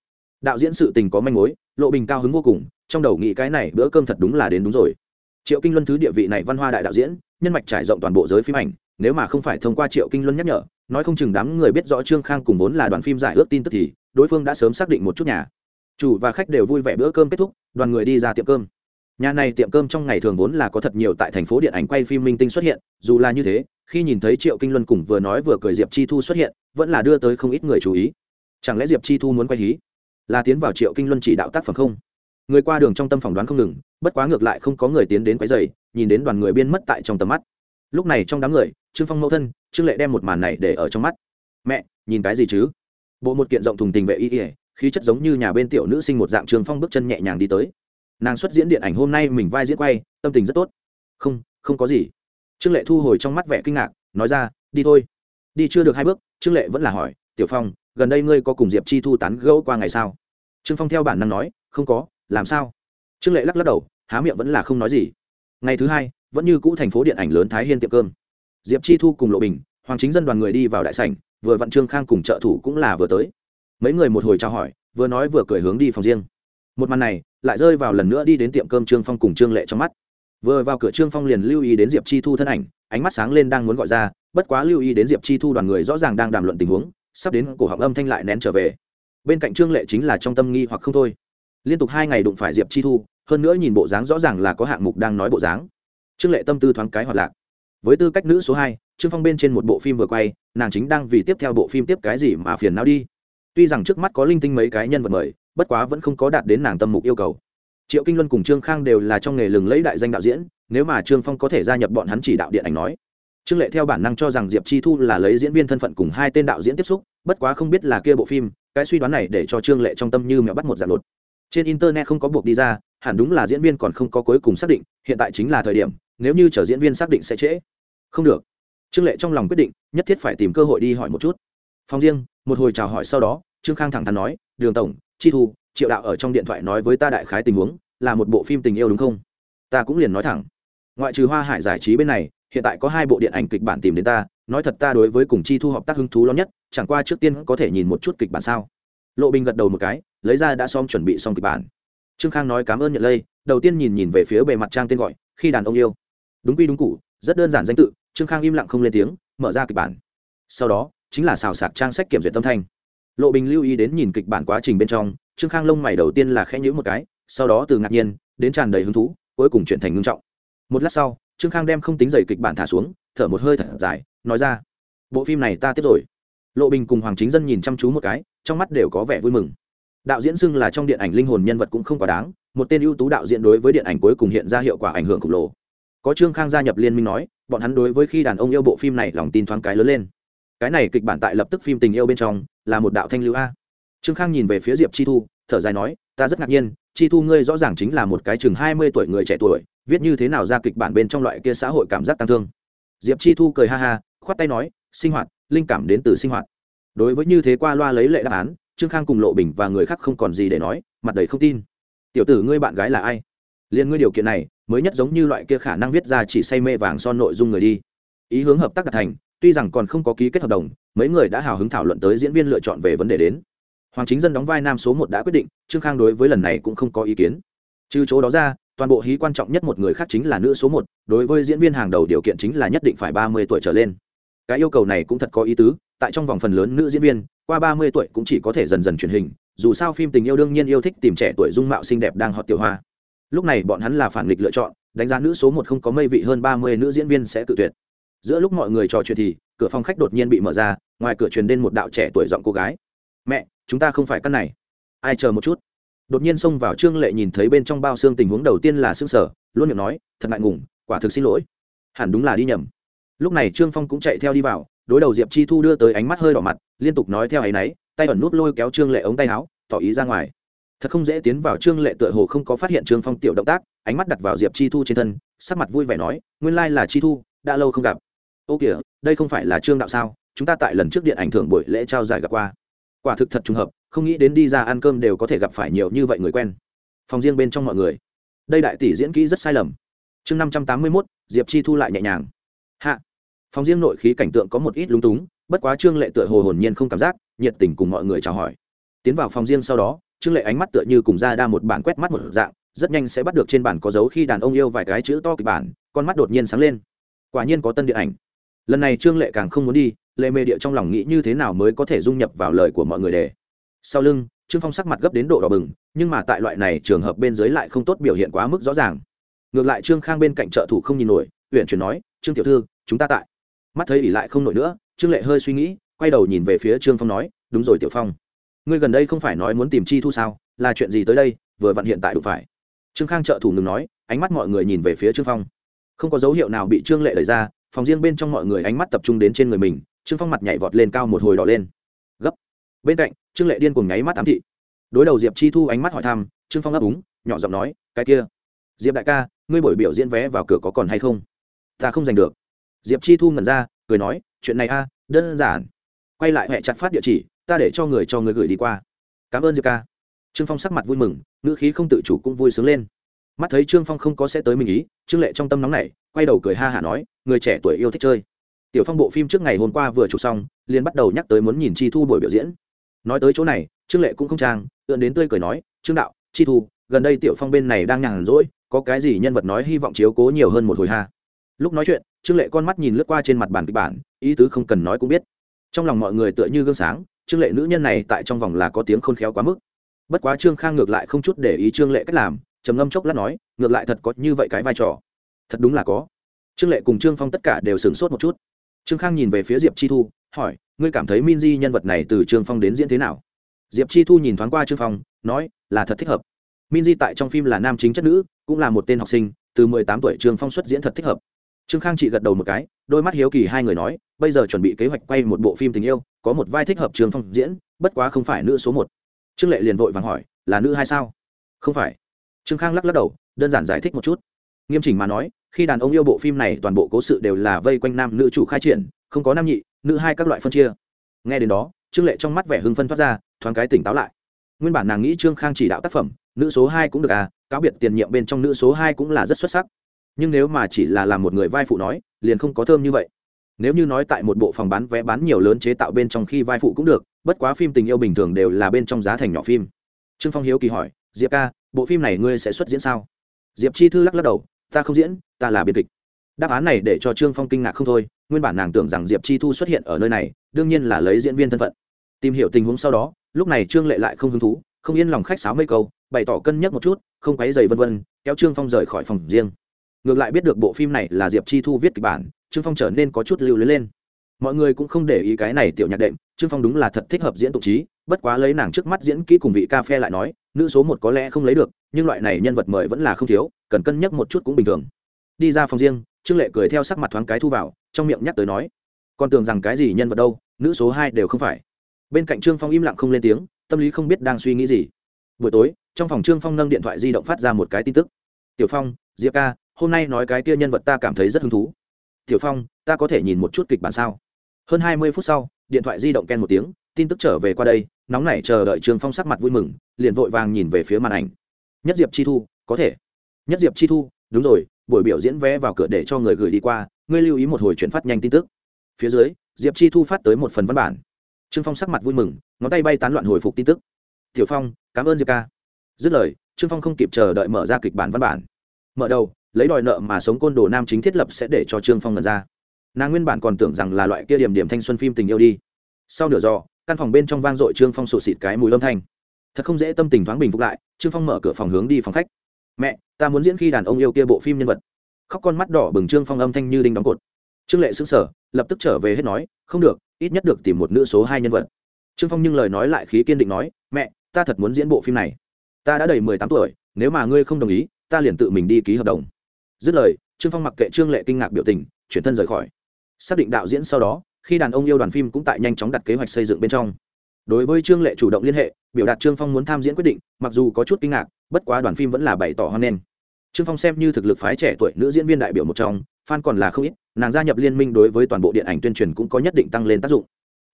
Đạo diễn sự tình có manh mối, lộ bình cao hứng vô cùng, trong đầu nghĩ cái này bữa cơm thật đúng là đến đúng rồi triệu kinh luân thứ địa vị này văn hoa đại đạo diễn, nhân mạch trải rộng toàn bộ giới phim ảnh, nếu mà không phải thông qua triệu kinh luân nhắc nhở, nói không chừng đám người biết rõ trương khang cùng vốn là đoàn phim giải ước tin tức thì, đối phương đã sớm xác định một chút nhà. Chủ và khách đều vui vẻ bữa cơm kết thúc, đoàn người đi ra tiệm cơm. Nhà này tiệm cơm trong ngày thường vốn là có thật nhiều tại thành phố điện ảnh quay phim minh tinh xuất hiện, dù là như thế, khi nhìn thấy triệu kinh luân cùng vừa nói vừa cười diệp chi thu xuất hiện, vẫn là đưa tới không ít người chú ý. Chẳng lẽ diệp chi thu muốn quay hí? Là tiến vào triệu kinh luân chỉ đạo tác phẩm không? Người qua đường trong tâm phỏng đoán không ngừng, bất quá ngược lại không có người tiến đến quấy dày nhìn đến đoàn người biên mất tại trong tầm mắt. Lúc này trong đám người, trương phong mẫu thân, trương lệ đem một màn này để ở trong mắt. Mẹ, nhìn cái gì chứ? Bộ một kiện rộng thùng tình vệ y ỉa khí chất giống như nhà bên tiểu nữ sinh một dạng trương phong bước chân nhẹ nhàng đi tới. Nàng xuất diễn điện ảnh hôm nay mình vai diễn quay, tâm tình rất tốt. Không không có gì. Trương lệ thu hồi trong mắt vẻ kinh ngạc, nói ra, đi thôi. Đi chưa được hai bước, trương lệ vẫn là hỏi, tiểu phong, gần đây ngươi có cùng diệp chi thu tán gẫu qua ngày sao? Trương phong theo bản năng nói, không có làm sao? Trương lệ lắc lắc đầu, há miệng vẫn là không nói gì. Ngày thứ hai, vẫn như cũ thành phố điện ảnh lớn thái hiên tiệm cơm. Diệp chi thu cùng lộ bình, hoàng chính dân đoàn người đi vào đại sảnh, vừa vặn trương khang cùng trợ thủ cũng là vừa tới. Mấy người một hồi trao hỏi, vừa nói vừa cười hướng đi phòng riêng. Một màn này, lại rơi vào lần nữa đi đến tiệm cơm trương phong cùng trương lệ trong mắt. Vừa vào cửa trương phong liền lưu ý đến diệp chi thu thân ảnh, ánh mắt sáng lên đang muốn gọi ra, bất quá lưu ý đến diệp chi thu đoàn người rõ ràng đang đàm luận tình huống, sắp đến cổ họng âm thanh lại nén trở về. Bên cạnh trương lệ chính là trong tâm nghi hoặc không thôi liên tục hai ngày đụng phải diệp chi thu, hơn nữa nhìn bộ dáng rõ ràng là có hạng mục đang nói bộ dáng. Trương lệ tâm tư thoáng cái hoạt lạc. Với tư cách nữ số hai, trương phong bên trên một bộ phim vừa quay, nàng chính đang vì tiếp theo bộ phim tiếp cái gì mà phiền não đi. Tuy rằng trước mắt có linh tinh mấy cái nhân vật mời, bất quá vẫn không có đạt đến nàng tâm mục yêu cầu. Triệu kinh luân cùng trương khang đều là trong nghề lừng lẫy đại danh đạo diễn, nếu mà trương phong có thể gia nhập bọn hắn chỉ đạo điện ảnh nói. Trương lệ theo bản năng cho rằng diệp chi thu là lấy diễn viên thân phận cùng hai tên đạo diễn tiếp xúc, bất quá không biết là kia bộ phim, cái suy đoán này để cho trương lệ trong tâm như mẹo bắt một dạng đột trên internet không có buộc đi ra, hẳn đúng là diễn viên còn không có cuối cùng xác định, hiện tại chính là thời điểm, nếu như chở diễn viên xác định sẽ trễ. Không được. Trương lệ trong lòng quyết định, nhất thiết phải tìm cơ hội đi hỏi một chút. Phòng riêng một hồi chào hỏi sau đó, trương khang thẳng thắn nói, đường tổng, chi thu, triệu đạo ở trong điện thoại nói với ta đại khái tình huống, là một bộ phim tình yêu đúng không? Ta cũng liền nói thẳng. Ngoại trừ hoa hải giải trí bên này, hiện tại có hai bộ điện ảnh kịch bản tìm đến ta, nói thật ta đối với cùng chi thu hợp tác hứng thú lớn nhất, chẳng qua trước tiên có thể nhìn một chút kịch bản sao. Lộ bình gật đầu một cái lấy ra đã xong chuẩn bị xong kịch bản. Trương khang nói cảm ơn nhận lây, đầu tiên nhìn nhìn về phía bề mặt trang tên gọi, khi đàn ông yêu. Đúng quy đúng cụ rất đơn giản danh tự, trương khang im lặng không lên tiếng, mở ra kịch bản. Sau đó, chính là xào sạc trang sách kiểm duyệt tâm thanh. Lộ bình lưu ý đến nhìn kịch bản quá trình bên trong, trương khang lông mày đầu tiên là khẽ nhữ một cái, sau đó từ ngạc nhiên, đến tràn đầy hứng thú, cuối cùng chuyển thành ngưng trọng. Một lát sau, trương khang đem không tính dày kịch bản thả xuống, thở một hơi thở dài, nói ra, bộ phim này ta tiếp rồi. Lộ bình cùng hoàng chính dân nhìn chăm chú một cái, trong mắt đều có vẻ vui mừng đạo diễn xưng là trong điện ảnh linh hồn nhân vật cũng không quá đáng, một tên ưu tú đạo diễn đối với điện ảnh cuối cùng hiện ra hiệu quả ảnh hưởng khổng lồ. Có trương khang gia nhập liên minh nói, bọn hắn đối với khi đàn ông yêu bộ phim này lòng tin thoáng cái lớn lên. Cái này kịch bản tại lập tức phim tình yêu bên trong, là một đạo thanh lưu a. Trương khang nhìn về phía diệp chi thu, thở dài nói, ta rất ngạc nhiên, chi thu ngươi rõ ràng chính là một cái chừng hai mươi tuổi người trẻ tuổi, viết như thế nào ra kịch bản bên trong loại kia xã hội cảm giác tăng thương. Diệp chi thu cười ha ha, khoát tay nói, sinh hoạt, linh cảm đến từ sinh hoạt. Đối với như thế qua loa lấy lệ đáp án trương khang cùng lộ bình và người khác không còn gì để nói, mặt đầy không tin. Tiểu tử ngươi bạn gái là ai? Liền ngươi điều kiện này, mới nhất giống như loại kia khả năng viết ra chỉ say mê vàng son nội dung người đi. Ý hướng hợp tác đạt thành, tuy rằng còn không có ký kết hợp đồng, mấy người đã hào hứng thảo luận tới diễn viên lựa chọn về vấn đề đến. Hoàng chính dân đóng vai nam số một đã quyết định, trương khang đối với lần này cũng không có ý kiến. Trừ chỗ đó ra, toàn bộ hí quan trọng nhất một người khác chính là nữ số một, đối với diễn viên hàng đầu điều kiện chính là nhất định phải ba mươi tuổi trở lên. Cái yêu cầu này cũng thật có ý tứ tại trong vòng phần lớn nữ diễn viên, qua ba mươi tuổi cũng chỉ có thể dần dần truyền hình, dù sao phim tình yêu đương nhiên yêu thích tìm trẻ tuổi dung mạo xinh đẹp đang họ tiểu hoa. Lúc này bọn hắn là phản nghịch lựa chọn, đánh giá nữ số một không có mây vị hơn ba mươi nữ diễn viên sẽ tự tuyệt. Giữa lúc mọi người trò chuyện thì, cửa phòng khách đột nhiên bị mở ra, ngoài cửa truyền đến một đạo trẻ tuổi giọng cô gái. Mẹ, chúng ta không phải căn này. Ai chờ một chút? Đột nhiên xông vào trương lệ nhìn thấy bên trong bao xương tình huống đầu tiên là xương sở luôn miệng nói, thật ngại ngùng, quả thực xin lỗi. Hẳn đúng là đi nhầm. Lúc này trương phong cũng chạy theo đi vào đối đầu diệp chi thu đưa tới ánh mắt hơi đỏ mặt, liên tục nói theo áy náy tay ẩn nút lôi kéo trương lệ ống tay áo, tỏ ý ra ngoài. Thật không dễ tiến vào trương lệ tựa hồ không có phát hiện trương phong tiểu động tác, ánh mắt đặt vào diệp chi thu trên thân, sắc mặt vui vẻ nói, nguyên lai là chi thu, đã lâu không gặp. Ô kìa, đây không phải là trương đạo sao? Chúng ta tại lần trước điện ảnh thưởng buổi lễ trao giải gặp qua. Quả thực thật trùng hợp, không nghĩ đến đi ra ăn cơm đều có thể gặp phải nhiều như vậy người quen. Phòng riêng bên trong mọi người. Đây đại tỷ diễn kỹ rất sai lầm. Chương năm trăm tám mươi mốt, diệp chi thu lại nhẹ nhàng. Hạ phòng riêng nội khí cảnh tượng có một ít lúng túng, bất quá trương lệ tựa hồ hồn nhiên không cảm giác, nhiệt tình cùng mọi người chào hỏi. Tiến vào phòng riêng sau đó, trương lệ ánh mắt tựa như cùng ra đa một bản quét mắt một dạng, rất nhanh sẽ bắt được trên bản có dấu khi đàn ông yêu vài cái chữ to kịch bản, con mắt đột nhiên sáng lên. Quả nhiên có tân điện ảnh. Lần này trương lệ càng không muốn đi, lệ mê địa trong lòng nghĩ như thế nào mới có thể dung nhập vào lời của mọi người để. Sau lưng, trương phong sắc mặt gấp đến độ đỏ bừng, nhưng mà tại loại này trường hợp bên dưới lại không tốt biểu hiện quá mức rõ ràng. Ngược lại trương khang bên cạnh trợ thủ không nhìn nổi huyện chuyển nói, trương tiểu thư, chúng ta tại mắt thấy ỉ lại không nổi nữa, trương lệ hơi suy nghĩ, quay đầu nhìn về phía trương phong nói, đúng rồi, tiểu phong. Ngươi gần đây không phải nói muốn tìm chi thu sao? Là chuyện gì tới đây? Vừa vặn hiện tại đủ phải. Trương khang trợ thủ ngừng nói, ánh mắt mọi người nhìn về phía trương phong. Không có dấu hiệu nào bị trương lệ đẩy ra, phòng riêng bên trong mọi người ánh mắt tập trung đến trên người mình, trương phong mặt nhảy vọt lên cao một hồi đỏ lên. Gấp. Bên cạnh, trương lệ điên cùng nháy mắt ám thị. Đối đầu diệp chi thu ánh mắt hỏi thăm, trương phong ấp úng, nhỏ giọng nói, cái kia, diệp đại ca, ngươi buổi biểu diễn vé vào cửa có còn hay không? Ta không giành được diệp chi thu ngẩn ra, cười nói, chuyện này a, đơn giản. Quay lại hẹ chặt phát địa chỉ, ta để cho người cho người gửi đi qua. Cảm ơn diệp ca. Trương phong sắc mặt vui mừng, ngữ khí không tự chủ cũng vui sướng lên. Mắt thấy trương phong không có sẽ tới mình ý, trương lệ trong tâm nóng này quay đầu cười ha hả nói, người trẻ tuổi yêu thích chơi. Tiểu phong bộ phim trước ngày hôm qua vừa chụp xong, liền bắt đầu nhắc tới muốn nhìn chi thu buổi biểu diễn. Nói tới chỗ này, trương lệ cũng không trang tượn đến tươi cười nói, trương đạo, chi thu, gần đây tiểu phong bên này đang nhàn rỗi, có cái gì nhân vật nói hy vọng chiếu cố nhiều hơn một hồi ha? Lúc nói chuyện, trương lệ con mắt nhìn lướt qua trên mặt bàn kịch bản, ý tứ không cần nói cũng biết. Trong lòng mọi người tựa như gương sáng, trương lệ nữ nhân này tại trong vòng là có tiếng khôn khéo quá mức. Bất quá trương khang ngược lại không chút để ý trương lệ cách làm, trầm ngâm chốc lát nói, ngược lại thật có như vậy cái vai trò. Thật đúng là có. Trương lệ cùng trương phong tất cả đều sửng sốt một chút. Trương khang nhìn về phía diệp chi thu, hỏi, ngươi cảm thấy min di nhân vật này từ trương phong đến diễn thế nào? Diệp chi thu nhìn thoáng qua trương phong, nói, là thật thích hợp. Min di tại trong phim là nam chính chất nữ, cũng là một tên học sinh, từ mười tám tuổi trương phong xuất diễn thật thích hợp trương khang chỉ gật đầu một cái, đôi mắt hiếu kỳ hai người nói, bây giờ chuẩn bị kế hoạch quay một bộ phim tình yêu, có một vai thích hợp trường phong diễn, bất quá không phải nữ số một. Trương lệ liền vội vàng hỏi, là nữ hay sao? Không phải. Trương khang lắc lắc đầu, đơn giản giải thích một chút. Nghiêm chỉnh mà nói, khi đàn ông yêu bộ phim này toàn bộ cố sự đều là vây quanh nam nữ chủ khai triển, không có nam nhị, nữ hai các loại phân chia. Nghe đến đó, trương lệ trong mắt vẻ hưng phân thoát ra, thoáng cái tỉnh táo lại. Nguyên bản nàng nghĩ trương khang chỉ đạo tác phẩm, nữ số hai cũng được à cáo biệt tiền nhiệm bên trong nữ số hai cũng là rất xuất sắc nhưng nếu mà chỉ là làm một người vai phụ nói, liền không có thơm như vậy. Nếu như nói tại một bộ phòng bán vé bán nhiều lớn chế tạo bên trong khi vai phụ cũng được, bất quá phim tình yêu bình thường đều là bên trong giá thành nhỏ phim. Trương phong hiếu kỳ hỏi, diệp ca, bộ phim này ngươi sẽ xuất diễn sao? Diệp chi thư lắc lắc đầu, ta không diễn, ta là biên kịch. Đáp án này để cho trương phong kinh ngạc không thôi, nguyên bản nàng tưởng rằng diệp chi thu xuất hiện ở nơi này, đương nhiên là lấy diễn viên thân phận. Tìm hiểu tình huống sau đó, lúc này trương lệ lại không hứng thú, không yên lòng khách sáo mấy câu, bày tỏ cân nhắc một chút, không quấy dày vân vân, kéo trương phong rời khỏi phòng riêng ngược lại biết được bộ phim này là diệp chi thu viết kịch bản, trương phong trở nên có chút lưu lưới lên. Mọi người cũng không để ý cái này tiểu nhạc đệm, trương phong đúng là thật thích hợp diễn tục trí, bất quá lấy nàng trước mắt diễn kỹ cùng vị ca phe lại nói, nữ số một có lẽ không lấy được, nhưng loại này nhân vật mời vẫn là không thiếu, cần cân nhắc một chút cũng bình thường. Đi ra phòng riêng, trương lệ cười theo sắc mặt thoáng cái thu vào, trong miệng nhắc tới nói còn tưởng rằng cái gì nhân vật đâu, nữ số hai đều không phải. Bên cạnh trương phong im lặng không lên tiếng, tâm lý không biết đang suy nghĩ gì. Buổi tối, trong phòng trương phong nâng điện thoại di động phát ra một cái tin tức. Tiểu phong, diệp ca hôm nay nói cái kia nhân vật ta cảm thấy rất hứng thú. Tiểu phong, ta có thể nhìn một chút kịch bản sao? Hơn hai mươi phút sau, điện thoại di động ken một tiếng, tin tức trở về qua đây, nóng nảy chờ đợi trương phong sắc mặt vui mừng, liền vội vàng nhìn về phía màn ảnh. Nhất diệp chi thu, có thể. Nhất diệp chi thu, đúng rồi, buổi biểu diễn vé vào cửa để cho người gửi đi qua, ngươi lưu ý một hồi chuyển phát nhanh tin tức. Phía dưới, diệp chi thu phát tới một phần văn bản. Trương phong sắc mặt vui mừng, ngón tay bay tán loạn hồi phục tin tức. Tiểu phong, cảm ơn diệp ca. Dứt lời, trương phong không kịp chờ đợi mở ra kịch bản văn bản. Mở đầu lấy đòi nợ mà sống côn đồ nam chính thiết lập sẽ để cho trương phong ngần ra. Nàng nguyên bản còn tưởng rằng là loại kia điểm điểm thanh xuân phim tình yêu đi. Sau nửa giò, căn phòng bên trong vang dội trương phong sụt xịt cái mùi âm thanh. Thật không dễ tâm tình thoáng bình phục lại, trương phong mở cửa phòng hướng đi phòng khách. Mẹ, ta muốn diễn khi đàn ông yêu kia bộ phim nhân vật. Khóc con mắt đỏ bừng trương phong âm thanh như đinh đóng cột. Trương lệ xứng sở lập tức trở về hết nói, không được, ít nhất được tìm một nữ số hai nhân vật. Trương phong nhưng lời nói lại khí kiên định nói, mẹ, ta thật muốn diễn bộ phim này. Ta đã đầy mười tám tuổi, nếu mà ngươi không đồng ý, ta liền tự mình đi ký hợp đồng dứt lời, trương phong mặc kệ trương lệ kinh ngạc biểu tình, chuyển thân rời khỏi. Xác định đạo diễn sau đó, khi đàn ông yêu đoàn phim cũng tại nhanh chóng đặt kế hoạch xây dựng bên trong. Đối với trương lệ chủ động liên hệ, biểu đạt trương phong muốn tham diễn quyết định, mặc dù có chút kinh ngạc, bất quá đoàn phim vẫn là bày tỏ hoan nghênh. Trương phong xem như thực lực phái trẻ tuổi nữ diễn viên đại biểu một trong, fan còn là không ít, nàng gia nhập liên minh đối với toàn bộ điện ảnh tuyên truyền cũng có nhất định tăng lên tác dụng.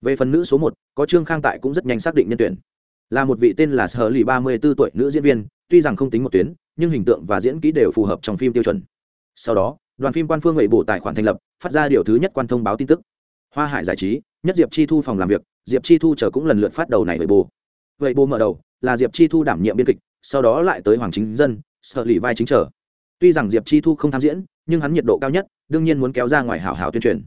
Về phần nữ số một, có trương khang tại cũng rất nhanh xác định nhân tuyển. Là một vị tên là sở lì ba mươi b ố tuổi nữ diễn viên, tuy rằng không tính một tuyến, nhưng hình tượng và diễn kỹ đều phù hợp trong phim tiêu chuẩn sau đó, đoàn phim quan phương lệ bộ tài khoản thành lập, phát ra điều thứ nhất quan thông báo tin tức. Hoa hải giải trí, nhất diệp chi thu phòng làm việc, diệp chi thu chờ cũng lần lượt phát đầu này vậy bồ vậy bồ mở đầu, là diệp chi thu đảm nhiệm biên kịch, sau đó lại tới hoàng chính dân, sợ lì vai chính trở tuy rằng diệp chi thu không tham diễn, nhưng hắn nhiệt độ cao nhất, đương nhiên muốn kéo ra ngoài hảo hảo tuyên truyền.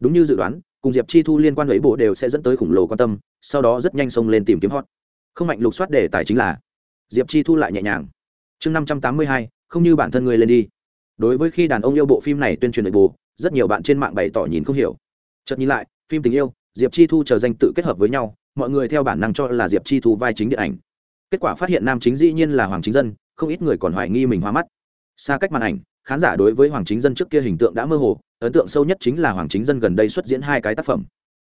Đúng như dự đoán, cùng diệp chi thu liên quan với bộ đều sẽ dẫn tới khủng lồ quan tâm, sau đó rất nhanh xông lên tìm kiếm hot. Không mạnh lục soát đề tài chính là, diệp chi thu lại nhẹ nhàng. Chương năm trăm tám mươi hai, không như bản thân người lên đi đối với khi đàn ông yêu bộ phim này tuyên truyền nội bộ, rất nhiều bạn trên mạng bày tỏ nhìn không hiểu. Chợt nhìn lại, phim tình yêu, diệp chi thu chờ danh tự kết hợp với nhau, mọi người theo bản năng cho là diệp chi thu vai chính điện ảnh. Kết quả phát hiện nam chính dĩ nhiên là hoàng chính dân, không ít người còn hoài nghi mình hoa mắt. Xa cách màn ảnh, khán giả đối với hoàng chính dân trước kia hình tượng đã mơ hồ, ấn tượng sâu nhất chính là hoàng chính dân gần đây xuất diễn hai cái tác phẩm.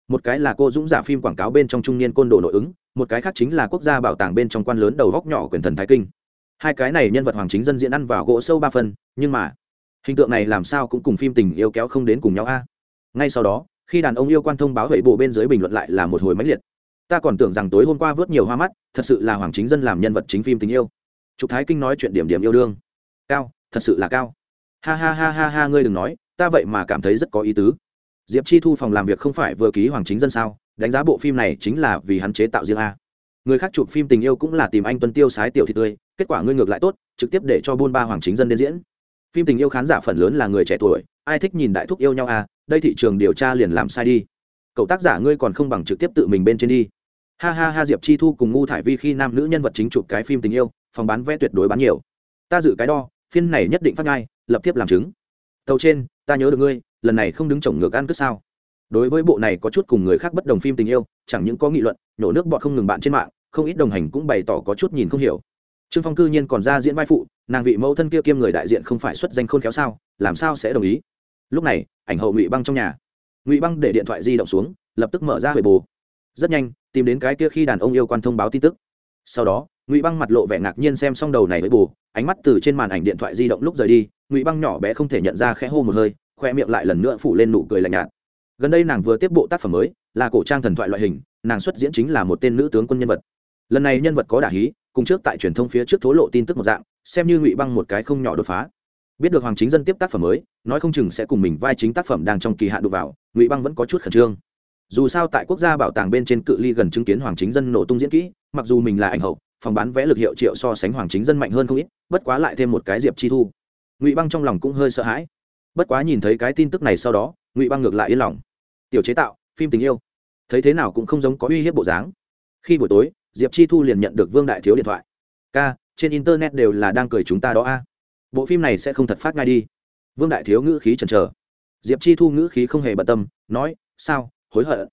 Một cái là cô dũng giả phim quảng cáo bên trong trung niên côn đồ nội ứng, một cái khác chính là quốc gia bảo tàng bên trong quan lớn đầu góc nhỏ quyền thần thái kinh. Hai cái này nhân vật hoàng chính dân diễn ăn vào gỗ sâu ba phân nhưng mà hình tượng này làm sao cũng cùng phim tình yêu kéo không đến cùng nhau a. Ngay sau đó, khi đàn ông yêu quan thông báo hệ bộ bên dưới bình luận lại là một hồi máy liệt. Ta còn tưởng rằng tối hôm qua vớt nhiều hoa mắt, thật sự là hoàng chính dân làm nhân vật chính phim tình yêu. Trục thái kinh nói chuyện điểm điểm yêu đương. Cao, thật sự là cao. Ha ha ha ha ha, ngươi đừng nói, ta vậy mà cảm thấy rất có ý tứ. Diệp chi thu phòng làm việc không phải vừa ký hoàng chính dân sao? Đánh giá bộ phim này chính là vì hắn chế tạo riêng a. Người khác chụp phim tình yêu cũng là tìm anh tuân tiêu sái tiểu thị tươi, kết quả ngươi ngược lại tốt, trực tiếp để cho buôn ba hoàng chính dân đến diễn phim tình yêu khán giả phần lớn là người trẻ tuổi, ai thích nhìn đại thúc yêu nhau à đây thị trường điều tra liền làm sai đi. Cậu tác giả ngươi còn không bằng trực tiếp tự mình bên trên đi. Ha ha ha, diệp chi thu cùng ngu thải vi khi nam nữ nhân vật chính chụp cái phim tình yêu, phòng bán vé tuyệt đối bán nhiều. Ta dự cái đo, phiên này nhất định phát ngay, lập tiếp làm chứng. Tàu trên, ta nhớ được ngươi, lần này không đứng chồng ngược ăn cứ sao. Đối với bộ này có chút cùng người khác bất đồng phim tình yêu, chẳng những có nghị luận, nhổ nước bọt không ngừng bạn trên mạng, không ít đồng hành cũng bày tỏ có chút nhìn không hiểu trương phong cư nhiên còn ra diễn vai phụ nàng vị mẫu thân kia kiêm người đại diện không phải xuất danh khôn khéo sao làm sao sẽ đồng ý? Lúc này ảnh hậu ngụy băng trong nhà. Ngụy băng để điện thoại di động xuống lập tức mở ra huệ bồ. Rất nhanh tìm đến cái kia khi đàn ông yêu quan thông báo tin tức. Sau đó ngụy băng mặt lộ vẻ ngạc nhiên xem xong đầu này với bù, ánh mắt từ trên màn ảnh điện thoại di động lúc rời đi ngụy băng nhỏ bé không thể nhận ra khẽ hô một hơi khoe miệng lại lần nữa phủ lên nụ cười lạnh nhạt. Gần đây nàng vừa tiếp bộ tác phẩm mới là cổ trang thần thoại loại hình nàng xuất diễn chính là một tên nữ tướng quân nhân vật. Lần này nhân vật có đả hí cùng trước tại truyền thông phía trước thố lộ tin tức một dạng, xem như ngụy băng một cái không nhỏ đột phá. Biết được hoàng chính dân tiếp tác phẩm mới, nói không chừng sẽ cùng mình vai chính tác phẩm đang trong kỳ hạn đụng vào, ngụy băng vẫn có chút khẩn trương. Dù sao tại quốc gia bảo tàng bên trên cự ly gần chứng kiến hoàng chính dân nổ tung diễn kỹ, mặc dù mình là ảnh hậu, phòng bán vẽ lực hiệu triệu so sánh hoàng chính dân mạnh hơn không ít, bất quá lại thêm một cái diệp chi thu. Ngụy băng trong lòng cũng hơi sợ hãi. Bất quá nhìn thấy cái tin tức này sau đó, ngụy băng ngược lại yên lòng. Tiểu chế tạo, phim tình yêu. Thấy thế nào cũng không giống có uy hiếp bộ dáng. Khi buổi tối diệp chi thu liền nhận được vương đại thiếu điện thoại. Ca, trên internet đều là đang cười chúng ta đó a. Bộ phim này sẽ không thật phát ngay đi. Vương đại thiếu ngữ khí chần chờ. Diệp chi thu ngữ khí không hề bận tâm, nói, sao? Hối hận.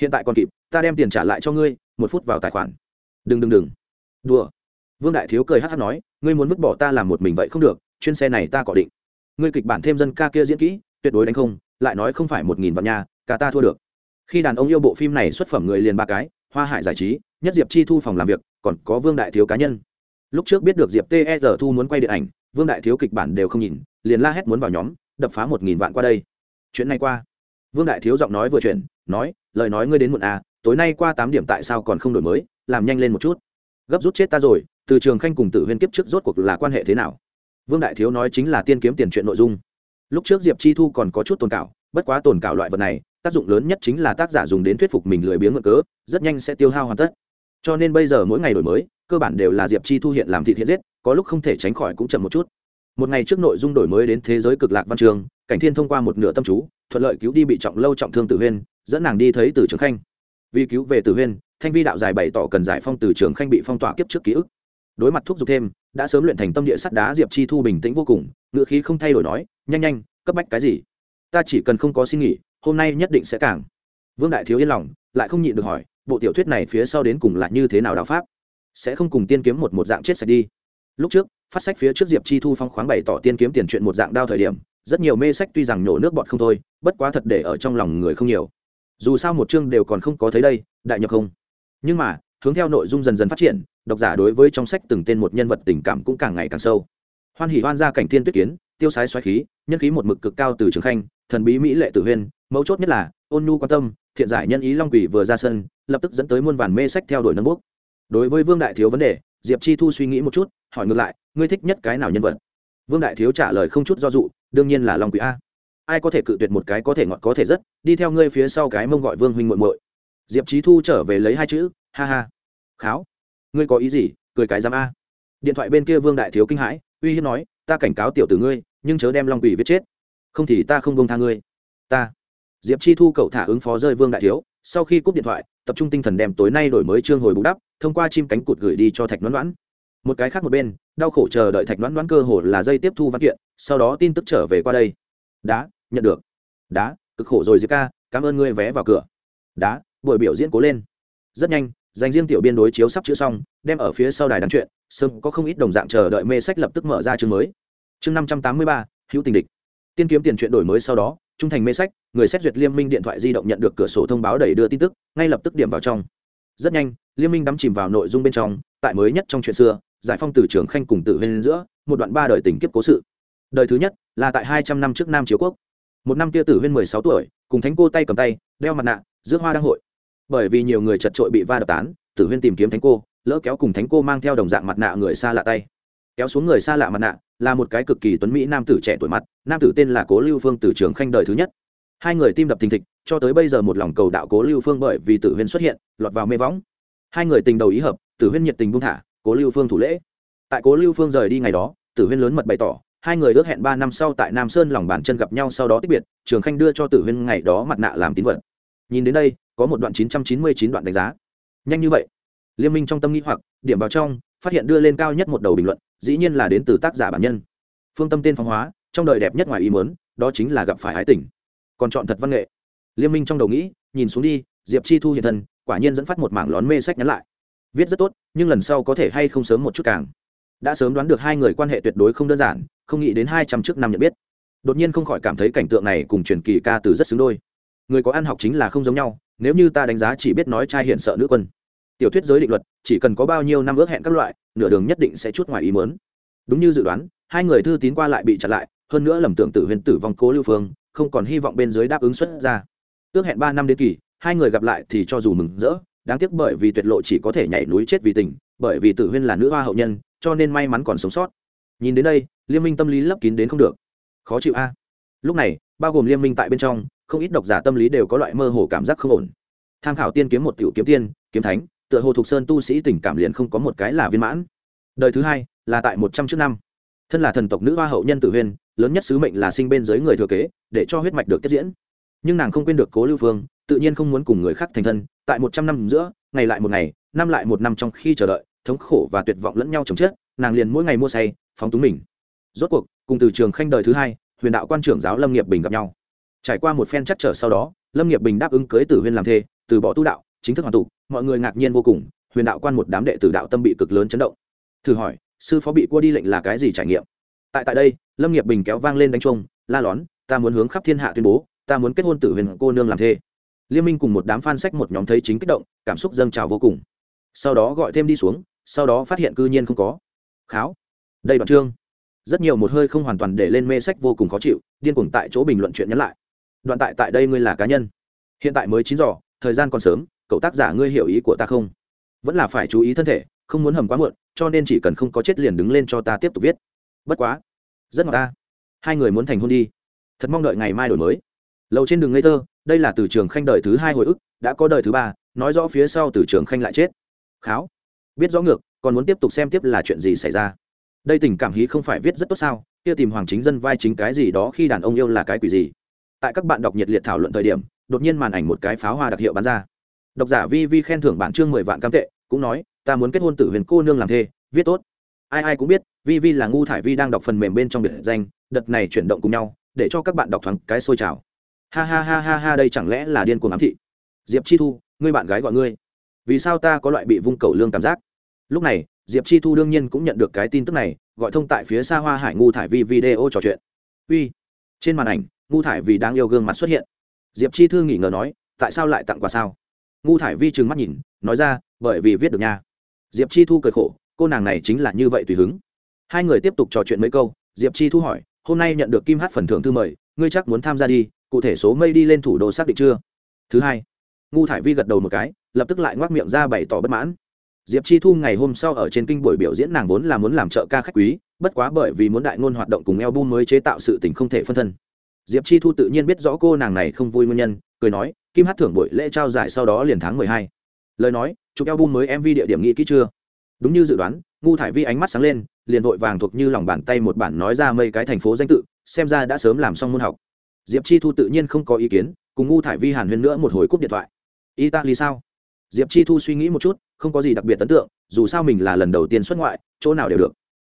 Hiện tại còn kịp, ta đem tiền trả lại cho ngươi, một phút vào tài khoản. Đừng đừng đừng. Đùa. Vương đại thiếu cười hát hát nói, ngươi muốn vứt bỏ ta làm một mình vậy không được chuyên xe này ta cọ định. Ngươi kịch bản thêm dân ca kia diễn kỹ, tuyệt đối đánh không, lại nói không phải một nghìn vạn nhà cả ta thua được. Khi đàn ông yêu bộ phim này xuất phẩm người liền ba cái, hoa hải giải trí nhất diệp chi thu phòng làm việc, còn có vương đại thiếu cá nhân. Lúc trước biết được diệp ter thu muốn quay điện ảnh, vương đại thiếu kịch bản đều không nhìn, liền la hét muốn vào nhóm, đập phá một nghìn vạn qua đây. Chuyện này qua. Vương đại thiếu giọng nói vừa chuyển, nói, lời nói ngươi đến muộn à tối nay qua tám điểm tại sao còn không đổi mới, làm nhanh lên một chút. Gấp rút chết ta rồi, từ trường khanh cùng tử huyên kiếp trước rốt cuộc là quan hệ thế nào? Vương đại thiếu nói chính là tiên kiếm tiền chuyện nội dung. Lúc trước diệp chi thu còn có chút tồn cảo bất quá tồn cảo loại vật này, tác dụng lớn nhất chính là tác giả dùng đến thuyết phục mình lười biếng ngược cớ, rất nhanh sẽ tiêu hao hoàn tất cho nên bây giờ mỗi ngày đổi mới, cơ bản đều là diệp chi thu hiện làm thị thiện giết, có lúc không thể tránh khỏi cũng chậm một chút. Một ngày trước nội dung đổi mới đến thế giới cực lạc văn trường, cảnh thiên thông qua một nửa tâm chú, thuận lợi cứu đi bị trọng lâu trọng thương tử huyên, dẫn nàng đi thấy từ trường khanh. Vì cứu về tử huyên, thanh vi đạo dài bày tỏ cần giải phong từ trường khanh bị phong tỏa kiếp trước ký ức. Đối mặt thúc giục thêm, đã sớm luyện thành tâm địa sắt đá diệp chi thu bình tĩnh vô cùng, ngựa khí không thay đổi nói, nhanh nhanh, cấp bách cái gì? Ta chỉ cần không có xin nghỉ, hôm nay nhất định sẽ càng. Vương đại thiếu yên lòng, lại không nhịn được hỏi bộ tiểu thuyết này phía sau đến cùng là như thế nào đạo pháp? Sẽ không cùng tiên kiếm một một dạng chết sạch đi. Lúc trước, phát sách phía trước diệp chi thu phong khoáng bày tỏ tiên kiếm tiền chuyện một dạng đao thời điểm, rất nhiều mê sách tuy rằng nhổ nước bọt không thôi, bất quá thật để ở trong lòng người không nhiều. Dù sao một chương đều còn không có thấy đây, đại nhập không. Nhưng mà, hướng theo nội dung dần dần phát triển, độc giả đối với trong sách từng tên một nhân vật tình cảm cũng càng ngày càng sâu. Hoan hỉ hoan ra cảnh thiên tuyết kiến, tiêu sái xoáy khí, nhân khí một mực cực cao từ trường khanh, thần bí mỹ lệ tử huyên, mấu chốt nhất là, ôn nhu quan tâm, thiện giải nhân ý long quỷ vừa ra sân lập tức dẫn tới muôn vàn mê sách theo đuổi nâng bước. Đối với vương đại thiếu vấn đề, diệp chi thu suy nghĩ một chút, hỏi ngược lại, ngươi thích nhất cái nào nhân vật? Vương đại thiếu trả lời không chút do dụ đương nhiên là long quỷ a. Ai có thể cự tuyệt một cái có thể ngọt có thể rất, đi theo ngươi phía sau cái mông gọi vương huynh muội muội. Diệp trí thu trở về lấy hai chữ, ha ha. Kháo, ngươi có ý gì? Cười cái giám a. Điện thoại bên kia vương đại thiếu kinh hãi, uy hiếp nói, ta cảnh cáo tiểu tử ngươi, nhưng chớ đem long quỷ viết chết. Không thì ta không bông tha ngươi. Ta. Diệp chi thu cậu thả ứng phó rơi vương đại thiếu, sau khi cúp điện thoại tập trung tinh thần đem tối nay đổi mới chương hồi bù đắp, thông qua chim cánh cụt gửi đi cho thạch đoán đoán một cái khác một bên, đau khổ chờ đợi thạch đoán đoán cơ hồ là dây tiếp thu văn kiện, sau đó tin tức trở về qua đây. Đá, nhận được. Đá, cực khổ rồi diệp ca, cảm ơn ngươi vé vào cửa. Đá, buổi biểu diễn cố lên. Rất nhanh, dành riêng tiểu biên đối chiếu sắp chữ xong, đem ở phía sau đài đăng chuyện sưng có không ít đồng dạng chờ đợi mê sách lập tức mở ra chương mới. Chương năm trăm tám mươi ba, hữu tình địch. Tiên kiếm tiền chuyện đổi mới sau đó trung thành mê sách, người xét duyệt liên minh điện thoại di động nhận được cửa sổ thông báo đẩy đưa tin tức, ngay lập tức điểm vào trong. Rất nhanh liên minh đắm chìm vào nội dung bên trong, tại mới nhất trong chuyện xưa, giải phong từ trường khanh cùng Tử Huyên giữa, một đoạn ba đời tình kiếp cố sự. Đời thứ nhất, là tại hai trăm năm trước nam chiếu quốc. Một năm tia tử huyên mười sáu tuổi, cùng thánh cô tay cầm tay, đeo mặt nạ giữa hoa đăng hội. Bởi vì nhiều người chật trội bị va đập tán, tử huyên tìm kiếm thánh cô, lỡ kéo cùng thánh cô mang theo đồng dạng mặt nạ người xa lạ tay. Kéo xuống người xa lạ mặt nạ, là một cái cực kỳ tuấn mỹ nam tử trẻ tuổi mặt nam tử tên là cố lưu phương từ trường khanh đời thứ nhất. Hai người tim đập thình thịch, cho tới bây giờ một lòng cầu đạo cố lưu phương bởi vì tử huyên xuất hiện, lọt vào mê võng. Hai người tình đầu ý hợp, tử huyên nhiệt tình buông thả, cố lưu phương thủ lễ. Tại cố lưu phương rời đi ngày đó, tử huyên lớn mật bày tỏ, hai người ước hẹn ba năm sau tại nam sơn lòng bàn chân gặp nhau sau đó tích biệt, trường khanh đưa cho tử huyên ngày đó mặt nạ làm tín vật. Nhìn đến đây, có một đoạn chín trăm chín mươi chín đoạn đánh giá. Nhanh như vậy. Liên minh trong tâm nghĩ hoặc, điểm vào trong, phát hiện đưa lên cao nhất một đầu bình luận, dĩ nhiên là đến từ tác giả bản nhân. Phương tâm tên phong hóa trong đời đẹp nhất ngoài ý muốn, đó chính là gặp phải ái tình. Còn chọn thật văn nghệ. Liên minh trong đầu nghĩ, nhìn xuống đi, diệp chi thu hiện thân, quả nhiên dẫn phát một mảng lón mê sách nhắn lại. Viết rất tốt, nhưng lần sau có thể hay không sớm một chút càng. Đã sớm đoán được hai người quan hệ tuyệt đối không đơn giản, không nghĩ đến hai trăm trước năm nhận biết. Đột nhiên không khỏi cảm thấy cảnh tượng này cùng truyền kỳ ca từ rất xứng đôi. Người có ăn học chính là không giống nhau, nếu như ta đánh giá chỉ biết nói trai hiện sợ nữ quân. Tiểu thuyết giới định luật, chỉ cần có bao nhiêu năm ước hẹn các loại, nửa đường nhất định sẽ chút ngoài ý mớn đúng như dự đoán, hai người thư tín qua lại bị chặn lại hơn nữa lầm tưởng tự huyền tử vong cố lưu phương, không còn hy vọng bên dưới đáp ứng xuất ra. Ước hẹn ba năm đến kỳ, hai người gặp lại thì cho dù mừng rỡ, đáng tiếc bởi vì tuyệt lộ chỉ có thể nhảy núi chết vì tình, bởi vì tử huyên là nữ hoa hậu nhân, cho nên may mắn còn sống sót. Nhìn đến đây liên minh tâm lý lấp kín đến không được. Khó chịu a. Lúc này, bao gồm liên minh tại bên trong, không ít độc giả tâm lý đều có loại mơ hồ cảm giác không ổn. Tham khảo tiên kiếm một tiểu kiếm tiên, kiếm thánh, tựa hồ thục sơn tu sĩ tình cảm liền không có một cái là viên mãn. Đời thứ hai là tại một trăm trước năm. Thân là thần tộc nữ hoa hậu nhân tử huyên lớn nhất sứ mệnh là sinh bên dưới người thừa kế, để cho huyết mạch được tiếp diễn. Nhưng nàng không quên được cố lưu phương, tự nhiên không muốn cùng người khác thành thân, tại một trăm năm giữa, ngày lại một ngày, năm lại một năm trong khi chờ đợi, thống khổ và tuyệt vọng lẫn nhau chồng chết nàng liền mỗi ngày mua say, phóng túng mình. Rốt cuộc, cùng từ trường khanh đời thứ hai, huyền đạo quan trưởng giáo lâm nghiệp bình gặp nhau. Trải qua một phen chắc trở sau đó, lâm nghiệp bình đáp ứng cưới tử huyên làm thê, từ bỏ tu đạo, chính thức hoàn tụ, mọi người ngạc nhiên vô cùng, huyền đạo quan một đám đệ tử đạo tâm bị cực lớn chấn động. Thử hỏi, sư phó bị cua đi lệnh là cái gì trải nghiệm? Tại tại đây lâm nghiệp bình kéo vang lên đánh trông la lón, ta muốn hướng khắp thiên hạ tuyên bố, ta muốn kết hôn tử huyền cô nương làm thê. Liên minh cùng một đám fan sách một nhóm thấy chính kích động, cảm xúc dâng trào vô cùng. Sau đó gọi thêm đi xuống, sau đó phát hiện cư nhiên không có. Kháo. Đây đoạn chương. Rất nhiều một hơi không hoàn toàn để lên mê sách vô cùng khó chịu, điên cuồng tại chỗ bình luận chuyện nhắn lại. Đoạn tại tại đây ngươi là cá nhân. Hiện tại mới chín giờ, thời gian còn sớm, cậu tác giả ngươi hiểu ý của ta không? Vẫn là phải chú ý thân thể, không muốn hầm quá muộn, cho nên chỉ cần không có chết liền đứng lên cho ta tiếp tục viết. Bất quá rất ngọt ta. Hai người muốn thành hôn đi. Thật mong đợi ngày mai đổi mới. Lầu trên đường ngây thơ, đây là từ trường khanh đời thứ hai hồi ức, đã có đời thứ ba, nói rõ phía sau từ trường khanh lại chết. Kháo, biết rõ ngược, còn muốn tiếp tục xem tiếp là chuyện gì xảy ra. Đây tình cảm hí không phải viết rất tốt sao, kia tìm hoàng chính dân vai chính cái gì đó khi đàn ông yêu là cái quỷ gì. Tại các bạn đọc nhiệt liệt thảo luận thời điểm, đột nhiên màn ảnh một cái pháo hoa đặc hiệu bắn ra. Độc giả vi vi khen thưởng bản chương mười vạn cam tệ, cũng nói, ta muốn kết hôn tử huyền cô nương làm thê, viết tốt ai ai cũng biết, vi vi là ngu thải vi đang đọc phần mềm bên trong biệt danh, đợt này chuyển động cùng nhau, để cho các bạn đọc thoáng cái sôi trào. Ha ha ha ha ha, đây chẳng lẽ là điên cuồng ám thị? Diệp chi thu, ngươi bạn gái gọi ngươi. Vì sao ta có loại bị vung cầu lương cảm giác? Lúc này, diệp chi thu đương nhiên cũng nhận được cái tin tức này, gọi thông tại phía xa hoa hải ngu thải vi video trò chuyện. Uy, trên màn ảnh, ngu thải vì đang yêu gương mặt xuất hiện. Diệp chi thư nghỉ ngờ nói, tại sao lại tặng quà sao? Ngu thải vi trừng mắt nhìn, nói ra, bởi vì viết được nha. Diệp chi thu cười khổ cô nàng này chính là như vậy tùy hứng. Hai người tiếp tục trò chuyện mấy câu, diệp chi thu hỏi, hôm nay nhận được kim hát phần thưởng thư mời, ngươi chắc muốn tham gia đi, cụ thể số mây đi lên thủ đô xác định chưa? Thứ hai, ngu thải vi gật đầu một cái, lập tức lại ngoác miệng ra bày tỏ bất mãn. Diệp chi thu ngày hôm sau ở trên kinh buổi biểu diễn nàng vốn là muốn làm trợ ca khách quý, bất quá bởi vì muốn đại ngôn hoạt động cùng eo bu mới chế tạo sự tình không thể phân thân. Diệp chi thu tự nhiên biết rõ cô nàng này không vui nguyên nhân, cười nói, kim hát thưởng buổi lễ trao giải sau đó liền tháng mười hai. Lời nói, chụp eo bu mới mv địa điểm nghĩ kỹ chưa? Đúng như dự đoán, ngu thải vi ánh mắt sáng lên, liền vội vàng thuộc như lòng bàn tay một bản nói ra mây cái thành phố danh tự, xem ra đã sớm làm xong môn học. Diệp chi thu tự nhiên không có ý kiến, cùng ngu thải vi hàn huyên nữa một hồi cúp điện thoại. Italy sao? Diệp chi thu suy nghĩ một chút, không có gì đặc biệt ấn tượng, dù sao mình là lần đầu tiên xuất ngoại, chỗ nào đều được.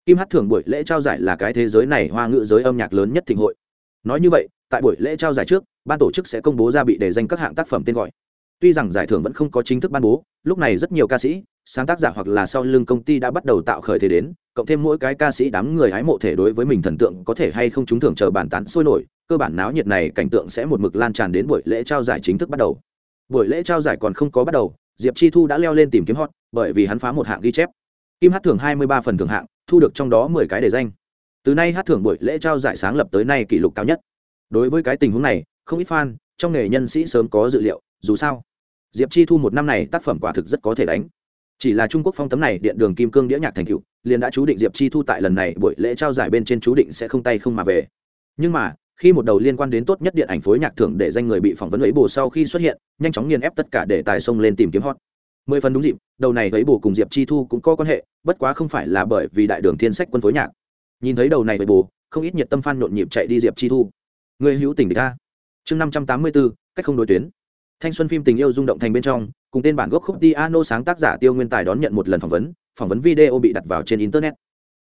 Kim hát thưởng buổi lễ trao giải là cái thế giới này hoa ngữ giới âm nhạc lớn nhất thịnh hội. Nói như vậy, tại buổi lễ trao giải trước, ban tổ chức sẽ công bố ra bị đề danh các hạng tác phẩm tên gọi. Tuy rằng giải thưởng vẫn không có chính thức ban bố, lúc này rất nhiều ca sĩ sáng tác giả hoặc là sau lưng công ty đã bắt đầu tạo khởi thế đến, cộng thêm mỗi cái ca sĩ đám người hái mộ thể đối với mình thần tượng có thể hay không trúng thưởng chờ bàn tán sôi nổi, cơ bản náo nhiệt này cảnh tượng sẽ một mực lan tràn đến buổi lễ trao giải chính thức bắt đầu. Buổi lễ trao giải còn không có bắt đầu, diệp chi thu đã leo lên tìm kiếm hot, bởi vì hắn phá một hạng ghi chép. Kim hát thưởng hai mươi ba phần thưởng hạng, thu được trong đó mười cái đề danh. Từ nay hát thưởng buổi lễ trao giải sáng lập tới nay kỷ lục cao nhất. Đối với cái tình huống này, không ít fan, trong nghề nhân sĩ sớm có dự liệu, dù sao, diệp chi thu một năm này tác phẩm quả thực rất có thể đánh chỉ là trung quốc phong tấm này điện đường kim cương đĩa nhạc thành cựu, liền đã chú định diệp chi thu tại lần này buổi lễ trao giải bên trên chú định sẽ không tay không mà về. Nhưng mà, khi một đầu liên quan đến tốt nhất điện ảnh phối nhạc thưởng để danh người bị phỏng vấn ấy bù sau khi xuất hiện, nhanh chóng nghiền ép tất cả để tài sông lên tìm kiếm hot. Mười phần đúng dịp, đầu này ấy bù cùng diệp chi thu cũng có quan hệ, bất quá không phải là bởi vì đại đường thiên sách quân phối nhạc. Nhìn thấy đầu này ấy bù, không ít nhiệt tâm phan nhộn nhịp chạy đi diệp chi thu. Người hữu tình địch a chương năm trăm tám mươi bốn cách không đối tuyến thanh xuân phim tình yêu rung động thành bên trong, cùng tên bản gốc khúc piano sáng tác giả tiêu nguyên tài đón nhận một lần phỏng vấn phỏng vấn video bị đặt vào trên internet.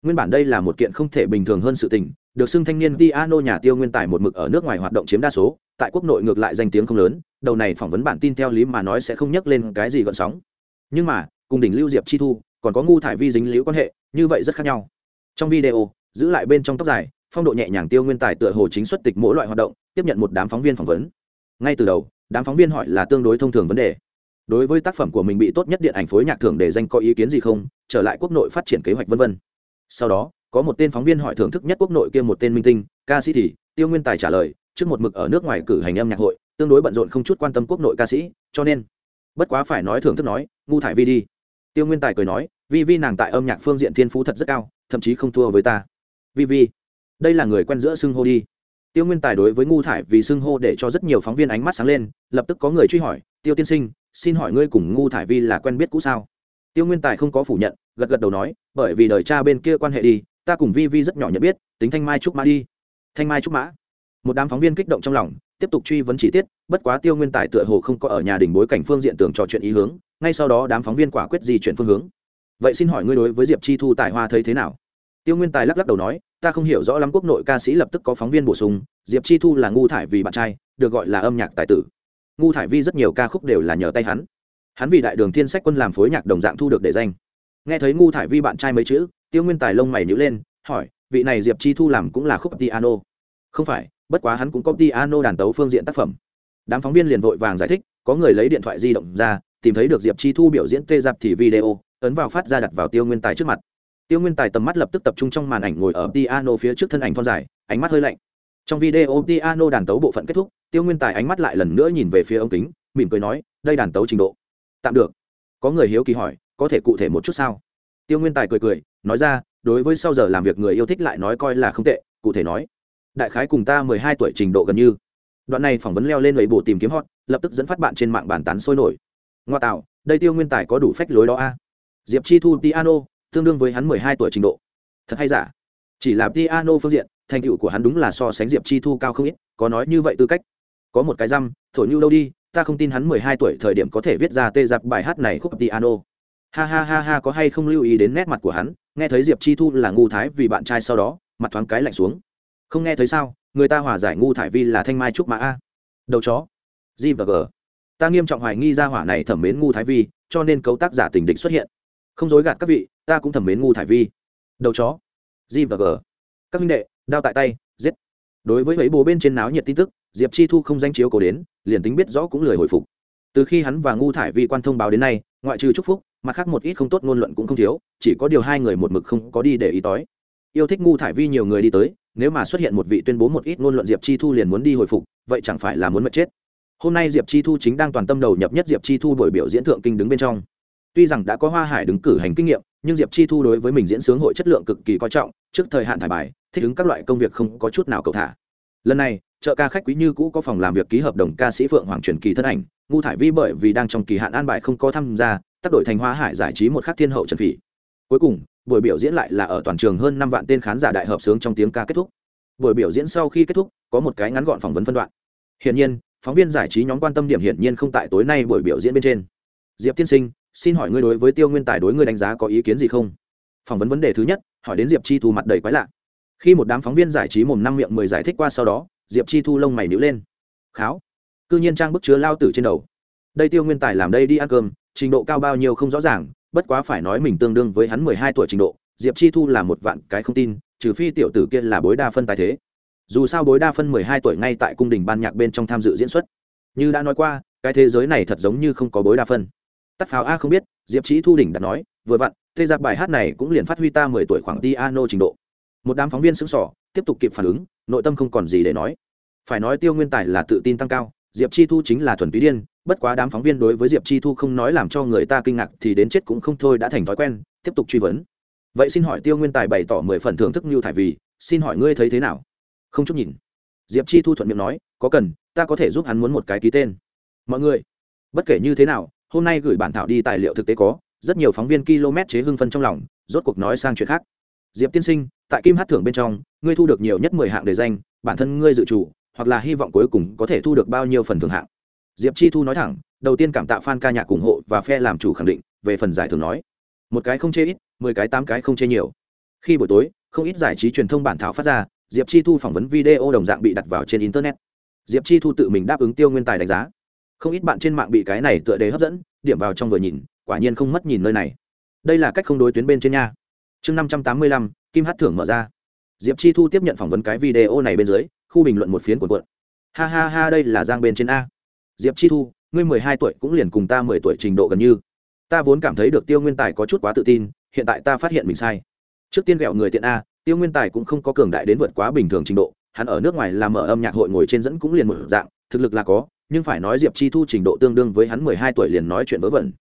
Nguyên bản đây là một kiện không thể bình thường hơn sự tình, được xưng thanh niên piano nhà tiêu nguyên tài một mực ở nước ngoài hoạt động chiếm đa số, tại quốc nội ngược lại danh tiếng không lớn, đầu này phỏng vấn bản tin theo lý mà nói sẽ không nhắc lên cái gì gợn sóng. Nhưng mà, cùng đỉnh lưu diệp chi thu, còn có ngu thải vi dính liễu quan hệ, như vậy rất khác nhau. Trong video, giữ lại bên trong tóc dài, phong độ nhẹ nhàng tiêu nguyên tài tựa hồ chính xuất tịch mỗi loại hoạt động, tiếp nhận một đám phóng viên phỏng vấn. Ngay từ đầu đám phóng viên hỏi là tương đối thông thường vấn đề. Đối với tác phẩm của mình bị tốt nhất điện ảnh phối nhạc thưởng để danh có ý kiến gì không, trở lại quốc nội phát triển kế hoạch vân vân. Sau đó, có một tên phóng viên hỏi thưởng thức nhất quốc nội kia một tên minh tinh, ca sĩ thì, tiêu nguyên tài trả lời, trước một mực ở nước ngoài cử hành âm nhạc hội, tương đối bận rộn không chút quan tâm quốc nội ca sĩ, cho nên, bất quá phải nói thưởng thức nói, ngu thải vi đi. Tiêu nguyên tài cười nói, vi vi nàng tại âm nhạc phương diện thiên phú thật rất cao, thậm chí không thua với ta. Vi vi, đây là người quen giữa xưng hô đi tiêu nguyên tài đối với ngu thải vì xưng hô để cho rất nhiều phóng viên ánh mắt sáng lên, lập tức có người truy hỏi, tiêu tiên sinh, xin hỏi ngươi cùng ngu thải vi là quen biết cũ sao? Tiêu nguyên tài không có phủ nhận, gật gật đầu nói, bởi vì đời cha bên kia quan hệ đi, ta cùng vi vi rất nhỏ nhận biết, tính thanh mai trúc mã đi. Thanh mai trúc mã. Một đám phóng viên kích động trong lòng, tiếp tục truy vấn chi tiết, bất quá tiêu nguyên tài tựa hồ không có ở nhà đình bối cảnh phương diện tưởng trò chuyện ý hướng, ngay sau đó đám phóng viên quả quyết di chuyển phương hướng. Vậy xin hỏi ngươi đối với diệp chi thu tài hoa thấy thế nào? Tiêu nguyên tài lắc lắc đầu nói, ta không hiểu rõ lắm quốc nội ca sĩ lập tức có phóng viên bổ sung, diệp chi thu là ngu thải vì bạn trai, được gọi là âm nhạc tài tử. Ngu thải vi rất nhiều ca khúc đều là nhờ tay hắn. Hắn vì đại đường thiên sách quân làm phối nhạc đồng dạng thu được để danh. Nghe thấy ngu thải vi bạn trai mấy chữ, tiêu nguyên tài lông mày nhữ lên, hỏi, vị này diệp chi thu làm cũng là khúc piano? Không phải, bất quá hắn cũng có piano đàn tấu phương diện tác phẩm. Đám phóng viên liền vội vàng giải thích, có người lấy điện thoại di động ra, tìm thấy được diệp chi thu biểu diễn tê dạp thì video, ấn vào phát ra đặt vào tiêu nguyên tài trước mặt tiêu nguyên tài tầm mắt lập tức tập trung trong màn ảnh ngồi ở piano phía trước thân ảnh thon dài, ánh mắt hơi lạnh. Trong video piano đàn tấu bộ phận kết thúc, tiêu nguyên tài ánh mắt lại lần nữa nhìn về phía ống kính, mỉm cười nói, đây đàn tấu trình độ, tạm được. Có người hiếu kỳ hỏi, có thể cụ thể một chút sao? Tiêu nguyên tài cười cười, nói ra, đối với sau giờ làm việc người yêu thích lại nói coi là không tệ, cụ thể nói, đại khái cùng ta mười hai tuổi trình độ gần như. Đoạn này phỏng vấn leo lên lấy bộ tìm kiếm hot, lập tức dẫn phát bạn trên mạng bàn tán sôi nổi. Ngoa tạo, đây tiêu nguyên tài có đủ phách lối đó a. Diệp chi thu piano tương đương với hắn mười hai tuổi trình độ. Thật hay giả? Chỉ là piano phương diện, thành tựu của hắn đúng là so sánh diệp chi thu cao không ít, có nói như vậy tư cách. Có một cái răm, thổi như đâu đi, ta không tin hắn mười hai tuổi thời điểm có thể viết ra tê dạp bài hát này khúc piano. Ha ha ha ha, có hay không lưu ý đến nét mặt của hắn? Nghe thấy diệp chi thu là ngu thái vì bạn trai sau đó, mặt thoáng cái lạnh xuống. Không nghe thấy sao? Người ta hòa giải ngu thải vi là thanh mai trúc mã a. Đầu chó. G và g. Ta nghiêm trọng hoài nghi ra hỏa này thẩm mến ngu thái vi, cho nên cấu tác giả tình địch xuất hiện không dối gạt các vị, ta cũng thẩm mến ngu thải vi. Đầu chó. G và g. Các minh đệ, đao tại tay, giết. Đối với mấy bố bên trên náo nhiệt tin tức, diệp chi thu không danh chiếu cầu đến, liền tính biết rõ cũng lười hồi phục. Từ khi hắn và ngu thải vi quan thông báo đến nay, ngoại trừ chúc phúc, mặt khác một ít không tốt ngôn luận cũng không thiếu, chỉ có điều hai người một mực không có đi để ý tói yêu thích ngu thải vi nhiều người đi tới, nếu mà xuất hiện một vị tuyên bố một ít ngôn luận diệp chi thu liền muốn đi hồi phục, vậy chẳng phải là muốn mất chết. Hôm nay diệp chi thu chính đang toàn tâm đầu nhập nhất diệp chi thu buổi biểu diễn thượng kinh đứng bên trong tuy rằng đã có hoa hải đứng cử hành kinh nghiệm, nhưng diệp chi thu đối với mình diễn sướng hội chất lượng cực kỳ coi trọng, trước thời hạn thải bài, thích ứng các loại công việc không có chút nào cầu thả. Lần này chợ ca khách quý như cũ có phòng làm việc ký hợp đồng ca sĩ phượng hoàng truyền kỳ thân ảnh, ngu thải vi bởi vì đang trong kỳ hạn an bài không có tham gia, tác đổi thành hoa hải giải trí một khắc thiên hậu trần phỉ. Cuối cùng, buổi biểu diễn lại là ở toàn trường hơn năm vạn tên khán giả đại hợp sướng trong tiếng ca kết thúc. Buổi biểu diễn sau khi kết thúc, có một cái ngắn gọn phỏng vấn phân đoạn. Hiển nhiên, phóng viên giải trí nhóm quan tâm điểm hiển nhiên không tại tối nay buổi biểu diễn bên trên. Diệp tiên sinh xin hỏi ngươi đối với tiêu nguyên tài đối ngươi đánh giá có ý kiến gì không? Phỏng vấn vấn đề thứ nhất, hỏi đến diệp chi thu mặt đầy quái lạ. Khi một đám phóng viên giải trí mồm năm miệng mười giải thích qua sau đó, diệp chi thu lông mày nhữ lên. Kháo. Cư nhiên trang bức chứa lao tử trên đầu. Đây tiêu nguyên tài làm đây đi ăn cơm, trình độ cao bao nhiêu không rõ ràng, bất quá phải nói mình tương đương với hắn mười hai tuổi trình độ, diệp chi thu là một vạn cái không tin, trừ phi tiểu tử kia là bối đa phân tài thế. Dù sao bối đa phân mười hai tuổi ngay tại cung đình ban nhạc bên trong tham dự diễn xuất. Như đã nói qua, cái thế giới này thật giống như không có bối đa phân tắt pháo a không biết, diệp trí thu đỉnh đã nói, vừa vặn tê giặc bài hát này cũng liền phát huy ta mười tuổi khoảng piano trình độ. Một đám phóng viên xứng sỏ tiếp tục kịp phản ứng, nội tâm không còn gì để nói. Phải nói tiêu nguyên tài là tự tin tăng cao, diệp chi thu chính là thuần túy điên, bất quá đám phóng viên đối với diệp chi thu không nói làm cho người ta kinh ngạc thì đến chết cũng không thôi đã thành thói quen, tiếp tục truy vấn. Vậy xin hỏi tiêu nguyên tài bày tỏ mười phần thưởng thức như thải vì, xin hỏi ngươi thấy thế nào? Không chút nhìn. Diệp chi thu thuận miệng nói, có cần, ta có thể giúp hắn muốn một cái ký tên. Mọi người, bất kể như thế nào hôm nay gửi bản thảo đi tài liệu thực tế có, rất nhiều phóng viên km chế hưng phân trong lòng, rốt cuộc nói sang chuyện khác. Diệp tiên sinh, tại kim hát thưởng bên trong, ngươi thu được nhiều nhất mười hạng đề danh, bản thân ngươi dự chủ, hoặc là hy vọng cuối cùng có thể thu được bao nhiêu phần thưởng hạng? Diệp chi thu nói thẳng, đầu tiên cảm tạ f a n ca nhạc ủng hộ và phe làm chủ khẳng định, về phần giải thưởng nói. Một cái không chê ít, mười cái tám cái không chê nhiều. Khi buổi tối, không ít giải trí truyền thông bản thảo phát ra, diệp chi thu phỏng vấn video đồng dạng bị đặt vào trên internet. Diệp chi thu tự mình đáp ứng tiêu nguyên tài đánh giá không ít bạn trên mạng bị cái này tựa đề hấp dẫn, điểm vào trong vừa nhìn, quả nhiên không mất nhìn nơi này. Đây là cách không đối tuyến bên trên nha. Chương năm trăm tám mươi lăm, kim hát thưởng mở ra. Diệp chi thu tiếp nhận phỏng vấn cái video này bên dưới, khu bình luận một phiến cuộn cuộn. Ha ha ha, đây là giang bên trên a. Diệp chi thu, ngươi mười hai tuổi cũng liền cùng ta mười tuổi trình độ gần như. Ta vốn cảm thấy được tiêu nguyên tài có chút quá tự tin, hiện tại ta phát hiện mình sai. Trước tiên ghẹo người tiện a, tiêu nguyên tài cũng không có cường đại đến vượt quá bình thường trình độ, hắn ở nước ngoài làm mở âm nhạc hội ngồi trên dẫn cũng liền một dạng, thực lực là có nhưng phải nói diệp chi thu trình độ tương đương với hắn mười hai tuổi liền nói chuyện vớ vẩn.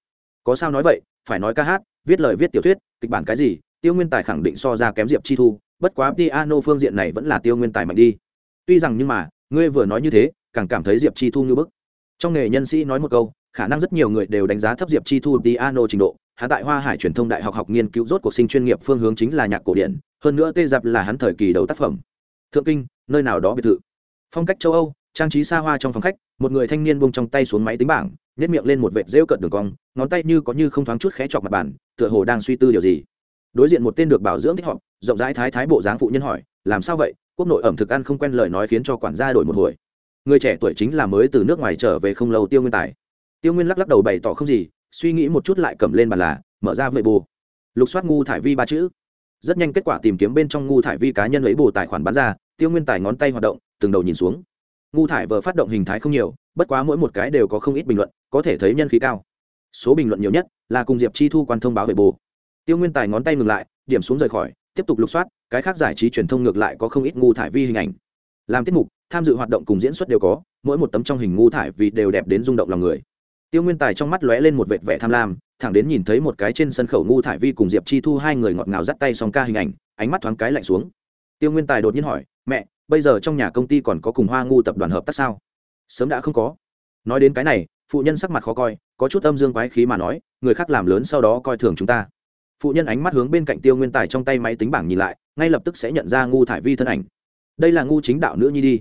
Có sao nói vậy, phải nói ca hát, viết lời viết tiểu thuyết, kịch bản cái gì, tiêu nguyên tài khẳng định so ra kém diệp chi thu, bất quá piano phương diện này vẫn là tiêu nguyên tài mạnh đi. Tuy rằng nhưng mà, ngươi vừa nói như thế, càng cảm thấy diệp chi thu như bức. Trong nghề nhân sĩ nói một câu, khả năng rất nhiều người đều đánh giá thấp diệp chi thu piano trình độ. Hắn tại hoa hải truyền thông đại học học nghiên cứu rốt cuộc sinh chuyên nghiệp phương hướng chính là nhạc cổ điển, hơn nữa tê dạp là hắn thời kỳ đầu tác phẩm. Thượng kinh, nơi nào đó biệt thự. Phong cách châu âu, trang trí xa hoa trong phòng khách một người thanh niên buông trong tay xuống máy tính bảng nhét miệng lên một vệt rêu cận đường cong, ngón tay như có như không thoáng chút khé chọc mặt bàn, tựa hồ đang suy tư điều gì. Đối diện một tên được bảo dưỡng thích họp rộng rãi thái thái bộ dáng phụ nhân hỏi, làm sao vậy? Quốc nội ẩm thực ăn không quen lời nói khiến cho quản gia đổi một hồi. Người trẻ tuổi chính là mới từ nước ngoài trở về không lâu tiêu nguyên tài. Tiêu nguyên lắc lắc đầu bày tỏ không gì, suy nghĩ một chút lại cầm lên bàn là, mở ra vệ bù lục soát ngu thải vi ba chữ. Rất nhanh kết quả tìm kiếm bên trong ngu thải vi cá nhân lấy bù tài khoản bán ra, tiêu nguyên tài ngón tay hoạt động, từng đầu nhìn xuống ngu thải vừa phát động hình thái không nhiều, bất quá mỗi một cái đều có không ít bình luận, có thể thấy nhân khí cao. Số bình luận nhiều nhất là cùng diệp chi thu quan thông báo về bù. Tiêu nguyên tài ngón tay ngừng lại, điểm xuống rời khỏi, tiếp tục lục soát, cái khác giải trí truyền thông ngược lại có không ít ngu thải vi hình ảnh. Làm tiết mục, tham dự hoạt động cùng diễn xuất đều có, mỗi một tấm trong hình ngu thải vì đều đẹp đến rung động lòng người. Tiêu nguyên tài trong mắt lóe lên một vệt vẻ tham lam, thẳng đến nhìn thấy một cái trên sân khẩu ngu thải vi cùng diệp chi thu hai người ngọt ngào dắt tay song ca hình ảnh, ánh mắt thoáng cái lạnh xuống. Tiêu nguyên tài đột nhiên hỏi, mẹ bây giờ trong nhà công ty còn có cùng hoa ngu tập đoàn hợp tác sao? Sớm đã không có. Nói đến cái này, phụ nhân sắc mặt khó coi, có chút âm dương quái khí mà nói, người khác làm lớn sau đó coi thường chúng ta. Phụ nhân ánh mắt hướng bên cạnh tiêu nguyên tài trong tay máy tính bảng nhìn lại, ngay lập tức sẽ nhận ra ngu thải vi thân ảnh. Đây là ngu chính đạo nữ nhi đi.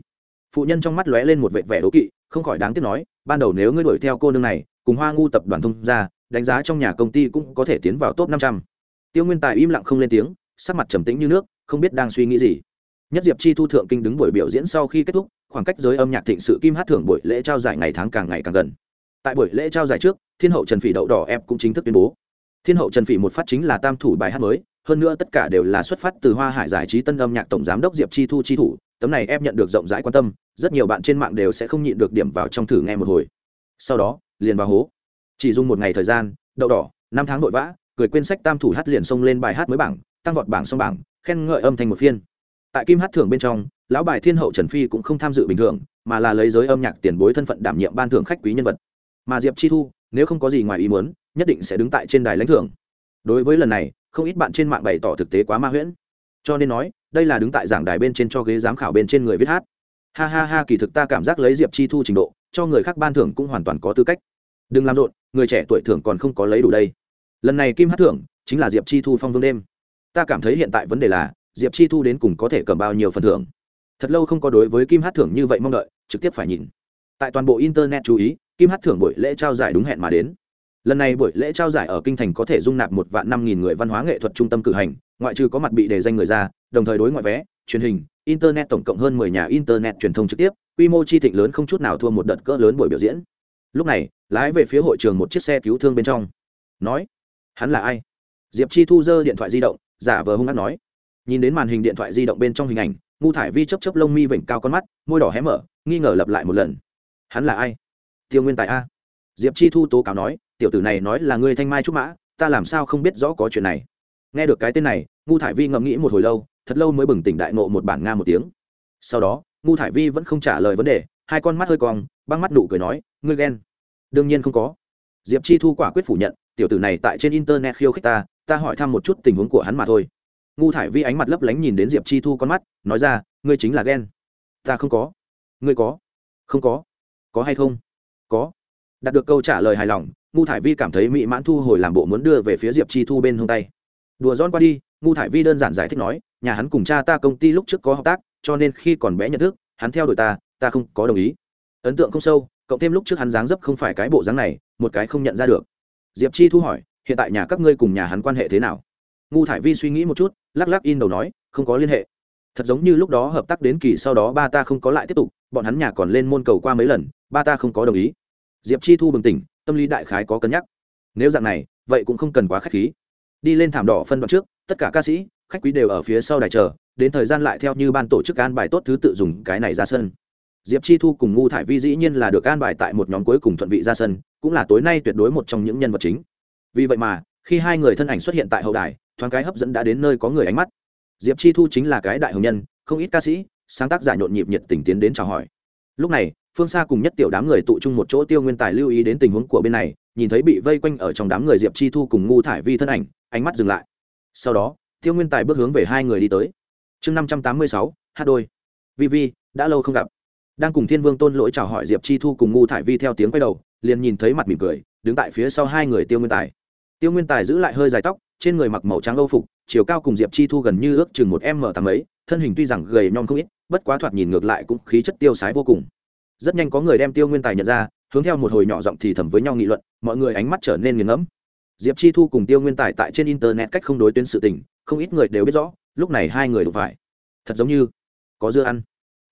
Phụ nhân trong mắt lóe lên một vệt vẻ đố kỵ, không khỏi đáng tiếc nói, ban đầu nếu ngươi đuổi theo cô nương này, cùng hoa ngu tập đoàn thông ra đánh giá trong nhà công ty cũng có thể tiến vào top năm trăm. Tiêu nguyên tài im lặng không lên tiếng, sắc mặt trầm tĩnh như nước, không biết đang suy nghĩ gì nhất diệp chi thu thượng kinh đứng buổi biểu diễn sau khi kết thúc, khoảng cách giới âm nhạc thịnh sự kim hát thưởng buổi lễ trao giải ngày tháng càng ngày càng gần. Tại buổi lễ trao giải trước, thiên hậu trần phỉ đậu đỏ ép cũng chính thức tuyên bố. Thiên hậu trần phỉ một phát chính là tam thủ bài hát mới, hơn nữa tất cả đều là xuất phát từ hoa hải giải trí tân âm nhạc tổng giám đốc diệp chi thu chi thủ, tấm này ép nhận được rộng rãi quan tâm, rất nhiều bạn trên mạng đều sẽ không nhịn được điểm vào trong thử nghe một hồi. Sau đó, liền vào hố. Chỉ dùng một ngày thời gian, đậu đỏ, năm tháng vội vã, cười quên sách tam thủ hát liền xông lên bài hát mới bảng, tăng vọt bảng xong bảng, khen ngợi âm thanh một phiên tại kim hát thưởng bên trong, lão bài thiên hậu trần phi cũng không tham dự bình thường, mà là lấy giới âm nhạc tiền bối thân phận đảm nhiệm ban thưởng khách quý nhân vật. Mà diệp chi thu, nếu không có gì ngoài ý muốn, nhất định sẽ đứng tại trên đài lãnh thưởng. Đối với lần này, không ít bạn trên mạng bày tỏ thực tế quá ma huyễn. Cho nên nói, đây là đứng tại giảng đài bên trên cho ghế giám khảo bên trên người viết hát. Ha ha ha, kỳ thực ta cảm giác lấy diệp chi thu trình độ, cho người khác ban thưởng cũng hoàn toàn có tư cách. Đừng làm rộn, người trẻ tuổi thưởng còn không có lấy đủ đây. Lần này kim hát thưởng chính là diệp chi thu phong vương đêm. Ta cảm thấy hiện tại vấn đề là diệp chi thu đến cùng có thể cầm bao nhiêu phần thưởng thật lâu không có đối với kim hát thưởng như vậy mong đợi trực tiếp phải nhìn tại toàn bộ internet chú ý kim hát thưởng buổi lễ trao giải đúng hẹn mà đến lần này buổi lễ trao giải ở kinh thành có thể dung nạp một vạn năm nghìn người văn hóa nghệ thuật trung tâm cử hành ngoại trừ có mặt bị đề danh người ra đồng thời đối ngoại vé truyền hình internet tổng cộng hơn mười nhà internet truyền thông trực tiếp quy mô chi thịnh lớn không chút nào thua một đợt cỡ lớn buổi biểu diễn lúc này lái về phía hội trường một chiếc xe cứu thương bên trong nói hắn là ai diệp chi thu dơ điện thoại di động giả vờ hung hát nói nhìn đến màn hình điện thoại di động bên trong hình ảnh, ngu thải vi chấp chấp lông mi vểnh cao con mắt, môi đỏ hé mở, nghi ngờ lập lại một lần. Hắn là ai? Tiêu nguyên tài a. Diệp chi thu tố cáo nói, tiểu tử này nói là ngươi thanh mai trúc mã, ta làm sao không biết rõ có chuyện này. Nghe được cái tên này, ngu thải vi ngẫm nghĩ một hồi lâu, thật lâu mới bừng tỉnh đại nộ một bản nga một tiếng. Sau đó, ngu thải vi vẫn không trả lời vấn đề, hai con mắt hơi cong, băng mắt nụ cười nói, ngươi ghen? Đương nhiên không có. Diệp chi thu quả quyết phủ nhận, tiểu tử này tại trên internet khiêu khích ta ta hỏi thăm một chút tình huống của hắn mà thôi ngu thải vi ánh mặt lấp lánh nhìn đến diệp chi thu con mắt, nói ra, ngươi chính là ghen. Ta không có. Ngươi có? Không có. Có hay không? Có. Đạt được câu trả lời hài lòng, ngu thải vi cảm thấy mỹ mãn thu hồi làm bộ muốn đưa về phía diệp chi thu bên hông tay. Đùa giòn qua đi, ngu thải vi đơn giản giải thích nói, nhà hắn cùng cha ta công ty lúc trước có hợp tác, cho nên khi còn bé nhận thức, hắn theo đuổi ta ta không có đồng ý. Ấn tượng không sâu, cộng thêm lúc trước hắn dáng dấp không phải cái bộ dáng này, một cái không nhận ra được. Diệp chi thu hỏi, hiện tại nhà các ngươi cùng nhà hắn quan hệ thế nào? Ngu thải vi suy nghĩ một chút, lắc lắc in đầu nói, không có liên hệ. Thật giống như lúc đó hợp tác đến kỳ sau đó ba ta không có lại tiếp tục, bọn hắn nhà còn lên môn cầu qua mấy lần, ba ta không có đồng ý. Diệp chi thu bừng tỉnh, tâm lý đại khái có cân nhắc. Nếu dạng này, vậy cũng không cần quá k h á c h khí. Đi lên thảm đỏ phân đoạn trước, tất cả ca sĩ, khách quý đều ở phía sau đài chờ, đến thời gian lại theo như ban tổ chức an bài tốt thứ tự dùng cái này ra sân. Diệp chi thu cùng ngu thải vi dĩ nhiên là được an bài tại một nhóm cuối cùng thuận vị ra sân, cũng là tối nay tuyệt đối một trong những nhân vật chính. Vì vậy mà, khi hai người thân ảnh xuất hiện tại hậu đài thoáng cái hấp dẫn đã đến nơi có người ánh mắt. Diệp chi thu chính là cái đại hồng nhân, không ít ca sĩ, sáng tác giả nhộn nhịp nhiệt tình tiến đến chào hỏi. Lúc này, phương xa cùng nhất tiểu đám người tụ trung một chỗ tiêu nguyên tài lưu ý đến tình huống của bên này, nhìn thấy bị vây quanh ở trong đám người diệp chi thu cùng ngu thải vi thân ảnh, ánh mắt dừng lại. Sau đó, tiêu nguyên tài bước hướng về hai người đi tới. Chương năm trăm tám mươi sáu, hát đôi. Vi vi, đã lâu không gặp. Đang cùng thiên vương tôn lỗi chào hỏi diệp chi thu cùng ngu thải vi theo tiếng quay đầu, liền nhìn thấy mặt mỉm cười, đứng tại phía sau hai người tiêu nguyên tài. Tiêu nguyên tài giữ lại hơi dài tóc trên người mặc màu trắng âu phục, chiều cao cùng diệp chi thu gần như ước chừng một m tám ấy thân hình tuy rằng gầy nhom không ít, bất quá thoạt nhìn ngược lại cũng khí chất tiêu sái vô cùng. Rất nhanh có người đem tiêu nguyên tài nhận ra, hướng theo một hồi nhỏ giọng thì thầm với nhau nghị luận, mọi người ánh mắt trở nên nghiền ngẫm. Diệp chi thu cùng tiêu nguyên tài tại trên internet cách không đối tuyến sự tình, không ít người đều biết rõ, lúc này hai người đụng phải. Thật giống như có dưa ăn.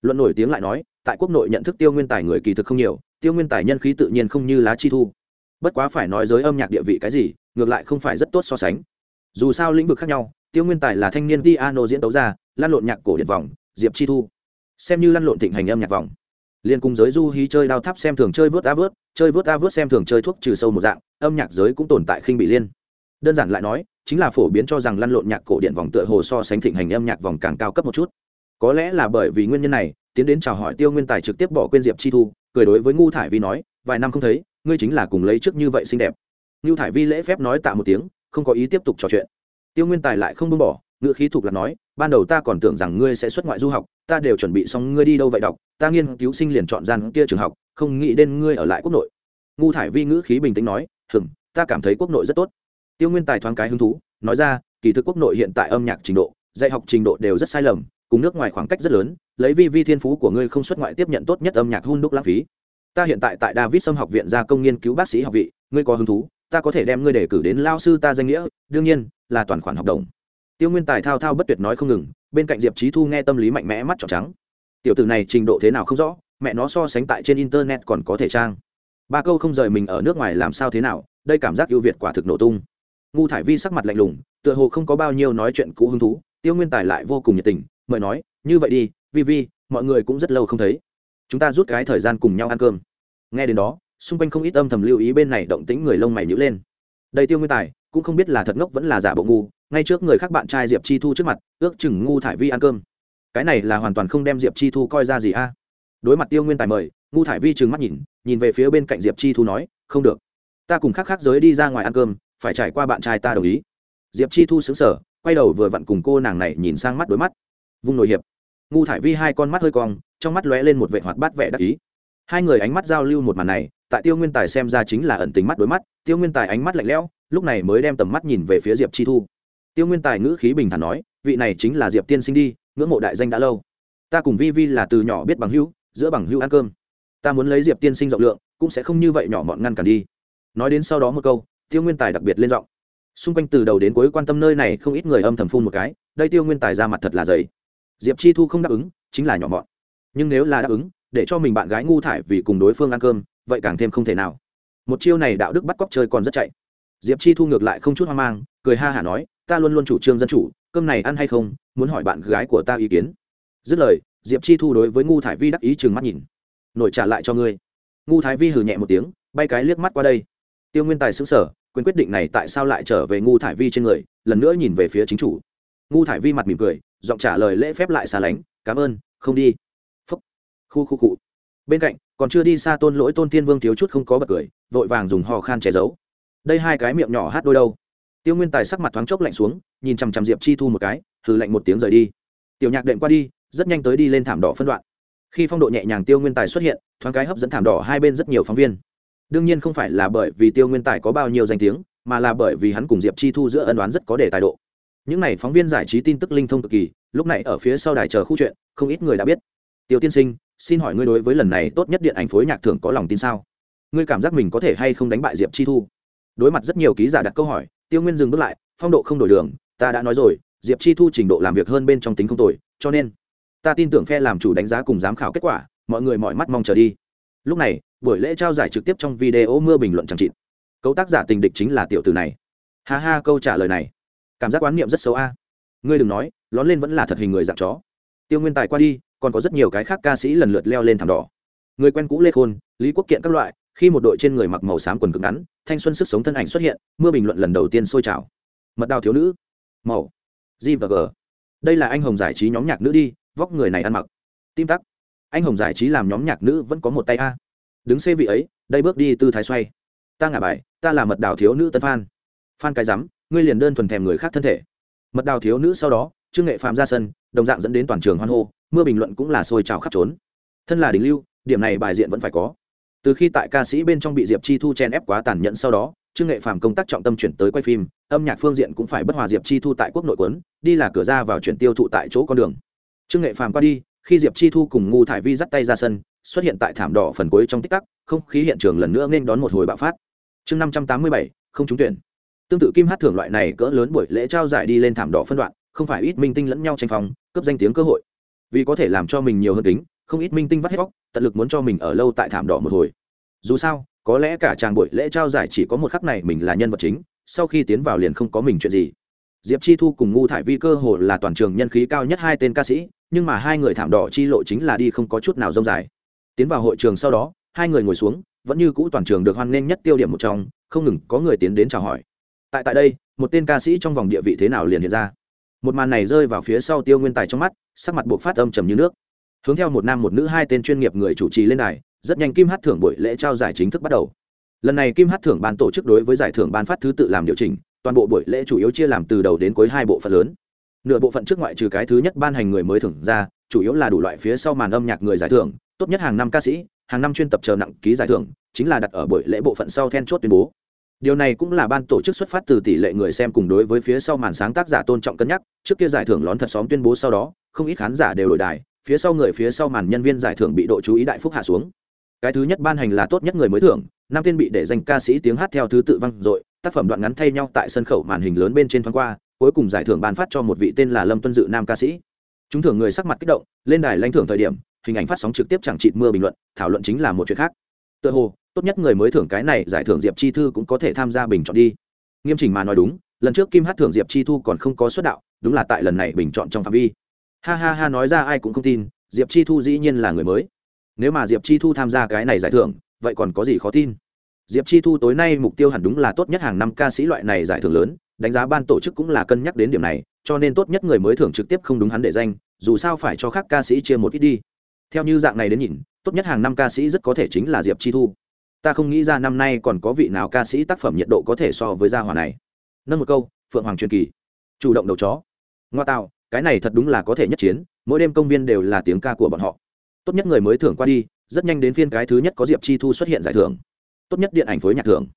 Luận nổi tiếng lại nói, tại quốc nội nhận thức tiêu nguyên tài người kỳ thực không nhiều, tiêu nguyên tài nhân khí tự nhiên không như lá chi thu. Bất quá phải nói giới âm nhạc địa vị cái gì, ngược lại không phải rất tốt so sánh dù sao lĩnh vực khác nhau, tiêu nguyên tài là thanh niên piano diễn tấu ra lan lộn nhạc cổ điện vòng, diệp chi thu. Xem như lăn lộn thịnh hành âm nhạc vòng. Liên cùng giới du hí chơi đao tháp xem thường chơi vớt a vớt, chơi vớt a vớt xem thường chơi thuốc trừ sâu một dạng, âm nhạc giới cũng tồn tại khinh bị liên. Đơn giản lại nói, chính là phổ biến cho rằng lăn lộn nhạc cổ điện vòng tựa hồ so sánh thịnh hành âm nhạc vòng càng cao cấp một chút. Có lẽ là bởi vì nguyên nhân này, tiến đến chào hỏi tiêu nguyên tài trực tiếp bỏ quên diệp chi thu, cười đối với ngu thải vi nói, vài năm không thấy, ngươi chính là cùng lấy trước như vậy xinh đẹp. Ngu thải vi lễ phép nói tạ một tiếng không có ý tiếp tục trò chuyện. Tiêu nguyên tài lại không buông bỏ ngựa khí thục là nói, ban đầu ta còn tưởng rằng ngươi sẽ xuất ngoại du học, ta đều chuẩn bị xong ngươi đi đâu vậy đọc, ta nghiên cứu sinh liền chọn gian kia trường học, không nghĩ đến ngươi ở lại quốc nội. Ngu thải vi ngữ khí bình tĩnh nói, hừm, ta cảm thấy quốc nội rất tốt. Tiêu nguyên tài thoáng cái hứng thú, nói ra, kỳ thực quốc nội hiện tại âm nhạc trình độ, dạy học trình độ đều rất sai lầm, cùng nước ngoài khoảng cách rất lớn, lấy vi vi thiên phú của ngươi không xuất ngoại tiếp nhận tốt nhất âm nhạc hun đúc lãng phí. Ta hiện tại tại david sâm học viện gia công nghiên cứu bác sĩ học vị, ngươi có hứng thú? Ta có thể đem ngươi đề cử đến lao sư ta danh nghĩa, đương nhiên, là toàn khoản học đồng. Tiêu nguyên tài thao thao bất tuyệt nói không ngừng, bên cạnh diệp trí thu nghe tâm lý mạnh mẽ mắt trọn trắng. Tiểu tử này trình độ thế nào không rõ, mẹ nó so sánh tại trên internet còn có thể trang. Ba câu không rời mình ở nước ngoài làm sao thế nào, đây cảm giác ưu việt quả thực nổ tung. Ngu thải vi sắc mặt lạnh lùng, tựa hồ không có bao nhiêu nói chuyện cũ hứng thú, tiêu nguyên tài lại vô cùng nhiệt tình, mời nói, như vậy đi, vi vi, mọi người cũng rất lâu không thấy. Chúng ta rút cái thời gian cùng nhau ăn cơm. Nghe đến đó xung quanh không ít âm thầm lưu ý bên này động tĩnh người lông mày nhữ lên. Đây tiêu nguyên tài, cũng không biết là thật ngốc vẫn là giả bộ ngu, ngay trước người khác bạn trai diệp chi thu trước mặt, ước chừng ngu thải vi ăn cơm. Cái này là hoàn toàn không đem diệp chi thu coi ra gì a? Đối mặt tiêu nguyên tài mời, ngu thải vi trừng mắt nhìn nhìn về phía bên cạnh diệp chi thu nói, không được. Ta cùng khác khác giới đi ra ngoài ăn cơm, phải trải qua bạn trai ta đồng ý. Diệp chi thu xứng sở quay đầu vừa vặn cùng cô nàng này nhìn sang mắt đối mắt. Vung nội hiệp. Ngu thải vi hai con mắt hơi cong, trong mắt lóe lên một vệ hoạt bát vẻ đắc ý hai người ánh mắt giao lưu một màn này, tại tiêu nguyên tài xem ra chính là ẩn tính mắt đối mắt, tiêu nguyên tài ánh mắt lạnh lẽo, lúc này mới đem tầm mắt nhìn về phía diệp chi thu. Tiêu nguyên tài ngữ khí bình thản nói, vị này chính là diệp tiên sinh đi, ngưỡng mộ đại danh đã lâu. Ta cùng vi vi là từ nhỏ biết bằng hữu, giữa bằng hữu ăn cơm. Ta muốn lấy diệp tiên sinh rộng lượng, cũng sẽ không như vậy nhỏ mọn ngăn cản đi. Nói đến sau đó một câu, tiêu nguyên tài đặc biệt lên giọng. Xung quanh từ đầu đến cuối quan tâm nơi này không ít người âm thầm phun một cái, đây tiêu nguyên tài ra mặt thật là dày. Diệp chi thu không đáp ứng, chính là nhỏ mọn. Nhưng nếu là đáp ứng để cho mình bạn gái ngu thải vì cùng đối phương ăn cơm, vậy càng thêm không thể nào. Một chiêu này đạo đức bắt cóc chơi còn rất chạy. Diệp chi thu ngược lại không chút hoang mang, cười ha hả nói, ta luôn luôn chủ trương dân chủ, cơm này ăn hay không, muốn hỏi bạn gái của ta ý kiến. Dứt lời, diệp chi thu đối với ngu thải vi đắc ý chừng mắt nhìn. Nổi trả lại cho ngươi. Ngu thái vi hừ nhẹ một tiếng, bay cái liếc mắt qua đây. Tiêu nguyên tài xứng sở, quyền quyết định này tại sao lại trở về ngu thải vi trên người, lần nữa nhìn về phía chính chủ. Ngu thải vi mặt mỉm cười, giọng trả lời lễ phép lại xa lánh, cảm ơn, không đi khu khu cụ bên cạnh, còn chưa đi xa tôn lỗi tôn tiên vương thiếu chút không có bật cười, vội vàng dùng hò khan che giấu. Đây hai cái miệng nhỏ hát đôi đâu? Tiêu nguyên tài sắc mặt thoáng chốc lạnh xuống, nhìn chằm chằm diệp chi thu một cái thử lạnh một tiếng rời đi. Tiểu nhạc đệm qua đi, rất nhanh tới đi lên thảm đỏ phân đoạn. Khi phong độ nhẹ nhàng tiêu nguyên tài xuất hiện, thoáng cái hấp dẫn thảm đỏ hai bên rất nhiều phóng viên. Đương nhiên không phải là bởi vì tiêu nguyên tài có bao nhiêu danh tiếng, mà là bởi vì hắn cùng diệp chi thu giữa ân đoán rất có đề tài độ. Những n à y phóng viên giải trí tin tức linh thông cực kỳ, lúc này ở phía sau đài chờ khu chuyện, không ít người đã biết tiêu tiên sinh, xin hỏi ngươi đối với lần này tốt nhất điện ảnh phối nhạc thưởng có lòng tin sao? Ngươi cảm giác mình có thể hay không đánh bại diệp chi thu? Đối mặt rất nhiều ký giả đặt câu hỏi, tiêu nguyên dừng bước lại, phong độ không đổi đường, ta đã nói rồi, diệp chi thu trình độ làm việc hơn bên trong tính không tồi, cho nên, ta tin tưởng phe làm chủ đánh giá cùng giám khảo kết quả, mọi người mọi mắt mong chờ đi. Lúc này, buổi lễ trao giải trực tiếp trong video mưa bình luận chẳng trịn cấu tác giả tình địch chính là tiểu tử này. Ha ha, câu trả lời này. Cảm giác quán niệm rất xấu a. Ngươi đừng nói, lón lên vẫn là thật hình người dạng chó. Tiêu nguyên tài qua đi còn có rất nhiều cái khác ca sĩ lần lượt leo lên thảm đỏ. Người quen cũ lê khôn, lý quốc kiện các loại, khi một đội trên người mặc màu xám quần cực ngắn, thanh xuân sức sống thân ảnh xuất hiện, mưa bình luận lần đầu tiên sôi trào. Mật đào thiếu nữ, màu, g và g. Đây là anh hồng giải trí nhóm nhạc nữ đi, vóc người này ăn mặc. Tim tắc. Anh hồng giải trí làm nhóm nhạc nữ vẫn có một tay a. Đứng xê vị ấy, đây bước đi tư thái xoay. Ta ngả bài, ta là mật đào thiếu nữ tân phan phan cái rắm, ngươi liền đơn thuần thèm người khác thân thể. Mật đào thiếu nữ sau đó, trương nghệ phạm ra sân, đồng dạng dẫn đến toàn trường hoan hô mưa bình luận cũng là sôi trào khắp trốn. Thân là đình lưu, điểm này bài diện vẫn phải có. Từ khi tại ca sĩ bên trong bị diệp chi thu chen ép quá tàn nhẫn sau đó, trương nghệ phàm công tác trọng tâm chuyển tới quay phim, âm nhạc phương diện cũng phải bất hòa diệp chi thu tại quốc nội quấn, đi là cửa ra vào chuyển tiêu thụ tại chỗ con đường. Trương nghệ phàm qua đi, khi diệp chi thu cùng ngu thải vi dắt tay ra sân, xuất hiện tại thảm đỏ phần cuối trong tích tắc, không khí hiện trường lần nữa nên đón một hồi bạo phát. Chương năm trăm tám mươi bảy, không trúng tuyển. Tương tự kim hát thưởng loại này cỡ lớn buổi lễ trao giải đi lên thảm đỏ phân đoạn, không phải ít minh tinh lẫn nhau tranh phòng cấp danh tiếng cơ hội vì có thể làm cho mình nhiều hơn tính không ít minh tinh vắt hết vóc, tận lực muốn cho mình ở lâu tại thảm đỏ một hồi. Dù sao có lẽ cả chàng buổi lễ trao giải chỉ có một khắc này mình là nhân vật chính sau khi tiến vào liền không có mình chuyện gì. Diệp chi thu cùng ngu thải vi cơ hồ là toàn trường nhân khí cao nhất hai tên ca sĩ nhưng mà hai người thảm đỏ chi lộ chính là đi không có chút nào rông dài. Tiến vào hội trường sau đó hai người ngồi xuống vẫn như cũ toàn trường được hoan nghênh nhất tiêu điểm một trong không ngừng có người tiến đến chào hỏi. Tại tại đây một tên ca sĩ trong vòng địa vị thế nào liền hiện ra một màn này rơi vào phía sau tiêu nguyên tài trong mắt, sắc mặt buộc phát âm trầm như nước. Hướng theo một nam một nữ hai tên chuyên nghiệp người chủ trì lên đài, rất nhanh kim hát thưởng buổi lễ trao giải chính thức bắt đầu. Lần này kim hát thưởng ban tổ chức đối với giải thưởng ban phát thứ tự làm điều chỉnh, toàn bộ buổi lễ chủ yếu chia làm từ đầu đến cuối hai bộ phận lớn. Nửa bộ phận trước ngoại trừ cái thứ nhất ban hành người mới thưởng ra, chủ yếu là đủ loại phía sau màn âm nhạc người giải thưởng, tốt nhất hàng năm ca sĩ, hàng năm chuyên tập chờ nặng ký giải thưởng, chính là đặt ở buổi lễ bộ phận sau then chốt tuyên bố điều này cũng là ban tổ chức xuất phát từ tỷ lệ người xem cùng đối với phía sau màn sáng tác giả tôn trọng cân nhắc, trước kia giải thưởng lón thật xóm tuyên bố sau đó, không ít khán giả đều đổi đài, phía sau người phía sau màn nhân viên giải thưởng bị độ chú ý đại phúc hạ xuống. Cái thứ nhất ban hành là tốt nhất người mới thưởng, năm tên bị để danh ca sĩ tiếng hát theo thứ tự vang dội, tác phẩm đoạn ngắn thay nhau tại sân khẩu màn hình lớn bên trên thoáng qua, cuối cùng giải thưởng ban phát cho một vị tên là lâm tuân dự nam ca sĩ. Chúng thưởng người sắc mặt kích động, lên đài lãnh thưởng thời điểm, hình ảnh phát sóng trực tiếp chẳng chịt mưa bình luận, thảo luận chính là một chuyện khác. Tựa hồ tốt nhất người mới thưởng cái này giải thưởng diệp chi thư cũng có thể tham gia bình chọn đi. Nghiêm chỉnh mà nói đúng, lần trước kim hát thưởng diệp chi thu còn không có xuất đạo, đúng là tại lần này bình chọn trong phạm vi. Ha ha ha nói ra ai cũng không tin, diệp chi thu dĩ nhiên là người mới. Nếu mà diệp chi thu tham gia cái này giải thưởng, vậy còn có gì khó tin? Diệp chi thu tối nay mục tiêu hẳn đúng là tốt nhất hàng năm ca sĩ loại này giải thưởng lớn, đánh giá ban tổ chức cũng là cân nhắc đến điểm này, cho nên tốt nhất người mới thưởng trực tiếp không đúng hắn để danh, dù sao phải cho khác ca sĩ chia một ít đi. Theo như dạng này đến nhìn, tốt nhất hàng năm ca sĩ rất có thể chính là diệp chi thu ta không nghĩ ra năm nay còn có vị nào ca sĩ tác phẩm nhiệt độ có thể so với gia hỏa này. Nâng một câu, phượng hoàng truyền kỳ. Chủ động đầu chó. Ngoa tạo, cái này thật đúng là có thể nhất chiến, mỗi đêm công viên đều là tiếng ca của bọn họ. Tốt nhất người mới thưởng qua đi, rất nhanh đến phiên cái thứ nhất có diệp chi thu xuất hiện giải thưởng. Tốt nhất điện ảnh phối nhạc thưởng.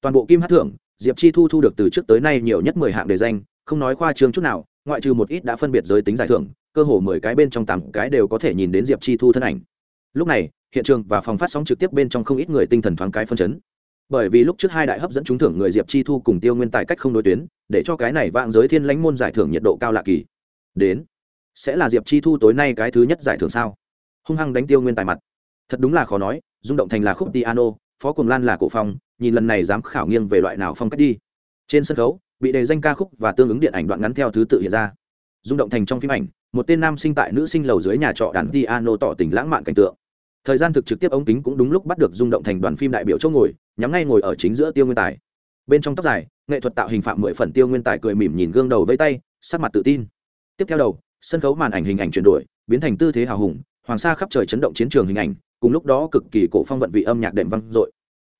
Toàn bộ kim hát thưởng, diệp chi thu thu được từ trước tới nay nhiều nhất mười hạng đề danh, không nói khoa trương chút nào, ngoại trừ một ít đã phân biệt giới tính giải thưởng, cơ hồ mười cái bên trong tám cái đều có thể nhìn đến diệp chi thu thân ảnh. Lúc này hiện trường và phòng phát sóng trực tiếp bên trong không ít người tinh thần thoáng cái phân chấn. Bởi vì lúc trước hai đại hấp dẫn trúng thưởng người diệp chi thu cùng tiêu nguyên tài cách không đối tuyến, để cho cái này vạn giới thiên lãnh môn giải thưởng nhiệt độ cao lạ kỳ. Đến, sẽ là diệp chi thu tối nay cái thứ nhất giải thưởng sao? Hung hăng đánh tiêu nguyên tài mặt. Thật đúng là khó nói, rung động thành là khúc piano, phó cùng lan là cổ phong, nhìn lần này dám khảo nghiêng về loại nào phong cách đi. Trên sân khấu, bị đề danh ca khúc và tương ứng điện ảnh đoạn ngắn theo thứ tự hiện ra. Rung động thành trong phim ảnh, một tên nam sinh tại nữ sinh lầu dưới nhà trọ đàn piano tỏ tình lãng mạn cảnh tượng thời gian thực trực tiếp ống kính cũng đúng lúc bắt được rung động thành đoàn phim đại biểu chỗ ngồi, nhắm ngay ngồi ở chính giữa tiêu nguyên tài. Bên trong tóc dài, nghệ thuật tạo hình phạm mười phần tiêu nguyên tài cười mỉm nhìn gương đầu vây tay, sắc mặt tự tin. Tiếp theo đầu, sân khấu màn ảnh hình ảnh chuyển đổi, biến thành tư thế hào hùng, hoàng sa khắp trời chấn động chiến trường hình ảnh, cùng lúc đó cực kỳ cổ phong vận vị âm nhạc đệm vang dội.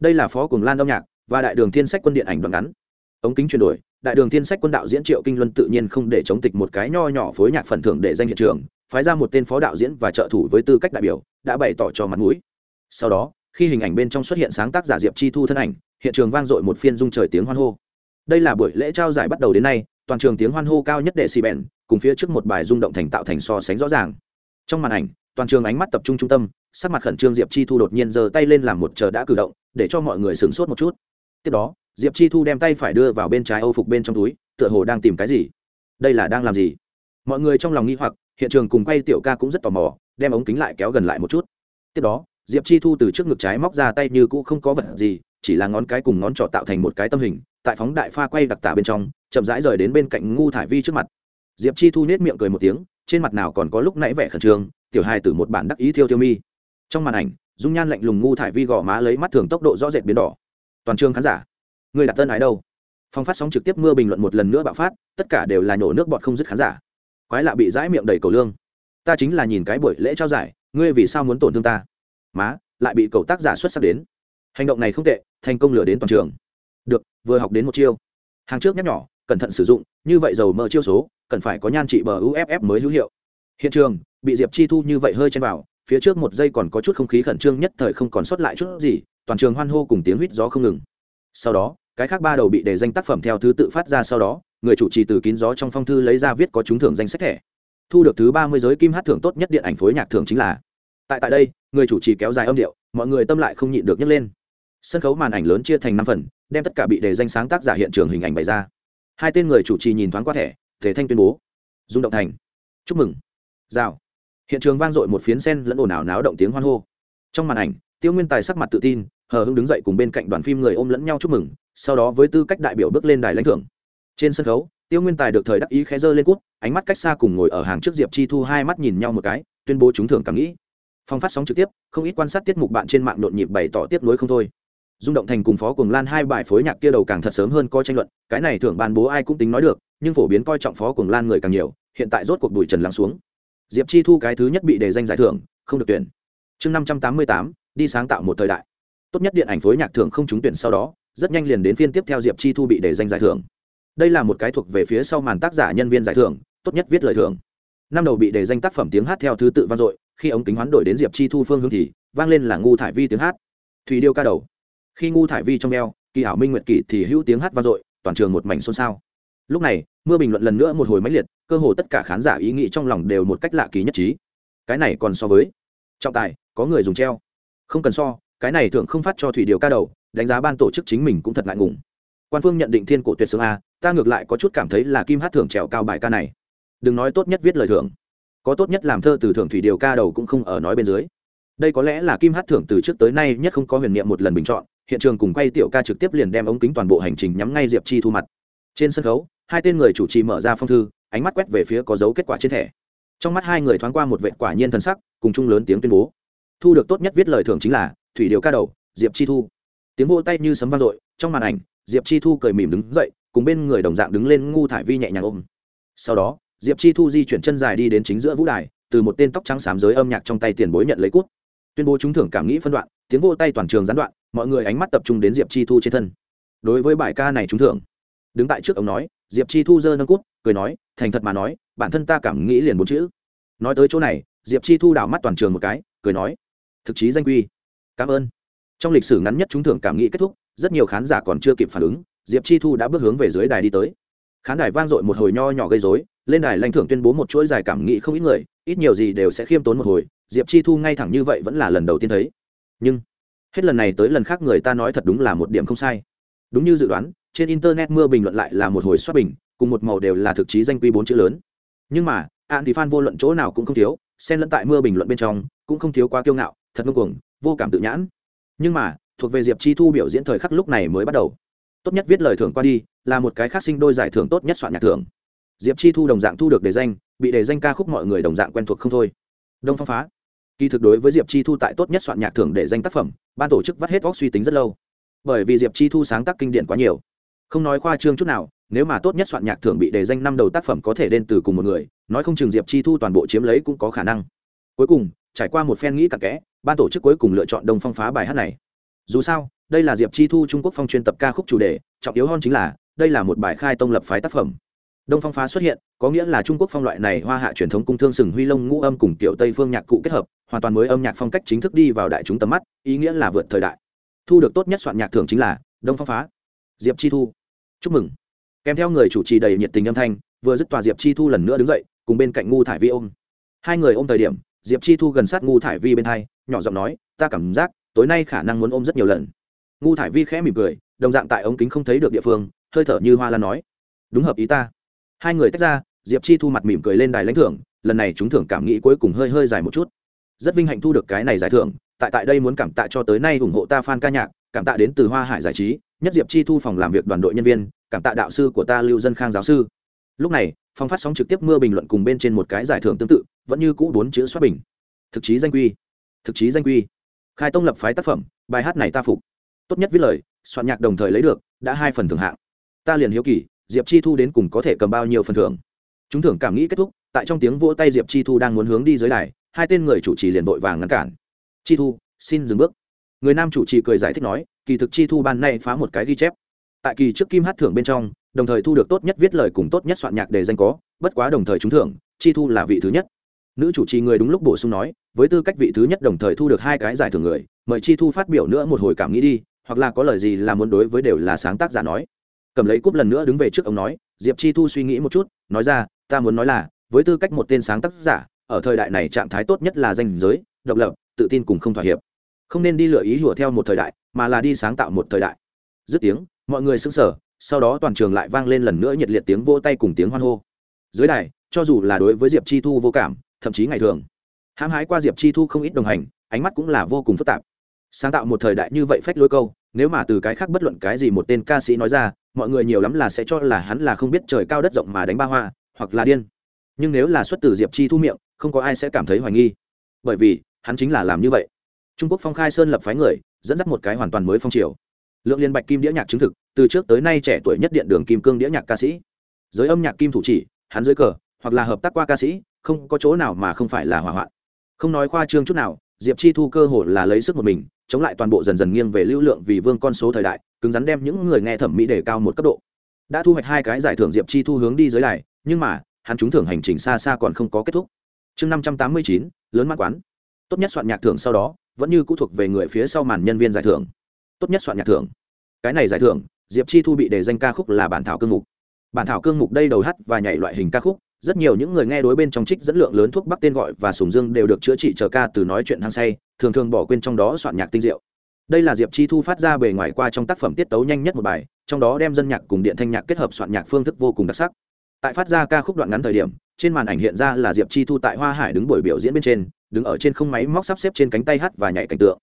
Đây là phó cùng lan âm nhạc và đại đường thiên sách quân điện ảnh đoạn ngắn. Ống kính chuyển đổi, đại đường thiên sách quân đạo diễn triệu kinh luân tự nhiên không để chống tịch một cái nho nhỏ phối nhạc phần thưởng để danh hiện trường phái ra một tên phó đạo diễn và trợ thủ với tư cách đại biểu, đã bày tỏ cho mặt mũi. Sau đó, khi hình ảnh bên trong xuất hiện sáng tác giả diệp chi thu thân ảnh, hiện trường vang dội một phiên dung trời tiếng hoan hô. Đây là buổi lễ trao giải bắt đầu đến nay, toàn trường tiếng hoan hô cao nhất đệ xì bèn, cùng phía trước một bài rung động thành tạo thành so sánh rõ ràng. Trong màn ảnh, toàn trường ánh mắt tập trung trung tâm, sắc mặt khẩn trương diệp chi thu đột nhiên giơ tay lên làm một chờ đã cử động, để cho mọi người sửng sốt một chút. Tiếp đó, diệp chi thu đem tay phải đưa vào bên trái âu phục bên trong túi, tựa hồ đang tìm cái gì. Đây là đang làm gì? Mọi người trong lòng nghi hoặc hiện trường cùng quay tiểu ca cũng rất tò mò, đem ống kính lại kéo gần lại một chút. Tiếp đó, diệp chi thu từ trước ngực trái móc ra tay như cũ không có vật gì, chỉ là ngón cái cùng ngón trỏ tạo thành một cái tâm hình, tại phóng đại pha quay đặc tả bên trong, chậm rãi rời đến bên cạnh ngu thải vi trước mặt. Diệp chi thu nết miệng cười một tiếng, trên mặt nào còn có lúc nãy vẻ khẩn trương, tiểu hai từ một bản đắc ý thiêu tiêu mi. Trong màn ảnh, dung nhan lạnh lùng ngu thải vi gò má lấy mắt thường tốc độ rõ rệt biến đỏ. Toàn trường khán giả, người đặt tân ái đâu? Phong phát sóng trực tiếp mưa bình luận một lần nữa bạo phát, tất cả đều là nhổ nước bọt không dứt khán giả quái lạ bị dãi miệng đầy cầu lương. Ta chính là nhìn cái buổi lễ trao giải, ngươi vì sao muốn tổn thương ta? Má, lại bị cầu tác giả xuất sắc đến. Hành động này không tệ, thành công lừa đến toàn trường. Được, vừa học đến một chiêu. Hàng trước nhắc nhỏ cẩn thận sử dụng, như vậy dầu mỡ chiêu số, cần phải có nhan trị bờ uff mới hữu hiệu. Hiện trường, bị diệp chi thu như vậy hơi chen vào, phía trước một giây còn có chút không khí khẩn trương nhất thời không còn sót lại chút gì, toàn trường hoan hô cùng tiếng huýt gió không ngừng. Sau đó, cái khác ba đầu bị đề danh tác phẩm theo thứ tự phát ra sau đó người chủ trì từ kín gió trong phong thư lấy ra viết có trúng thưởng danh sách thẻ. Thu được thứ ba mươi giới kim hát thưởng tốt nhất điện ảnh phối nhạc thưởng chính là tại tại đây, người chủ trì kéo dài âm điệu, mọi người tâm lại không nhịn được nhấc lên. Sân khấu màn ảnh lớn chia thành năm phần, đem tất cả bị đề danh sáng tác giả hiện trường hình ảnh bày ra. Hai tên người chủ trì nhìn thoáng qua thẻ thể thanh tuyên bố, dung động thành, chúc mừng. Rào. Hiện trường vang dội một phiến sen lẫn ồn ào náo động tiếng hoan hô. Trong màn ảnh, tiêu nguyên tài sắc mặt tự tin, hờ hưng đứng dậy cùng bên cạnh đoàn phim người ôm lẫn nhau chúc mừng, sau đó với tư cách đại biểu bước lên đài lãnh thưởng trên sân khấu, tiêu nguyên tài được thời đắc ý khẽ dơ lên cút, ánh mắt cách xa cùng ngồi ở hàng trước diệp chi thu hai mắt nhìn nhau một cái, tuyên bố trúng thưởng cảm nghĩ. Phong phát sóng trực tiếp, không ít quan sát tiết mục bạn trên mạng nhộn nhịp bày tỏ tiếp nối không thôi. Dung động thành cùng phó cùng lan hai bài phối nhạc kia đầu càng thật sớm hơn coi tranh luận, cái này thưởng ban bố ai cũng tính nói được, nhưng phổ biến coi trọng phó cùng lan người càng nhiều, hiện tại rốt cuộc bụi trần lắng xuống. Diệp chi thu cái thứ nhất bị đề danh giải thưởng, không được tuyển. Chương năm trăm tám mươi tám, đi sáng tạo một thời đại. Tốt nhất điện ảnh phối nhạc thưởng không trúng tuyển sau đó, rất nhanh liền đến phiên tiếp theo diệp chi thu bị đề danh giải thưởng đây là một cái thuộc về phía sau màn tác giả nhân viên giải thưởng, tốt nhất viết lời thưởng. Năm đầu bị đề danh tác phẩm tiếng hát theo thứ tự vang dội, khi ống kính hoán đổi đến diệp chi thu phương hướng thì vang lên là ngu thải vi tiếng hát. Thủy điêu ca đầu. Khi ngu thải vi trong eo, kỳ ảo minh nguyệt kỳ thì hữu tiếng hát vang dội, toàn trường một mảnh xôn xao. Lúc này, mưa bình luận lần nữa một hồi mãnh liệt, cơ hồ tất cả khán giả ý nghĩ trong lòng đều một cách lạ kỳ nhất trí. Cái này còn so với trọng tài, có người dùng treo. Không cần so, cái này thường không phát cho thủy điều ca đầu, đánh giá ban tổ chức chính mình cũng thật ngại ngùng quan phương nhận định thiên cổ tuyệt sướng a, ta ngược lại có chút cảm thấy là kim hát thưởng trèo cao bài ca này. Đừng nói tốt nhất viết lời thưởng, có tốt nhất làm thơ từ thưởng thủy điều ca đầu cũng không ở nói bên dưới. Đây có lẽ là kim hát thưởng từ trước tới nay nhất không có huyền niệm một lần bình chọn, hiện trường cùng quay tiểu ca trực tiếp liền đem ống kính toàn bộ hành trình nhắm ngay diệp chi thu mặt. Trên sân khấu, hai tên người chủ trì mở ra phong thư, ánh mắt quét về phía có dấu kết quả trên thẻ. Trong mắt hai người thoáng qua một vệ quả nhiên thân sắc, cùng chung lớn tiếng tuyên bố. Thu được tốt nhất viết lời thưởng chính là thủy điều ca đầu, diệp chi thu. Tiếng vô tay như sấm vang dội, trong màn ảnh diệp chi thu cười mỉm đứng dậy, cùng bên người đồng dạng đứng lên ngu thải vi nhẹ nhàng ôm. Sau đó, diệp chi thu di chuyển chân dài đi đến chính giữa vũ đài, từ một tên tóc trắng xám giới âm nhạc trong tay tiền bối nhận lấy cút. Tuyên bố trúng thưởng cảm nghĩ phân đoạn, tiếng vô tay toàn trường gián đoạn, mọi người ánh mắt tập trung đến diệp chi thu trên thân. Đối với bài ca này trúng thưởng, đứng tại trước ông nói, diệp chi thu giơ nâng cút, cười nói, thành thật mà nói, bản thân ta cảm nghĩ liền bốn chữ. Nói tới chỗ này, diệp chi thu đảo mắt toàn trường một cái, cười nói, thực chí danh quy. Cảm ơn. Trong lịch sử ngắn nhất trúng thưởng cảm nghĩ kết thúc rất nhiều khán giả còn chưa kịp phản ứng, diệp chi thu đã bước hướng về dưới đài đi tới. Khán đài vang dội một hồi nho nhỏ gây dối lên đài lãnh thưởng tuyên bố một chuỗi dài cảm nghĩ không ít người, ít nhiều gì đều sẽ khiêm tốn một hồi, diệp chi thu ngay thẳng như vậy vẫn là lần đầu tiên thấy. Nhưng, hết lần này tới lần khác người ta nói thật đúng là một điểm không sai. Đúng như dự đoán, trên internet mưa bình luận lại là một hồi xoát bình, cùng một màu đều là thực chí danh quy bốn chữ lớn. Nhưng mà, an thì fan vô luận chỗ nào cũng không thiếu, xen lẫn tại mưa bình luận bên trong, cũng không thiếu quá kiêu ngạo, thật ngông cuồng, vô cảm tự nhãn. Nhưng mà thuộc về diệp chi thu biểu diễn thời khắc lúc này mới bắt đầu. Tốt nhất viết lời thưởng qua đi, là một cái khác sinh đôi giải thưởng tốt nhất soạn nhạc thưởng. Diệp chi thu đồng dạng thu được đề danh, bị đề danh ca khúc mọi người đồng dạng quen thuộc không thôi. Đông phong phá. Kỳ thực đối với diệp chi thu tại tốt nhất soạn nhạc thưởng để danh tác phẩm, ban tổ chức vắt hết vóc suy tính rất lâu. Bởi vì diệp chi thu sáng tác kinh điển quá nhiều. Không nói khoa trương chút nào, nếu mà tốt nhất soạn nhạc thưởng bị đề danh năm đầu tác phẩm có thể đến từ cùng một người, nói không chừng diệp chi thu toàn bộ chiếm lấy cũng có khả năng. Cuối cùng, trải qua một phen nghĩ cặn kẽ, ban tổ chức cuối cùng lựa chọn đông phong phá bài hát này dù sao, đây là diệp chi thu trung quốc phong chuyên tập ca khúc chủ đề, trọng yếu hơn chính là, đây là một bài khai tông lập phái tác phẩm. Đông phong phá xuất hiện, có nghĩa là trung quốc phong loại này hoa hạ truyền thống cung thương sừng huy lông ngũ âm cùng kiểu tây phương nhạc cụ kết hợp, hoàn toàn mới âm nhạc phong cách chính thức đi vào đại chúng tầm mắt, ý nghĩa là vượt thời đại. Thu được tốt nhất soạn nhạc thưởng chính là đông phong phá. Diệp chi thu. Chúc mừng. Kèm theo người chủ trì đầy nhiệt tình âm thanh, vừa dứt tòa diệp chi thu lần nữa đứng dậy, cùng bên cạnh ngu thải vi ôm. Hai người ôm thời điểm, diệp chi thu gần sát ngu thải vi bên hai, nhỏ giọng nói, ta cảm giác tối nay khả năng muốn ôm rất nhiều lần. Ngu thải vi khẽ mỉm cười, đồng dạng tại ống kính không thấy được địa phương, hơi thở như hoa lan nói. Đúng hợp ý ta. Hai người tách ra, diệp chi thu mặt mỉm cười lên đài lãnh thưởng, lần này chúng thưởng cảm nghĩ cuối cùng hơi hơi dài một chút. Rất vinh hạnh thu được cái này giải thưởng, tại tại đây muốn cảm tạ cho tới nay ủng hộ ta f a n ca nhạc, cảm tạ đến từ hoa hải giải trí, nhất diệp chi thu phòng làm việc đoàn đội nhân viên, cảm tạ đạo sư của ta lưu dân khang giáo sư. Lúc này, phòng phát sóng trực tiếp mưa bình luận cùng bên trên một cái giải thưởng tương tự, vẫn như cũ bốn chữ xoát bình. Thực chí danh quy. Thực chí danh quy khai tông lập phái tác phẩm, bài hát này ta phục. Tốt nhất viết lời, soạn nhạc đồng thời lấy được, đã hai phần thưởng hạng. Ta liền hiếu kỳ, diệp chi thu đến cùng có thể cầm bao nhiêu phần thưởng. Chúng thưởng cảm nghĩ kết thúc, tại trong tiếng vỗ tay diệp chi thu đang muốn hướng đi dưới đài, hai tên người chủ trì liền vội vàng ngăn cản. Chi thu, xin dừng bước. Người nam chủ trì cười giải thích nói, kỳ thực chi thu ban nay phá một cái ghi chép. Tại kỳ trước kim hát thưởng bên trong, đồng thời thu được tốt nhất viết lời cùng tốt nhất soạn nhạc để danh có, bất quá đồng thời trúng thưởng, chi thu là vị thứ nhất nữ chủ trì người đúng lúc bổ sung nói, với tư cách vị thứ nhất đồng thời thu được hai cái giải thưởng người, mời chi thu phát biểu nữa một hồi cảm nghĩ đi, hoặc là có lời gì là muốn đối với đều là sáng tác giả nói. Cầm lấy cúp lần nữa đứng về trước ông nói, diệp chi thu suy nghĩ một chút, nói ra, ta muốn nói là, với tư cách một tên sáng tác giả, ở thời đại này trạng thái tốt nhất là danh giới, độc lập, tự tin cùng không thỏa hiệp. Không nên đi lựa ý hùa theo một thời đại, mà là đi sáng tạo một thời đại. Dứt tiếng, mọi người sững sờ, sau đó toàn trường lại vang lên lần nữa nhiệt liệt tiếng vỗ tay cùng tiếng hoan hô. Dưới đài, cho dù là đối với diệp chi thu vô cảm thậm chí ngày thường. Hãm hái qua diệp chi thu không ít đồng hành, ánh mắt cũng là vô cùng phức tạp. Sáng tạo một thời đại như vậy phách lối câu, nếu mà từ cái khác bất luận cái gì một tên ca sĩ nói ra, mọi người nhiều lắm là sẽ cho là hắn là không biết trời cao đất rộng mà đánh ba hoa, hoặc là điên. Nhưng nếu là xuất từ diệp chi thu miệng, không có ai sẽ cảm thấy hoài nghi. Bởi vì, hắn chính là làm như vậy. Trung quốc phong khai sơn lập phái người, dẫn dắt một cái hoàn toàn mới phong triều. Lượng liên bạch kim đĩa nhạc chứng thực, từ trước tới nay trẻ tuổi nhất điện đường kim cương đĩa nhạc ca sĩ. Giới âm nhạc kim thủ chỉ, hắn dưới cờ, hoặc là hợp tác qua ca sĩ không có chỗ nào mà không phải là hỏa hoạn. Không nói khoa trương chút nào, diệp chi thu cơ hội là lấy sức một mình, chống lại toàn bộ dần dần nghiêng về lưu lượng vì vương con số thời đại, cứng rắn đem những người nghe thẩm mỹ đề cao một cấp độ. Đã thu hoạch hai cái giải thưởng diệp chi thu hướng đi dưới đài, nhưng mà, hắn trúng thưởng hành trình xa xa còn không có kết thúc. Chương năm trăm tám mươi chín, lớn mát quán. Tốt nhất soạn nhạc thưởng sau đó, vẫn như cũ thuộc về người phía sau màn nhân viên giải thưởng. Tốt nhất soạn nhạc thưởng. Cái này giải thưởng, diệp chi thu bị đề danh ca khúc là bản thảo cương mục. Bản thảo cương mục đây đầu hát và nhảy loại hình ca khúc rất nhiều những người nghe đối bên trong trích dẫn lượng lớn thuốc bắc tên gọi và sùng dương đều được chữa trị chờ ca từ nói chuyện hăng say, thường thường bỏ quên trong đó soạn nhạc tinh diệu. Đây là diệp chi thu phát ra bề ngoài qua trong tác phẩm tiết tấu nhanh nhất một bài, trong đó đem dân nhạc cùng điện thanh nhạc kết hợp soạn nhạc phương thức vô cùng đặc sắc. Tại phát ra ca khúc đoạn ngắn thời điểm, trên màn ảnh hiện ra là diệp chi thu tại hoa hải đứng buổi biểu diễn bên trên, đứng ở trên không máy móc sắp xếp trên cánh tay hát và nhảy cảnh tượng.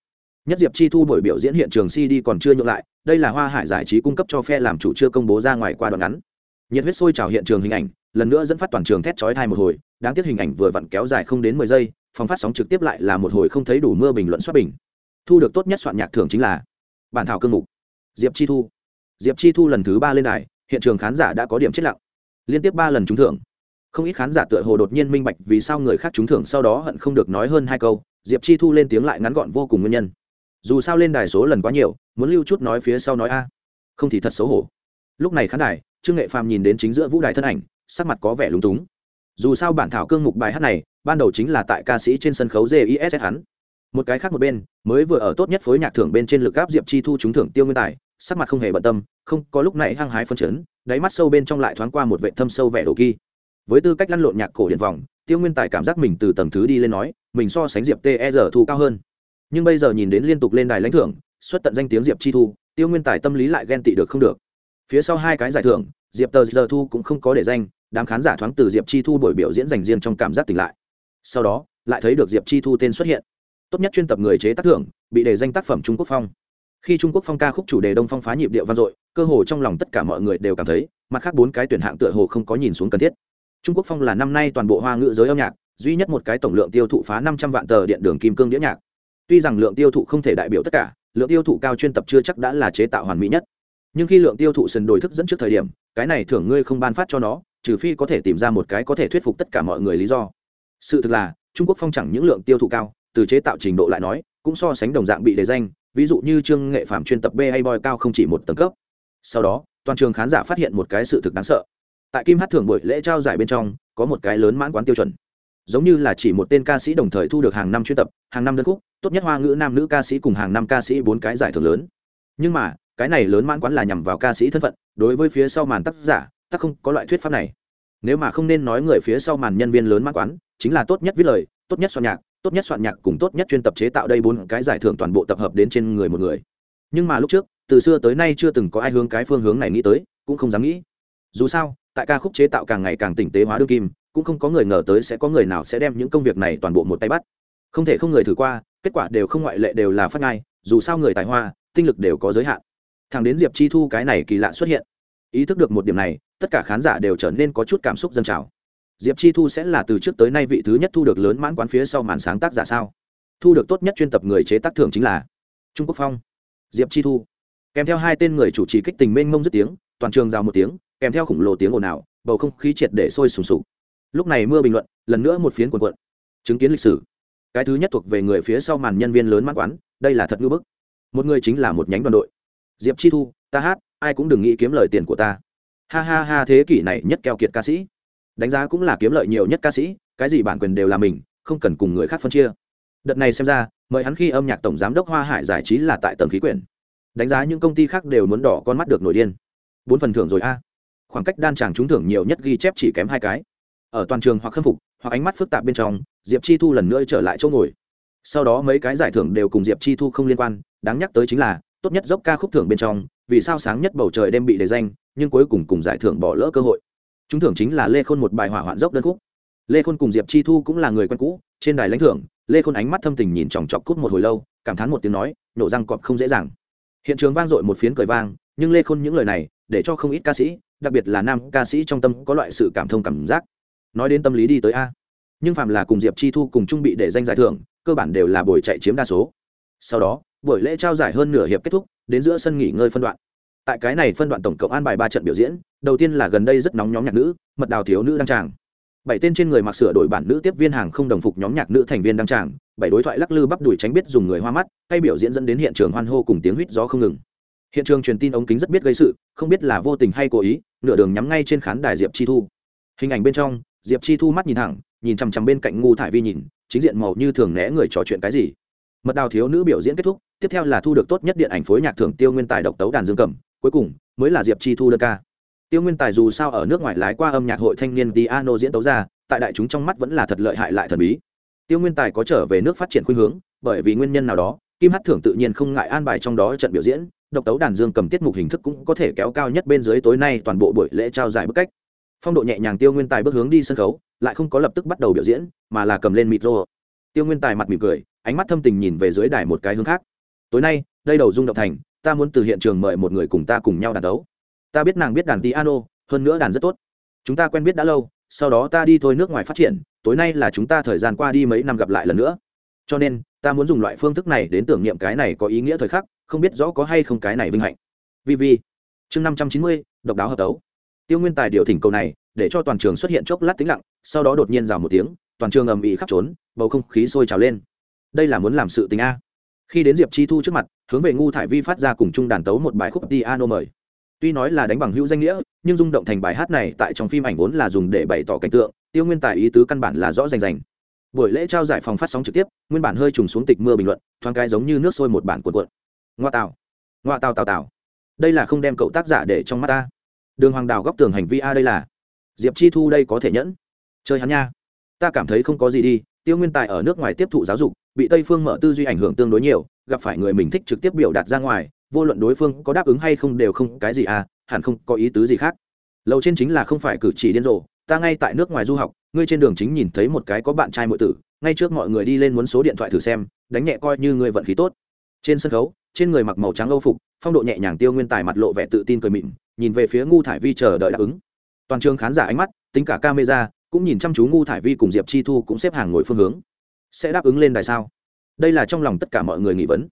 Nhất diệp chi thu buổi biểu diễn hiện trường cd còn chưa nhượng lại, đây là hoa hải giải trí cung cấp cho phe làm chủ chưa công bố ra ngoài qua đoạn ngắn. Nhiệt huyết sôi trào hiện trường hình ảnh lần nữa dẫn phát toàn trường thét chói thai một hồi, đáng tiếc hình ảnh vừa vặn kéo dài không đến mười giây, phòng phát sóng trực tiếp lại là một hồi không thấy đủ mưa bình luận xuất bình. Thu được tốt nhất soạn nhạc thưởng chính là bản thảo cương mục, diệp chi thu. Diệp chi thu lần thứ ba lên đài, hiện trường khán giả đã có điểm chết lặng. Liên tiếp ba lần trúng thưởng. Không ít khán giả tựa hồ đột nhiên minh bạch vì sao người khác trúng thưởng sau đó hận không được nói hơn hai câu, diệp chi thu lên tiếng lại ngắn gọn vô cùng nguyên nhân. Dù sao lên đài số lần quá nhiều, muốn lưu chút nói phía sau nói a, không thì thật xấu hổ. Lúc này khán đài, trương nghệ phàm nhìn đến chính giữa vũ đài thân ảnh sắc mặt có vẻ lúng túng. Dù sao bản thảo cương mục bài hát này, ban đầu chính là tại ca sĩ trên sân khấu giss hắn. Một cái khác một bên, mới vừa ở tốt nhất phối nhạc thưởng bên trên lực gáp diệp chi thu trúng thưởng tiêu nguyên tài, sắc mặt không hề bận tâm, không, có lúc này hăng hái phân chấn, đáy mắt sâu bên trong lại thoáng qua một vệ thâm sâu vẻ đồ kỳ. Với tư cách lăn lộn nhạc cổ điện vòng, tiêu nguyên tài cảm giác mình từ tầng thứ đi lên nói, mình so sánh diệp ter thu cao hơn. Nhưng bây giờ nhìn đến liên tục lên đài lãnh thưởng, xuất tận danh tiếng diệp chi thu, tiêu nguyên tài tâm lý lại ghen tị được không được. Phía sau hai cái giải thưởng, diệp tờ giờ thu cũng không có để danh đám khán giả thoáng từ diệp chi thu buổi biểu diễn dành riêng trong cảm giác tỉnh lại. Sau đó, lại thấy được diệp chi thu tên xuất hiện. Tốt nhất chuyên tập người chế tác thưởng, bị đề danh tác phẩm trung quốc phong. Khi trung quốc phong ca khúc chủ đề đông phong phá nhịp điệu vang dội, cơ hồ trong lòng tất cả mọi người đều cảm thấy, mặt khác bốn cái tuyển hạng tựa hồ không có nhìn xuống cần thiết. Trung quốc phong là năm nay toàn bộ hoa ngữ giới âm nhạc, duy nhất một cái tổng lượng tiêu thụ phá năm trăm vạn tờ điện đường kim cương đĩa nhạc. Tuy rằng lượng tiêu thụ không thể đại biểu tất cả, lượng tiêu thụ cao chuyên tập chưa chắc đã là chế tạo hoàn mỹ nhất. Nhưng khi lượng tiêu thụ sần đổi thức dẫn trước thời điểm, cái này thưởng ngươi không ban phát cho nó trừ phi có thể tìm ra một cái có thể thuyết phục tất cả mọi người lý do. Sự thực là, trung quốc phong chẳng những lượng tiêu thụ cao, từ chế tạo trình độ lại nói, cũng so sánh đồng dạng bị đề danh, ví dụ như trương nghệ phạm chuyên tập b hay boy cao không chỉ một tầng cấp. Sau đó, toàn trường khán giả phát hiện một cái sự thực đáng sợ. Tại kim hát thưởng buổi lễ trao giải bên trong, có một cái lớn mãn quán tiêu chuẩn. Giống như là chỉ một tên ca sĩ đồng thời thu được hàng năm chuyên tập, hàng năm đơn khúc, tốt nhất hoa ngữ nam nữ ca sĩ cùng hàng năm ca sĩ bốn cái giải thưởng lớn. Nhưng mà, cái này lớn mãn quán là nhằm vào ca sĩ thân phận, đối với phía sau màn tác giả, tác không có loại thuyết pháp này nếu mà không nên nói người phía sau màn nhân viên lớn mắt quán, chính là tốt nhất viết lời, tốt nhất soạn nhạc, tốt nhất soạn nhạc cùng tốt nhất chuyên tập chế tạo đây bốn cái giải thưởng toàn bộ tập hợp đến trên người một người. Nhưng mà lúc trước, từ xưa tới nay chưa từng có ai hướng cái phương hướng này nghĩ tới, cũng không dám nghĩ. Dù sao, tại ca khúc chế tạo càng ngày càng tỉnh tế hóa đương kim, cũng không có người ngờ tới sẽ có người nào sẽ đem những công việc này toàn bộ một tay bắt. Không thể không người thử qua, kết quả đều không ngoại lệ đều là phát ngay dù sao người tài hoa, tinh lực đều có giới hạn. Thằng đến diệp chi thu cái này kỳ lạ xuất hiện ý thức được một điểm này, tất cả khán giả đều trở nên có chút cảm xúc dân trào. Diệp chi thu sẽ là từ trước tới nay vị thứ nhất thu được lớn mãn quán phía sau màn sáng tác giả sao? Thu được tốt nhất chuyên tập người chế tác thưởng chính là trung quốc phong. Diệp chi thu. Kèm theo hai tên người chủ trì kích tình mênh mông dứt tiếng, toàn trường rào một tiếng, kèm theo khủng lồ tiếng ồn ào, bầu không khí triệt để sôi sùng sục. Lúc này mưa bình luận, lần nữa một phiến quần quận chứng kiến lịch sử. Cái thứ nhất thuộc về người phía sau màn nhân viên lớn mãn quán, đây là thật ngưỡng bức. Một người chính là một nhánh đoàn đội. Diệp chi thu, ta hát ai cũng đừng nghĩ kiếm lời tiền của ta. Ha ha ha, thế kỷ này nhất keo kiệt ca sĩ. Đánh giá cũng là kiếm lợi nhiều nhất ca sĩ, cái gì bản quyền đều là mình, không cần cùng người khác phân chia. Đợt này xem ra, mời hắn khi âm nhạc tổng giám đốc hoa hải giải trí là tại tầng khí quyển. Đánh giá những công ty khác đều muốn đỏ con mắt được nổi điên. Bốn phần thưởng rồi a. Khoảng cách đan chàng trúng thưởng nhiều nhất ghi chép chỉ kém hai cái. Ở toàn trường hoặc khâm phục, hoặc ánh mắt phức tạp bên trong, diệp chi thu lần nữa trở lại chỗ ngồi. Sau đó mấy cái giải thưởng đều cùng diệp chi thu không liên quan, đáng nhắc tới chính là, tốt nhất dốc ca khúc thưởng bên trong vì sao sáng nhất bầu trời đêm bị đề danh, nhưng cuối cùng cùng giải thưởng bỏ lỡ cơ hội. Chúng thưởng chính là lê khôn một bài hỏa hoạn dốc đơn khúc. Lê khôn cùng diệp chi thu cũng là người quen cũ, trên đài lãnh thưởng, lê khôn ánh mắt thâm tình nhìn chòng chọc cút một hồi lâu, cảm thán một tiếng nói, nổ răng cọp không dễ dàng. Hiện trường vang dội một phiến cười vang, nhưng lê khôn những lời này, để cho không ít ca sĩ, đặc biệt là nam ca sĩ trong tâm có loại sự cảm thông cảm giác. Nói đến tâm lý đi tới a. Nhưng phạm là cùng diệp chi thu cùng trung bị để danh giải thưởng, cơ bản đều là buổi chạy chiếm đa số. Sau đó buổi lễ trao giải hơn nửa hiệp kết thúc, đến giữa sân nghỉ ngơi phân đoạn. Tại cái này phân đoạn tổng cộng an bài ba trận biểu diễn, đầu tiên là gần đây rất nóng nhóm nhạc nữ, mật đào thiếu nữ đăng tràng. Bảy tên trên người mặc sửa đổi bản nữ tiếp viên hàng không đồng phục nhóm nhạc nữ thành viên đăng tràng, bảy đối thoại lắc lư bắp đùi tránh biết dùng người hoa mắt, tay biểu diễn dẫn đến hiện trường hoan hô cùng tiếng huýt gió không ngừng. Hiện trường truyền tin ống kính rất biết gây sự, không biết là vô tình hay cố ý, nửa đường nhắm ngay trên khán đài diệp chi thu. Hình ảnh bên trong, diệp chi thu mắt nhìn thẳng, nhìn chằm chằm bên cạnh ngu thải vi nhìn, chính diện màu như thường né người trò chuyện cái gì mật đào thiếu nữ biểu diễn kết thúc, tiếp theo là thu được tốt nhất điện ảnh phối nhạc thưởng tiêu nguyên tài độc tấu đàn dương cầm, cuối cùng mới là diệp chi thu đơn ca. Tiêu nguyên tài dù sao ở nước ngoài lái qua âm nhạc hội thanh niên piano diễn tấu ra, tại đại chúng trong mắt vẫn là thật lợi hại lại thần bí. Tiêu nguyên tài có trở về nước phát triển khuynh hướng, bởi vì nguyên nhân nào đó, kim hát thưởng tự nhiên không ngại an bài trong đó trận biểu diễn, độc tấu đàn dương cầm tiết mục hình thức cũng có thể kéo cao nhất bên dưới tối nay toàn bộ buổi lễ trao giải bức cách. Phong độ nhẹ nhàng tiêu nguyên tài bước hướng đi sân khấu, lại không có lập tức bắt đầu biểu diễn, mà là cầm lên micro. Tiêu nguyên tài mặt mỉm cười ánh mắt thâm tình nhìn về dưới đài một cái hướng khác. Tối nay, đây đầu dung động thành, ta muốn từ hiện trường mời một người cùng ta cùng nhau đàn đấu. Ta biết nàng biết đàn piano, hơn nữa đàn rất tốt. Chúng ta quen biết đã lâu, sau đó ta đi thôi nước ngoài phát triển, tối nay là chúng ta thời gian qua đi mấy năm gặp lại lần nữa. Cho nên, ta muốn dùng loại phương thức này đến tưởng niệm cái này có ý nghĩa thời khắc, không biết rõ có hay không cái này vinh hạnh. Vì vì, chương năm trăm chín mươi, độc đáo hợp tấu tiêu nguyên tài điều thỉnh cầu này, để cho toàn trường xuất hiện chốc lát tĩnh lặng, sau đó đột nhiên rào một tiếng, toàn trường ầm ĩ khắp trốn, bầu không khí sôi trào lên đây là muốn làm sự tình a. Khi đến diệp chi thu trước mặt, hướng về ngu thải vi phát ra cùng chung đàn tấu một bài khúc piano mời. Tuy nói là đánh bằng hữu danh nghĩa, nhưng rung động thành bài hát này tại trong phim ảnh vốn là dùng để bày tỏ cảnh tượng, tiêu nguyên tài ý tứ căn bản là rõ rành rành. Buổi lễ trao giải phòng phát sóng trực tiếp, nguyên bản hơi trùng xuống tịch mưa bình luận, thoáng cái giống như nước sôi một bản cuộn cuộn. Ngoa tào ngoa tào tào tào. Đây là không đem cậu tác giả để trong mắt ta. Đường hoàng đào góc tường hành vi a đây là. Diệp chi thu đây có thể nhẫn. Chơi hắn nha. Ta cảm thấy không có gì đi, tiêu nguyên tài ở nước ngoài tiếp thụ giáo dục bị tây phương mở tư duy ảnh hưởng tương đối nhiều, gặp phải người mình thích trực tiếp biểu đạt ra ngoài, vô luận đối phương có đáp ứng hay không đều không cái gì à hẳn không có ý tứ gì khác. Lầu trên chính là không phải cử chỉ điên rồ, ta ngay tại nước ngoài du học, ngươi trên đường chính nhìn thấy một cái có bạn trai mượn tử, ngay trước mọi người đi lên muốn số điện thoại thử xem, đánh nhẹ coi như ngươi vận khí tốt. Trên sân khấu, trên người mặc màu trắng âu phục, phong độ nhẹ nhàng tiêu nguyên tài mặt lộ vẻ tự tin cười mịn, nhìn về phía ngu thải vi chờ đợi đáp ứng. Toàn trường khán giả ánh mắt, tính cả camera, cũng nhìn chăm chú ngu thải vi cùng diệp chi thu cũng xếp hàng ngồi phương hướng sẽ đáp ứng lên đài sao? Đây là trong lòng tất cả mọi người nghị vấn.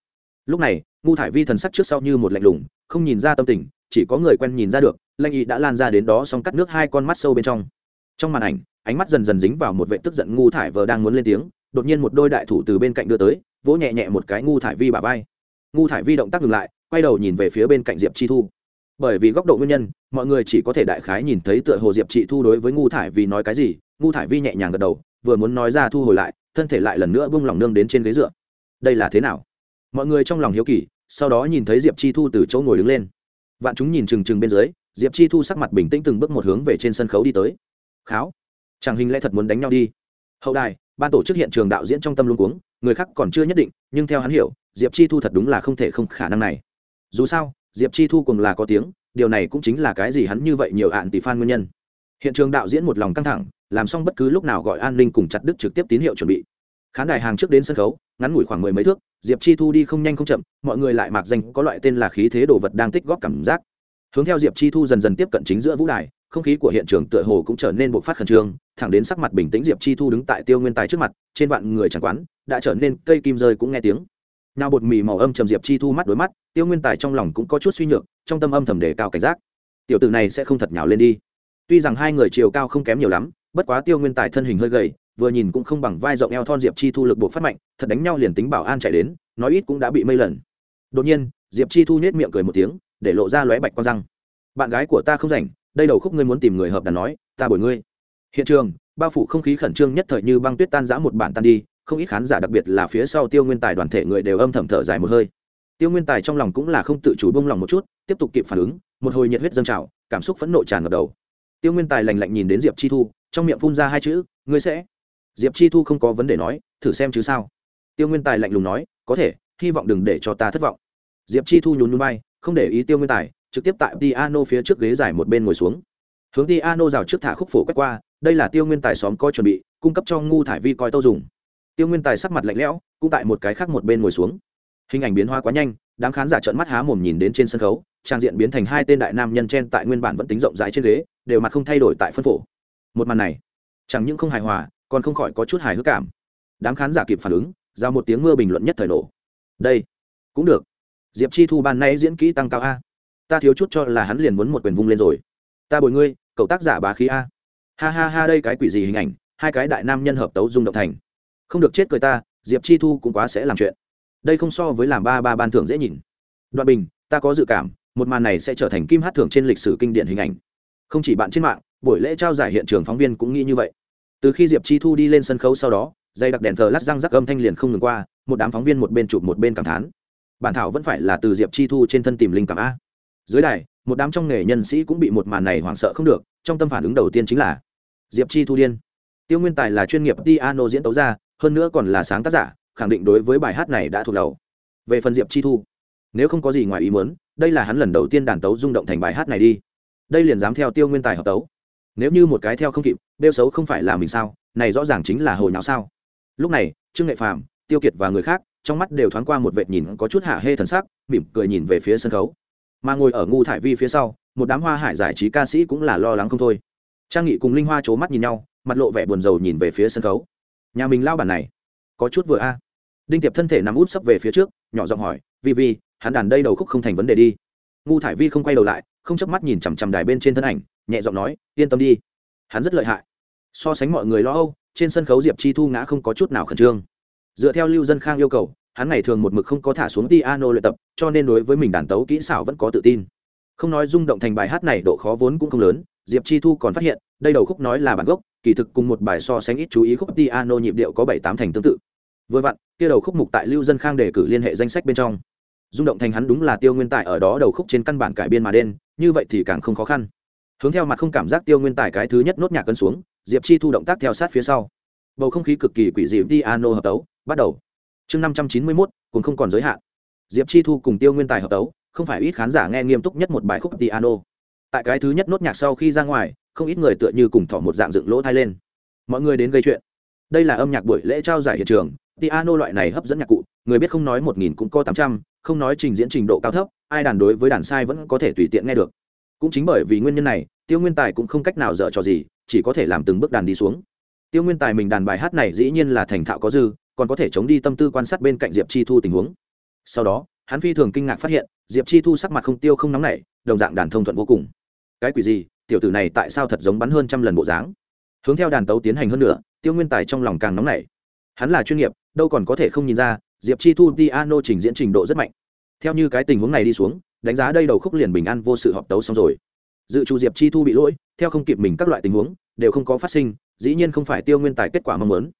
Lúc này, ngu thải vi thần sắc trước sau như một lạnh lùng, không nhìn ra tâm tình, chỉ có người quen nhìn ra được lanh ý đã lan ra đến đó xong cắt nước hai con mắt sâu bên trong. Trong màn ảnh, ánh mắt dần dần dính vào một vệ tức giận ngu thải vờ đang muốn lên tiếng, đột nhiên một đôi đại thủ từ bên cạnh đưa tới, vỗ nhẹ nhẹ một cái ngu thải vi bà vai. Ngu thải vi động tác ngừng lại, quay đầu nhìn về phía bên cạnh diệp chi thu. Bởi vì góc độ nguyên nhân, mọi người chỉ có thể đại khái nhìn thấy tựa hồ diệp chị thu đối với ngu thải vi nói cái gì, ngu thải vi nhẹ nhàng gật đầu, vừa muốn nói ra thu hồi lại thân thể lại lần nữa bung lòng nương đến trên ghế dựa. Đây là thế nào? Mọi người trong lòng hiếu kỳ, sau đó nhìn thấy diệp chi thu từ chỗ ngồi đứng lên. Vạn chúng nhìn trừng trừng bên dưới, diệp chi thu sắc mặt bình tĩnh từng bước một hướng về trên sân khấu đi tới. Kháo chàng hình lẽ thật muốn đánh nhau đi? Hậu đài, ban tổ chức hiện trường đạo diễn trong tâm luôn cuống, người khác còn chưa nhất định, nhưng theo hắn hiểu, diệp chi thu thật đúng là không thể không khả năng này. Dù sao, diệp chi thu cùng là có tiếng, điều này cũng chính là cái gì hắn như vậy nhiều ạn tỷ fan nguyên nhân hiện trường đạo diễn một lòng căng thẳng, làm xong bất cứ lúc nào gọi an ninh cùng chặt đức trực tiếp tín hiệu chuẩn bị. Khán đài hàng trước đến sân khấu, ngắn ngủi khoảng mười mấy thước, diệp chi thu đi không nhanh không chậm, mọi người lại mặc danh có loại tên là khí thế đồ vật đang tích góp cảm giác. Hướng theo diệp chi thu dần dần tiếp cận chính giữa vũ đài, không khí của hiện trường tựa hồ cũng trở nên bộc phát khẩn trương, thẳng đến sắc mặt bình tĩnh diệp chi thu đứng tại tiêu nguyên tài trước mặt, trên vạn người chẳng quán, đã trở nên cây kim rơi cũng nghe tiếng. Nào bột mì màu âm trầm diệp chi thu mắt đối mắt, tiêu nguyên tài trong lòng cũng có chút suy nhược, trong tâm âm thầm đề cao cảnh giác. Tiểu tử này sẽ không thật nhào lên đi tuy rằng hai người chiều cao không kém nhiều lắm, bất quá tiêu nguyên tài thân hình hơi gầy, vừa nhìn cũng không bằng vai rộng eo thon diệp chi thu lực buộc phát mạnh, thật đánh nhau liền tính bảo an chạy đến, nói ít cũng đã bị mây lần. Đột nhiên, diệp chi thu nhét miệng cười một tiếng, để lộ ra lóe bạch con răng. Bạn gái của ta không rảnh, đây đầu khúc ngươi muốn tìm người hợp đàn nói, ta bồi ngươi. Hiện trường, bao phủ không khí khẩn trương nhất thời như băng tuyết tan giã một bản tan đi, không ít khán giả đặc biệt là phía sau tiêu nguyên tài đoàn thể người đều âm thầm thở dài một hơi. Tiêu nguyên tài trong lòng cũng là không tự chủ bông lòng một chút, tiếp tục kịp phản ứng, một hồi nhiệt huyết dâng trào, cảm xúc phẫn nộ tràn ngập đầu tiêu nguyên tài lành lạnh nhìn đến diệp chi thu, trong miệng phun ra hai chữ, ngươi sẽ? Diệp chi thu không có vấn đề nói, thử xem chứ sao? Tiêu nguyên tài lạnh lùng nói, có thể, hy vọng đừng để cho ta thất vọng. Diệp chi thu nhún núi bay không để ý tiêu nguyên tài, trực tiếp tại piano phía trước ghế dài một bên ngồi xuống. Hướng piano rào trước thả khúc phổ quét qua, đây là tiêu nguyên tài xóm coi chuẩn bị, cung cấp cho ngu thải vi coi tâu dùng. Tiêu nguyên tài sắc mặt lạnh lẽo, cũng tại một cái khác một bên ngồi xuống. Hình ảnh biến hóa quá nhanh, đám khán giả trợn mắt há mồm nhìn đến trên sân khấu trang diện biến thành hai tên đại nam nhân trên tại nguyên bản vẫn tính rộng rãi trên ghế, đều mặt không thay đổi tại phân phổ. Một màn này, chẳng những không hài hòa, còn không khỏi có chút hài hước cảm. Đám khán giả kịp phản ứng ra một tiếng mưa bình luận nhất thời nổ. Đây, cũng được. Diệp chi thu ban nay diễn kỹ tăng cao a. Ta thiếu chút cho là hắn liền muốn một quyền vung lên rồi. Ta bồi ngươi, cậu tác giả bá khí a. Ha ha ha, đây cái quỷ gì hình ảnh, hai cái đại nam nhân hợp tấu dung động thành. Không được chết cười ta, diệp chi thu cũng quá sẽ làm chuyện. Đây không so với làm ba ba ban thưởng dễ nhìn. Đoạn bình, ta có dự cảm một màn này sẽ trở thành kim hát thưởng trên lịch sử kinh điển hình ảnh. Không chỉ bạn trên mạng, buổi lễ trao giải hiện trường phóng viên cũng nghĩ như vậy. Từ khi diệp chi thu đi lên sân khấu sau đó, dây đặc đèn thờ lát răng rắc âm thanh liền không ngừng qua, một đám phóng viên một bên chụp một bên cảm thán. Bản thảo vẫn phải là từ diệp chi thu trên thân tìm linh cảm a. Dưới đài, một đám trong nghề nhân sĩ cũng bị một màn này hoảng sợ không được, trong tâm phản ứng đầu tiên chính là diệp chi thu điên. Tiêu nguyên tài là chuyên nghiệp piano diễn tấu ra, hơn nữa còn là sáng tác giả, khẳng định đối với bài hát này đã thuộc đầu. Về phần diệp chi thu, nếu không có gì ngoài ý muốn đây là hắn lần đầu tiên đàn tấu rung động thành bài hát này đi. Đây liền dám theo tiêu nguyên tài hợp tấu. Nếu như một cái theo không kịp đeo xấu không phải là mình sao, này rõ ràng chính là hồi nào sao. Lúc này, trương nghệ phàm, tiêu kiệt và người khác, trong mắt đều thoáng qua một vệt nhìn có chút hạ hê thần sắc, mỉm cười nhìn về phía sân khấu. Mà ngồi ở ngu thải vi phía sau, một đám hoa hải giải trí ca sĩ cũng là lo lắng không thôi. Trang nghị cùng linh hoa c h ố mắt nhìn nhau, mặt lộ vẻ buồn rầu nhìn về phía sân khấu. Nhà mình lao bản này, có chút vừa a. Đinh tiệp thân thể nằm út sấp về phía trước, nhỏ giọng hỏi vi vi hắn đàn đây đầu khúc không thành vấn đề đi. Ngu thải vi không quay đầu lại, không chớp mắt nhìn chằm chằm đài bên trên thân ảnh, nhẹ giọng nói, yên tâm đi. Hắn rất lợi hại. So sánh mọi người lo âu, trên sân khấu diệp chi thu ngã không có chút nào khẩn trương. Dựa theo lưu dân khang yêu cầu, hắn ngày thường một mực không có thả xuống piano luyện tập, cho nên đối với mình đàn tấu kỹ xảo vẫn có tự tin. Không nói rung động thành bài hát này độ khó vốn cũng không lớn, diệp chi thu còn phát hiện, đây đầu khúc nói là bản gốc, kỳ thực cùng một bài so sánh ít chú ý khúc piano nhịp điệu có bảy tám thành tương tự. Vừa vặn, kia đầu khúc mục tại lưu dân khang đề cử liên hệ danh sách bên trong rung động thành hắn đúng là tiêu nguyên tài ở đó đầu khúc trên căn bản cải biên mà đen, như vậy thì càng không khó khăn. Hướng theo mặt không cảm giác tiêu nguyên tài cái thứ nhất nốt nhạc cân xuống, diệp chi thu động tác theo sát phía sau. Bầu không khí cực kỳ quỷ dị, piano hợp tấu, bắt đầu. Chương năm trăm chín mươi mốt cũng không còn giới hạn. Diệp chi thu cùng tiêu nguyên tài hợp tấu, không phải ít khán giả nghe nghiêm túc nhất một bài khúc piano. Tại cái thứ nhất nốt nhạc sau khi ra ngoài, không ít người tựa như cùng thỏ một dạng dựng lỗ thai lên. Mọi người đến gây chuyện. Đây là âm nhạc buổi lễ trao giải hiện trường, piano loại này hấp dẫn nhạc cụ, người biết không nói một nghìn cũng có tám trăm không nói trình diễn trình độ cao thấp, ai đàn đối với đàn sai vẫn có thể tùy tiện nghe được. Cũng chính bởi vì nguyên nhân này, tiêu nguyên tài cũng không cách nào dở trò gì, chỉ có thể làm từng bước đàn đi xuống. Tiêu nguyên tài mình đàn bài hát này dĩ nhiên là thành thạo có dư, còn có thể chống đi tâm tư quan sát bên cạnh diệp chi thu tình huống. Sau đó, hắn phi thường kinh ngạc phát hiện, diệp chi thu sắc mặt không tiêu không nóng nảy, đồng dạng đàn thông thuận vô cùng. Cái quỷ gì? Tiểu tử này tại sao thật giống bắn hơn trăm lần bộ dáng? Hướng theo đàn tấu tiến hành hơn nữa, tiêu nguyên tài trong lòng càng nóng nảy. Hắn là chuyên nghiệp, đâu còn có thể không nhìn ra diệp chi thu piano trình diễn trình độ rất mạnh. Theo như cái tình huống này đi xuống, đánh giá đây đầu khúc liền bình an vô sự họp tấu xong rồi. Dự trù diệp chi thu bị lỗi, theo không kịp mình các loại tình huống, đều không có phát sinh, dĩ nhiên không phải tiêu nguyên tài kết quả mong muốn.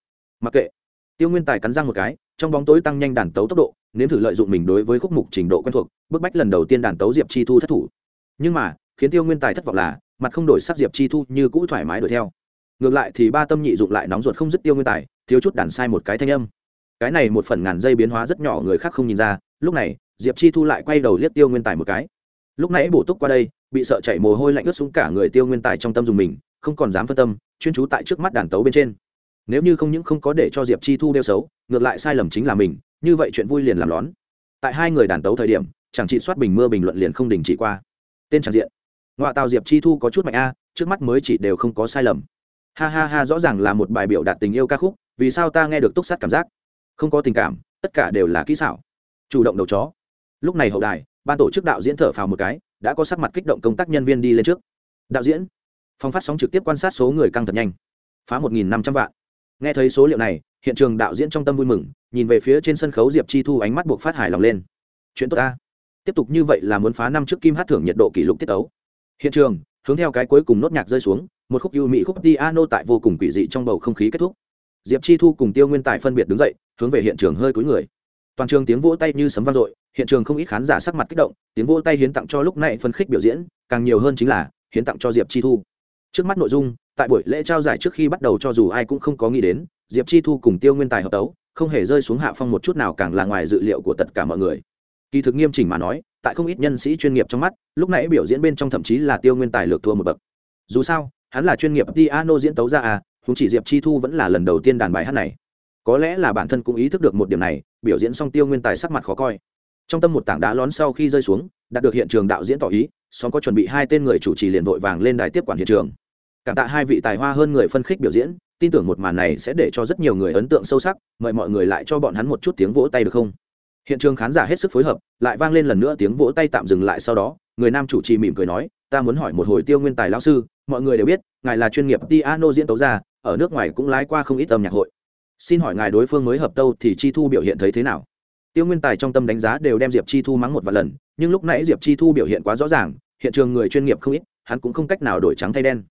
Mặc kệ, tiêu nguyên tài cắn răng một cái, trong bóng tối tăng nhanh đàn tấu tốc độ, nếm thử lợi dụng mình đối với khúc mục trình độ quen thuộc, bức bách lần đầu tiên đàn tấu diệp chi thu thất thủ. Nhưng mà, khiến tiêu nguyên tài thất vọng là, mặt không đổi sắc diệp chi thu như cũ thoải mái đuổi theo. Ngược lại thì ba tâm nhị dụng lại nóng ruột không dứt tiêu nguyên tài, thiếu chút đàn sai một cái thanh âm cái này một phần ngàn dây biến hóa rất nhỏ người khác không nhìn ra, lúc này, diệp chi thu lại quay đầu liếc tiêu nguyên tài một cái. Lúc nãy bổ túc qua đây, bị sợ chạy mồ hôi lạnh ướt xuống cả người tiêu nguyên tài trong tâm dùng mình, không còn dám phân tâm, chuyên trú tại trước mắt đàn tấu bên trên. Nếu như không những không có để cho diệp chi thu đeo xấu, ngược lại sai lầm chính là mình, như vậy chuyện vui liền làm lón. Tại hai người đàn tấu thời điểm, chẳng trị soát bình mưa bình luận liền không đình chỉ qua. Tên tràng diện. Ngoại tàu diệp chi thu có chút mạnh a, trước mắt mới chỉ đều không có sai lầm. Ha ha ha, rõ ràng là một bài biểu đạt tình yêu ca khúc, vì sao ta nghe được túc sát cảm giác? Không có tình cảm, tất cả đều là kỹ xảo. Chủ động đầu chó. Lúc này hậu đài, ban tổ chức đạo diễn thở phào một cái, đã có sắc mặt kích động công tác nhân viên đi lên trước. Đạo diễn phòng phát sóng trực tiếp quan sát số người căng thật nhanh. Phá một nghìn năm trăm vạn. Nghe thấy số liệu này, hiện trường đạo diễn trong tâm vui mừng, nhìn về phía trên sân khấu diệp chi thu ánh mắt buộc phát hài lòng lên. Chuyện tốt ta. Tiếp tục như vậy là muốn phá năm trước kim hát thưởng nhiệt độ kỷ lục tiết ấu hiện trường, hướng theo cái cuối cùng nốt nhạc rơi xuống, một khúc yêu mỹ khúc piano tại vô cùng quỷ dị trong bầu không khí kết thúc. Diệp chi thu cùng tiêu nguyên tài phân biệt đứng dậy hướng về hiện trường hơi cúi người. Toàn trường tiếng vỗ tay như sấm vang dội, hiện trường không ít khán giả sắc mặt kích động, tiếng vỗ tay hiến tặng cho lúc này phân khích biểu diễn, càng nhiều hơn chính là hiến tặng cho diệp chi thu. Trước mắt nội dung, tại buổi lễ trao giải trước khi bắt đầu cho dù ai cũng không có nghĩ đến, diệp chi thu cùng tiêu nguyên tài hợp tấu, không hề rơi xuống hạ phong một chút nào càng là ngoài dự liệu của tất cả mọi người. Kỳ thực nghiêm chỉnh mà nói, tại không ít nhân sĩ chuyên nghiệp trong mắt, lúc nãy biểu diễn bên trong thậm chí là tiêu nguyên tài lược thua một bậc. Dù sao, hắn là chuyên nghiệp piano diễn tấu ra à húng chỉ diệp chi thu vẫn là lần đầu tiên đàn bài hát này có lẽ là bản thân cũng ý thức được một điểm này, biểu diễn xong tiêu nguyên tài sắc mặt khó coi. Trong tâm một tảng đá lón sau khi rơi xuống, đạt được hiện trường đạo diễn tỏ ý, song có chuẩn bị hai tên người chủ trì liền vội vàng lên đài tiếp quản hiện trường. Cảm tạ hai vị tài hoa hơn người phân khích biểu diễn, tin tưởng một màn này sẽ để cho rất nhiều người ấn tượng sâu sắc, mời mọi người lại cho bọn hắn một chút tiếng vỗ tay được không? Hiện trường khán giả hết sức phối hợp, lại vang lên lần nữa tiếng vỗ tay tạm dừng lại sau đó, người nam chủ trì mỉm cười nói, ta muốn hỏi một hồi tiêu nguyên tài lão sư, mọi người đều biết, ngài là chuyên nghiệp piano diễn tấu ra ở nước ngoài cũng lái qua không ít âm nhạc hội xin hỏi ngài đối phương mới hợp tâu thì chi thu biểu hiện thấy thế nào? Tiêu nguyên tài trong tâm đánh giá đều đem diệp chi thu mắng một vài lần, nhưng lúc nãy diệp chi thu biểu hiện quá rõ ràng, hiện trường người chuyên nghiệp không ít, hắn cũng không cách nào đổi trắng thay đen.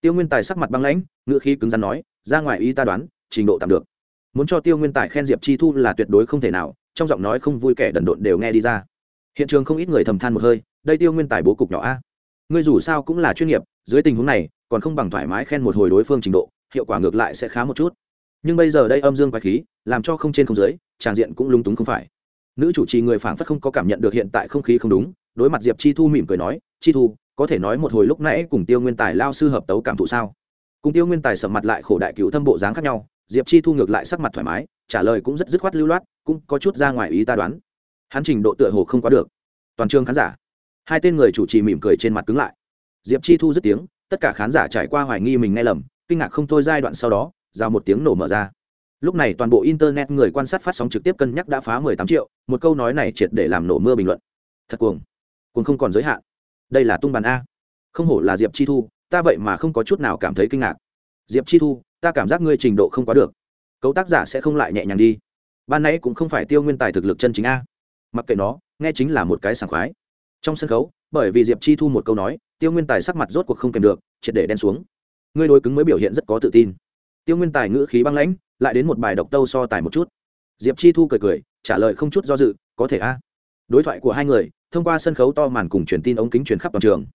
Tiêu nguyên tài sắc mặt băng lãnh ngựa khí cứng rắn nói, ra ngoài ý ta đoán, trình độ tạm được. Muốn cho tiêu nguyên tài khen diệp chi thu là tuyệt đối không thể nào. Trong giọng nói không vui kẻ đần độn đều nghe đi ra. Hiện trường không ít người thầm than một hơi, đây tiêu nguyên tài bố cục nhỏ a. Ngươi dù sao cũng là chuyên nghiệp, dưới tình huống này, còn không bằng thoải mái khen một hồi đối phương trình độ, hiệu quả ngược lại sẽ khá một chút nhưng bây giờ đây âm dương quái khí, làm cho không trên không dưới, tràng diện cũng lung túng không phải. Nữ chủ trì người phảng phất không có cảm nhận được hiện tại không khí không đúng, đối mặt diệp chi thu mỉm cười nói, chi thu, có thể nói một hồi lúc nãy cùng tiêu nguyên tài lao sư hợp tấu cảm thụ sao? Cùng tiêu nguyên tài sầm mặt lại khổ đại cựu thâm bộ dáng khác nhau, diệp chi thu ngược lại sắc mặt thoải mái, trả lời cũng rất dứt khoát lưu loát, cũng có chút ra ngoài ý ta đoán. Hắn trình độ tựa hồ không quá được. Toàn trường khán giả. Hai tên người chủ trì mỉm cười trên mặt cứng lại. Diệp chi thu dứt tiếng, tất cả khán giả trải qua hoài nghi mình nghe lầm, kinh ngạc không thôi giai đoạn sau đó giao một tiếng nổ mở ra. Lúc này toàn bộ internet người quan sát phát sóng trực tiếp cân nhắc đã phá mười tám triệu, một câu nói này triệt để làm nổ mưa bình luận. Thật cuồng. Cuồng không còn giới hạn. Đây là tung bàn a. Không hổ là diệp chi thu, ta vậy mà không có chút nào cảm thấy kinh ngạc. Diệp chi thu, ta cảm giác ngươi trình độ không quá được. Cấu tác giả sẽ không lại nhẹ nhàng đi. Ban nãy cũng không phải tiêu nguyên tài thực lực chân chính a. Mặc kệ nó, nghe chính là một cái sảng khoái. Trong sân khấu, bởi vì diệp chi thu một câu nói, tiêu nguyên tài sắc mặt rốt cuộc không kèm được, triệt để đen xuống. Ngươi đối cứng mới biểu hiện rất có tự tin tiêu nguyên tài ngữ khí băng lãnh, lại đến một bài độc tâu so tài một chút. Diệp chi thu cười cười, trả lời không chút do dự, có thể a. Đối thoại của hai người, thông qua sân khấu to màn cùng truyền tin ống kính truyền khắp toàn trường.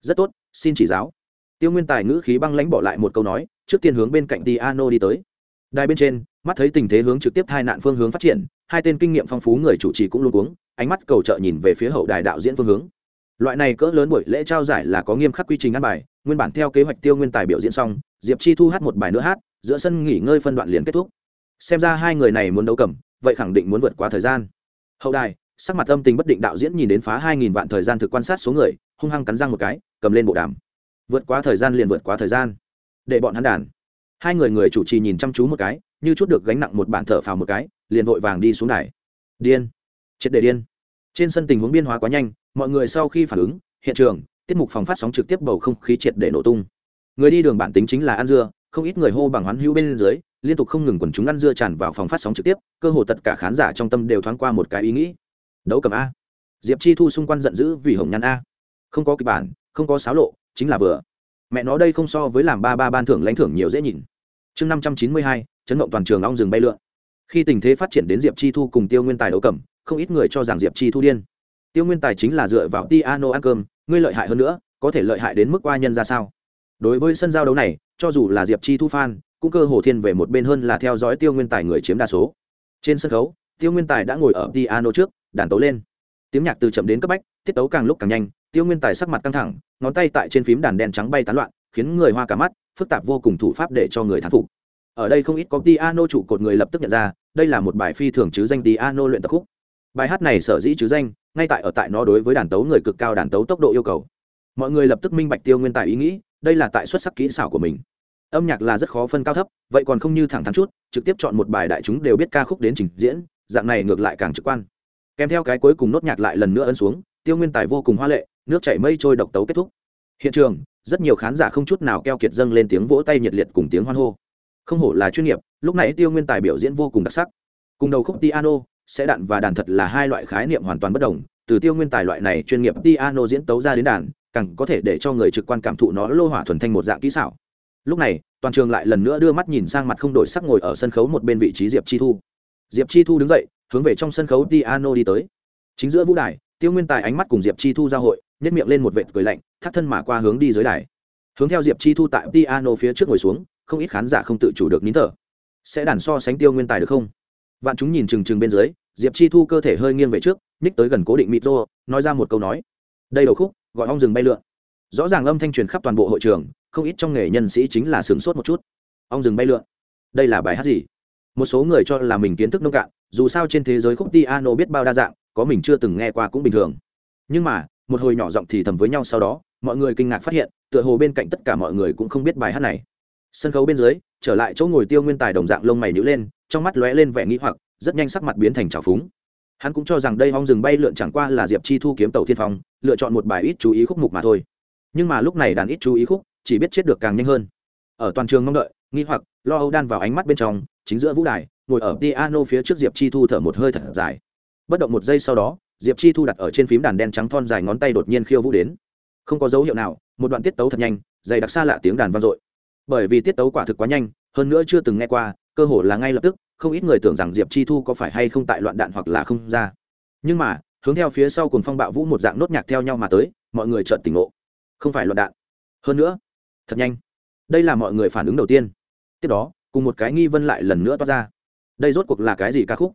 Rất tốt, xin chỉ giáo. Tiêu nguyên tài ngữ khí băng lãnh bỏ lại một câu nói, trước tiên hướng bên cạnh Tiano đi tới. Đài bên trên, mắt thấy tình thế hướng trực tiếp hai nạn phương hướng phát triển, hai tên kinh nghiệm phong phú người chủ trì cũng luôn uống ánh mắt cầu trợ nhìn về phía hậu đài đạo diễn phương hướng. Loại này cỡ lớn buổi lễ trao giải là có nghiêm khắc quy trình ăn bài, nguyên bản theo kế hoạch tiêu nguyên tài biểu diễn xong, diệp chi thu hát một bài nữa hát giữa sân nghỉ ngơi phân đoạn liền kết thúc. Xem ra hai người này muốn đấu cầm, vậy khẳng định muốn vượt qua thời gian. Hậu đài, sắc mặt âm tình bất định đạo diễn nhìn đến phá hai nghìn vạn thời gian thực quan sát số người, hung hăng cắn răng một cái, cầm lên bộ đàm. Vượt qua thời gian liền vượt qua thời gian. Để bọn hắn đàn. Hai người người chủ trì nhìn chăm chú một cái, như chút được gánh nặng một bản thở phào một cái, liền vội vàng đi xuống đài. Điên. Triệt để điên. Trên sân tình huống biên hóa quá nhanh, mọi người sau khi phản ứng, hiện trường, tiết mục phòng phát sóng trực tiếp bầu không khí triệt để nổ tung. Người đi đường bản tính chính là ăn dưa không ít người hô bằng hoán hữu bên dưới, liên tục không ngừng quần chúng ăn dưa tràn vào phòng phát sóng trực tiếp, cơ hồ tất cả khán giả trong tâm đều thoáng qua một cái ý nghĩ. Đấu cầm a. Diệp chi thu xung quanh giận dữ vì hồng nhan a. Không có kịch bản, không có xáo lộ, chính là vừa. Mẹ nó đây không so với làm ba ba ban thưởng lãnh thưởng nhiều dễ nhìn. Chương năm trăm chín mươi hai, chấn động toàn trường long rừng bay lượn. Khi tình thế phát triển đến diệp chi thu cùng tiêu nguyên tài đấu cầm, không ít người cho rằng diệp chi thu điên. Tiêu nguyên tài chính là dựa vào piano ăn cơm, ngươi lợi hại hơn nữa, có thể lợi hại đến mức qua nhân ra sao? Đối với sân giao đấu này cho dù là diệp chi thu fan, cũng cơ hồ thiên về một bên hơn là theo dõi tiêu nguyên tài người chiếm đa số. Trên sân khấu, tiêu nguyên tài đã ngồi ở piano trước, đàn tấu lên. Tiếng nhạc từ chậm đến cấp bách, tiết tấu càng lúc càng nhanh, tiêu nguyên tài sắc mặt căng thẳng, ngón tay tại trên phím đàn đen trắng bay tán loạn, khiến người hoa cả mắt, phức tạp vô cùng thủ pháp để cho người thán phục. Ở đây không ít có piano trụ cột người lập tức nhận ra, đây là một bài phi thường chứ danh piano luyện tập khúc. Bài hát này sở dĩ chứ danh, ngay tại ở tại nó đối với đàn tấu người cực cao đàn tấu tốc độ yêu cầu. Mọi người lập tức minh bạch tiêu nguyên tài ý nghĩ đây là tại xuất sắc kỹ xảo của mình. Âm nhạc là rất khó phân cao thấp, vậy còn không như thẳng thắn chút, trực tiếp chọn một bài đại chúng đều biết ca khúc đến trình diễn, dạng này ngược lại càng trực quan. Kèm theo cái cuối cùng nốt nhạc lại lần nữa ấn xuống, tiêu nguyên tài vô cùng hoa lệ, nước chảy mây trôi độc tấu kết thúc. Hiện trường, rất nhiều khán giả không chút nào keo kiệt dâng lên tiếng vỗ tay nhiệt liệt cùng tiếng hoan hô. Không hổ là chuyên nghiệp, lúc này tiêu nguyên tài biểu diễn vô cùng đặc sắc. Cùng đầu khúc piano, sẽ đạn và đàn thật là hai loại khái niệm hoàn toàn bất đồng, từ tiêu nguyên tài loại này chuyên nghiệp piano diễn tấu ra đến đàn càng có thể để cho người trực quan cảm thụ nó lô hỏa thuần thanh một dạng kỹ xảo. Lúc này, toàn trường lại lần nữa đưa mắt nhìn sang mặt không đổi sắc ngồi ở sân khấu một bên vị trí diệp chi thu. Diệp chi thu đứng dậy, hướng về trong sân khấu piano đi tới. Chính giữa vũ đài, tiêu nguyên tài ánh mắt cùng diệp chi thu giao hội nhét miệng lên một vệt cười lạnh, thắt thân mà qua hướng đi dưới đài. Hướng theo diệp chi thu tại piano phía trước ngồi xuống, không ít khán giả không tự chủ được nín thở. Sẽ đàn so sánh tiêu nguyên tài được không? Vạn chúng nhìn chừng chừng bên dưới, diệp chi thu cơ thể hơi nghiêng về trước, nhích tới gần cố định mịt rô, nói ra một câu nói. Đây đầu khúc gọi ong rừng bay lượn. Rõ ràng âm thanh truyền khắp toàn bộ hội trường, không ít trong nghề nhân sĩ chính là sướng sốt một chút. Ong rừng bay lượn. Đây là bài hát gì? Một số người cho là mình kiến thức nông cạn, dù sao trên thế giới khúc piano biết bao đa dạng, có mình chưa từng nghe qua cũng bình thường. Nhưng mà, một hồi nhỏ giọng thì thầm với nhau sau đó, mọi người kinh ngạc phát hiện, tựa hồ bên cạnh tất cả mọi người cũng không biết bài hát này. Sân khấu bên dưới, trở lại chỗ ngồi tiêu nguyên tài đồng dạng lông mày nhữ lên, trong mắt lóe lên vẻ nghĩ hoặc, rất nhanh sắc mặt biến thành trào phúng hắn cũng cho rằng đây hong rừng bay lượn chẳng qua là diệp chi thu kiếm tàu thiên phong, lựa chọn một bài ít chú ý khúc mục mà thôi. Nhưng mà lúc này đàn ít chú ý khúc chỉ biết chết được càng nhanh hơn. Ở toàn trường mong đợi, nghi hoặc, lo âu đan vào ánh mắt bên trong, chính giữa vũ đài, ngồi ở piano phía trước diệp chi thu thở một hơi thật dài. Bất động một giây sau đó, diệp chi thu đặt ở trên phím đàn đen trắng thon dài ngón tay đột nhiên khiêu vũ đến. Không có dấu hiệu nào, một đoạn tiết tấu thật nhanh, dày đặc xa lạ tiếng đàn vang dội. Bởi vì tiết tấu quả thực quá nhanh, hơn nữa chưa từng nghe qua, cơ hồ là ngay lập tức không ít người tưởng rằng diệp chi thu có phải hay không tại loạn đạn hoặc là không ra. Nhưng mà, hướng theo phía sau cùng phong bạo vũ một dạng nốt nhạc theo nhau mà tới, mọi người chợt tỉnh ngộ. Không phải loạn đạn. Hơn nữa, thật nhanh. Đây là mọi người phản ứng đầu tiên. Tiếp đó, cùng một cái nghi vân lại lần nữa toát ra. Đây rốt cuộc là cái gì ca khúc?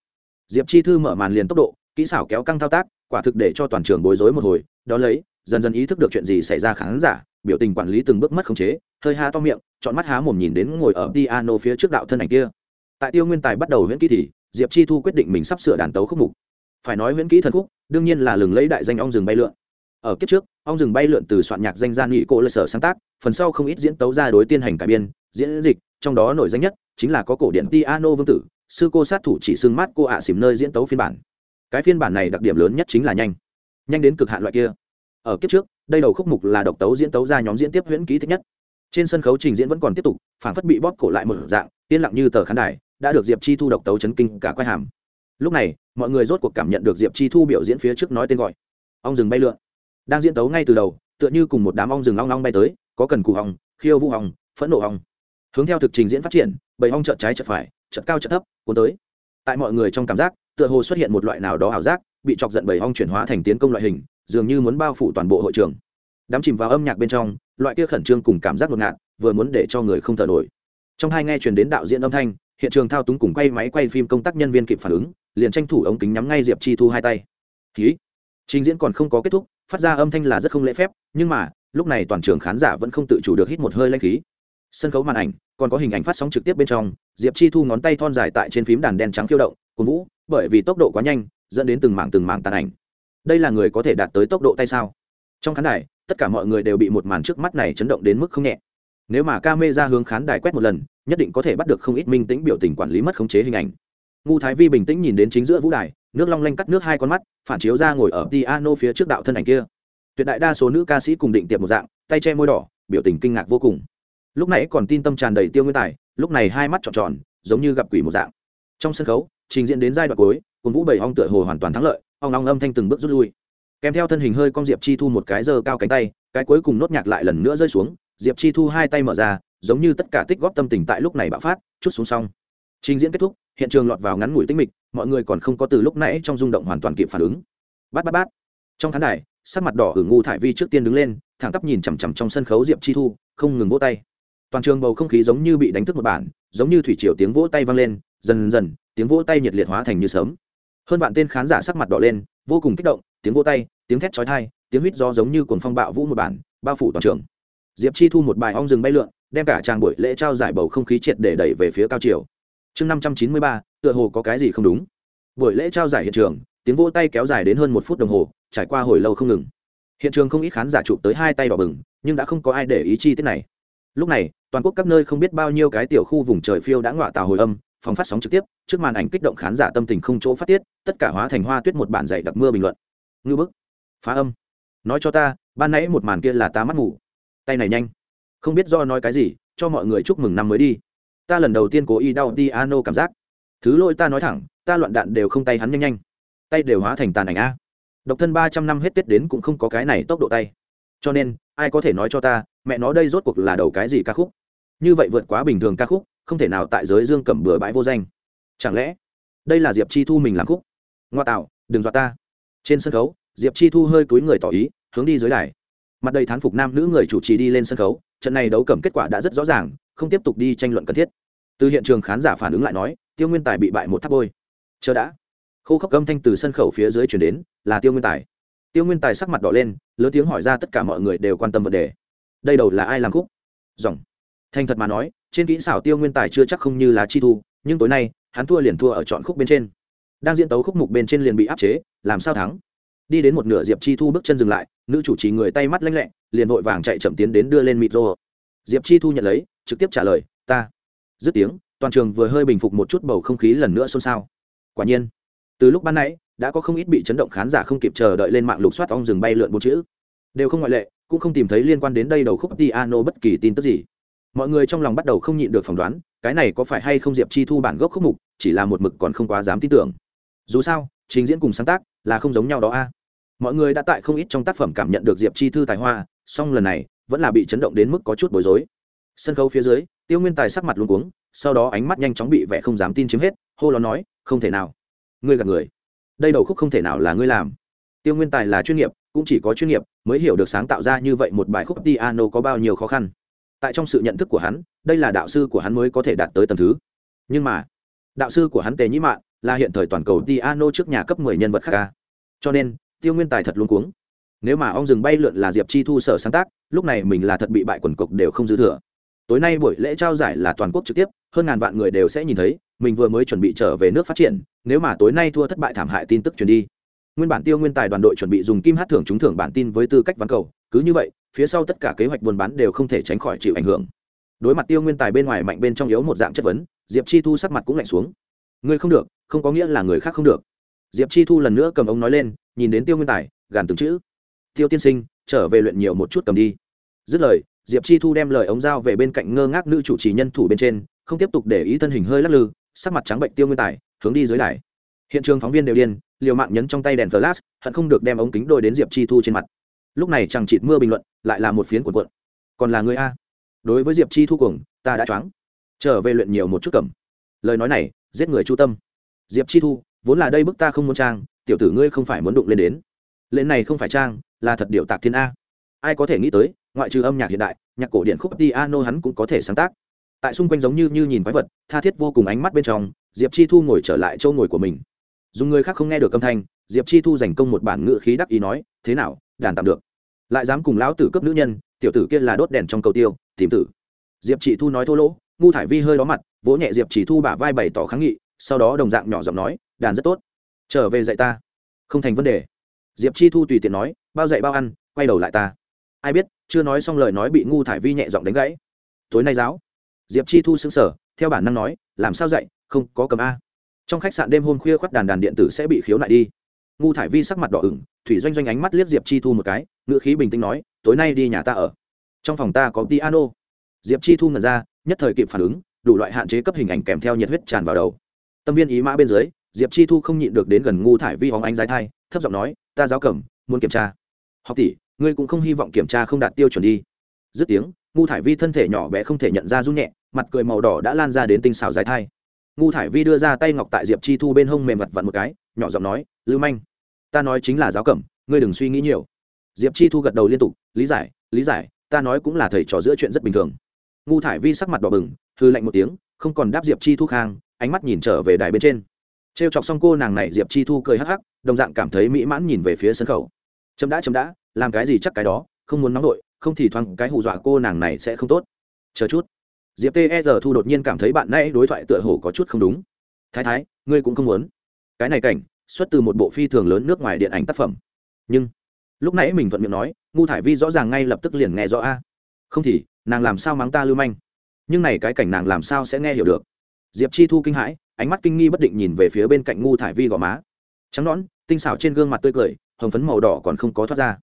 Diệp chi thư mở màn liền tốc độ, kỹ xảo kéo căng thao tác, quả thực để cho toàn trường bối rối một hồi. Đó lấy, dần dần ý thức được chuyện gì xảy ra khán giả, biểu tình quản lý từng bước mất khống chế, hơi ha to miệng chọn mắt há mồm nhìn đến ngồi ở piano phía trước đạo thân ảnh kia tại tiêu nguyên tài bắt đầu huyễn kỹ thì, diệp chi thu quyết định mình sắp sửa đàn tấu khúc mục. Phải nói huyễn kỹ thần khúc, đương nhiên là lừng lấy đại danh ong rừng bay lượn. Ở kiếp trước, ong rừng bay lượn từ soạn nhạc danh gia nghị cổ lơ sở sáng tác, phần sau không ít diễn tấu ra đối tiên hành cải biên, diễn dịch, trong đó nổi danh nhất chính là có cổ điển piano vương tử, sư cô sát thủ chỉ xương mát cô ạ xỉm nơi diễn tấu phiên bản. Cái phiên bản này đặc điểm lớn nhất chính là nhanh. Nhanh đến cực hạn loại kia. Ở kiếp trước, đây đầu khúc mục là độc tấu diễn tấu ra nhóm diễn tiếp huyễn Ký thích nhất. Trên sân khấu trình diễn vẫn còn tiếp tục phản phất bị bóp cổ lại một dạng, yên lặng như tờ khán đài đã được diệp chi thu độc tấu chấn kinh cả quai hàm. Lúc này, mọi người rốt cuộc cảm nhận được diệp chi thu biểu diễn phía trước nói tên gọi. Ong rừng bay lượn. Đang diễn tấu ngay từ đầu, tựa như cùng một đám ong rừng long long bay tới, có cần cụ hòng khiêu vũ hòng phẫn nộ hòng hướng theo thực trình diễn phát triển, bầy ong chợt trái chợt phải, chợt cao chợt thấp, cuốn tới. Tại mọi người trong cảm giác, tựa hồ xuất hiện một loại nào đó ảo giác, bị chọc giận bầy ong chuyển hóa thành tiến công loại hình, dường như muốn bao phủ toàn bộ hội trường. Đám chìm vào âm nhạc bên trong, loại kia khẩn trương cùng cảm giác ngột ngạt, vừa muốn để cho người không thở nổi. Trong hai nghe truyền đến đạo diễn âm thanh hiện trường thao túng cùng quay máy quay phim công tác nhân viên kịp phản ứng, liền tranh thủ ống kính nhắm ngay diệp chi thu hai tay. Ký trình diễn còn không có kết thúc, phát ra âm thanh là rất không lễ phép, nhưng mà, lúc này toàn trường khán giả vẫn không tự chủ được hít một hơi lanh khí. Sân khấu màn ảnh, còn có hình ảnh phát sóng trực tiếp bên trong, diệp chi thu ngón tay thon dài tại trên phím đàn đen trắng khiêu động cổ vũ, bởi vì tốc độ quá nhanh, dẫn đến từng mảng từng mảng tàn ảnh. Đây là người có thể đạt tới tốc độ tay sao? Trong khán đài, tất cả mọi người đều bị một màn trước mắt này chấn động đến mức không nhẹ. Nếu mà ca mê ra hướng khán đài quét một lần nhất định có thể bắt được không ít minh tĩnh biểu tình quản lý mất khống chế hình ảnh. Ngu thái vi bình tĩnh nhìn đến chính giữa vũ đài, nước long lanh cắt nước hai con mắt, phản chiếu ra ngồi ở piano phía trước đạo thân ảnh kia. Tuyệt đại đa số nữ ca sĩ cùng định tiệp một dạng, tay che môi đỏ, biểu tình kinh ngạc vô cùng. Lúc nãy còn tin tâm tràn đầy tiêu nguyên tài, lúc này hai mắt tròn tròn, giống như gặp quỷ một dạng. Trong sân khấu, trình diễn đến giai đoạn cuối, cùng vũ bảy ong tựa hồ hoàn toàn thắng lợi ong ong âm thanh từng bước rút lui. Kèm theo thân hình hơi con diệp chi thu một cái giơ cao cánh tay, cái cuối cùng nốt nhạc lại lần nữa rơi xuống, diệp chi thu hai tay mở ra giống như tất cả tích góp tâm tình tại lúc này bạo phát, chút xuống xong. Trình diễn kết thúc, hiện trường lọt vào ngắn ngủi tinh mịch, mọi người còn không có từ lúc nãy trong rung động hoàn toàn kịp phản ứng. Bát bát bát. Trong khán đài, sắc mặt đỏ ửng ngu thải vi trước tiên đứng lên, thẳng tắp nhìn chằm chằm trong sân khấu diệp chi thu, không ngừng vỗ tay. Toàn trường bầu không khí giống như bị đánh thức một bản, giống như thủy triều tiếng vỗ tay vang lên, dần dần, tiếng vỗ tay nhiệt liệt hóa thành như sớm hơn bạn tên khán giả sắc mặt đỏ lên, vô cùng kích động, tiếng vỗ tay, tiếng thét chói tai, tiếng huýt gió giống như cuồng phong bạo vũ một bản, bao phủ toàn trường. Diệp chi thu một bài ong rừng bay lượn đem cả tràng buổi lễ trao giải bầu không khí triệt để đẩy về phía cao chiều chương năm trăm chín mươi ba, tựa hồ có cái gì không đúng. Buổi lễ trao giải hiện trường, tiếng vỗ tay kéo dài đến hơn một phút đồng hồ, trải qua hồi lâu không ngừng. Hiện trường không ít khán giả chụp tới hai tay đỏ bừng, nhưng đã không có ai để ý chi tiết này. Lúc này, toàn quốc các nơi không biết bao nhiêu cái tiểu khu vùng trời phiêu đã ngọa tàu hồi âm phòng phát sóng trực tiếp, trước màn ảnh kích động khán giả tâm tình không chỗ phát tiết, tất cả hóa thành hoa tuyết một bản dạy đặc mưa bình luận. Ngư bức. Phá âm. Nói cho ta, ban nãy một màn kia là ta mắt ngủ tay này nhanh không biết do nói cái gì, cho mọi người chúc mừng năm mới đi. Ta lần đầu tiên cố ý đau đi ano cảm giác. Thứ lỗi ta nói thẳng, ta loạn đạn đều không tay hắn nhanh nhanh. Tay đều hóa thành tàn ảnh a. Độc thân ba trăm năm hết tết đến cũng không có cái này tốc độ tay. Cho nên, ai có thể nói cho ta, mẹ nó đây rốt cuộc là đầu cái gì ca khúc? Như vậy vượt quá bình thường ca khúc, không thể nào tại giới dương cầm bừa bãi vô danh. Chẳng lẽ, đây là diệp chi thu mình làm khúc? Ngoa tạo, đừng dọa ta. Trên sân khấu, diệp chi thu hơi túi người tỏ ý, hướng đi dưới đài mặt đầy thán phục nam nữ người chủ trì đi lên sân khấu, trận này đấu cầm kết quả đã rất rõ ràng, không tiếp tục đi tranh luận cần thiết. Từ hiện trường khán giả phản ứng lại nói, tiêu nguyên tài bị bại một tháp bôi. Chờ đã. Khô khốc âm thanh từ sân khấu phía dưới chuyển đến, là tiêu nguyên tài. Tiêu nguyên tài sắc mặt đỏ lên, lớn tiếng hỏi ra tất cả mọi người đều quan tâm vấn đề. Đây đầu là ai làm khúc? Dòng thành thật mà nói, trên kỹ xảo tiêu nguyên tài chưa chắc không như là chi thu, nhưng tối nay, hắn thua liền thua ở chọn khúc bên trên. Đang diễn tấu khúc mục bên trên liền bị áp chế, làm sao thắng? Đi đến một nửa diệp chi thu bước chân dừng lại nữ chủ trì người tay mắt lanh lẹ liền vội vàng chạy chậm tiến đến đưa lên mịt rô diệp chi thu nhận lấy trực tiếp trả lời ta dứt tiếng toàn trường vừa hơi bình phục một chút bầu không khí lần nữa xôn xao quả nhiên từ lúc ban nãy đã có không ít bị chấn động khán giả không kịp chờ đợi lên mạng lục soát ong rừng bay lượn bốn chữ đều không ngoại lệ cũng không tìm thấy liên quan đến đây đầu khúc piano bất kỳ tin tức gì mọi người trong lòng bắt đầu không nhịn được phỏng đoán cái này có phải hay không diệp chi thu bản gốc khúc mục chỉ là một mực còn không quá dám tin tưởng dù sao trình diễn cùng sáng tác là không giống nhau đó a mọi người đã tại không ít trong tác phẩm cảm nhận được diệp chi thư tài hoa, song lần này vẫn là bị chấn động đến mức có chút bối rối. Sân khấu phía dưới, tiêu nguyên tài sắc mặt luôn cuống, sau đó ánh mắt nhanh chóng bị vẻ không dám tin chiếm hết, hô lo nói, không thể nào. Ngươi gạt người. Đây đầu khúc không thể nào là ngươi làm. Tiêu nguyên tài là chuyên nghiệp, cũng chỉ có chuyên nghiệp mới hiểu được sáng tạo ra như vậy một bài khúc piano có bao nhiêu khó khăn. Tại trong sự nhận thức của hắn, đây là đạo sư của hắn mới có thể đạt tới tầm thứ. Nhưng mà, đạo sư của hắn tề nhĩ mạn là hiện thời toàn cầu piano trước nhà cấp mười nhân vật khác ca. Cho nên tiêu nguyên tài thật luôn cuống. Nếu mà ong rừng bay lượn là diệp chi thu sở sáng tác, lúc này mình là thật bị bại quần cục đều không dư thừa. Tối nay buổi lễ trao giải là toàn quốc trực tiếp, hơn ngàn vạn người đều sẽ nhìn thấy, mình vừa mới chuẩn bị trở về nước phát triển, nếu mà tối nay thua thất bại thảm hại tin tức truyền đi. Nguyên bản tiêu nguyên tài đoàn đội chuẩn bị dùng kim hát thưởng trúng thưởng bản tin với tư cách ván cầu, cứ như vậy, phía sau tất cả kế hoạch buôn bán đều không thể tránh khỏi chịu ảnh hưởng. Đối mặt tiêu nguyên tài bên ngoài mạnh bên trong yếu một dạng chất vấn, diệp chi thu sắc mặt cũng lạnh xuống. Người không được, không có nghĩa là người khác không được. Diệp chi thu lần nữa cầm ống nói lên nhìn đến tiêu nguyên tài, gàn từng chữ. Tiêu tiên sinh, trở về luyện nhiều một chút cầm đi. Dứt lời, diệp chi thu đem lời ống dao về bên cạnh ngơ ngác nữ chủ trì nhân thủ bên trên, không tiếp tục để ý thân hình hơi lắc lư, sắc mặt trắng bệnh tiêu nguyên tài, hướng đi dưới đài. Hiện trường phóng viên đều điên, liều mạng nhấn trong tay đèn flash, hận không được đem ống kính đôi đến diệp chi thu trên mặt. Lúc này chẳng chịt mưa bình luận, lại là một phiến cuộn cuộn. Còn là người a. Đối với diệp chi thu cùng, ta đã choáng. Trở về luyện nhiều một chút cẩm lời nói này, giết người chu tâm. Diệp chi thu, vốn là đây bức ta không muốn trang tiểu tử ngươi không phải muốn đụng lên đến. Lễ này không phải trang, là thật điệu tạc thiên a. Ai có thể nghĩ tới, ngoại trừ âm nhạc hiện đại, nhạc cổ điển khúc piano hắn cũng có thể sáng tác. Tại xung quanh giống như như nhìn quái vật, tha thiết vô cùng ánh mắt bên trong, diệp chi thu ngồi trở lại châu ngồi của mình. Dùng người khác không nghe được âm thanh, diệp chi thu dành công một bản ngự khí đắc ý nói, thế nào, đàn tạm được. Lại dám cùng lão tử cấp nữ nhân, tiểu tử kia là đốt đèn trong cầu tiêu, tìm tử. Diệp chị thu nói thô lỗ, ngu thải vi hơi đó mặt, vỗ nhẹ diệp chỉ thu bả vai bày tỏ kháng nghị, sau đó đồng dạng nhỏ giọng nói, đàn rất tốt trở về dạy ta. Không thành vấn đề. Diệp chi thu tùy tiện nói, bao dạy bao ăn, quay đầu lại ta. Ai biết, chưa nói xong lời nói bị ngu thải vi nhẹ giọng đánh gãy. Tối nay giáo. Diệp chi thu xứng sở theo bản năng nói, làm sao dạy, không có cầm a. Trong khách sạn đêm hôm khuya khoắt đàn đàn điện tử sẽ bị khiếu nại đi. Ngu thải vi sắc mặt đỏ ửng, thủy doanh doanh ánh mắt liếc diệp chi thu một cái, ngữ khí bình tĩnh nói, tối nay đi nhà ta ở. Trong phòng ta có piano. Diệp chi thu ngần ra, nhất thời kịp phản ứng, đủ loại hạn chế cấp hình ảnh kèm theo nhiệt huyết tràn vào đầu. Tâm viên ý mã bên dưới diệp chi thu không nhịn được đến gần ngu thải vi hóng ánh dài thai, thấp giọng nói, ta giáo cẩm, muốn kiểm tra. Học tỷ, ngươi cũng không hy vọng kiểm tra không đạt tiêu chuẩn đi. Dứt tiếng, ngu thải vi thân thể nhỏ bé không thể nhận ra run nhẹ, mặt cười màu đỏ đã lan ra đến tinh xào dài thai. Ngu thải vi đưa ra tay ngọc tại diệp chi thu bên hông mềm mặt vặn một cái, nhỏ giọng nói, lưu manh, ta nói chính là giáo cẩm, ngươi đừng suy nghĩ nhiều. Diệp chi thu gật đầu liên tục, lý giải lý giải, ta nói cũng là thầy trò giữa chuyện rất bình thường. Ngu thải vi sắc mặt đỏ bừng hư lạnh một tiếng, không còn đáp diệp chi thu khang, ánh mắt nhìn trở về đài bên trên trêu chọc xong cô nàng này, diệp chi thu cười hắc hắc, đồng dạng cảm thấy mỹ mãn nhìn về phía sân khấu. Chấm đã chấm đã, làm cái gì chắc cái đó, không muốn nóng đội không thì thoáng cái hù dọa cô nàng này sẽ không tốt. Chờ chút. Diệp Tê e thu đột nhiên cảm thấy bạn nay đối thoại tựa hồ có chút không đúng. Thái thái, ngươi cũng không muốn. Cái này cảnh, xuất từ một bộ phi thường lớn nước ngoài điện ảnh tác phẩm. Nhưng, lúc nãy mình thuận miệng nói, ngu thải vi rõ ràng ngay lập tức liền nghe rõ a. Không thì, nàng làm sao mắng ta lưu manh? Nhưng này cái cảnh nàng làm sao sẽ nghe hiểu được? Diệp chi thu kinh hãi ánh mắt kinh nghi bất định nhìn về phía bên cạnh ngu thải vi gò má. Trắng nõn, tinh xảo trên gương mặt tươi cười, hồng phấn màu đỏ còn không có thoát ra.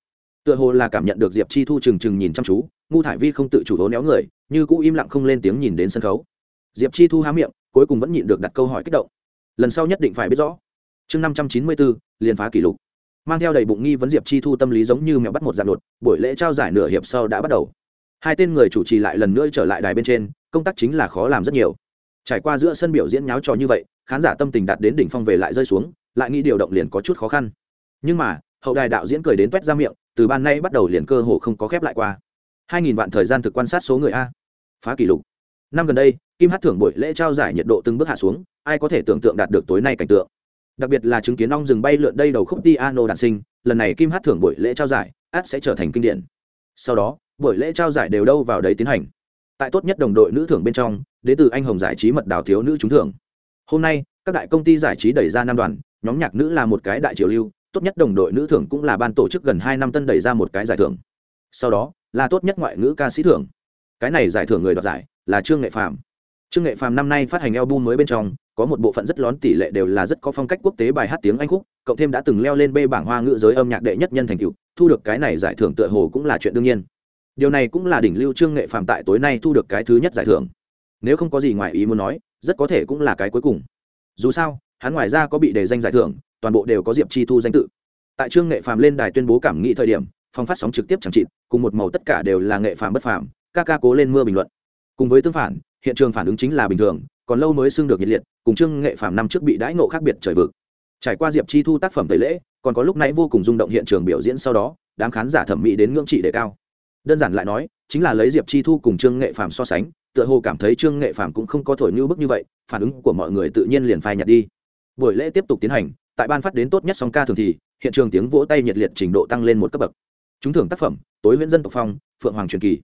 Tựa hồ là cảm nhận được diệp chi thu trừng trừng nhìn chăm chú, ngu thải vi không tự chủ hố néo người, như cũ im lặng không lên tiếng nhìn đến sân khấu. Diệp chi thu há miệng, cuối cùng vẫn nhịn được đặt câu hỏi kích động. Lần sau nhất định phải biết rõ. Chương năm trăm chín mươi bốn liền phá kỷ lục. Mang theo đầy bụng nghi vấn diệp chi thu tâm lý giống như mèo bắt một dạng đột, buổi lễ trao giải nửa hiệp sau đã bắt đầu. Hai tên người chủ trì lại lần nữa trở lại đài bên trên, công tác chính là khó làm rất nhiều trải qua giữa sân biểu diễn nháo trò như vậy, khán giả tâm tình đạt đến đỉnh phong về lại rơi xuống, lại nghĩ điều động liền có chút khó khăn. Nhưng mà, hậu đài đạo diễn cười đến t ra miệng, từ ban nay bắt đầu liền cơ hồ không có khép lại qua. Hai nghìn vạn thời gian thực quan sát số người a. Phá kỷ lục. Năm gần đây, kim hát thưởng buổi lễ trao giải nhiệt độ từng bước hạ xuống, ai có thể tưởng tượng đạt được tối nay cảnh tượng. Đặc biệt là chứng kiến ong rừng bay lượn đây đầu khúc piano đạn sinh, lần này kim hát thưởng buổi lễ trao giải, át sẽ trở thành kinh điển. Sau đó, buổi lễ trao giải đều đâu vào đấy tiến hành. Tại tốt nhất đồng đội nữ thưởng bên trong đến từ anh hồng giải trí mật đào thiếu nữ trúng thưởng. Hôm nay, các đại công ty giải trí đẩy ra năm đoàn, nhóm nhạc nữ là một cái đại triều lưu, tốt nhất đồng đội nữ thưởng cũng là ban tổ chức gần hai năm tân đẩy ra một cái giải thưởng. Sau đó, là tốt nhất ngoại ngữ ca sĩ thưởng. Cái này giải thưởng người đoạt giải là trương nghệ phàm. Trương nghệ phàm năm nay phát hành album mới bên trong, có một bộ phận rất lón tỷ lệ đều là rất có phong cách quốc tế bài hát tiếng anh khúc, cộng thêm đã từng leo lên bê bảng hoa ngữ giới âm nhạc đệ nhất nhân thành cựu thu được cái này giải thưởng tựa hồ cũng là chuyện đương nhiên. Điều này cũng là đỉnh lưu trương nghệ phàm tại tối nay thu được cái thứ nhất giải thưởng nếu không có gì ngoài ý muốn nói, rất có thể cũng là cái cuối cùng. Dù sao, hắn ngoài ra có bị đề danh giải thưởng, toàn bộ đều có diệp chi thu danh tự. Tại trương nghệ phàm lên đài tuyên bố cảm nghĩ thời điểm, phong phát sóng trực tiếp chẳng trị cùng một màu tất cả đều là nghệ phàm bất phàm, ca ca cố lên mưa bình luận. Cùng với tương phản, hiện trường phản ứng chính là bình thường, còn lâu mới xưng được nhiệt liệt, cùng trương nghệ phàm năm trước bị đãi ngộ khác biệt trời vực. Trải qua diệp chi thu tác phẩm tẩy lễ, còn có lúc nãy vô cùng rung động hiện trường biểu diễn sau đó, đám khán giả thẩm mỹ đến ngưỡng trị đề cao. Đơn giản lại nói, chính là lấy diệp chi thu cùng trương nghệ phàm so sánh tựa hồ cảm thấy trương nghệ phàm cũng không có thổi như bức như vậy, phản ứng của mọi người tự nhiên liền phai nhạt đi. Buổi lễ tiếp tục tiến hành, tại ban phát đến tốt nhất song ca thường thì, hiện trường tiếng vỗ tay nhiệt liệt trình độ tăng lên một cấp bậc. Chúng thưởng tác phẩm, tối nguyễn dân tộc phong, phượng hoàng truyền kỳ.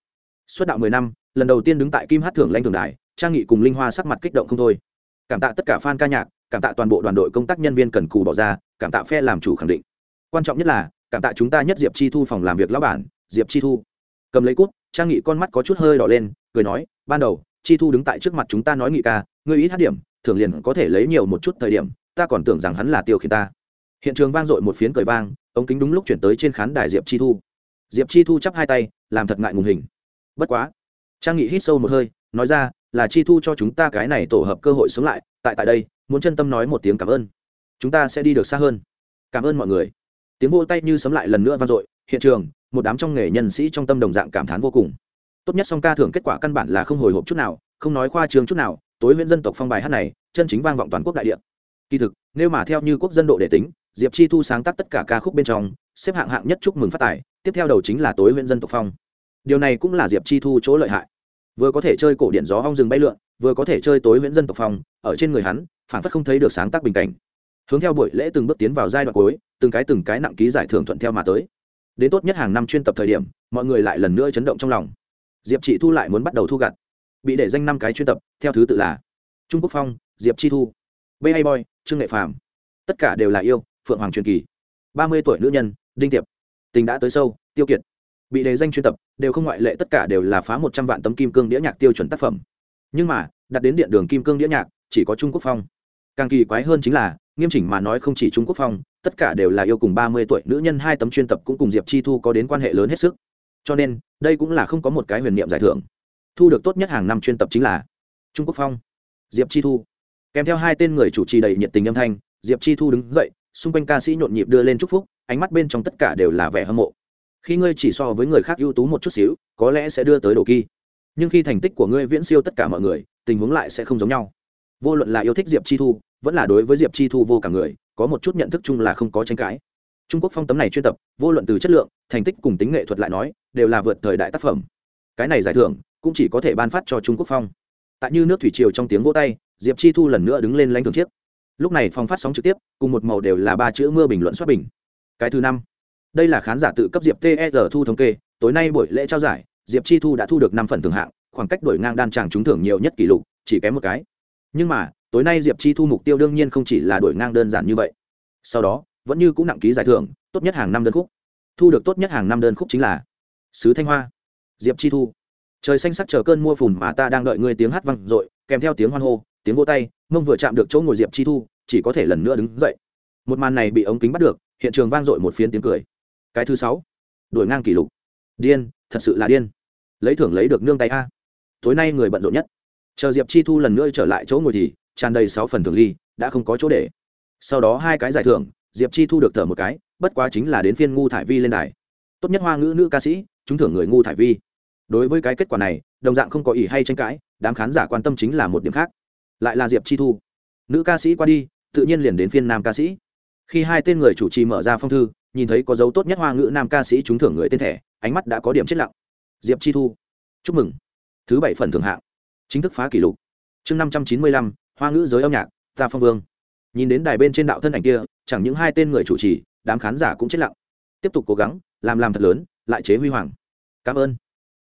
Suốt đạo mười năm, lần đầu tiên đứng tại kim hát thưởng lãnh thường đài, trang nghị cùng linh hoa sắc mặt kích động không thôi. Cảm tạ tất cả fan ca nhạc, cảm tạ toàn bộ đoàn đội công tác nhân viên cần cù bỏ ra, cảm tạ phe làm chủ khẳng định. Quan trọng nhất là, cảm tạ chúng ta nhất diệp chi thu phòng làm việc lão bản, diệp chi thu. Cầm lấy cút, trang nghị con mắt có chút hơi đỏ lên, cười nói ban đầu, chi thu đứng tại trước mặt chúng ta nói nghị ca, ngươi ít hát điểm, thường liền có thể lấy nhiều một chút thời điểm, ta còn tưởng rằng hắn là tiêu khiển ta. Hiện trường vang dội một phiến cười vang, ống kính đúng lúc chuyển tới trên khán đài diệp chi thu. Diệp chi thu chắp hai tay, làm thật ngại ngùng hình. Bất quá, trang nghị hít sâu một hơi, nói ra, là chi thu cho chúng ta cái này tổ hợp cơ hội sống lại, tại tại đây, muốn chân tâm nói một tiếng cảm ơn. Chúng ta sẽ đi được xa hơn. Cảm ơn mọi người. Tiếng vô tay như sấm lại lần nữa vang dội, hiện trường, một đám trong nghề nhân sĩ trong tâm đồng dạng cảm thán vô cùng tốt nhất song ca thưởng kết quả căn bản là không hồi hộp chút nào, không nói khoa trương chút nào, tối huyện dân tộc phong bài hát này, chân chính vang vọng toàn quốc đại địa. Kỳ thực, nếu mà theo như quốc dân độ để tính, diệp chi thu sáng tác tất cả ca khúc bên trong, xếp hạng hạng nhất chúc mừng phát tài, tiếp theo đầu chính là tối huyện dân tộc phong. Điều này cũng là diệp chi thu chỗ lợi hại. Vừa có thể chơi cổ điện gió hong rừng bay lượn, vừa có thể chơi tối huyện dân tộc phong, ở trên người hắn phản phất không thấy được sáng tác bình cảnh. Hướng theo buổi lễ từng bước tiến vào giai đoạn cuối, từng cái từng cái nặng ký giải thưởng thuận theo mà tới. Đến tốt nhất hàng năm chuyên tập thời điểm, mọi người lại lần nữa chấn động trong lòng diệp chị thu lại muốn bắt đầu thu gặt bị để danh năm cái chuyên tập theo thứ tự là trung quốc phong diệp chi thu b A boy trương nghệ phàm tất cả đều là yêu phượng hoàng truyền kỳ ba mươi tuổi nữ nhân đinh tiệp tình đã tới sâu tiêu kiệt bị đề danh chuyên tập đều không ngoại lệ tất cả đều là phá một trăm vạn tấm kim cương đĩa nhạc tiêu chuẩn tác phẩm nhưng mà đặt đến điện đường kim cương đĩa nhạc chỉ có trung quốc phong càng kỳ quái hơn chính là nghiêm chỉnh mà nói không chỉ trung quốc phong tất cả đều là yêu cùng ba mươi tuổi nữ nhân hai tấm chuyên tập cũng cùng diệp chi thu có đến quan hệ lớn hết sức cho nên, đây cũng là không có một cái huyền niệm giải thưởng. Thu được tốt nhất hàng năm chuyên tập chính là trung quốc phong, diệp chi thu. Kèm theo hai tên người chủ trì đầy nhiệt tình âm thanh, diệp chi thu đứng dậy, xung quanh ca sĩ nhộn nhịp đưa lên chúc phúc, ánh mắt bên trong tất cả đều là vẻ hâm mộ. Khi ngươi chỉ so với người khác ưu tú một chút xíu, có lẽ sẽ đưa tới đồ kỳ. Nhưng khi thành tích của ngươi viễn siêu tất cả mọi người, tình huống lại sẽ không giống nhau. Vô luận là yêu thích diệp chi thu, vẫn là đối với diệp chi thu vô cả người, có một chút nhận thức chung là không có tranh cãi trung quốc phong tấm này chuyên tập, vô luận từ chất lượng, thành tích cùng tính nghệ thuật lại nói, đều là vượt thời đại tác phẩm. Cái này giải thưởng cũng chỉ có thể ban phát cho trung quốc phong. Tại như nước thủy triều trong tiếng vỗ tay, diệp chi thu lần nữa đứng lên lãnh thưởng chiếc. Lúc này phòng phát sóng trực tiếp, cùng một màu đều là ba chữ mưa bình luận xuất bình. Cái thứ năm, đây là khán giả tự cấp diệp ter thu thống kê, tối nay buổi lễ trao giải, diệp chi thu đã thu được năm phần thưởng hạng, khoảng cách đổi ngang đan tràng trúng thưởng nhiều nhất kỷ lục, chỉ kém một cái. Nhưng mà, tối nay diệp chi thu mục tiêu đương nhiên không chỉ là đổi ngang đơn giản như vậy. Sau đó vẫn như cũng nặng ký giải thưởng, tốt nhất hàng năm đơn khúc. Thu được tốt nhất hàng năm đơn khúc chính là sứ thanh hoa, diệp chi thu. Trời xanh sắc chờ cơn mua phùn mà ta đang đợi ngươi tiếng hát vang dội, kèm theo tiếng hoan hô, tiếng vô tay, mông vừa chạm được chỗ ngồi diệp chi thu, chỉ có thể lần nữa đứng dậy. Một màn này bị ống kính bắt được, hiện trường vang dội một phiến tiếng cười. Cái thứ sáu đổi ngang kỷ lục. Điên, thật sự là điên. Lấy thưởng lấy được nương tay a. Tối nay người bận rộn nhất. Chờ diệp chi thu lần nữa trở lại chỗ ngồi thì, tràn đầy sáu phần thưởng ly, đã không có chỗ để. Sau đó hai cái giải thưởng diệp chi thu được thở một cái, bất quá chính là đến phiên ngu thải vi lên đài. Tốt nhất hoa ngữ nữ ca sĩ, chúng thưởng người ngu thải vi. Đối với cái kết quả này, đồng dạng không có ý hay tranh cãi, đám khán giả quan tâm chính là một điểm khác. Lại là diệp chi thu. Nữ ca sĩ qua đi, tự nhiên liền đến phiên nam ca sĩ. Khi hai tên người chủ trì mở ra phong thư, nhìn thấy có dấu tốt nhất hoa ngữ nam ca sĩ trúng thưởng người tên thẻ, ánh mắt đã có điểm chết lặng. Diệp chi thu. Chúc mừng. Thứ bảy phần thưởng hạng. Chính thức phá kỷ lục. Chương năm trăm chín mươi lăm, hoa ngữ giới âm nhạc, ta phong vương nhìn đến đài bên trên đạo thân ảnh kia, chẳng những hai tên người chủ trì, đám khán giả cũng chết lặng. Tiếp tục cố gắng, làm làm thật lớn, lại chế huy hoàng. Cảm ơn.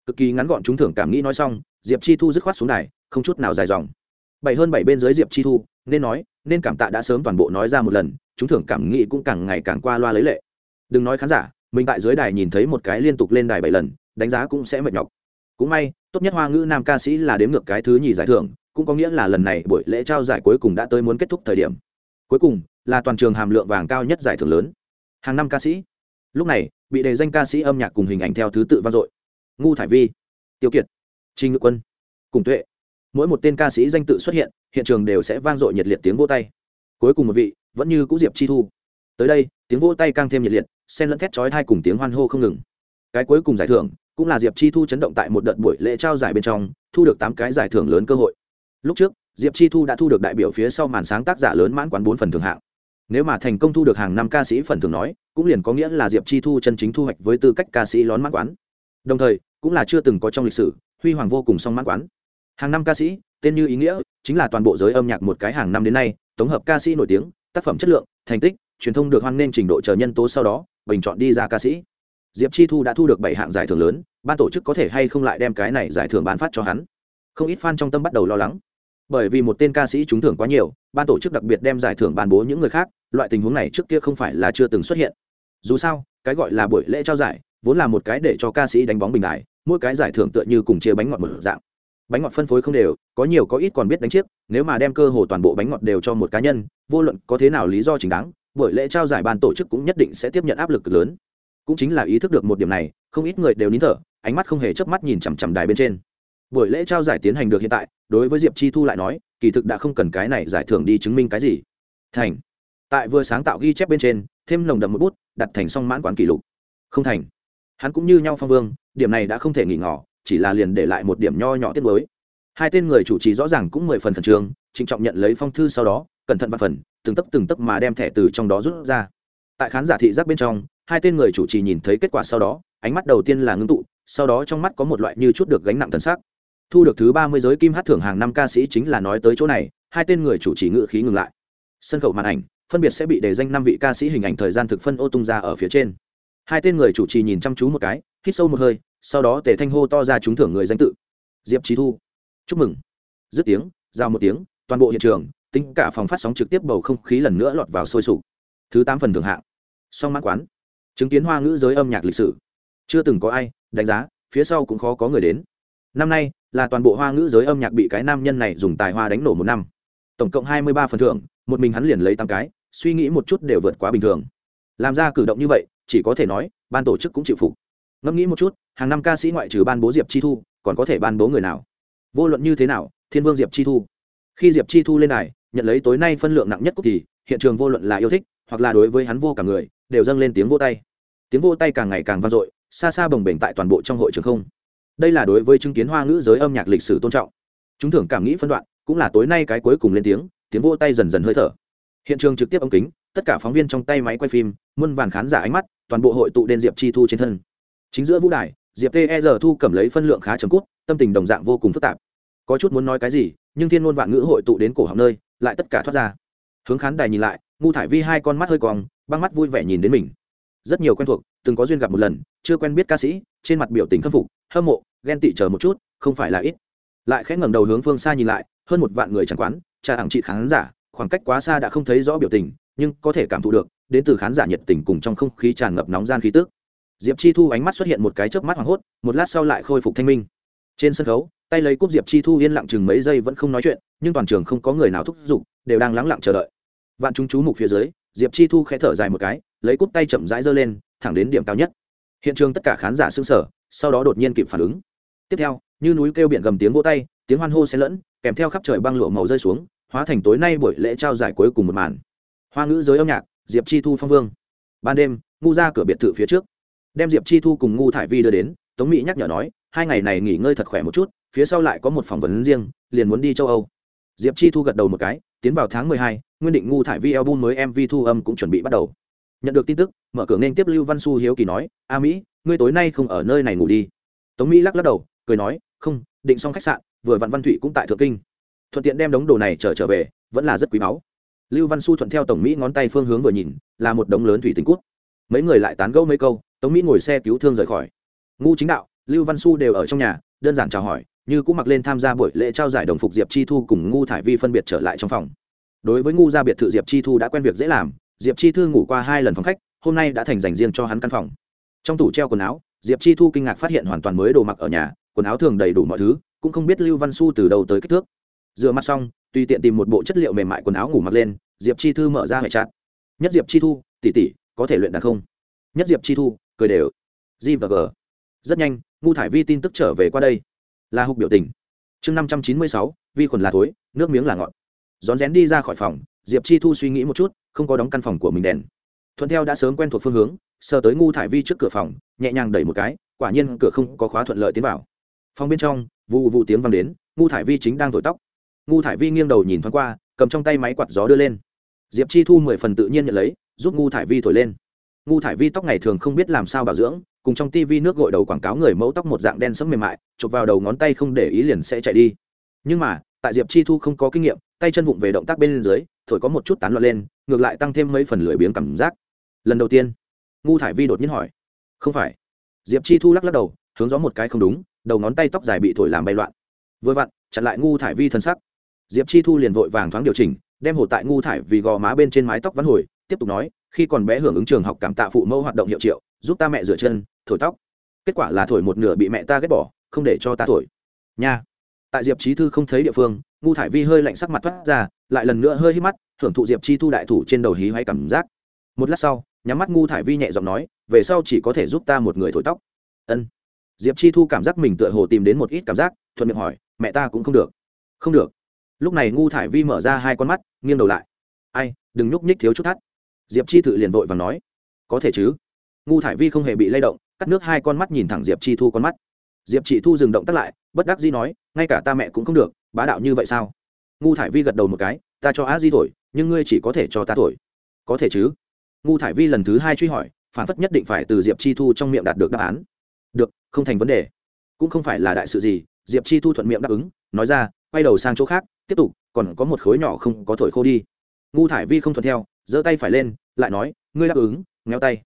Cực kỳ ngắn gọn trúng thưởng cảm nghĩ nói xong, diệp chi thu dứt khoát xuống đài, không chút nào dài dòng. Bảy hơn bảy bên dưới diệp chi thu, nên nói, nên cảm tạ đã sớm toàn bộ nói ra một lần trúng thưởng cảm nghĩ cũng càng ngày càng qua loa lấy lệ. Đừng nói khán giả, mình tại dưới đài nhìn thấy một cái liên tục lên đài bảy lần, đánh giá cũng sẽ mệt nhọc. Cũng may, tốt nhất hoa ngữ nam ca sĩ là đếm ngược cái thứ nhì giải thưởng, cũng có nghĩa là lần này buổi lễ trao giải cuối cùng đã tới muốn kết thúc thời điểm cuối cùng, là toàn trường hàm lượng vàng cao nhất giải thưởng lớn. Hàng năm ca sĩ. Lúc này, bị đề danh ca sĩ âm nhạc cùng hình ảnh theo thứ tự vang dội. Ngu thải vi, tiêu kiệt, trinh ngự quân, cùng tuệ. Mỗi một tên ca sĩ danh tự xuất hiện hiện trường đều sẽ vang dội nhiệt liệt tiếng vô tay. Cuối cùng một vị, vẫn như cũ diệp chi thu. Tới đây, tiếng vô tay càng thêm nhiệt liệt, xen lẫn thét chói thai cùng tiếng hoan hô không ngừng. Cái cuối cùng giải thưởng, cũng là diệp chi thu chấn động tại một đợt buổi lễ trao giải bên trong, thu được tám cái giải thưởng lớn cơ hội. Lúc trước diệp chi thu đã thu được đại biểu phía sau màn sáng tác giả lớn mãn quán bốn phần thường hạng. Nếu mà thành công thu được hàng năm ca sĩ phần thường nói, cũng liền có nghĩa là diệp chi thu chân chính thu hoạch với tư cách ca sĩ lón mãn quán. Đồng thời, cũng là chưa từng có trong lịch sử, huy hoàng vô cùng song mãn quán. Hàng năm ca sĩ, tên như ý nghĩa, chính là toàn bộ giới âm nhạc một cái hàng năm đến nay, tổng hợp ca sĩ nổi tiếng, tác phẩm chất lượng, thành tích, truyền thông được hoan nghênh trình độ chờ nhân tố sau đó, bình chọn đi ra ca sĩ. Diệp chi thu đã thu được bảy hạng giải thưởng lớn, ban tổ chức có thể hay không lại đem cái này giải thưởng bán phát cho hắn. Không ít fan trong tâm bắt đầu lo lắng bởi vì một tên ca sĩ trúng thưởng quá nhiều, ban tổ chức đặc biệt đem giải thưởng bàn bố những người khác, loại tình huống này trước kia không phải là chưa từng xuất hiện. Dù sao, cái gọi là buổi lễ trao giải, vốn là một cái để cho ca sĩ đánh bóng bình đại, mỗi cái giải thưởng tựa như cùng chia bánh ngọt một dạng. Bánh ngọt phân phối không đều, có nhiều có ít còn biết đánh chiếc, nếu mà đem cơ hồ toàn bộ bánh ngọt đều cho một cá nhân, vô luận có thế nào lý do chính đáng, buổi lễ trao giải ban tổ chức cũng nhất định sẽ tiếp nhận áp lực lớn. Cũng chính là ý thức được một điểm này, không ít người đều nín thở, ánh mắt không hề chớp mắt nhìn chằm chằm đài bên trên buổi lễ trao giải tiến hành được hiện tại, đối với diệp chi thu lại nói, kỳ thực đã không cần cái này giải thưởng đi chứng minh cái gì. Thành. Tại vừa sáng tạo ghi chép bên trên, thêm nồng đậm một bút, đặt thành song mãn quán kỷ lục. Không thành. Hắn cũng như nhau phong vương, điểm này đã không thể nghỉ ngỏ, chỉ là liền để lại một điểm nho nhỏ tiết mới. Hai tên người chủ trì rõ ràng cũng mười phần khẩn trương, trịnh trọng nhận lấy phong thư sau đó, cẩn thận và phần, từng tấc từng tấc mà đem thẻ từ trong đó rút ra. Tại khán giả thị giác bên trong, hai tên người chủ trì nhìn thấy kết quả sau đó, ánh mắt đầu tiên là ngưng tụ, sau đó trong mắt có một loại như chút được gánh nặng thần sắc thu được thứ ba mươi giới kim hát thưởng hàng năm ca sĩ chính là nói tới chỗ này, hai tên người chủ trì ngự khí ngừng lại. Sân khấu màn ảnh, phân biệt sẽ bị đề danh năm vị ca sĩ hình ảnh thời gian thực phân ô tung ra ở phía trên. Hai tên người chủ trì nhìn chăm chú một cái, hít sâu một hơi, sau đó tề thanh hô to ra trúng thưởng người danh tự. Diệp trí thu. Chúc mừng. Dứt tiếng, giao một tiếng, toàn bộ hiện trường, tính cả phòng phát sóng trực tiếp bầu không khí lần nữa lọt vào sôi sục. Thứ tám phần thưởng hạng. Song mãn quán. Chứng kiến hoa ngữ giới âm nhạc lịch sử. Chưa từng có ai, đánh giá, phía sau cũng khó có người đến năm nay, là toàn bộ hoa ngữ giới âm nhạc bị cái nam nhân này dùng tài hoa đánh nổ một năm. Tổng cộng hai mươi ba phần thưởng, một mình hắn liền lấy tám cái, suy nghĩ một chút đều vượt quá bình thường. Làm ra cử động như vậy, chỉ có thể nói, ban tổ chức cũng chịu phục. Ngẫm nghĩ một chút, hàng năm ca sĩ ngoại trừ ban bố diệp chi thu, còn có thể ban bố người nào? Vô luận như thế nào, thiên vương diệp chi thu. Khi diệp chi thu lên đài, nhận lấy tối nay phân lượng nặng nhất cúc thì, hiện trường vô luận là yêu thích, hoặc là đối với hắn vô cả người, đều dâng lên tiếng vô tay. Tiếng vô tay càng ngày càng vang dội, xa xa bồng bềnh tại toàn bộ trong hội trường không đây là đối với chứng kiến hoa ngữ giới âm nhạc lịch sử tôn trọng. Chúng thường cảm nghĩ phân đoạn, cũng là tối nay cái cuối cùng lên tiếng tiếng vô tay dần dần hơi thở. Hiện trường trực tiếp ống kính, tất cả phóng viên trong tay máy quay phim, muôn vàn khán giả ánh mắt, toàn bộ hội tụ đen diệp chi thu trên thân. Chính giữa vũ đài, diệp ter thu cầm lấy phân lượng khá chấm cút, tâm tình đồng dạng vô cùng phức tạp. Có chút muốn nói cái gì, nhưng thiên ngôn vạn ngữ hội tụ đến cổ họng nơi, lại tất cả thoát ra. Hướng khán đài nhìn lại, ngu thải vi hai con mắt hơi cong, băng mắt vui vẻ nhìn đến mình. Rất nhiều quen thuộc, từng có duyên gặp một lần, chưa quen biết ca sĩ, trên mặt biểu tình khâm phục, hâm mộ ghen tị chờ một chút, không phải là ít. Lại khẽ ngẩng đầu hướng phương xa nhìn lại, hơn một vạn người chẳng quán, trà ảng trị khán giả, khoảng cách quá xa đã không thấy rõ biểu tình, nhưng có thể cảm thụ được, đến từ khán giả nhiệt tình cùng trong không khí tràn ngập nóng gian khí tức. Diệp chi thu ánh mắt xuất hiện một cái chớp mắt hoảng hốt, một lát sau lại khôi phục thanh minh. Trên sân khấu, tay lấy cúp diệp chi thu yên lặng chừng mấy giây vẫn không nói chuyện, nhưng toàn trường không có người nào thúc giục, đều đang lắng lặng chờ đợi. Vạn chúng chú mục phía dưới, diệp chi thu khẽ thở dài một cái, lấy cúp tay chậm rãi giơ lên, thẳng đến điểm cao nhất. Hiện trường tất cả khán giả xưng sở sau đó đột nhiên kịp phản ứng tiếp theo, như núi kêu biển gầm tiếng vỗ tay, tiếng hoan hô xen lẫn, kèm theo khắp trời băng lụa màu rơi xuống, hóa thành tối nay buổi lễ trao giải cuối cùng một màn. Hoa ngữ giới âm nhạc, diệp chi thu phong vương. Ban đêm, ngu ra cửa biệt thự phía trước. Đem diệp chi thu cùng ngu thải vi đưa đến, tống mỹ nhắc nhở nói, hai ngày này nghỉ ngơi thật khỏe một chút, phía sau lại có một phỏng vấn riêng, liền muốn đi châu âu. Diệp chi thu gật đầu một cái, tiến vào tháng mười hai, nguyên định ngu thải vi album mới mv thu âm cũng chuẩn bị bắt đầu. Nhận được tin tức, mở cửa nên tiếp lưu văn su hiếu kỳ nói, a mỹ, ngươi tối nay không ở nơi này ngủ đi. Tống mỹ lắc lắc đầu cười nói, không, định xong khách sạn, vừa vạn văn thụy cũng tại thượng kinh. Thuận tiện đem đống đồ này trở trở về, vẫn là rất quý báu. Lưu văn su thuận theo tổng mỹ ngón tay phương hướng vừa nhìn, là một đống lớn thủy tinh cút. Mấy người lại tán gẫu mấy câu tống mỹ ngồi xe cứu thương rời khỏi. Ngu chính đạo, lưu văn su đều ở trong nhà, đơn giản chào hỏi, như cũng mặc lên tham gia buổi lễ trao giải đồng phục diệp chi thu cùng ngu thải vi phân biệt trở lại trong phòng. Đối với ngu gia biệt thự diệp chi thu đã quen việc dễ làm, diệp chi thư ngủ qua hai lần phòng khách, hôm nay đã thành dành riêng cho hắn căn phòng. Trong tủ treo quần áo, diệp chi thu kinh ngạc phát hiện hoàn toàn mới đồ mặc ở nhà quần áo thường đầy đủ mọi thứ, cũng không biết lưu văn su từ đầu tới kích thước. Rửa mặt xong, tùy tiện tìm một bộ chất liệu mềm mại quần áo ngủ mặc lên, diệp chi thư mở ra hệ chặt. Nhất diệp chi thu tỉ tỉ có thể luyện đàn không? Nhất diệp chi thu, cười đều. G và g. Rất nhanh, ngu thải vi tin tức trở về qua đây. Là hục biểu tình. Chương năm trăm chín mươi sáu, vi khuẩn là thối, nước miếng là ngọt. Rón rén đi ra khỏi phòng, diệp chi thu suy nghĩ một chút, không có đóng căn phòng của mình đèn. Thuận theo đã sớm quen thuộc phương hướng, sờ tới ngu thải vi trước cửa phòng, nhẹ nhàng đẩy một cái, quả nhiên cửa không có khóa thuận lợi tiến vào phòng bên trong vụ vụ tiếng vang đến, ngu thải vi chính đang thổi tóc. Ngu thải vi nghiêng đầu nhìn thoáng qua, cầm trong tay máy quạt gió đưa lên. Diệp chi thu mười phần tự nhiên nhận lấy, giúp ngu thải vi thổi lên. Ngu thải vi tóc ngày thường không biết làm sao bảo dưỡng, cùng trong tivi nước gội đầu quảng cáo người mẫu tóc một dạng đen sẫm mềm mại, chụp vào đầu ngón tay không để ý liền sẽ chạy đi. Nhưng mà, tại diệp chi thu không có kinh nghiệm, tay chân vụng về động tác bên dưới, thổi có một chút tán loạn lên, ngược lại tăng thêm mấy phần lười biếng cảm giác. Lần đầu tiên, ngu thải vi đột nhiên hỏi, không phải? Diệp chi thu lắc lắc đầu hướng gió một cái không đúng, đầu ngón tay tóc dài bị thổi làm bay loạn. Vừa vặn, chặn lại ngu thải vi thân sắc. Diệp chi thu liền vội vàng thoáng điều chỉnh, đem hồ tại ngu thải vì gò má bên trên mái tóc vắn hồi, tiếp tục nói, khi còn bé hưởng ứng trường học cảm tạ phụ mẫu hoạt động hiệu triệu, giúp ta mẹ rửa chân, thổi tóc. Kết quả là thổi một nửa bị mẹ ta ghét bỏ, không để cho ta thổi. Nha. Tại diệp trí thư không thấy địa phương, ngu thải vi hơi lạnh sắc mặt thoát ra, lại lần nữa hơi hít mắt, thưởng thụ diệp chi thu đại thủ trên đầu hí hay cảm giác. Một lát sau, nhắm mắt ngu thải vi nhẹ giọng nói, về sau chỉ có thể giúp ta một người thổi tóc. Ân diệp chi thu cảm giác mình tựa hồ tìm đến một ít cảm giác, thuận miệng hỏi, mẹ ta cũng không được. Không được. Lúc này ngu thải vi mở ra hai con mắt, nghiêng đầu lại. Ai, đừng nhúc nhích thiếu chút thắt. Diệp chi thự liền vội và nói. Có thể chứ. Ngu thải vi không hề bị lay động, cắt nước hai con mắt nhìn thẳng diệp chi thu con mắt. Diệp chị thu dừng động tắt lại, bất đắc dĩ nói, ngay cả ta mẹ cũng không được, bá đạo như vậy sao? Ngu thải vi gật đầu một cái, ta cho á di thổi, nhưng ngươi chỉ có thể cho ta thổi. Có thể chứ? Ngu thải vi lần thứ hai truy hỏi, phản phất nhất định phải từ diệp chi thu trong miệng đạt được đáp án được, không thành vấn đề. Cũng không phải là đại sự gì, diệp chi thu thuận miệng đáp ứng, nói ra, quay đầu sang chỗ khác, tiếp tục, còn có một khối nhỏ không có thổi khô đi. Ngu thải vi không thuận theo, giơ tay phải lên, lại nói, ngươi đáp ứng ngheo tay.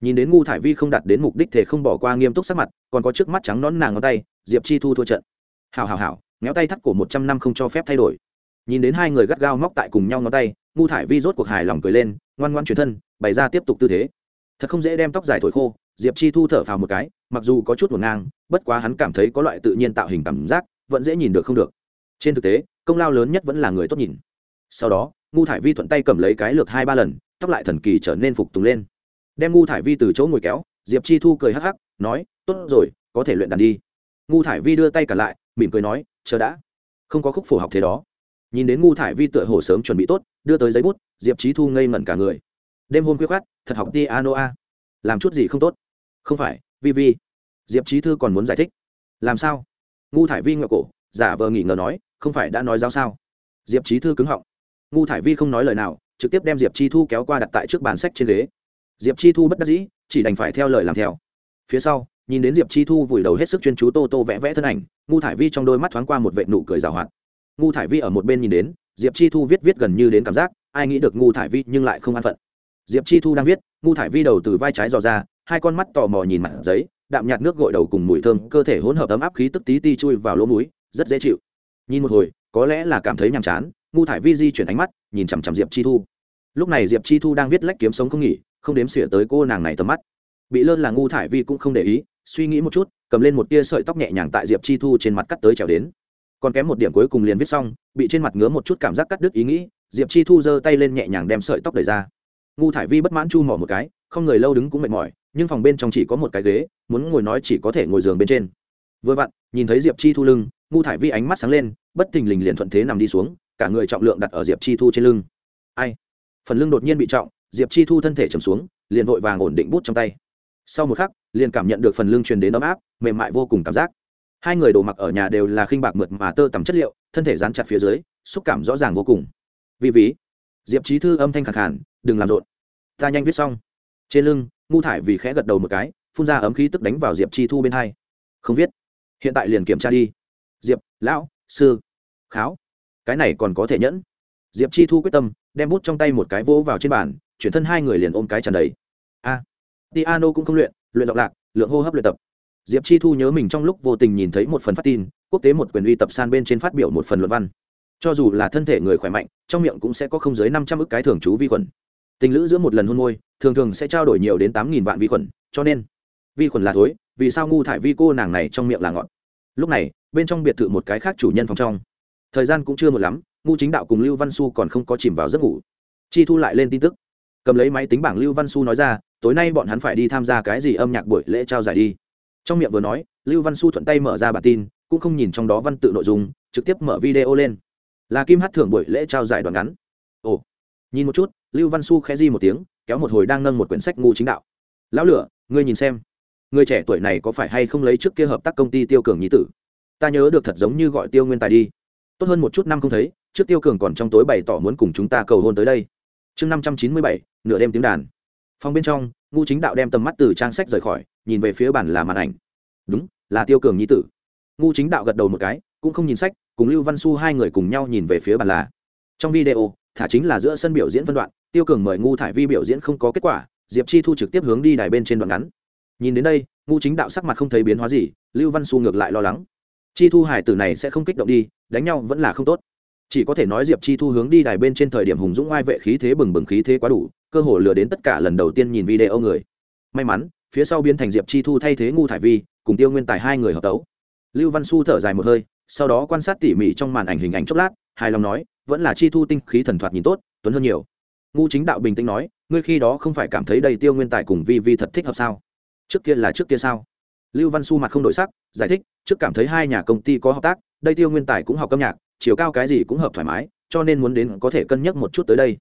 Nhìn đến ngu thải vi không đạt đến mục đích thể không bỏ qua nghiêm túc sắc mặt, còn có trước mắt trắng nón nàng ngón tay, diệp chi thu thua trận. Hào hào hào ngheo tay thắt cổ một trăm năm không cho phép thay đổi. Nhìn đến hai người gắt gao móc tại cùng nhau ngón tay, ngu thải vi rốt cuộc hài lòng cười lên, ngoan ngoan chuyển thân, bày ra tiếp tục tư thế. Thật không dễ đem tóc dài thổi khô diệp chi thu thở phào một cái mặc dù có chút ngổn ngang bất quá hắn cảm thấy có loại tự nhiên tạo hình cảm giác vẫn dễ nhìn được không được. Trên thực tế công lao lớn nhất vẫn là người tốt nhìn. Sau đó ngu thải vi thuận tay cầm lấy cái lược hai ba lần tóc lại thần kỳ trở nên phục tùng lên. Đem ngu thải vi từ chỗ ngồi kéo diệp chi thu cười hắc hắc nói tốt rồi có thể luyện đàn đi. Ngu thải vi đưa tay cả lại mỉm cười nói chờ đã. Không có khúc phổ học thế đó. Nhìn đến ngu thải vi tựa hồ sớm chuẩn bị tốt đưa tới giấy bút diệp trí thu ngây ngẩn cả người. Đêm hôm khuya khoát thật học ti A. Noa, làm chút gì không tốt? Không phải, vi vi. Diệp trí thư còn muốn giải thích. Làm sao? Ngu thải vi ngựa cổ, giả vờ nghỉ ngờ nói, không phải đã nói giáo sao? Diệp trí thư cứng họng. Ngu thải vi không nói lời nào, trực tiếp đem diệp chi thu kéo qua đặt tại trước bàn sách trên ghế. Diệp chi thu bất đắc dĩ, chỉ đành phải theo lời làm theo. Phía sau, nhìn đến diệp chi thu vùi đầu hết sức chuyên chú tô tô vẽ vẽ thân ảnh, ngu thải vi trong đôi mắt thoáng qua một vệ nụ cười rào hoạt. Ngu thải vi ở một bên nhìn đến, diệp chi thu viết viết gần như đến cảm giác, ai nghĩ được ngu thải vi nhưng lại không an phận. Diệp chi thu đang viết, ngu thải vi đầu từ vai trái dò ra hai con mắt tò mò nhìn mặt giấy, đạm nhạt nước gội đầu cùng mùi thơm, cơ thể hỗn hợp ấm áp khí tức tí ti chui vào lỗ mũi, rất dễ chịu. Nhìn một hồi, có lẽ là cảm thấy nhàm chán, ngu thải vi di chuyển ánh mắt, nhìn chằm chằm diệp chi thu. Lúc này diệp chi thu đang viết lách kiếm sống không nghỉ, không đếm xỉa tới cô nàng này tầm mắt. Bị lơn là ngu thải vi cũng không để ý, suy nghĩ một chút, cầm lên một tia sợi tóc nhẹ nhàng tại diệp chi thu trên mặt cắt tới trèo đến. Còn kém một điểm cuối cùng liền viết xong, bị trên mặt ngứa một chút cảm giác cắt đứt ý nghĩ, diệp chi thu giơ tay lên nhẹ nhàng đem sợi tóc đẩy ra. Ngu thải vi bất mãn chu mỏ một cái không người lâu đứng cũng mệt mỏi, nhưng phòng bên trong chỉ có một cái ghế, muốn ngồi nói chỉ có thể ngồi giường bên trên. Vừa vặn, nhìn thấy diệp chi thu lưng ngu thải vi ánh mắt sáng lên, bất thình lình liền thuận thế nằm đi xuống, cả người trọng lượng đặt ở diệp chi thu trên lưng. Ai? Phần lưng đột nhiên bị trọng, diệp chi thu thân thể trầm xuống, liền vội vàng ổn định bút trong tay. Sau một khắc, liền cảm nhận được phần lưng truyền đến ấm áp, mềm mại vô cùng cảm giác. Hai người đồ mặc ở nhà đều là khinh bạc mượt mà tơ tằm chất liệu, thân thể dán chặt phía dưới, xúc cảm rõ ràng vô cùng. Vì ví diệp trí thư âm thanh khẳng khản đừng làm rộn. Ta nhanh viết xong trên lưng ngu thải vì khẽ gật đầu một cái phun ra ấm khí tức đánh vào diệp chi thu bên hai. Không viết hiện tại liền kiểm tra đi. Diệp lão sư kháo. Cái này còn có thể nhẫn. Diệp chi thu quyết tâm đem bút trong tay một cái vỗ vào trên bàn chuyển thân hai người liền ôm cái tràn đầy. A. À, piano cũng không luyện luyện giọng lạc lượng hô hấp luyện tập. Diệp chi thu nhớ mình trong lúc vô tình nhìn thấy một phần phát tin quốc tế một quyền uy tập san bên trên phát biểu một phần luận văn. Cho dù là thân thể người khỏe mạnh trong miệng cũng sẽ có không dưới năm trăm ức cái thường trú vi khuẩn tình lữ giữa một lần hôn môi, thường thường sẽ trao đổi nhiều đến tám nghìn vạn vi khuẩn, cho nên vi khuẩn là thối, vì sao ngu thải vi cô nàng này trong miệng là ngọt? Lúc này, bên trong biệt thự một cái khác chủ nhân phòng trong. Thời gian cũng chưa một lắm, ngu chính đạo cùng lưu văn su còn không có chìm vào giấc ngủ. Chi thu lại lên tin tức. Cầm lấy máy tính bảng lưu văn su nói ra, tối nay bọn hắn phải đi tham gia cái gì âm nhạc buổi lễ trao giải đi? Trong miệng vừa nói, lưu văn su thuận tay mở ra bản tin, cũng không nhìn trong đó văn tự nội dung, trực tiếp mở video lên. Là kim hát thưởng buổi lễ trao giải đoạn ngắn. Ồ, nhìn một chút lưu văn su khẽ di một tiếng, kéo một hồi đang nâng một quyển sách ngu chính đạo. Lão lửa, ngươi nhìn xem, người trẻ tuổi này có phải hay không lấy trước kia hợp tác công ty tiêu cường nhí tử? Ta nhớ được thật giống như gọi tiêu nguyên tài đi. Tốt hơn một chút năm không thấy, trước tiêu cường còn trong tối bày tỏ muốn cùng chúng ta cầu hôn tới đây. Chương năm trăm chín mươi bảy, nửa đêm tiếng đàn. Phòng bên trong, ngu chính đạo đem tầm mắt từ trang sách rời khỏi, nhìn về phía bản là màn ảnh. Đúng, là tiêu cường nhi tử. Ngu chính đạo gật đầu một cái, cũng không nhìn sách, cùng lưu văn su hai người cùng nhau nhìn về phía bàn là. Trong video thả chính là giữa sân biểu diễn phân đoạn, tiêu cường mời ngu thải vi biểu diễn không có kết quả, diệp chi thu trực tiếp hướng đi đài bên trên đoạn ngắn. Nhìn đến đây, ngu chính đạo sắc mặt không thấy biến hóa gì, lưu văn su ngược lại lo lắng. Chi thu hải tử này sẽ không kích động đi, đánh nhau vẫn là không tốt. Chỉ có thể nói diệp chi thu hướng đi đài bên trên thời điểm hùng dũng oai vệ khí thế bừng bừng khí thế quá đủ, cơ hồ lừa đến tất cả lần đầu tiên nhìn video người. May mắn, phía sau biến thành diệp chi thu thay thế ngu thải vi, cùng tiêu nguyên tài hai người hợp tấu. Lưu văn su thở dài một hơi, sau đó quan sát tỉ mỉ trong màn ảnh hình ảnh chốc lát hài lòng nói, vẫn là chi thu tinh khí thần thoạt nhìn tốt, tuấn hơn nhiều. Ngu chính đạo bình tĩnh nói, ngươi khi đó không phải cảm thấy đầy tiêu nguyên tài cùng vi vi thật thích hợp sao? Trước kia là trước kia sao? Lưu văn su mặt không đổi sắc, giải thích, trước cảm thấy hai nhà công ty có hợp tác, đây tiêu nguyên tài cũng học âm nhạc, chiều cao cái gì cũng hợp thoải mái, cho nên muốn đến có thể cân nhắc một chút tới đây.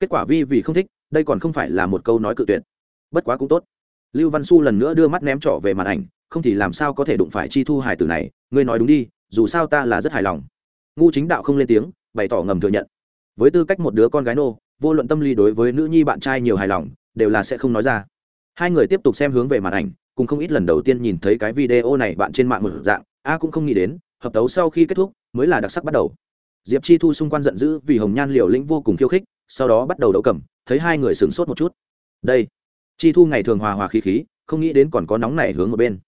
Kết quả vi vì không thích, đây còn không phải là một câu nói cự tuyệt. Bất quá cũng tốt. Lưu văn su lần nữa đưa mắt ném trỏ về màn ảnh, không thì làm sao có thể đụng phải chi thu hài tử này? Ngươi nói đúng đi, dù sao ta là rất hài lòng ngu chính đạo không lên tiếng, bày tỏ ngầm thừa nhận. Với tư cách một đứa con gái nô, vô luận tâm lý đối với nữ nhi bạn trai nhiều hài lòng, đều là sẽ không nói ra. Hai người tiếp tục xem hướng về màn ảnh, cùng không ít lần đầu tiên nhìn thấy cái video này bạn trên mạng một dạng, a cũng không nghĩ đến, hợp tấu sau khi kết thúc, mới là đặc sắc bắt đầu. Diệp chi thu xung quanh giận dữ vì hồng nhan liều lĩnh vô cùng khiêu khích, sau đó bắt đầu đấu cầm, thấy hai người sửng sốt một chút. Đây, chi thu ngày thường hòa hòa khí khí, không nghĩ đến còn có nóng này hướng ở bên.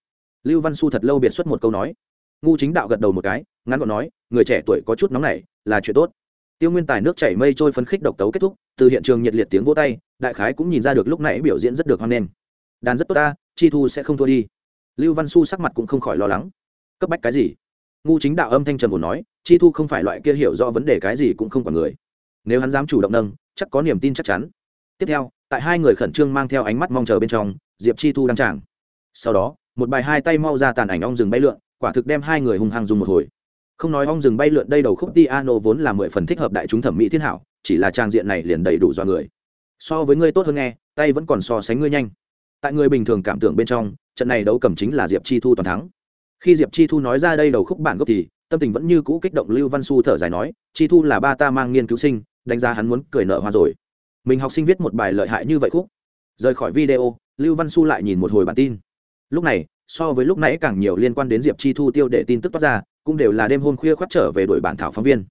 Lưu văn su thật lâu biệt xuất một câu nói ngu chính đạo gật đầu một cái, ngắn gọn nói, người trẻ tuổi có chút nóng này là chuyện tốt. Tiêu nguyên tài nước chảy mây trôi phấn khích độc tấu kết thúc, từ hiện trường nhiệt liệt tiếng vỗ tay, đại khái cũng nhìn ra được lúc nãy biểu diễn rất được hoan nghênh. Đàn rất tốt ta, chi thu sẽ không thua đi. Lưu văn su sắc mặt cũng không khỏi lo lắng. Cấp bách cái gì? Ngu chính đạo âm thanh trần ổn nói, chi thu không phải loại kia hiểu rõ vấn đề cái gì cũng không còn người. Nếu hắn dám chủ động nâng, chắc có niềm tin chắc chắn. Tiếp theo, tại hai người khẩn trương mang theo ánh mắt mong chờ bên trong, diệp chi thu đăng tràng. Sau đó, một bài hai tay mau ra tàn ảnh ong rừng bay lượn quả thực đem hai người hung hăng dùng một hồi. Không nói ong rừng bay lượn đây đầu khúc piano vốn là mười phần thích hợp đại chúng thẩm mỹ thiên hảo, chỉ là trang diện này liền đầy đủ dọa người. So với ngươi tốt hơn nghe, tay vẫn còn so sánh ngươi nhanh. Tại người bình thường cảm tưởng bên trong, trận này đấu cầm chính là diệp chi thu toàn thắng. Khi diệp chi thu nói ra đây đầu khúc bản gốc thì, tâm tình vẫn như cũ kích động lưu văn su thở dài nói, chi thu là ba ta mang nghiên cứu sinh, đánh giá hắn muốn cười nợ hoa rồi. Mình học sinh viết một bài lợi hại như vậy khúc. Rời khỏi video, lưu văn su lại nhìn một hồi bản tin. Lúc này so với lúc nãy càng nhiều liên quan đến diệp chi thu tiêu để tin tức toát ra, cũng đều là đêm hôm khuya khoác trở về đội bản thảo phóng viên.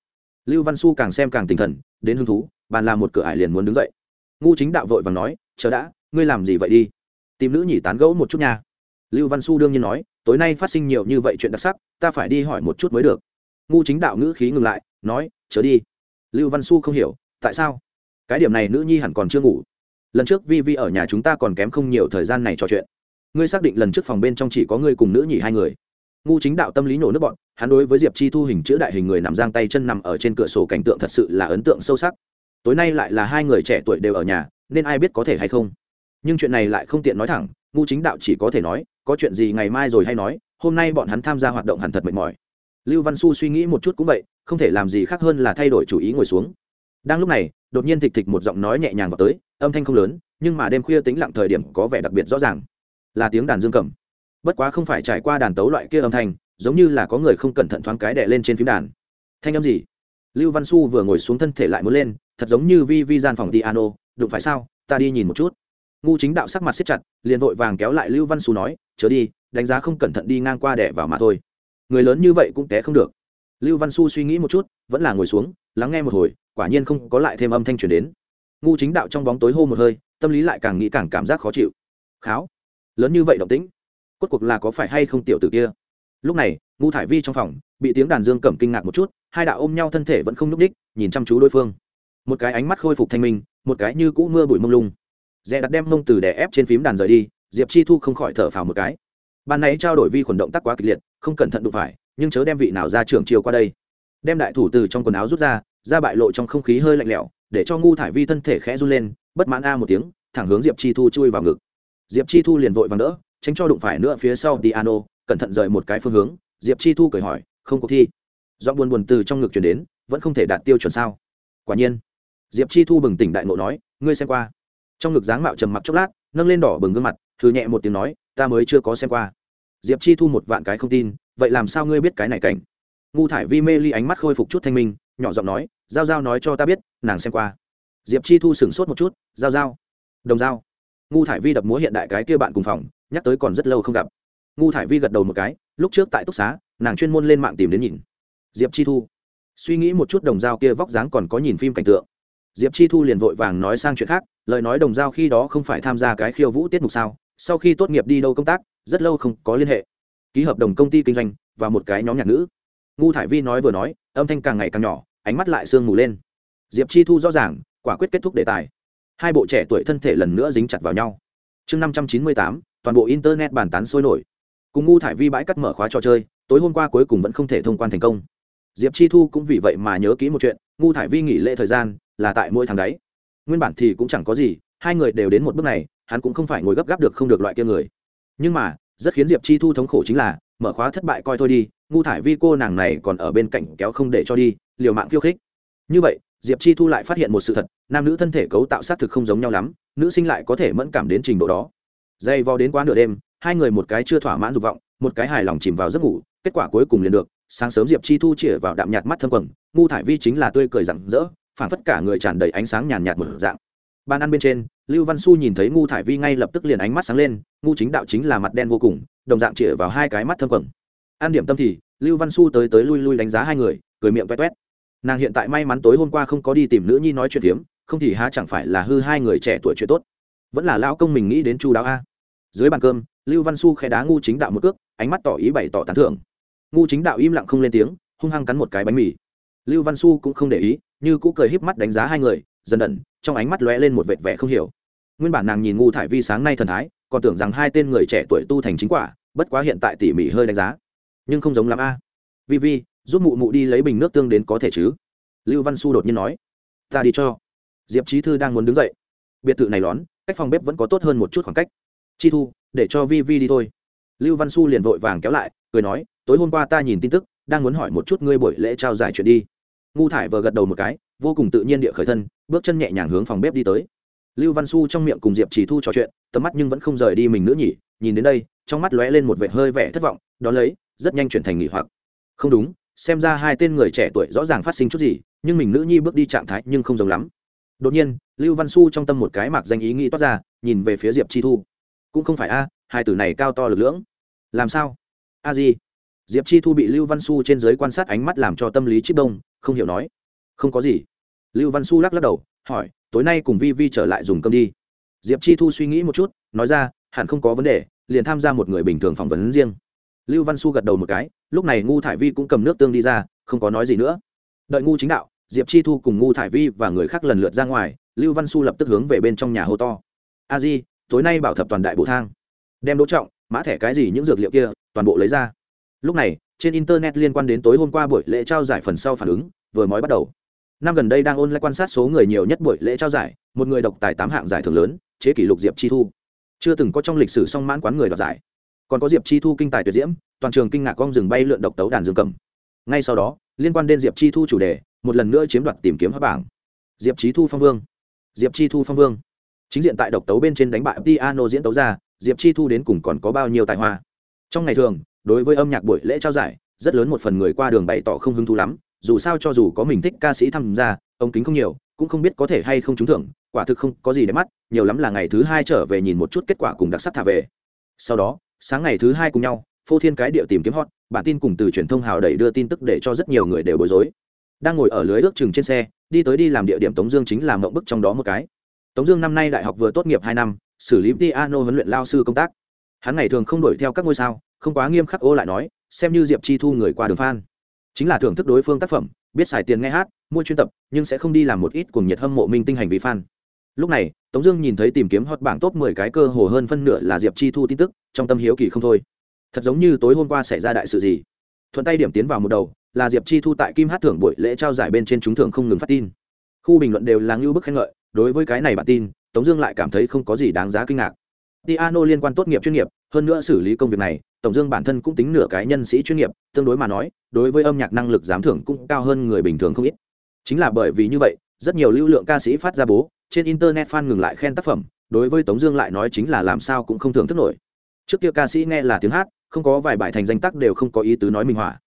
Lưu văn su càng xem càng tinh thần, đến hứng thú, bàn làm một cửa ải liền muốn đứng dậy. Ngu chính đạo vội và nói, chờ đã, ngươi làm gì vậy đi? Tìm nữ nhỉ tán gẫu một chút nha. Lưu văn su đương nhiên nói, tối nay phát sinh nhiều như vậy chuyện đặc sắc, ta phải đi hỏi một chút mới được. Ngu chính đạo ngữ khí ngừng lại, nói chớ đi. Lưu văn su không hiểu, tại sao? Cái điểm này nữ nhi hẳn còn chưa ngủ. Lần trước vi vi ở nhà chúng ta còn kém không nhiều thời gian này trò chuyện ngươi xác định lần trước phòng bên trong chỉ có ngươi cùng nữ nhỉ hai người. Ngu chính đạo tâm lý nổ nước bọn, hắn đối với diệp chi thu hình chữ đại hình người nằm giang tay chân nằm ở trên cửa sổ cảnh tượng thật sự là ấn tượng sâu sắc. Tối nay lại là hai người trẻ tuổi đều ở nhà, nên ai biết có thể hay không. Nhưng chuyện này lại không tiện nói thẳng, ngu chính đạo chỉ có thể nói, có chuyện gì ngày mai rồi hay nói, hôm nay bọn hắn tham gia hoạt động hẳn thật mệt mỏi. Lưu văn su suy nghĩ một chút cũng vậy, không thể làm gì khác hơn là thay đổi chủ ý ngồi xuống. Đang lúc này, đột nhiên thịch thịch một giọng nói nhẹ nhàng vào tới, âm thanh không lớn, nhưng mà đêm khuya tính lặng thời điểm có vẻ đặc biệt rõ ràng là tiếng đàn dương cầm. Bất quá không phải trải qua đàn tấu loại kia âm thanh, giống như là có người không cẩn thận thoáng cái đẻ lên trên phím đàn. Thanh âm gì? Lưu văn su vừa ngồi xuống thân thể lại muốn lên, thật giống như vi vi gian phòng piano, đụng phải sao? Ta đi nhìn một chút. Ngu chính đạo sắc mặt siết chặt, liền vội vàng kéo lại lưu văn su nói, chớ đi, đánh giá không cẩn thận đi ngang qua đẻ vào mà thôi. Người lớn như vậy cũng té không được. Lưu văn su suy nghĩ một chút, vẫn là ngồi xuống, lắng nghe một hồi, quả nhiên không có lại thêm âm thanh truyền đến. Ngu chính đạo trong bóng tối hô một hơi, tâm lý lại càng nghĩ càng cảm giác khó chịu. Kháo lớn như vậy động tĩnh, cốt cuộc là có phải hay không tiểu tử kia? Lúc này ngu thải vi trong phòng, bị tiếng đàn dương cẩm kinh ngạc một chút, hai đạo ôm nhau thân thể vẫn không nhúc ních nhìn chăm chú đối phương. Một cái ánh mắt khôi phục thanh minh, một cái như cũ mưa bụi mông lung. Dè đặt đem mông từ đè ép trên phím đàn rời đi, diệp chi thu không khỏi thở phào một cái. Ban nãy trao đổi vi khuẩn động tác quá kịch liệt, không cẩn thận đụng phải, nhưng chớ đem vị nào ra trường chiều qua đây. Đem đại thủ từ trong quần áo rút ra ra bại lộ trong không khí hơi lạnh lẽo, để cho ngu thải vi thân thể khẽ run lên, bất mãn a một tiếng, thẳng hướng diệp chi thu chui vào ngực diệp chi thu liền vội vàng đỡ, tránh cho đụng phải nữa phía sau piano cẩn thận rời một cái phương hướng. Diệp chi thu cười hỏi, không cuộc thi. Do buồn buồn từ trong ngực chuyển đến, vẫn không thể đạt tiêu chuẩn sao? Quả nhiên. Diệp chi thu bừng tỉnh đại ngộ nói, ngươi xem qua. Trong ngực dáng mạo trầm mặc chốc lát, nâng lên đỏ bừng gương mặt thư nhẹ một tiếng nói, ta mới chưa có xem qua. Diệp chi thu một vạn cái không tin, vậy làm sao ngươi biết cái này cảnh? Ngu thải vi mê ly ánh mắt khôi phục chút thanh minh, nhỏ giọng nói, giao giao nói cho ta biết, nàng xem qua. Diệp chi thu sửng sốt một chút, giao giao, đồng giao ngu thải vi đập múa hiện đại cái kia bạn cùng phòng, nhắc tới còn rất lâu không gặp. Ngu thải vi gật đầu một cái, lúc trước tại túc xá, nàng chuyên môn lên mạng tìm đến nhìn. Diệp chi thu. Suy nghĩ một chút đồng dao kia vóc dáng còn có nhìn phim cảnh tượng. Diệp chi thu liền vội vàng nói sang chuyện khác, lời nói đồng dao khi đó không phải tham gia cái khiêu vũ tiết mục sao, sau khi tốt nghiệp đi đâu công tác, rất lâu không có liên hệ. Ký hợp đồng công ty kinh doanh và một cái nhóm nhạc nữ. Ngu thải vi nói vừa nói, âm thanh càng ngày càng nhỏ, ánh mắt lại sương mù lên. Diệp chi thu rõ ràng, quả quyết kết thúc đề tài hai bộ trẻ tuổi thân thể lần nữa dính chặt vào nhau. Chương năm trăm chín mươi tám, toàn bộ internet bàn tán sôi nổi. Cùng ngu thải vi bãi cắt mở khóa trò chơi, tối hôm qua cuối cùng vẫn không thể thông quan thành công. Diệp chi thu cũng vì vậy mà nhớ kỹ một chuyện, ngu thải vi nghỉ lễ thời gian là tại mỗi tháng đấy. Nguyên bản thì cũng chẳng có gì, hai người đều đến một bước này, hắn cũng không phải ngồi gấp gáp được không được loại kia người. Nhưng mà, rất khiến diệp chi thu thống khổ chính là, mở khóa thất bại coi thôi đi, ngu thải vi cô nàng này còn ở bên cạnh kéo không để cho đi, liều mạng khiêu khích. Như vậy diệp chi thu lại phát hiện một sự thật, nam nữ thân thể cấu tạo xác thực không giống nhau lắm, nữ sinh lại có thể mẫn cảm đến trình độ đó. Dây vò đến quá nửa đêm, hai người một cái chưa thỏa mãn dục vọng, một cái hài lòng chìm vào giấc ngủ, kết quả cuối cùng liền được, sáng sớm diệp chi thu chĩa vào đạm nhạt mắt thâm quầng, ngu thải vi chính là tươi cười rặng rỡ phản phất cả người tràn đầy ánh sáng nhàn nhạt mở dạng. Bàn ăn bên trên, lưu văn su nhìn thấy ngu thải vi ngay lập tức liền ánh mắt sáng lên, ngu chính đạo chính là mặt đen vô cùng, đồng dạng chĩa vào hai cái mắt thâm quầng. An điểm tâm thì, lưu văn su tới tới lui lui đánh giá hai người, cười miệng toét toét nàng hiện tại may mắn tối hôm qua không có đi tìm nữ nhi nói chuyện phiếm, không thì há chẳng phải là hư hai người trẻ tuổi chuyện tốt. Vẫn là lão công mình nghĩ đến chu đáo a. Dưới bàn cơm, lưu văn su khẽ đá ngu chính đạo một cước, ánh mắt tỏ ý bày tỏ tán thưởng. Ngu chính đạo im lặng không lên tiếng, hung hăng cắn một cái bánh mì. Lưu văn su cũng không để ý, như cũ cười híp mắt đánh giá hai người, dần đẩn trong ánh mắt lóe lên một vệt vẻ không hiểu. Nguyên bản nàng nhìn ngu thải vi sáng nay thần thái, còn tưởng rằng hai tên người trẻ tuổi tu thành chính quả, bất quá hiện tại tỉ mỉ hơi đánh giá. Nhưng không giống lắm a. Vi vi giúp mụ mụ đi lấy bình nước tương đến có thể chứ? Lưu văn su đột nhiên nói. Ta đi cho. Diệp trí thư đang muốn đứng dậy. Biệt thự này lón, cách phòng bếp vẫn có tốt hơn một chút khoảng cách. Chi thu, để cho vi vi đi thôi. Lưu văn su liền vội vàng kéo lại, cười nói, tối hôm qua ta nhìn tin tức, đang muốn hỏi một chút ngươi buổi lễ trao giải chuyện đi. Ngu thải vừa gật đầu một cái, vô cùng tự nhiên địa khởi thân, bước chân nhẹ nhàng hướng phòng bếp đi tới. Lưu văn su trong miệng cùng diệp chỉ thu trò chuyện, tầm mắt nhưng vẫn không rời đi mình nữa nhỉ, nhìn đến đây, trong mắt lóe lên một vẻ hơi vẻ thất vọng đ ó lấy, rất nhanh chuyển thành nghỉ hoặc. Không đúng xem ra hai tên người trẻ tuổi rõ ràng phát sinh chút gì, nhưng mình nữ nhi bước đi trạng thái nhưng không giống lắm. Đột nhiên, lưu văn su trong tâm một cái mạc danh ý nghĩ toát ra, nhìn về phía diệp chi thu. Cũng không phải a, hai tử này cao to lực lưỡng. Làm sao? A gì diệp chi thu bị lưu văn su trên giới quan sát ánh mắt làm cho tâm lý chip đông, không hiểu nói. Không có gì. Lưu văn su lắc lắc đầu, hỏi, tối nay cùng vi vi trở lại dùng cơm đi. Diệp chi thu suy nghĩ một chút, nói ra, hẳn không có vấn đề, liền tham gia một người bình thường phỏng vấn riêng lưu văn su gật đầu một cái, lúc này ngu thải vi cũng cầm nước tương đi ra, không có nói gì nữa. Đợi ngu chính đạo, diệp chi thu cùng ngu thải vi và người khác lần lượt ra ngoài, lưu văn su lập tức hướng về bên trong nhà hô to. A di, tối nay bảo thập toàn đại bộ thang. Đem đỗ trọng, mã thẻ cái gì những dược liệu kia, toàn bộ lấy ra. Lúc này, trên internet liên quan đến tối hôm qua buổi lễ trao giải phần sau phản ứng, vừa mới bắt đầu. Năm gần đây đang ôn lại quan sát số người nhiều nhất buổi lễ trao giải, một người độc tài tám hạng giải thưởng lớn, chế kỷ lục diệp chi thu. Chưa từng có trong lịch sử song mãn quán người đoạt giải còn có diệp chi thu kinh tài tuyệt diễm, toàn trường kinh ngạc con rừng bay lượn độc tấu đàn dương cầm. Ngay sau đó, liên quan đến diệp chi thu chủ đề, một lần nữa chiếm đoạt tìm kiếm hóa bảng. Diệp chi thu phong vương. Diệp chi thu phong vương. Chính diện tại độc tấu bên trên đánh bại piano diễn tấu ra, diệp chi thu đến cùng còn có bao nhiêu tài hoa. Trong ngày thường, đối với âm nhạc buổi lễ trao giải, rất lớn một phần người qua đường bày tỏ không hứng thú lắm, dù sao cho dù có mình thích ca sĩ tham gia ông kính không nhiều, cũng không biết có thể hay không trúng thưởng, quả thực không có gì để mắt, nhiều lắm là ngày thứ hai trở về nhìn một chút kết quả cùng đặc sắc thả về. Sau đó sáng ngày thứ hai cùng nhau, phô thiên cái địa tìm kiếm hot, bản tin cùng từ truyền thông hào đẩy đưa tin tức để cho rất nhiều người đều bối rối. Đang ngồi ở lưới ước chừng trên xe, đi tới đi làm địa điểm tống dương chính là mộng bức trong đó một cái. Tống dương năm nay đại học vừa tốt nghiệp hai năm, xử lý piano huấn luyện lao sư công tác. Hắn ngày thường không đuổi theo các ngôi sao, không quá nghiêm khắc ô lại nói, xem như diệp chi thu người qua đường fan. Chính là thưởng thức đối phương tác phẩm, biết xài tiền nghe hát, mua chuyên tập, nhưng sẽ không đi làm một ít cùng nhiệt hâm mộ minh tinh hành vi fan lúc này, tống dương nhìn thấy tìm kiếm hot bảng top mười cái cơ hồ hơn phân nửa là diệp chi thu tin tức, trong tâm hiếu kỳ không thôi. Thật giống như tối hôm qua xảy ra đại sự gì. Thuận tay điểm tiến vào một đầu, là diệp chi thu tại kim hát thưởng buổi lễ trao giải bên trên chúng thưởng không ngừng phát tin. Khu bình luận đều là ngưu bức khen ngợi, đối với cái này bản tin, tống dương lại cảm thấy không có gì đáng giá kinh ngạc. Tiano liên quan tốt nghiệp chuyên nghiệp, hơn nữa xử lý công việc này tổng dương bản thân cũng tính nửa cái nhân sĩ chuyên nghiệp, tương đối mà nói, đối với âm nhạc năng lực giám thưởng cũng cao hơn người bình thường không ít. Chính là bởi vì như vậy, rất nhiều lưu lượng ca sĩ phát ra bố trên internet fan ngừng lại khen tác phẩm, đối với tống dương lại nói chính là làm sao cũng không thưởng thức nổi. Trước kia ca sĩ nghe là tiếng hát, không có vài bài thành danh tác đều không có ý tứ nói minh họa.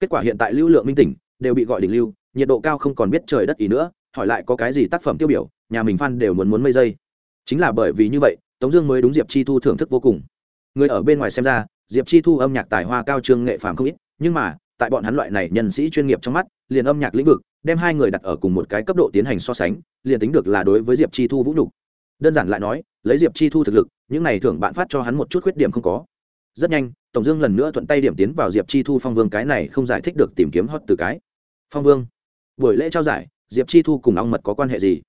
Kết quả hiện tại lưu lượng minh tỉnh đều bị gọi đỉnh lưu, nhiệt độ cao không còn biết trời đất ý nữa, hỏi lại có cái gì tác phẩm tiêu biểu, nhà mình fan đều muốn muốn mây giây chính là bởi vì như vậy, tống dương mới đúng diệp chi thu thưởng thức vô cùng. Người ở bên ngoài xem ra, diệp chi thu âm nhạc tài hoa cao trương nghệ phàm không ít, nhưng mà tại bọn hắn loại này nhân sĩ chuyên nghiệp trong mắt, liền âm nhạc lĩnh vực, đem hai người đặt ở cùng một cái cấp độ tiến hành so sánh, liền tính được là đối với diệp chi thu vũ nhục. Đơn giản lại nói, lấy diệp chi thu thực lực, những này thưởng bạn phát cho hắn một chút khuyết điểm không có. Rất nhanh, tổng dương lần nữa thuận tay điểm tiến vào diệp chi thu phong vương cái này không giải thích được tìm kiếm hot từ cái. Phong vương, buổi lễ trao giải, diệp chi thu cùng ong mật có quan hệ gì?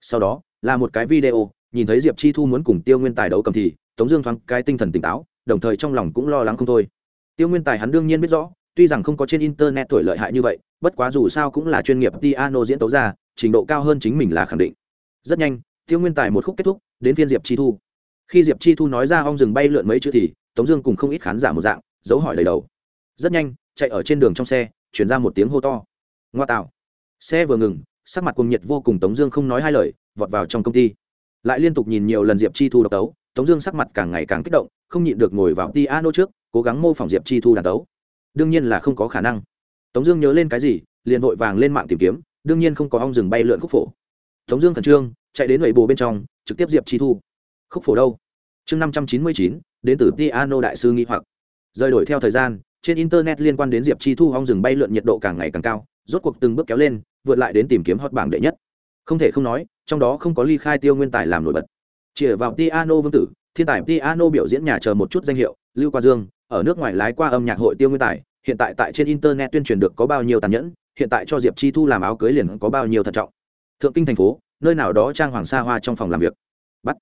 Sau đó, là một cái video, nhìn thấy diệp chi thu muốn cùng tiêu nguyên tài đấu cầm thì, tống dương thoáng cái tinh thần tỉnh táo, đồng thời trong lòng cũng lo lắng không thôi. Tiêu nguyên tài hắn đương nhiên biết rõ tuy rằng không có trên internet tuổi lợi hại như vậy, bất quá dù sao cũng là chuyên nghiệp piano diễn tấu ra trình độ cao hơn chính mình là khẳng định. Rất nhanh, tiêu nguyên tài một khúc kết thúc, đến phiên diệp chi thu. Khi diệp chi thu nói ra ong rừng bay lượn mấy chữ thì, tống dương cùng không ít khán giả một dạng dấu hỏi đầy đầu. Rất nhanh, chạy ở trên đường trong xe chuyển ra một tiếng hô to. Ngoa tạo. Xe vừa ngừng, sắc mặt cuồng nhiệt vô cùng tống dương không nói hai lời, vọt vào trong công ty. Lại liên tục nhìn nhiều lần diệp chi thu độc tấu, tống dương sắc mặt càng ngày càng kích động, không nhịn được ngồi vào piano trước, cố gắng mô phỏng diệp chi thu đàn tấu đương nhiên là không có khả năng. Tống dương nhớ lên cái gì, liền vội vàng lên mạng tìm kiếm, đương nhiên không có ong rừng bay lượn khúc phổ. Tống dương khẩn trương, chạy đến lầy bồ bên trong, trực tiếp diệp chi thu. Khúc phổ đâu? Chương năm trăm chín mươi chín, đến từ piano đại sư nghi hoặc. Rời đổi theo thời gian, trên internet liên quan đến diệp chi thu ong rừng bay lượn nhiệt độ càng ngày càng cao, rốt cuộc từng bước kéo lên, vượt lại đến tìm kiếm hot bảng đệ nhất. Không thể không nói, trong đó không có ly khai tiêu nguyên tài làm nổi bật. Chĩa vào piano vương tử, thiên tài piano biểu diễn nhà chờ một chút danh hiệu, lưu qua dương ở nước ngoài lái qua âm nhạc hội tiêu nguyên tài, hiện tại tại trên internet tuyên truyền được có bao nhiêu tàn nhẫn, hiện tại cho diệp chi thu làm áo cưới liền có bao nhiêu thận trọng. Thượng kinh thành phố, nơi nào đó trang hoàng sa hoa trong phòng làm việc. Bắt.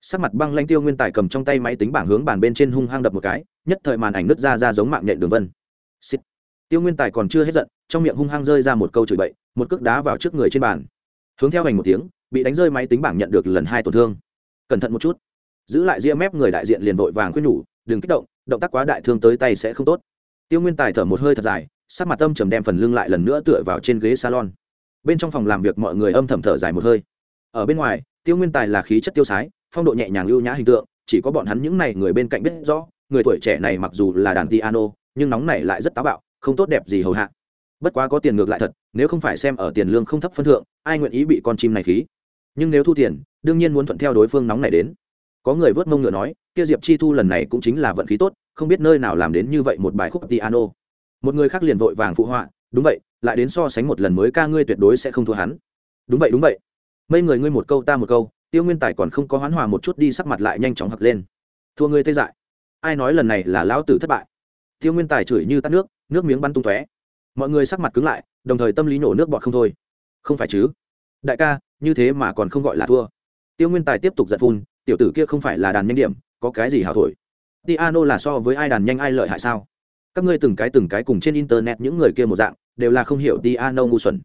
Sắc mặt băng lanh tiêu nguyên tài cầm trong tay máy tính bảng hướng bàn bên trên hung hăng đập một cái, nhất thời màn ảnh nứt ra ra giống mạng nhện đường vân. Xịt. tiêu nguyên tài còn chưa hết giận, trong miệng hung hăng rơi ra một câu chửi bậy, một cước đá vào trước người trên bàn. Hướng theo hành một tiếng, bị đánh rơi máy tính bảng nhận được lần hai tổn thương. Cẩn thận một chút. Giữ lại ria mép người đại diện liền vội vàng khuyên nhủ đừng kích động động tác quá đại thương tới tay sẽ không tốt. Tiêu nguyên tài thở một hơi thật dài, sắc mặt âm trầm đem phần lưng lại lần nữa tựa vào trên ghế salon. Bên trong phòng làm việc mọi người âm thầm thở dài một hơi. Ở bên ngoài, tiêu nguyên tài là khí chất tiêu sái, phong độ nhẹ nhàng lưu nhã hình tượng, chỉ có bọn hắn những này người bên cạnh biết rõ, người tuổi trẻ này mặc dù là đàn piano, nhưng nóng này lại rất táo bạo, không tốt đẹp gì hầu hạ. Bất quá có tiền ngược lại thật, nếu không phải xem ở tiền lương không thấp phân thượng, ai nguyện ý bị con chim này khí? Nhưng nếu thu tiền, đương nhiên muốn thuận theo đối phương nóng này đến có người vớt mông ngựa nói, kia diệp chi thu lần này cũng chính là vận khí tốt, không biết nơi nào làm đến như vậy một bài khúc piano. Một người khác liền vội vàng phụ họa, đúng vậy, lại đến so sánh một lần mới ca ngươi tuyệt đối sẽ không thua hắn. Đúng vậy đúng vậy. Mấy người ngươi một câu ta một câu, tiêu nguyên tài còn không có hoán hòa một chút đi sắc mặt lại nhanh chóng hặc lên. Thua ngươi tê dại. Ai nói lần này là lão tử thất bại? Tiêu nguyên tài chửi như tắt nước nước miếng bắn tung tóe. Mọi người sắc mặt cứng lại, đồng thời tâm lý nổ nước bọt không thôi. Không phải chứ? Đại ca, như thế mà còn không gọi là thua. Tiêu nguyên tài tiếp tục giật phun tiểu tử kia không phải là đàn nhanh điểm, có cái gì hảo thổi? Piano là so với ai đàn nhanh ai lợi hại sao? Các ngươi từng cái từng cái cùng trên internet những người kia một dạng, đều là không hiểu piano ngu xuẩn.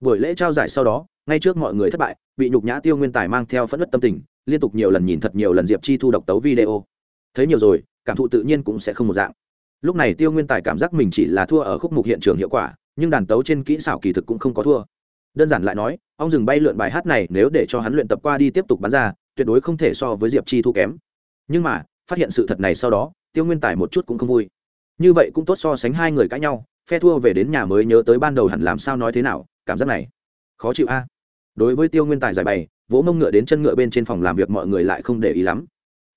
Buổi lễ trao giải sau đó, ngay trước mọi người thất bại, bị nhục nhã tiêu nguyên tài mang theo phẫn nứt tâm tình, liên tục nhiều lần nhìn thật nhiều lần diệp chi thu độc tấu video. Thấy nhiều rồi, cảm thụ tự nhiên cũng sẽ không một dạng. Lúc này tiêu nguyên tài cảm giác mình chỉ là thua ở khúc mục hiện trường hiệu quả, nhưng đàn tấu trên kỹ xảo kỳ thực cũng không có thua. Đơn giản lại nói, ông dừng bay lượn bài hát này, nếu để cho hắn luyện tập qua đi tiếp tục bắn ra tuyệt đối không thể so với diệp chi thu kém. Nhưng mà, phát hiện sự thật này sau đó, tiêu nguyên tài một chút cũng không vui. Như vậy cũng tốt so sánh hai người cãi nhau, phe thua về đến nhà mới nhớ tới ban đầu hẳn làm sao nói thế nào, cảm giác này. Khó chịu a. Đối với tiêu nguyên tài giải bày, vỗ mông ngựa đến chân ngựa bên trên phòng làm việc mọi người lại không để ý lắm.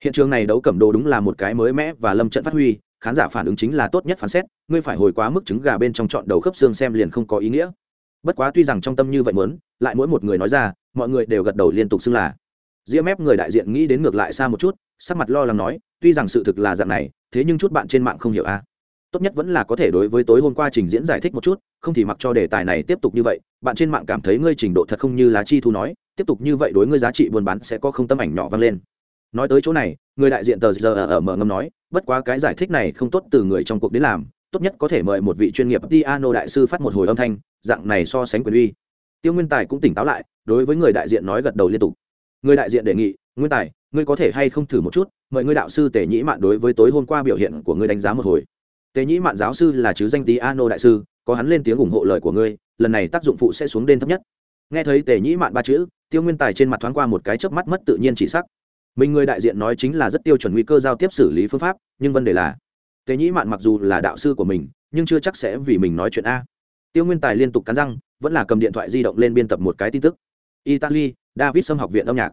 Hiện trường này đấu cẩm đồ đúng là một cái mới mẽ và lâm trận phát huy, khán giả phản ứng chính là tốt nhất phán xét, ngươi phải hồi quá mức trứng gà bên trong chọn đầu khớp xương xem liền không có ý nghĩa. Bất quá tuy rằng trong tâm như vậy muốn, lại mỗi một người nói ra, mọi người đều gật đầu liên tục xưng là ria mép người đại diện nghĩ đến ngược lại xa một chút, sắc mặt lo lắng nói, tuy rằng sự thực là dạng này, thế nhưng chút bạn trên mạng không hiểu a tốt nhất vẫn là có thể đối với tối hôm qua trình diễn giải thích một chút, không thì mặc cho đề tài này tiếp tục như vậy, bạn trên mạng cảm thấy ngươi trình độ thật không như lá chi thu nói, tiếp tục như vậy đối ngươi giá trị buôn bán sẽ có không tâm ảnh nhỏ vang lên. Nói tới chỗ này, người đại diện tờ giờ ở mở ngâm nói, bất quá cái giải thích này không tốt từ người trong cuộc đến làm, tốt nhất có thể mời một vị chuyên nghiệp piano đại sư phát một hồi âm thanh, dạng này so sánh quyền uy. Tiêu nguyên tài cũng tỉnh táo lại, đối với người đại diện nói gật đầu liên tục người đại diện đề nghị, nguyên tài, ngươi có thể hay không thử một chút, mời ngươi đạo sư Tề nhĩ mạn đối với tối hôm qua biểu hiện của ngươi đánh giá một hồi. Tề nhĩ mạn giáo sư là chứ danh tí ano đại sư, có hắn lên tiếng ủng hộ lời của ngươi, lần này tác dụng phụ sẽ xuống đến thấp nhất. Nghe thấy tề nhĩ mạn ba chữ, tiêu nguyên tài trên mặt thoáng qua một cái chớp mắt mất tự nhiên chỉ sắc. Mình người đại diện nói chính là rất tiêu chuẩn nguy cơ giao tiếp xử lý phương pháp, nhưng vấn đề là, tề nhĩ mạn mặc dù là đạo sư của mình, nhưng chưa chắc sẽ vì mình nói chuyện a. Tiêu nguyên tài liên tục cắn răng, vẫn là cầm điện thoại di động lên biên tập một cái tin tức. Italy david xâm học viện âm nhạc.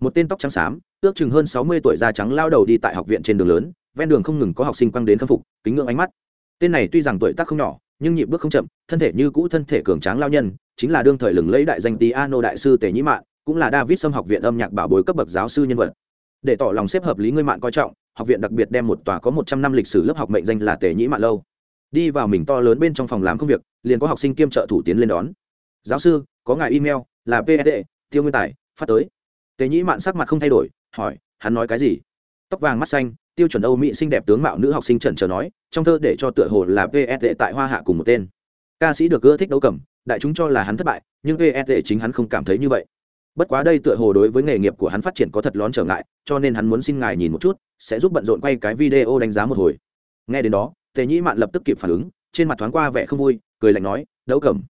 Một tên tóc trắng xám, ước chừng hơn sáu mươi tuổi da trắng lao đầu đi tại học viện trên đường lớn, ven đường không ngừng có học sinh quăng đến khâm phục, kính ngưỡng ánh mắt. Tên này tuy rằng tuổi tác không nhỏ, nhưng nhịp bước không chậm, thân thể như cũ thân thể cường tráng lao nhân, chính là đương thời lừng lấy đại danh Tiano đại sư tề nhĩ mạn, cũng là david xâm học viện âm nhạc bảo bối cấp bậc giáo sư nhân vật. Để tỏ lòng xếp hợp lý ngươi mạn coi trọng, học viện đặc biệt đem một tòa có một trăm năm lịch sử lớp học mệnh danh là tề nhĩ mạn lâu. Đi vào mình to lớn bên trong phòng làm công việc, liền có học sinh kiêm trợ thủ tiến lên đón. Giáo sư, có ngài email là psd tiêu nguyên tài, phát tới. Tề nhĩ mạn sắc mặt không thay đổi, hỏi, hắn nói cái gì? Tóc vàng mắt xanh, tiêu chuẩn âu mỹ xinh đẹp tướng mạo nữ học sinh trần trờ nói, trong thơ để cho tựa hồ là Tệ tại hoa hạ cùng một tên. Ca sĩ được ưa thích đấu cầm, đại chúng cho là hắn thất bại, nhưng psd chính hắn không cảm thấy như vậy. Bất quá đây tựa hồ đối với nghề nghiệp của hắn phát triển có thật lón trở ngại, cho nên hắn muốn xin ngài nhìn một chút, sẽ giúp bận rộn quay cái video đánh giá một hồi. Nghe đến đó tề nhĩ mạn lập tức kịp phản ứng, trên mặt thoáng qua vẻ không vui, cười lạnh nói, đấu cầm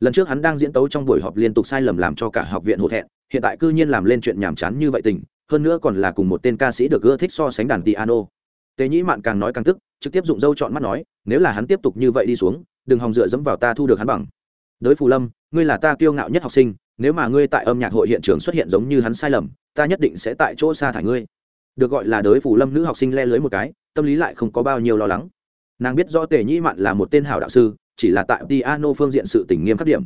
lần trước hắn đang diễn tấu trong buổi họp liên tục sai lầm làm cho cả học viện hổ thẹn, hiện tại cư nhiên làm lên chuyện nhàm chán như vậy tình, hơn nữa còn là cùng một tên ca sĩ được ưa thích so sánh đàn piano. Tề nhĩ mạn càng nói càng tức, trực tiếp dụng dâu chọn mắt nói, nếu là hắn tiếp tục như vậy đi xuống, đừng hòng dựa dẫm vào ta thu được hắn bằng. Đới phù lâm, ngươi là ta kiêu ngạo nhất học sinh, nếu mà ngươi tại âm nhạc hội hiện trường xuất hiện giống như hắn sai lầm, ta nhất định sẽ tại chỗ xa thải ngươi. Được gọi là đới Phù lâm nữ học sinh le lưới một cái, tâm lý lại không có bao nhiêu lo lắng. Nàng biết rõ tề nhĩ mạn là một tên hảo đạo sư chỉ là tại piano phương diện sự tình nghiêm khắc điểm.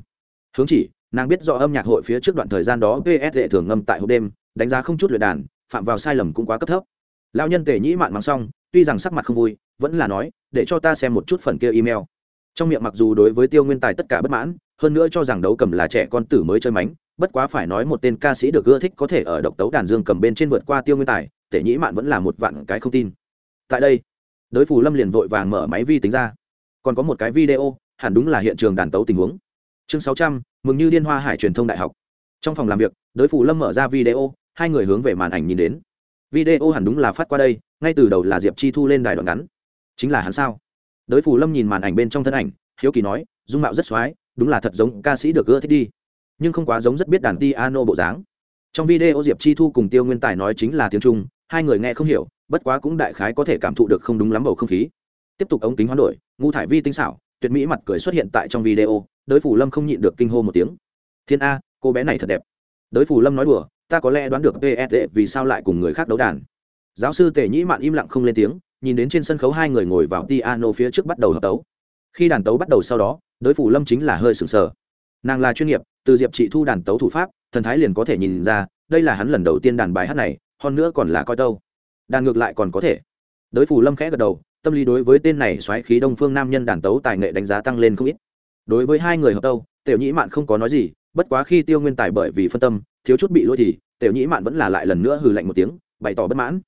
Hướng chỉ, nàng biết rõ âm nhạc hội phía trước đoạn thời gian đó ps lệ thường ngâm tại hộp đêm, đánh giá không chút luyện đàn, phạm vào sai lầm cũng quá cấp thấp. Lão nhân tề nhĩ mạn mắng xong, tuy rằng sắc mặt không vui, vẫn là nói, để cho ta xem một chút phần kia email. Trong miệng mặc dù đối với tiêu nguyên tài tất cả bất mãn, hơn nữa cho rằng đấu cầm là trẻ con tử mới chơi mánh, bất quá phải nói một tên ca sĩ được ưa thích có thể ở độc tấu đàn dương cầm bên trên vượt qua tiêu nguyên tài tể nhĩ mạn vẫn là một vạn cái không tin. Tại đây đới phù lâm liền vội vàng mở máy vi tính ra. Còn có một cái video hẳn đúng là hiện trường đàn tấu tình huống. Chương sáu trăm, mừng như điên hoa hải truyền thông đại học. Trong phòng làm việc đới phù lâm mở ra video, hai người hướng về màn ảnh nhìn đến. Video hẳn đúng là phát qua đây, ngay từ đầu là diệp chi thu lên đài đoạn ngắn. Chính là hắn sao? Đới phù lâm nhìn màn ảnh bên trong thân ảnh, hiếu kỳ nói, dung mạo rất x đúng là thật giống ca sĩ được ưa thích đi. Nhưng không quá giống rất biết đàn piano bộ dáng. Trong video diệp chi thu cùng tiêu nguyên tài nói chính là tiếng trung, hai người nghe không hiểu, bất quá cũng đại khái có thể cảm thụ được không đúng lắm bầu không khí. Tiếp tục ống kính hoán đổi, ngu thải vi tinh xảo tuyệt mỹ mặt cười xuất hiện tại trong video, đới phủ lâm không nhịn được kinh hô một tiếng. Thiên a, cô bé này thật đẹp. Đới phủ lâm nói đùa, ta có lẽ đoán được pet vì sao lại cùng người khác đấu đàn. Giáo sư tề nhĩ mạn im lặng không lên tiếng, nhìn đến trên sân khấu hai người ngồi vào piano phía trước bắt đầu hợp tấu. Khi đàn tấu bắt đầu sau đó đối phủ lâm chính là hơi sừng sờ. Nàng là chuyên nghiệp, từ diệp trị thu đàn tấu thủ pháp, thần thái liền có thể nhìn ra, đây là hắn lần đầu tiên đàn bài hát này, hơn nữa còn là coi tâu. Đàn ngược lại còn có thể. Đối phủ lâm khẽ gật đầu tâm lý đối với tên này xoáy khí đông phương nam nhân đàn tấu tài nghệ đánh giá tăng lên không ít. Đối với hai người hợp tâu, tiểu nhĩ mạn không có nói gì, bất quá khi tiêu nguyên tài bởi vì phân tâm, thiếu chút bị lỗi thì, tiểu nhĩ mạn vẫn là lại lần nữa hừ lạnh một tiếng, bày tỏ bất mãn.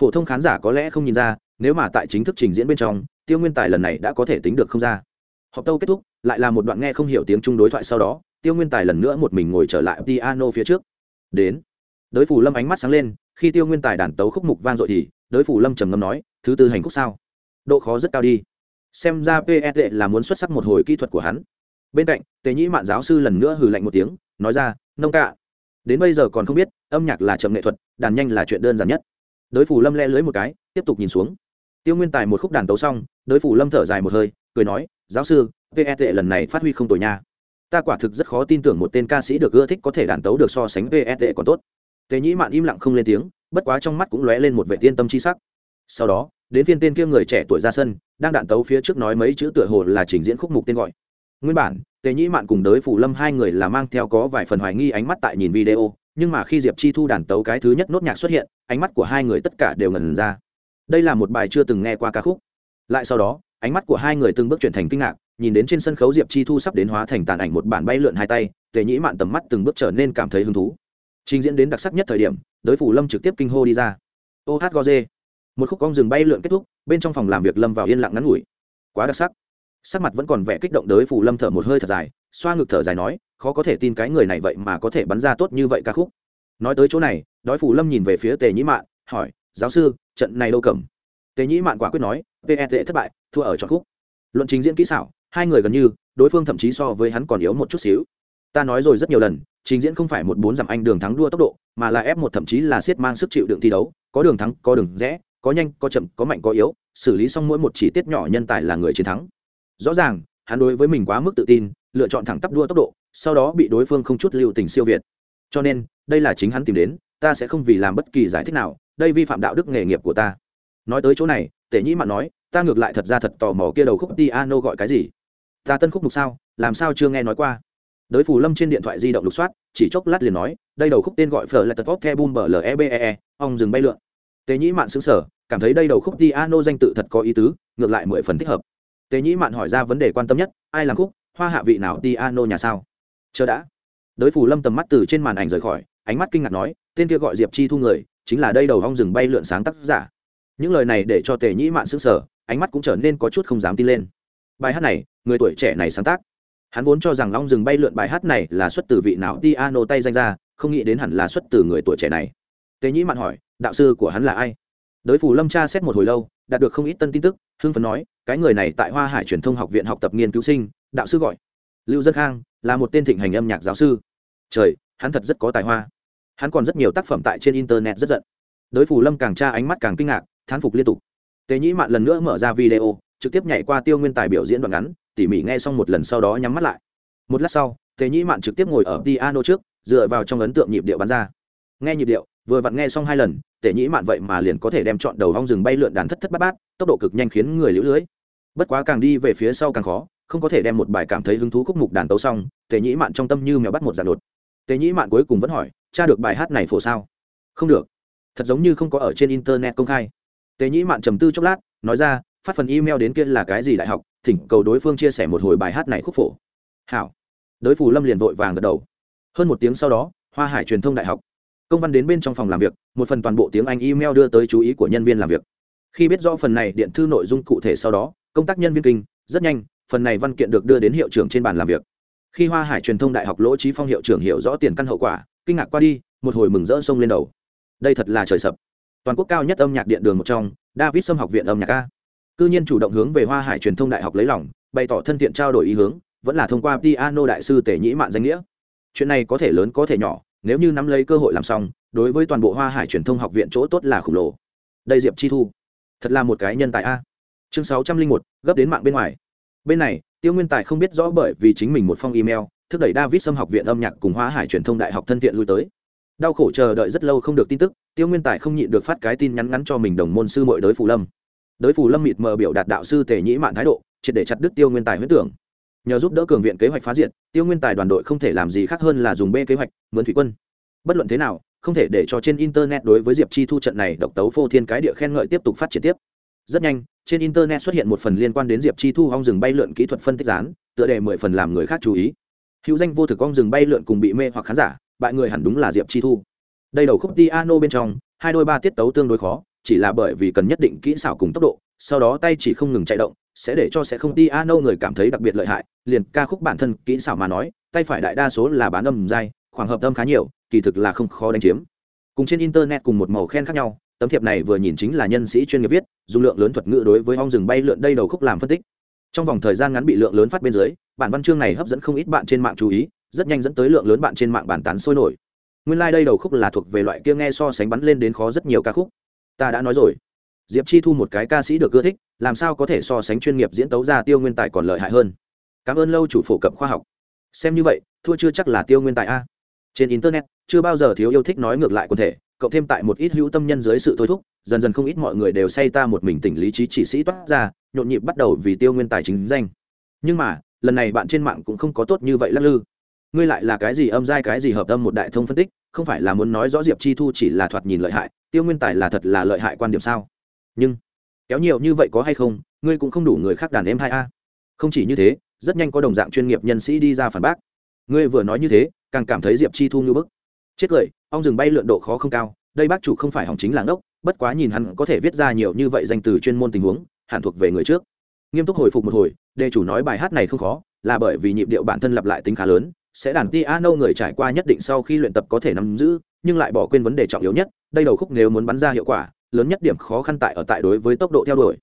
Phổ thông khán giả có lẽ không nhìn ra, nếu mà tại chính thức trình diễn bên trong, tiêu nguyên tài lần này đã có thể tính được không ra. Họp tâu kết thúc, lại là một đoạn nghe không hiểu tiếng chung đối thoại sau đó, tiêu nguyên tài lần nữa một mình ngồi trở lại piano phía trước. Đến, đới phủ lâm ánh mắt sáng lên, khi tiêu nguyên tài đàn tấu khúc mục vang dội thì, đới phủ lâm trầm ngâm nói, thứ tư hành khúc sao? Độ khó rất cao đi. Xem ra pet là muốn xuất sắc một hồi kỹ thuật của hắn. Bên cạnh, tề nhĩ mạn giáo sư lần nữa hừ lạnh một tiếng, nói ra, nông cạ đến bây giờ còn không biết, âm nhạc là chậm nghệ thuật, đàn nhanh là chuyện đơn giản nhất. Đới phủ lâm le lưới một cái, tiếp tục nhìn xuống. Tiêu nguyên tài một khúc đàn tấu xong đới phủ lâm thở dài một hơi, cười nói, giáo sư pet lần này phát huy không tồi nha. Ta quả thực rất khó tin tưởng một tên ca sĩ được ưa thích có thể đàn tấu được so sánh pet còn tốt. Tề nhĩ mạn im lặng không lên tiếng, bất quá trong mắt cũng lóe lên một vệ tiên tâm chi sắc. Sau đó đến phiên tên kia người trẻ tuổi ra sân, đang đạn tấu phía trước nói mấy chữ tựa hồ là trình diễn khúc mục tên gọi. Nguyên bản, tề nhĩ mạn cùng đới phủ lâm hai người là mang theo có vài phần hoài nghi ánh mắt tại nhìn video, nhưng mà khi diệp chi thu đàn tấu cái thứ nhất nốt nhạc xuất hiện, ánh mắt của hai người tất cả đều ngần ra. Đây là một bài chưa từng nghe qua ca khúc. Lại sau đó, ánh mắt của hai người từng bước chuyển thành kinh ngạc, nhìn đến trên sân khấu diệp chi thu sắp đến hóa thành tàn ảnh một bản bay lượn hai tay, tề nhĩ mạn tầm mắt từng bước trở nên cảm thấy hứng thú. Trình diễn đến đặc sắc nhất thời điểm, đới phủ lâm trực tiếp kinh hô đi ra. Ô hát goze một khúc cong rừng bay lượn kết thúc, bên trong phòng làm việc lâm vào yên lặng ngắn ngủi. Quá đặc sắc. Sắc mặt vẫn còn vẻ kích động đới phủ lâm thở một hơi thật dài, xoa ngực thở dài nói, khó có thể tin cái người này vậy mà có thể bắn ra tốt như vậy ca khúc. Nói tới chỗ này, đói phủ lâm nhìn về phía tề nhĩ mạn, hỏi, giáo sư, trận này đâu cầm? Tề nhĩ mạn quả quyết nói pet thất bại, thua ở trọn khúc. Luận trình diễn kỹ xảo, hai người gần như, đối phương thậm chí so với hắn còn yếu một chút xíu. Ta nói rồi rất nhiều lần, trình diễn không phải một bốn dặm anh đường thắng đua tốc độ, mà là ép một thậm chí là siết mang sức chịu đựng thi đấu, có đường thắng, có đường rẽ có nhanh, có chậm, có mạnh, có yếu, xử lý xong mỗi một chi tiết nhỏ nhân tài là người chiến thắng. Rõ ràng, hắn đối với mình quá mức tự tin, lựa chọn thẳng tắp đua tốc độ, sau đó bị đối phương không chút lưu tình siêu việt. Cho nên, đây là chính hắn tìm đến, ta sẽ không vì làm bất kỳ giải thích nào, đây vi phạm đạo đức nghề nghiệp của ta. Nói tới chỗ này, tể nhĩ mạn nói, ta ngược lại thật ra thật tò mò kia đầu khúc piano gọi cái gì? Ta tân khúc mục sao, làm sao chưa nghe nói qua? Đới phù lâm trên điện thoại di động lục soát, chỉ chốc lát liền nói, đây đầu khúc tên gọi phở là tật vóc the bum bờ lebe ong dừng bay lượn tề nhĩ mạn sững sờ, cảm thấy đây đầu khúc piano danh tự thật có ý tứ ngược lại mười phần thích hợp. Tề nhĩ mạn hỏi ra vấn đề quan tâm nhất ai làm khúc hoa hạ vị nào piano nhà sao? Chờ đã. Đới phù lâm tầm mắt từ trên màn ảnh rời khỏi ánh mắt kinh ngạc nói tên kia gọi diệp chi thu người chính là đây đầu ong rừng bay lượn sáng tác giả. Những lời này để cho tề nhĩ mạn sững sờ, ánh mắt cũng trở nên có chút không dám tin lên. Bài hát này người tuổi trẻ này sáng tác. Hắn vốn cho rằng long rừng bay lượn bài hát này là xuất từ vị nào piano tay danh ra không nghĩ đến hẳn là xuất từ người tuổi trẻ này. Tề nhĩ mạn hỏi đạo sư của hắn là ai? Đới phủ lâm tra xét một hồi lâu, đạt được không ít tân tin tức, hưng phấn nói, cái người này tại hoa hải truyền thông học viện học tập nghiên cứu sinh, đạo sư gọi. Lưu dân khang, là một tên thịnh hành âm nhạc giáo sư. Trời, hắn thật rất có tài hoa. Hắn còn rất nhiều tác phẩm tại trên internet rất giận. Đới phủ lâm càng tra ánh mắt càng kinh ngạc, thán phục liên tục. Tề nhĩ mạn lần nữa mở ra video, trực tiếp nhảy qua tiêu nguyên tài biểu diễn đoạn ngắn, tỉ mỉ nghe xong một lần sau đó nhắm mắt lại. Một lát sau, tề nhĩ mạn trực tiếp ngồi ở piano trước, dựa vào trong ấn tượng nhịp điệu bắn ra. Nghe nhịp điệu, vừa vặn nghe xong hai lần tệ nhĩ mạn vậy mà liền có thể đem chọn đầu hong rừng bay lượn đàn thất thất bát bát, tốc độ cực nhanh khiến người lũ lưới bất quá càng đi về phía sau càng khó, không có thể đem một bài cảm thấy hứng thú khúc mục đàn tấu xong tề nhĩ mạn trong tâm như mèo bắt một giàn đột. Tề nhĩ mạn cuối cùng vẫn hỏi, cha được bài hát này phổ sao? Không được. Thật giống như không có ở trên internet công khai. Tề nhĩ mạn trầm tư chốc lát, nói ra, phát phần email đến kia là cái gì đại học, thỉnh cầu đối phương chia sẻ một hồi bài hát này khúc phổ. Hảo. Đới phù lâm liền vội vàng gật đầu. Hơn một tiếng sau đó, hoa hải truyền thông đại học công văn đến bên trong phòng làm việc, một phần toàn bộ tiếng anh email đưa tới chú ý của nhân viên làm việc. Khi biết rõ phần này điện thư nội dung cụ thể sau đó, công tác nhân viên kinh, rất nhanh, phần này văn kiện được đưa đến hiệu trưởng trên bàn làm việc. Khi hoa hải truyền thông đại học lỗ trí phong hiệu trưởng hiểu rõ tiền căn hậu quả, kinh ngạc qua đi, một hồi mừng rỡ sông lên đầu. Đây thật là trời sập. Toàn quốc cao nhất âm nhạc điện đường một trong, david sâm học viện âm nhạc a. Cư nhiên chủ động hướng về hoa hải truyền thông đại học lấy lòng, bày tỏ thân thiện trao đổi ý hướng, vẫn là thông qua piano đại sư tể nhĩ mạn danh nghĩa. Chuyện này có thể lớn có thể nhỏ nếu như nắm lấy cơ hội làm xong, đối với toàn bộ hoa hải truyền thông học viện chỗ tốt là khổng lồ. Đây diệp chi thu, thật là một cái nhân tài a. Chương sáu trăm linh một, gấp đến mạng bên ngoài. Bên này, tiêu nguyên tài không biết rõ bởi vì chính mình một phong email, thúc đẩy david xâm học viện âm nhạc cùng hoa hải truyền thông đại học thân thiện lui tới. Đau khổ chờ đợi rất lâu không được tin tức, tiêu nguyên tài không nhịn được phát cái tin nhắn ngắn cho mình đồng môn sư mội đới phù lâm. Đới phù lâm mịt mờ biểu đạt đạo sư tề nhĩ mạn thái độ, triệt để chặt đứt tiêu nguyên tài huyết tưởng nhờ giúp đỡ cường viện kế hoạch phá diện tiêu nguyên tài đoàn đội không thể làm gì khác hơn là dùng b kế hoạch, mướn thủy quân. Bất luận thế nào, không thể để cho trên internet đối với diệp chi thu trận này độc tấu phô thiên cái địa khen ngợi tiếp tục phát triển tiếp. Rất nhanh, trên internet xuất hiện một phần liên quan đến diệp chi thu hong rừng bay lượn kỹ thuật phân tích rán tựa đề mười phần làm người khác chú ý. Hữu danh vô thực hong rừng bay lượn cùng bị mê hoặc khán giả, bại người hẳn đúng là diệp chi thu. Đây đầu khúc piano bên trong, hai đôi ba tiết tấu tương đối khó, chỉ là bởi vì cần nhất định kỹ xảo cùng tốc độ, sau đó tay chỉ không ngừng chạy động sẽ để cho sẽ không piano người cảm thấy đặc biệt lợi hại, liền ca khúc bản thân kỹ xảo mà nói, tay phải đại đa số là bán âm dai, khoảng hợp âm khá nhiều, kỳ thực là không khó đánh chiếm. Cùng trên internet cùng một màu khen khác nhau, tấm thiệp này vừa nhìn chính là nhân sĩ chuyên nghiệp viết, dùng lượng lớn thuật ngữ đối với ong rừng bay lượn đây đầu khúc làm phân tích. Trong vòng thời gian ngắn bị lượng lớn phát bên dưới, bản văn chương này hấp dẫn không ít bạn trên mạng chú ý, rất nhanh dẫn tới lượng lớn bạn trên mạng bàn tán sôi nổi. Nguyên lai、like、đây đầu khúc là thuộc về loại kia nghe so sánh bắn lên đến khó rất nhiều ca khúc. Ta đã nói rồi diệp chi thu một cái ca sĩ được ưa thích, làm sao có thể so sánh chuyên nghiệp diễn tấu ra tiêu nguyên tài còn lợi hại hơn? Cảm ơn lâu chủ phổ cập khoa học. Xem như vậy, thua chưa chắc là tiêu nguyên tài a. Trên internet, chưa bao giờ thiếu yêu thích nói ngược lại quần thể, cộng thêm tại một ít hữu tâm nhân dưới sự thôi thúc, dần dần không ít mọi người đều say ta một mình tỉnh lý trí chỉ sĩ toát ra, nhộn nhịp bắt đầu vì tiêu nguyên tài chính danh. Nhưng mà, lần này bạn trên mạng cũng không có tốt như vậy lắc lư. Ngươi lại là cái gì âm giai, cái gì hợp âm một đại thông phân tích, không phải là muốn nói rõ diệp chi thu chỉ là thoạt nhìn lợi hại, tiêu nguyên tài là thật là lợi hại quan điểm sao? Nhưng kéo nhiều như vậy có hay không, ngươi cũng không đủ người khác đàn em hai a. Không chỉ như thế, rất nhanh có đồng dạng chuyên nghiệp nhân sĩ đi ra phản bác. Ngươi vừa nói như thế, càng cảm thấy diệp chi thu như bức. Chết cười ong rừng bay lượn độ khó không cao, đây bác chủ không phải hỏng chính làng đốc bất quá nhìn hắn có thể viết ra nhiều như vậy danh từ chuyên môn tình huống, hẳn thuộc về người trước. Nghiêm túc hồi phục một hồi đề chủ nói bài hát này không khó, là bởi vì nhịp điệu bản thân lặp lại tính khá lớn, sẽ đàn piano người trải qua nhất định sau khi luyện tập có thể nắm giữ, nhưng lại bỏ quên vấn đề trọng yếu nhất, đây đầu khúc nếu muốn bắn ra hiệu quả lớn nhất điểm khó khăn tại ở tại đối với tốc độ theo đuổi.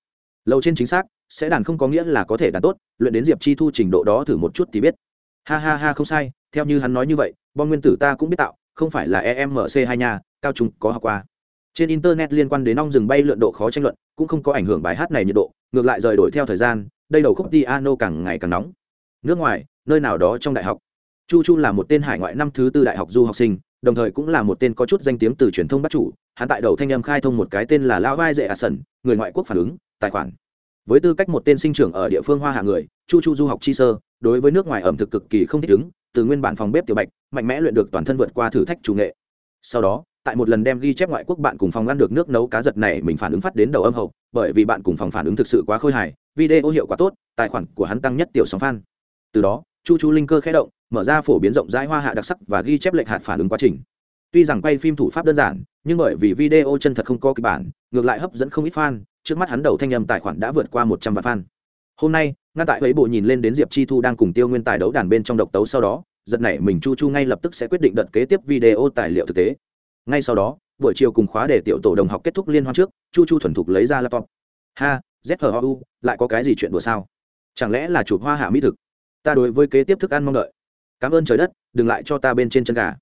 Lâu trên chính xác, sẽ đàn không có nghĩa là có thể đàn tốt, luyện đến diệp chi thu trình độ đó thử một chút thì biết. Ha ha ha, không sai, theo như hắn nói như vậy, bom nguyên tử ta cũng biết tạo, không phải là emc hai nhà, cao trung có học qua. Trên internet liên quan đến ong rừng bay lượn độ khó tranh luận, cũng không có ảnh hưởng bài hát này nhiệt độ, ngược lại rời đổi theo thời gian, đây đầu khúc piano càng ngày càng nóng. Nước ngoài, nơi nào đó trong đại học. Chu chu là một tên hải ngoại năm thứ tư đại học du học sinh đồng thời cũng là một tên có chút danh tiếng từ truyền thông bắt chủ, hắn tại đầu thanh âm khai thông một cái tên là lao vai dễ à sần người ngoại quốc phản ứng, tài khoản. Với tư cách một tên sinh trưởng ở địa phương hoa hạ người, chu chu du học chi sơ, đối với nước ngoài ẩm thực cực kỳ không thích ứng, từ nguyên bản phòng bếp tiểu bạch, mạnh mẽ luyện được toàn thân vượt qua thử thách chủ nghệ. Sau đó, tại một lần đem ghi chép ngoại quốc bạn cùng phòng ăn được nước nấu cá giật này mình phản ứng phát đến đầu âm hậu, bởi vì bạn cùng phòng phản ứng thực sự quá khôi hài, video hiệu quả tốt, tài khoản của hắn tăng nhất tiểu sóng fan. Từ đó chu chu linh cơ khẽ động, mở ra phổ biến rộng rãi hoa hạ đặc sắc và ghi chép lệnh hạt phản ứng quá trình. Tuy rằng quay phim thủ pháp đơn giản, nhưng bởi vì video chân thật không có kịch bản, ngược lại hấp dẫn không ít fan, trước mắt hắn đầu thanh âm tài khoản đã vượt qua một trăm vạn fan. Hôm nay ngay tại ấy bộ nhìn lên đến diệp chi thu đang cùng tiêu nguyên tài đấu đàn bên trong độc tấu sau đó, giật này mình chu chu ngay lập tức sẽ quyết định đợt kế tiếp video tài liệu thực tế. Ngay sau đó, buổi chiều cùng khóa để tiểu tổ đồng học kết thúc liên hoan trước, chu chu thuần thục lấy ra laptop. Ha zhu lại có cái gì chuyện đùa sao? Chẳng lẽ là chụp hoa hạ mỹ thực? Ta đối với kế tiếp thức ăn mong đợi. Cảm ơn trời đất, đừng lại cho ta bên trên chân gà.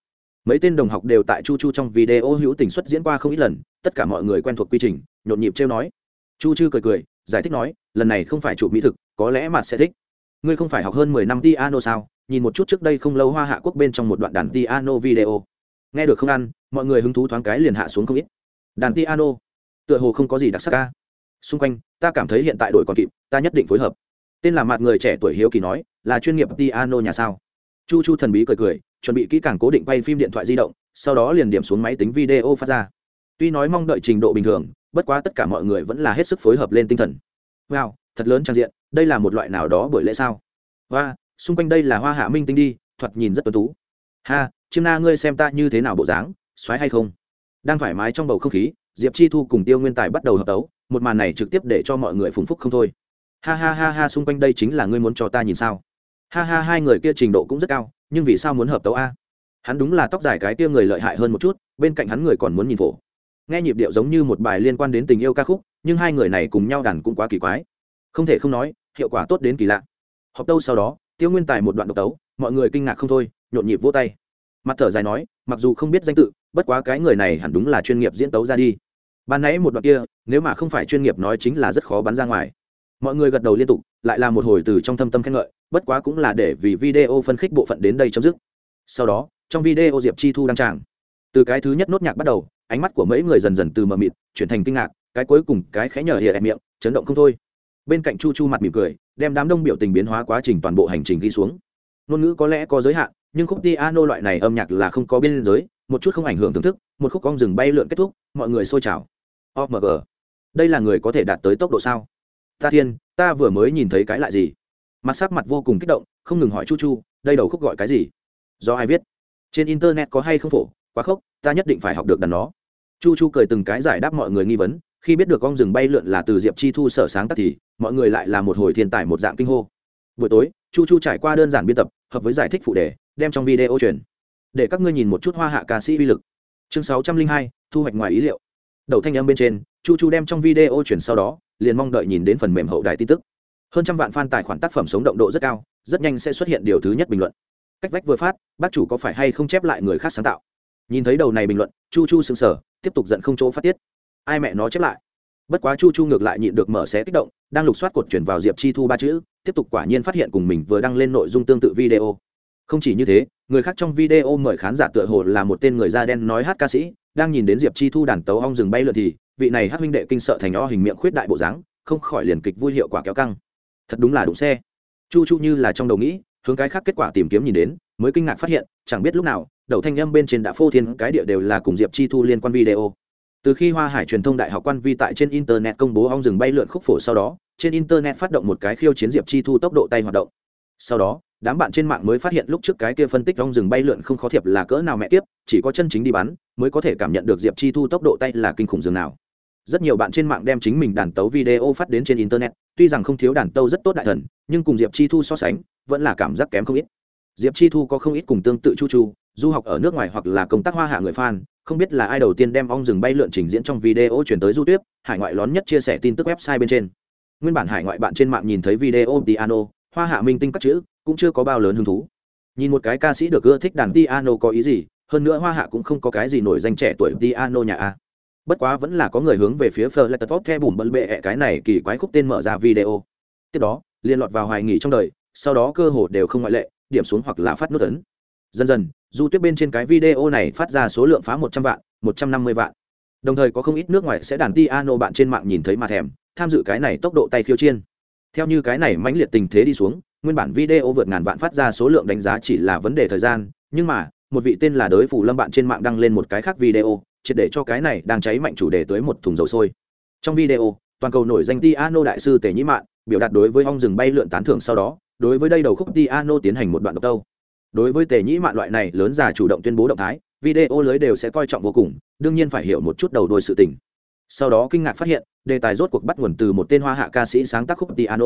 Mấy tên đồng học đều tại chu chu trong video hữu tình xuất diễn qua không ít lần, tất cả mọi người quen thuộc quy trình, nhộn nhịp trêu nói. Chu chư cười cười, giải thích nói, lần này không phải chụp mỹ thực, có lẽ mà sẽ thích. Ngươi không phải học hơn mười năm piano sao? Nhìn một chút trước đây không lâu hoa hạ quốc bên trong một đoạn đàn piano video. Nghe được không ăn, mọi người hứng thú thoáng cái liền hạ xuống không ít. Đàn piano? Tựa hồ không có gì đặc sắc ca. Xung quanh, ta cảm thấy hiện tại đội còn kịp, ta nhất định phối hợp. Tên là mặt người trẻ tuổi hiếu kỳ nói là chuyên nghiệp piano nhà sao? Chu chu thần bí cười cười, chuẩn bị kỹ càng cố định quay phim điện thoại di động, sau đó liền điểm xuống máy tính video phát ra. Tuy nói mong đợi trình độ bình thường, bất quá tất cả mọi người vẫn là hết sức phối hợp lên tinh thần. Wow, thật lớn trang diện, đây là một loại nào đó buổi lễ sao? Và xung quanh đây là hoa hạ minh tinh đi, thoạt nhìn rất tuấn tú. Ha, chiêm na ngươi xem ta như thế nào bộ dáng xoáy hay không? Đang thoải mái trong bầu không khí, diệp chi thu cùng tiêu nguyên tài bắt đầu hợp tấu một màn này trực tiếp để cho mọi người phùng phúc không thôi. Ha ha ha ha, xung quanh đây chính là ngươi muốn cho ta nhìn sao? Ha ha, hai người kia trình độ cũng rất cao, nhưng vì sao muốn hợp tấu a? Hắn đúng là tóc dài cái kia người lợi hại hơn một chút, bên cạnh hắn người còn muốn nhìn phổ. Nghe nhịp điệu giống như một bài liên quan đến tình yêu ca khúc, nhưng hai người này cùng nhau đàn cũng quá kỳ quái. Không thể không nói, hiệu quả tốt đến kỳ lạ. Họp tâu sau đó, tiêu nguyên tài một đoạn độc tấu, mọi người kinh ngạc không thôi, nhộn nhịp vô tay. Mặt thở dài nói, mặc dù không biết danh tự, bất quá cái người này hẳn đúng là chuyên nghiệp diễn tấu ra đi. Ban nãy một đoạn kia, nếu mà không phải chuyên nghiệp nói chính là rất khó bắn ra ngoài mọi người gật đầu liên tục, lại là một hồi từ trong thâm tâm khen ngợi, bất quá cũng là để vì video phân khích bộ phận đến đây chấm dứt. Sau đó, trong video diệp chi thu đăng tràng. Từ cái thứ nhất nốt nhạc bắt đầu, ánh mắt của mấy người dần dần từ mờ mịt, chuyển thành kinh ngạc, cái cuối cùng cái khẽ nhờ hiện miệng, chấn động không thôi. Bên cạnh chu chu mặt mỉm cười, đem đám đông biểu tình biến hóa quá trình toàn bộ hành trình ghi xuống. Ngôn ngữ có lẽ có giới hạn, nhưng khúc piano loại này âm nhạc là không có biên giới, một chút không ảnh hưởng thưởng thức, một khúc cong rừng bay lượn kết thúc, mọi người sôi trào. Omg đây là người có thể đạt tới tốc độ sao? Ta thiên, ta vừa mới nhìn thấy cái lại gì? Mặt sắc mặt vô cùng kích động, không ngừng hỏi chu chu, đây đầu khúc gọi cái gì? Do ai viết? Trên internet có hay không phổ? Quá khốc, ta nhất định phải học được đàn nó. Chu chu cười từng cái giải đáp mọi người nghi vấn, khi biết được con rừng bay lượn là từ diệp chi thu sở sáng tác thì, mọi người lại là một hồi thiên tài một dạng kinh hô. Buổi tối, chu chu trải qua đơn giản biên tập, hợp với giải thích phụ đề, đem trong video truyền. Để các ngươi nhìn một chút hoa hạ ca sĩ uy lực. Chương sáu trăm linh hai, thu hoạch ngoài ý liệu. Đầu thanh âm bên trên, chu chu đem trong video chuyển sau đó liền mong đợi nhìn đến phần mềm hậu đài tin tức. Hơn trăm vạn fan tài khoản tác phẩm sống động độ rất cao, rất nhanh sẽ xuất hiện điều thứ nhất bình luận. Cách vách vừa phát, bác chủ có phải hay không chép lại người khác sáng tạo? Nhìn thấy đầu này bình luận, chu chu sững sờ, tiếp tục giận không chỗ phát tiết. Ai mẹ nó chép lại? Bất quá chu chu ngược lại nhịn được mở xé kích động, đang lục soát cột chuyển vào diệp chi thu ba chữ, tiếp tục quả nhiên phát hiện cùng mình vừa đăng lên nội dung tương tự video. Không chỉ như thế, người khác trong video mời khán giả tựa hồ là một tên người da đen nói hát ca sĩ, đang nhìn đến diệp chi thu đàn tấu ong rừng bay lượn thì vị này hát huynh đệ kinh sợ thành o hình miệng khuyết đại bộ dáng, không khỏi liền kịch vui hiệu quả kéo căng. Thật đúng là đụng xe. Chu chu như là trong đầu nghĩ, hướng cái khác kết quả tìm kiếm nhìn đến, mới kinh ngạc phát hiện, chẳng biết lúc nào, đầu thanh âm bên trên đã phô thiên, cái địa đều là cùng diệp chi thu liên quan video. Từ khi hoa hải truyền thông đại học quan vi tại trên internet công bố ong rừng bay lượn khúc phổ sau đó, trên internet phát động một cái khiêu chiến diệp chi thu tốc độ tay hoạt động. Sau đó, đám bạn trên mạng mới phát hiện lúc trước cái kia phân tích ong rừng bay lượn không khó thiệp là cỡ nào mẹ tiếp chỉ có chân chính đi bắn, mới có thể cảm nhận được diệp chi thu tốc độ tay là kinh khủng dường nào rất nhiều bạn trên mạng đem chính mình đàn tấu video phát đến trên internet, tuy rằng không thiếu đàn tấu rất tốt đại thần, nhưng cùng diệp chi thu so sánh, vẫn là cảm giác kém không ít. Diệp chi thu có không ít cùng tương tự chu chu, du học ở nước ngoài hoặc là công tác hoa hạ người fan, không biết là ai đầu tiên đem ong rừng bay lượn trình diễn trong video chuyển tới du tuyết hải ngoại lón nhất chia sẻ tin tức website bên trên. Nguyên bản hải ngoại bạn trên mạng nhìn thấy video piano, hoa hạ minh tinh các chữ, cũng chưa có bao lớn hứng thú. Nhìn một cái ca sĩ được ưa thích đàn piano có ý gì, hơn nữa hoa hạ cũng không có cái gì nổi danh trẻ tuổi piano nhà a bất quá vẫn là có người hướng về phía Fletcher The bùm bận bệ cái này kỳ quái khúc tên mở ra video. Tiếp đó liên lọt vào hoài nghỉ trong đời, sau đó cơ hồ đều không ngoại lệ, điểm xuống hoặc là phát nút ấn. Dần dần, du tuyết bên trên cái video này phát ra số lượng phá một trăm vạn, một trăm năm mươi vạn. Đồng thời có không ít nước ngoài sẽ đàn piano bạn trên mạng nhìn thấy mà thèm, tham dự cái này tốc độ tay khiêu chiên. Theo như cái này mãnh liệt tình thế đi xuống, nguyên bản video vượt ngàn vạn phát ra số lượng đánh giá chỉ là vấn đề thời gian, nhưng mà, một vị tên là đới phủ lâm bạn trên mạng đăng lên một cái khác video triệt để cho cái này đang cháy mạnh chủ đề tới một thùng dầu sôi. Trong video, toàn cầu nổi danh Tiano đại sư tề nhĩ mạn biểu đạt đối với ong rừng bay lượn tán thưởng sau đó, đối với đây đầu khúc Tiano tiến hành một đoạn độc tâu. Đối với tề nhĩ mạn loại này lớn già chủ động tuyên bố động thái, video lưới đều sẽ coi trọng vô cùng, đương nhiên phải hiểu một chút đầu đuôi sự tình. Sau đó kinh ngạc phát hiện, đề tài rốt cuộc bắt nguồn từ một tên hoa hạ ca sĩ sáng tác khúc Tiano.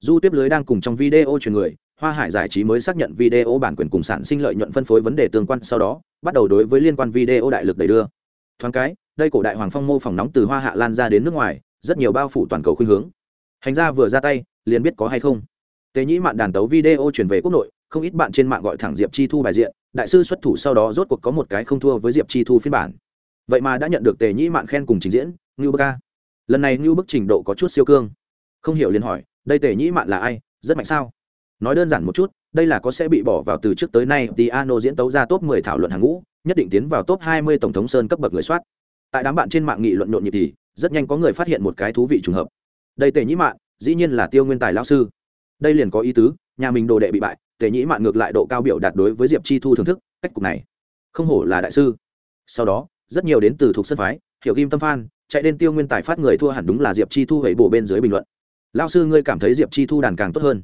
du tiếp lưới đang cùng trong video truyền người, hoa hải giải trí mới xác nhận video bản quyền cùng sản sinh lợi nhuận phân phối vấn đề tương quan sau đó, bắt đầu đối với liên quan video đại lực đẩy đưa thoáng cái, đây cổ đại hoàng phong mô phỏng nóng từ hoa hạ lan ra đến nước ngoài, rất nhiều bao phủ toàn cầu khuynh hướng. Hành gia vừa ra tay, liền biết có hay không. Tề nhĩ mạn đàn tấu video chuyển về quốc nội, không ít bạn trên mạng gọi thẳng diệp chi thu bài diện, đại sư xuất thủ sau đó rốt cuộc có một cái không thua với diệp chi thu phiên bản. Vậy mà đã nhận được tề nhĩ mạn khen cùng trình diễn, ngưu bức ca. Lần này ngưu bức trình độ có chút siêu cương. Không hiểu liền hỏi, đây tề nhĩ mạn là ai, rất mạnh sao? Nói đơn giản một chút đây là có sẽ bị bỏ vào từ trước tới nay piano diễn tấu ra top 10 thảo luận hàng ngũ, nhất định tiến vào top 20 tổng thống sơn cấp bậc người soát. Tại đám bạn trên mạng nghị luận nhộn nhịp thì, rất nhanh có người phát hiện một cái thú vị trùng hợp. Đây tề nhĩ mạn, dĩ nhiên là tiêu nguyên tài lão sư. Đây liền có ý tứ, nhà mình đồ đệ bị bại, tề nhĩ mạn ngược lại độ cao biểu đạt đối với diệp chi thu thưởng thức, cách cục này. Không hổ là đại sư. Sau đó, rất nhiều đến từ thuộc sân phái, hiểu kim tâm phan chạy đến tiêu nguyên tài phát người thua hẳn đúng là diệp chi thu hẩy bổ bên dưới bình luận. Lao sư, ngươi cảm thấy diệp chi thu đàn càng tốt hơn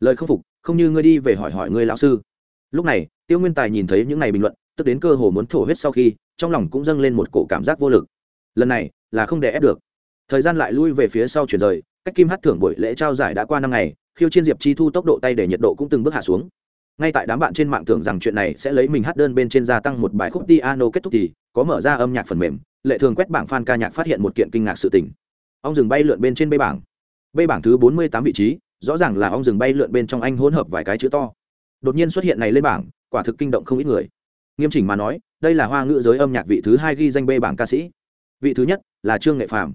lời không phục, không như ngươi đi về hỏi hỏi ngươi lão sư. Lúc này, tiêu nguyên tài nhìn thấy những này bình luận, tức đến cơ hồ muốn thổ huyết sau khi, trong lòng cũng dâng lên một cổ cảm giác vô lực. Lần này, là không để ép được. Thời gian lại lui về phía sau chuyển rời, cách kim hát thưởng buổi lễ trao giải đã qua năm ngày, khiêu chiên diệp chi thu tốc độ tay để nhiệt độ cũng từng bước hạ xuống. Ngay tại đám bạn trên mạng tưởng rằng chuyện này sẽ lấy mình hát đơn bên trên gia tăng một bài khúc piano kết thúc thì, có mở ra âm nhạc phần mềm, lệ thường quét bảng fan ca nhạc phát hiện một kiện kinh ngạc sự tình. Ông dừng bay lượn bên trên bê bảng. Bê bảng thứ bốn mươi tám vị trí rõ ràng là ông dừng bay lượn bên trong anh hỗn hợp vài cái chữ to. Đột nhiên xuất hiện này lên bảng, quả thực kinh động không ít người. Nghiêm chỉnh mà nói, đây là hoa ngữ giới âm nhạc vị thứ hai ghi danh bê bảng ca sĩ. Vị thứ nhất là trương nghệ phàm.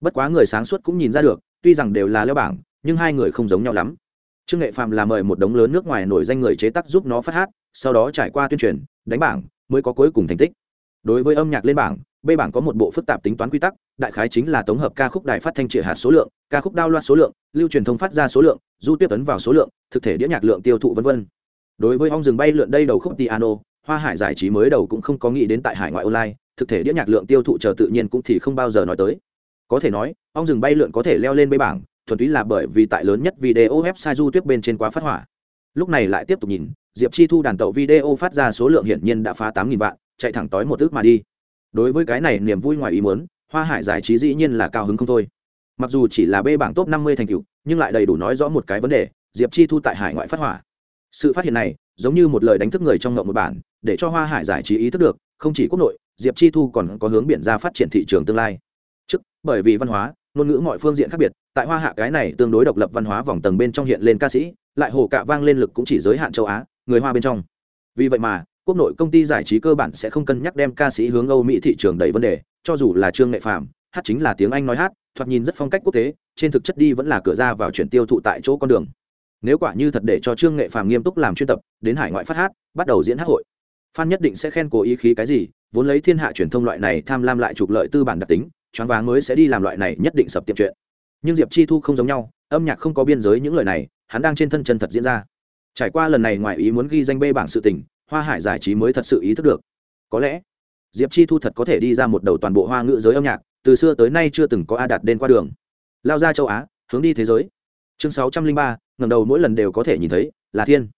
Bất quá người sáng suốt cũng nhìn ra được, tuy rằng đều là leo bảng, nhưng hai người không giống nhau lắm. Trương nghệ phàm là mời một đống lớn nước ngoài nổi danh người chế tác giúp nó phát hát, sau đó trải qua tuyên truyền, đánh bảng, mới có cuối cùng thành tích. Đối với âm nhạc lên bảng b bảng có một bộ phức tạp tính toán quy tắc, đại khái chính là tổng hợp ca khúc đài phát thanh trịa hạt số lượng, ca khúc đao loạt số lượng, lưu truyền thông phát ra số lượng, du tiếp ấn vào số lượng, thực thể đĩa nhạc lượng tiêu thụ v v đối với ong rừng bay lượn đây đầu khúc piano, hoa hải giải trí mới đầu cũng không có nghĩ đến tại hải ngoại online, thực thể đĩa nhạc lượng tiêu thụ chờ tự nhiên cũng thì không bao giờ nói tới. Có thể nói, ong rừng bay lượn có thể leo lên bê bảng, thuần túy là bởi vì tại lớn nhất video website du tuyết bên trên quá phát hỏa. Lúc này lại tiếp tục nhìn, diệp chi thu đàn tàu video phát ra số lượng hiển nhiên đã phá tám nghìn vạn, chạy thẳng tối một ước mà đi đối với cái này niềm vui ngoài ý muốn, hoa hải giải trí dĩ nhiên là cao hứng không thôi. Mặc dù chỉ là bê bảng top năm mươi thành cựu nhưng lại đầy đủ nói rõ một cái vấn đề, diệp chi thu tại hải ngoại phát hỏa. Sự phát hiện này, giống như một lời đánh thức người trong ngộng một bản, để cho hoa hải giải trí ý thức được, không chỉ quốc nội, diệp chi thu còn có hướng biển ra phát triển thị trường tương lai. Trước, bởi vì văn hóa, ngôn ngữ mọi phương diện khác biệt, tại hoa hạ cái này tương đối độc lập văn hóa vòng tầng bên trong hiện lên ca sĩ, lại hồ cạ vang lên lực cũng chỉ giới hạn châu á, người hoa bên trong. Vì vậy mà quốc nội công ty giải trí cơ bản sẽ không cân nhắc đem ca sĩ hướng âu mỹ thị trường đầy vấn đề, cho dù là trương nghệ phạm hát chính là tiếng anh nói hát, thoạt nhìn rất phong cách quốc tế, trên thực chất đi vẫn là cửa ra vào chuyển tiêu thụ tại chỗ con đường. Nếu quả như thật để cho trương nghệ phạm nghiêm túc làm chuyên tập, đến hải ngoại phát hát, bắt đầu diễn hát hội, fan nhất định sẽ khen cố ý khí cái gì, vốn lấy thiên hạ truyền thông loại này tham lam lại trục lợi tư bản đặc tính, choáng váng mới sẽ đi làm loại này nhất định sập tiệm chuyện. Nhưng diệp chi thu không giống nhau, âm nhạc không có biên giới những lời này, hắn đang trên thân chân thật diễn ra. Trải qua lần này ngoài ý muốn ghi danh bê bảng sự tình hoa hải giải trí mới thật sự ý thức được. Có lẽ, diệp chi thu thật có thể đi ra một đầu toàn bộ hoa ngữ giới âm nhạc, từ xưa tới nay chưa từng có a đạt đến qua đường. Lao ra châu á, hướng đi thế giới. Chương sáu trăm linh ba ngầm đầu mỗi lần đều có thể nhìn thấy, là thiên.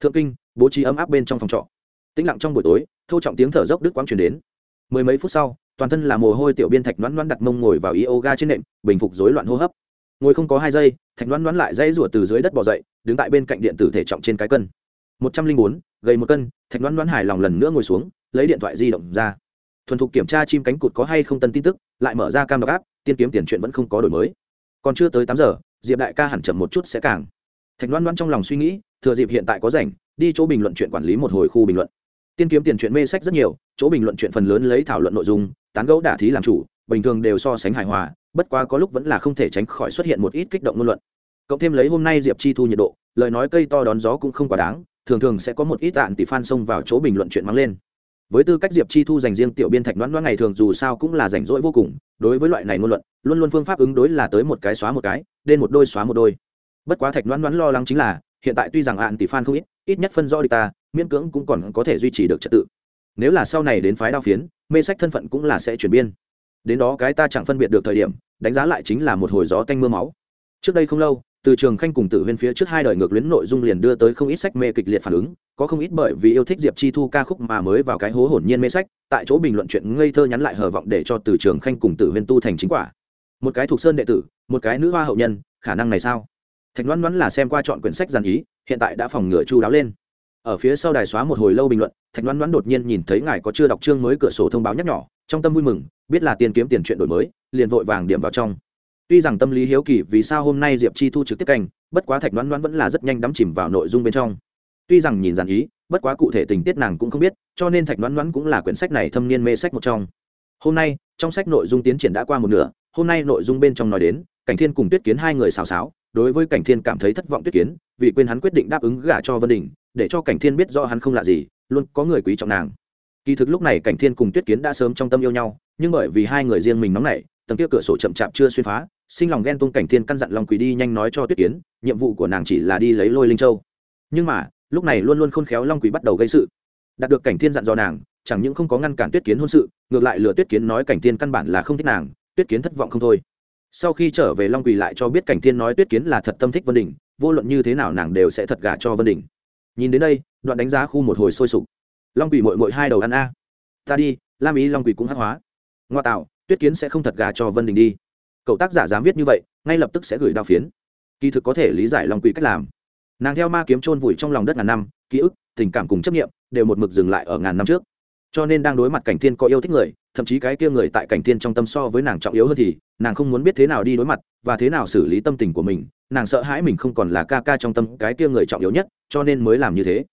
Thượng kinh, bố trí ấm áp bên trong phòng trọ. Tĩnh lặng trong buổi tối thâu trọng tiếng thở dốc đứt quãng truyền đến. Mười mấy phút sau, toàn thân là mồ hôi tiểu biên thạch đoán đoán đặt mông ngồi vào yoga trên nệm, bình phục rối loạn hô hấp. Ngồi không có hai giây, thạch đoán đoán lại dãy rủa từ dưới đất bỏ dậy, đứng tại bên cạnh điện tử thể trọng trên cái cân. Một trăm linh bốn gầy một cân, thạch đoán đoán hài lòng lần nữa ngồi xuống, lấy điện thoại di động ra. Thuần thục kiểm tra chim cánh cụt có hay không tân tin tức, lại mở ra cam đọc áp tiên kiếm tiền chuyện vẫn không có đổi mới. Còn chưa tới tám giờ, diệp đại ca hẳn chậm một chút sẽ càng. Thạch đoán đoán trong lòng suy nghĩ, thừa dịp hiện tại có rảnh, đi chỗ bình luận chuyện quản lý một hồi khu bình luận. Tiên kiếm tiền chuyện mê sách rất nhiều, chỗ bình luận chuyện phần lớn lấy thảo luận nội dung, tán gẫu đả thí làm chủ, bình thường đều so sánh hài hòa, bất quá có lúc vẫn là không thể tránh khỏi xuất hiện một ít kích động ngôn luận. Cộng thêm lấy hôm nay diệp chi thu nhiệt độ, lời nói cây to đón gió cũng không quá đáng thường thường sẽ có một ít tạn tỷ fan xông vào chỗ bình luận chuyện mang lên. Với tư cách diệp chi thu dành riêng tiểu biên thạch đoán đoán ngày thường dù sao cũng là rảnh rỗi vô cùng, đối với loại này ngôn luận, luôn luôn phương pháp ứng đối là tới một cái xóa một cái đen một đôi xóa một đôi. Bất quá thạch đoán đoán lo lắng chính là, hiện tại tuy rằng ạn tỷ fan không ít ít nhất phân do đi ta, miễn cưỡng cũng còn có thể duy trì được trật tự. Nếu là sau này đến phái đao phiến, mê sách thân phận cũng là sẽ chuyển biên. Đến đó cái ta chẳng phân biệt được thời điểm, đánh giá lại chính là một hồi gió tanh mưa máu. Trước đây không lâu từ trường khanh cùng tử huyên phía trước hai đời ngược luyến nội dung liền đưa tới không ít sách mê kịch liệt phản ứng, có không ít bởi vì yêu thích diệp chi thu ca khúc mà mới vào cái hố hồn nhiên mê sách, tại chỗ bình luận chuyện ngây thơ nhắn lại hờ vọng để cho từ trường khanh cùng tử huyên tu thành chính quả. Một cái thuộc sơn đệ tử, một cái nữ hoa hậu nhân, khả năng này sao? Thạch Loan Loan là xem qua chọn quyển sách giàn ý, hiện tại đã phòng ngựa chu đáo lên. Ở phía sau đài xóa một hồi lâu bình luận, thạch Loan Loan đột nhiên nhìn thấy ngài có chưa đọc chương mới cửa sổ thông báo nhắc nhỏ trong tâm vui mừng, biết là tiền kiếm tiền chuyện đổi mới, liền vội vàng điểm vào trong tuy rằng tâm lý hiếu kỳ vì sao hôm nay diệp chi thu trực tiếp canh, bất quá thạch đoán đoán vẫn là rất nhanh đắm chìm vào nội dung bên trong. Tuy rằng nhìn dàn ý, bất quá cụ thể tình tiết nàng cũng không biết, cho nên thạch đoán đoán cũng là quyển sách này thâm niên mê sách một trong. Hôm nay, trong sách nội dung tiến triển đã qua một nửa, hôm nay nội dung bên trong nói đến, cảnh thiên cùng tuyết kiến hai người xào xáo, đối với cảnh thiên cảm thấy thất vọng tuyết kiến, vì quên hắn quyết định đáp ứng gả cho vân đình, để cho cảnh thiên biết rõ hắn không lạ gì, luôn có người quý trọng nàng. Kỳ thực lúc này cảnh thiên cùng tuyết kiến đã sớm trong tâm yêu nhau, nhưng bởi vì hai người riêng mình nóng nảy tầng kia cửa sổ chậm chạp chưa xuyên phá, sinh lòng ghen tung cảnh thiên căn dặn long quỷ đi nhanh nói cho tuyết kiến, nhiệm vụ của nàng chỉ là đi lấy lôi linh châu. Nhưng mà, lúc này luôn luôn khôn khéo long quỷ bắt đầu gây sự. Đạt được cảnh thiên dặn dò nàng, chẳng những không có ngăn cản tuyết kiến hôn sự, ngược lại lừa tuyết kiến nói cảnh thiên căn bản là không thích nàng, tuyết kiến thất vọng không thôi. Sau khi trở về long quỳ lại cho biết cảnh thiên nói tuyết kiến là thật tâm thích vân đình, vô luận như thế nào nàng đều sẽ thật gả cho vân đình. Nhìn đến đây, đoạn đánh giá khu một hồi sôi sục. Long quỳ mội mội hai đầu ăn a. Ta đi, lam ý long quỳ cũng hắc hóa. Ngoa tạo tuyết kiến sẽ không thật gà cho vân đình đi cậu tác giả dám viết như vậy ngay lập tức sẽ gửi đao phiến kỳ thực có thể lý giải lòng quỷ cách làm nàng theo ma kiếm chôn vùi trong lòng đất ngàn năm ký ức tình cảm cùng chấp nghiệm đều một mực dừng lại ở ngàn năm trước cho nên đang đối mặt cảnh thiên có yêu thích người thậm chí cái kia người tại cảnh thiên trong tâm so với nàng trọng yếu hơn thì nàng không muốn biết thế nào đi đối mặt và thế nào xử lý tâm tình của mình nàng sợ hãi mình không còn là ca ca trong tâm cái kia người trọng yếu nhất cho nên mới làm như thế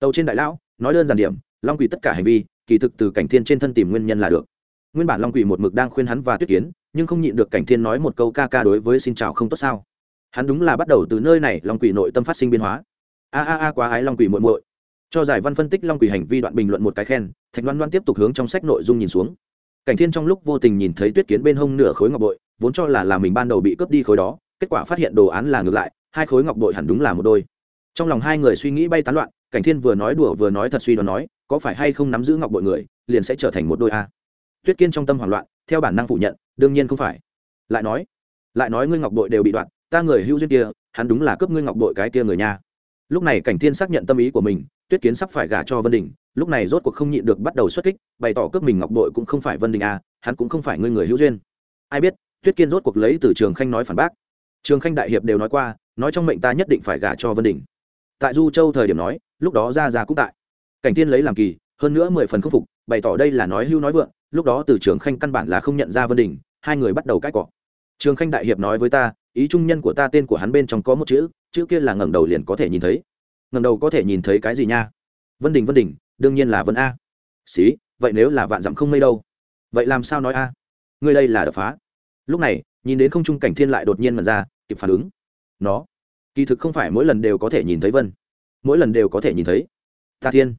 tàu trên đại lão nói đơn giản điểm long quỷ tất cả hành vi kỳ thực từ cảnh thiên trên thân tìm nguyên nhân là được nguyên bản long quỷ một mực đang khuyên hắn và tuyết kiến, nhưng không nhịn được cảnh thiên nói một câu ca ca đối với xin chào không tốt sao. Hắn đúng là bắt đầu từ nơi này, long quỷ nội tâm phát sinh biến hóa. A a a, quá ái long quỷ muội muội. Cho giải văn phân tích long quỷ hành vi đoạn bình luận một cái khen, thạch loan loan tiếp tục hướng trong sách nội dung nhìn xuống. Cảnh thiên trong lúc vô tình nhìn thấy tuyết kiến bên hông nửa khối ngọc bội, vốn cho là là mình ban đầu bị cướp đi khối đó, kết quả phát hiện đồ án là ngược lại, hai khối ngọc bội hẳn đúng là một đôi. Trong lòng hai người suy nghĩ bay tán loạn, cảnh thiên vừa nói đùa vừa nói thật suy đoán nói, có phải hay không nắm giữ ngọc bội người, liền sẽ trở thành một đôi a tuyết kiên trong tâm hoảng loạn, theo bản năng phủ nhận, đương nhiên không phải. Lại nói lại nói ngươi ngọc bội đều bị đoạn ta người hữu duyên kia, hắn đúng là cướp ngươi ngọc bội cái kia người nha. Lúc này cảnh thiên xác nhận tâm ý của mình, tuyết kiến sắp phải gả cho vân đình, lúc này rốt cuộc không nhịn được bắt đầu xuất kích, bày tỏ cướp mình ngọc bội cũng không phải vân đình à hắn cũng không phải ngươi người hữu duyên. Ai biết, tuyết kiên rốt cuộc lấy từ trường khanh nói phản bác. Trường khanh đại hiệp đều nói qua, nói trong mệnh ta nhất định phải gả cho vân đình. Tại du châu thời điểm nói, lúc đó ra ra cũng tại. Cảnh Thiên lấy làm kỳ, hơn nữa mười phần khâm phục, bày tỏ đây là nói hưu nói vượng lúc đó từ trường khanh căn bản là không nhận ra vân đình, hai người bắt đầu cãi cọ. Trường khanh đại hiệp nói với ta, ý trung nhân của ta tên của hắn bên trong có một chữ chữ kia là ngẩng đầu liền có thể nhìn thấy. Ngẩng đầu có thể nhìn thấy cái gì nha? Vân đình vân đình, đương nhiên là vân a. Xí, vậy nếu là vạn dặm không mây đâu? Vậy làm sao nói a? Ngươi đây là đập phá. Lúc này, nhìn đến không trung cảnh thiên lại đột nhiên mật ra, kịp phản ứng. Nó, kỳ thực không phải mỗi lần đều có thể nhìn thấy vân. Mỗi lần đều có thể nhìn thấy. Ta thiên,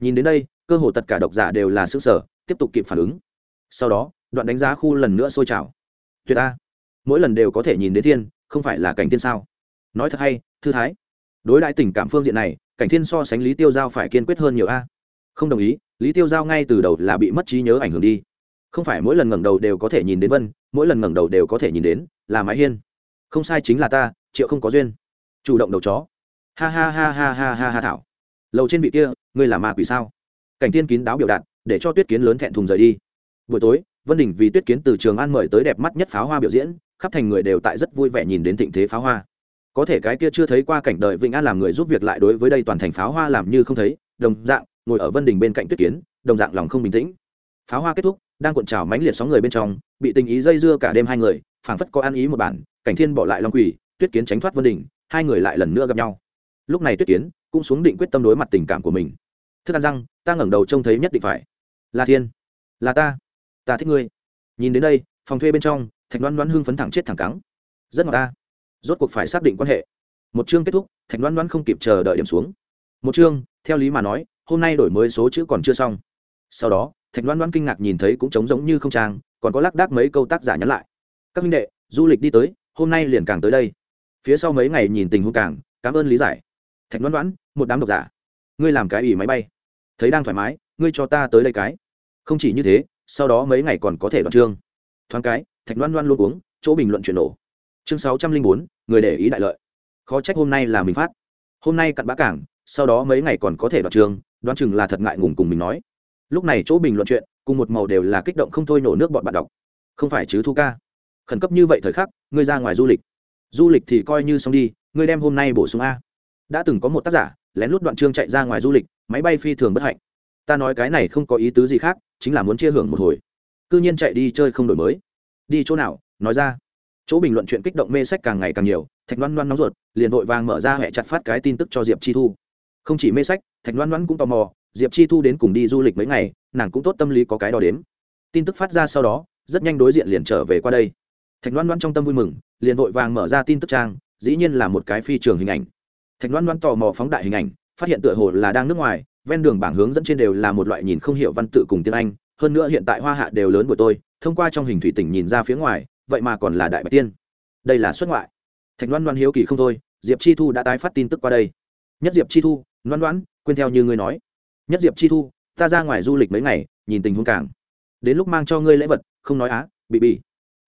nhìn đến đây, cơ hồ tất cả độc giả đều là xứ sở tiếp tục kịp phản ứng. Sau đó, đoạn đánh giá khu lần nữa sôi trào. Tuyệt a. Mỗi lần đều có thể nhìn đến thiên, không phải là cảnh thiên sao? Nói thật hay, thư thái. Đối đại tình cảm phương diện này, cảnh thiên so sánh lý tiêu giao phải kiên quyết hơn nhiều a. Không đồng ý, lý tiêu giao ngay từ đầu là bị mất trí nhớ ảnh hưởng đi. Không phải mỗi lần ngẩng đầu đều có thể nhìn đến vân, mỗi lần ngẩng đầu đều có thể nhìn đến là mãi hiên. Không sai chính là ta, triệu không có duyên. Chủ động đầu chó. Ha ha ha ha ha ha ha thảo. Lầu trên vị kia, ngươi là ma quỷ sao? Cảnh thiên kín đáo biểu đạt để cho tuyết kiến lớn thẹn thùng rời đi. Buổi tối, vân đình vì tuyết kiến từ trường an mời tới đẹp mắt nhất pháo hoa biểu diễn, khắp thành người đều tại rất vui vẻ nhìn đến thịnh thế pháo hoa. Có thể cái kia chưa thấy qua cảnh đời vĩnh an làm người giúp việc lại đối với đây toàn thành pháo hoa làm như không thấy, đồng dạng, ngồi ở vân đình bên cạnh tuyết kiến, đồng dạng lòng không bình tĩnh. Pháo hoa kết thúc, đang cuộn trào mãnh liệt sóng người bên trong, bị tình ý dây dưa cả đêm hai người, phảng phất có ăn ý một bản, cảnh thiên bỏ lại long quỷ, tuyết kiến tránh thoát vân đình, hai người lại lần nữa gặp nhau. Lúc này tuyết kiến cũng xuống định quyết tâm đối mặt tình cảm của mình. Thức ăn răng, ta ngẩng đầu trông thấy nhất định phải là thiên, là ta ta thích ngươi. Nhìn đến đây, phòng thuê bên trong, thạch đoán đoán hưng phấn thẳng chết thẳng cắng rất ngọt ta. Rốt cuộc phải xác định quan hệ. Một chương kết thúc, thạch đoán đoán không kịp chờ đợi điểm xuống. Một chương, theo lý mà nói, hôm nay đổi mới số chữ còn chưa xong. Sau đó, thạch đoán đoán kinh ngạc nhìn thấy cũng trống giống như không trang, còn có lác đác mấy câu tác giả nhắn lại. Các minh đệ, du lịch đi tới, hôm nay liền càng tới đây. Phía sau mấy ngày nhìn tình huống càng, cảm ơn lý giải. Thạch đoán đoán một đám độc giả. Ngươi làm cái ủy máy bay. Thấy đang thoải mái, ngươi cho ta tới đây cái không chỉ như thế, sau đó mấy ngày còn có thể đoạn chương. Thoáng cái, thạch loan loan luôn uống, chỗ bình luận chuyển nổ. Chương sáu trăm linh bốn, người để ý đại lợi. Khó trách hôm nay là mình phát. Hôm nay cặn bã cảng, sau đó mấy ngày còn có thể đoạn chương. đoán chừng là thật ngại ngùng cùng mình nói. Lúc này chỗ bình luận chuyện, cùng một màu đều là kích động không thôi nổ nước bọn bạn đọc. Không phải chứ thu ca? Khẩn cấp như vậy thời khắc, ngươi ra ngoài du lịch. Du lịch thì coi như xong đi, ngươi đem hôm nay bổ sung a. Đã từng có một tác giả, lén lút đoạn chương chạy ra ngoài du lịch, máy bay phi thường bất hạnh. Ta nói cái này không có ý tứ gì khác chính là muốn chia hưởng một hồi. Cư nhiên chạy đi chơi không đổi mới. Đi chỗ nào? Nói ra. Chỗ bình luận chuyện kích động mê sách càng ngày càng nhiều, thạch loan loan nóng ruột, liền vội vàng mở ra hệ chặt phát cái tin tức cho diệp chi thu. Không chỉ mê sách, thạch loan loan cũng tò mò, diệp chi thu đến cùng đi du lịch mấy ngày, nàng cũng tốt tâm lý có cái đo đếm. Tin tức phát ra sau đó, rất nhanh đối diện liền trở về qua đây. Thạch loan loan trong tâm vui mừng, liền vội vàng mở ra tin tức trang, dĩ nhiên là một cái phi trường hình ảnh. Thạch loan loan tò mò phóng đại hình ảnh, phát hiện tựa hồ là đang nước ngoài ven đường bảng hướng dẫn trên đều là một loại nhìn không hiểu văn tự cùng tiếng anh, hơn nữa hiện tại hoa hạ đều lớn của tôi, thông qua trong hình thủy tỉnh nhìn ra phía ngoài, vậy mà còn là đại bạch tiên. Đây là xuất ngoại. Thạch loan loan hiếu kỳ không thôi, diệp chi thu đã tái phát tin tức qua đây. Nhất diệp chi thu, loan loan, quên theo như ngươi nói. Nhất diệp chi thu, ta ra ngoài du lịch mấy ngày, nhìn tình huống cảng đến lúc mang cho ngươi lễ vật, không nói á, bị bị.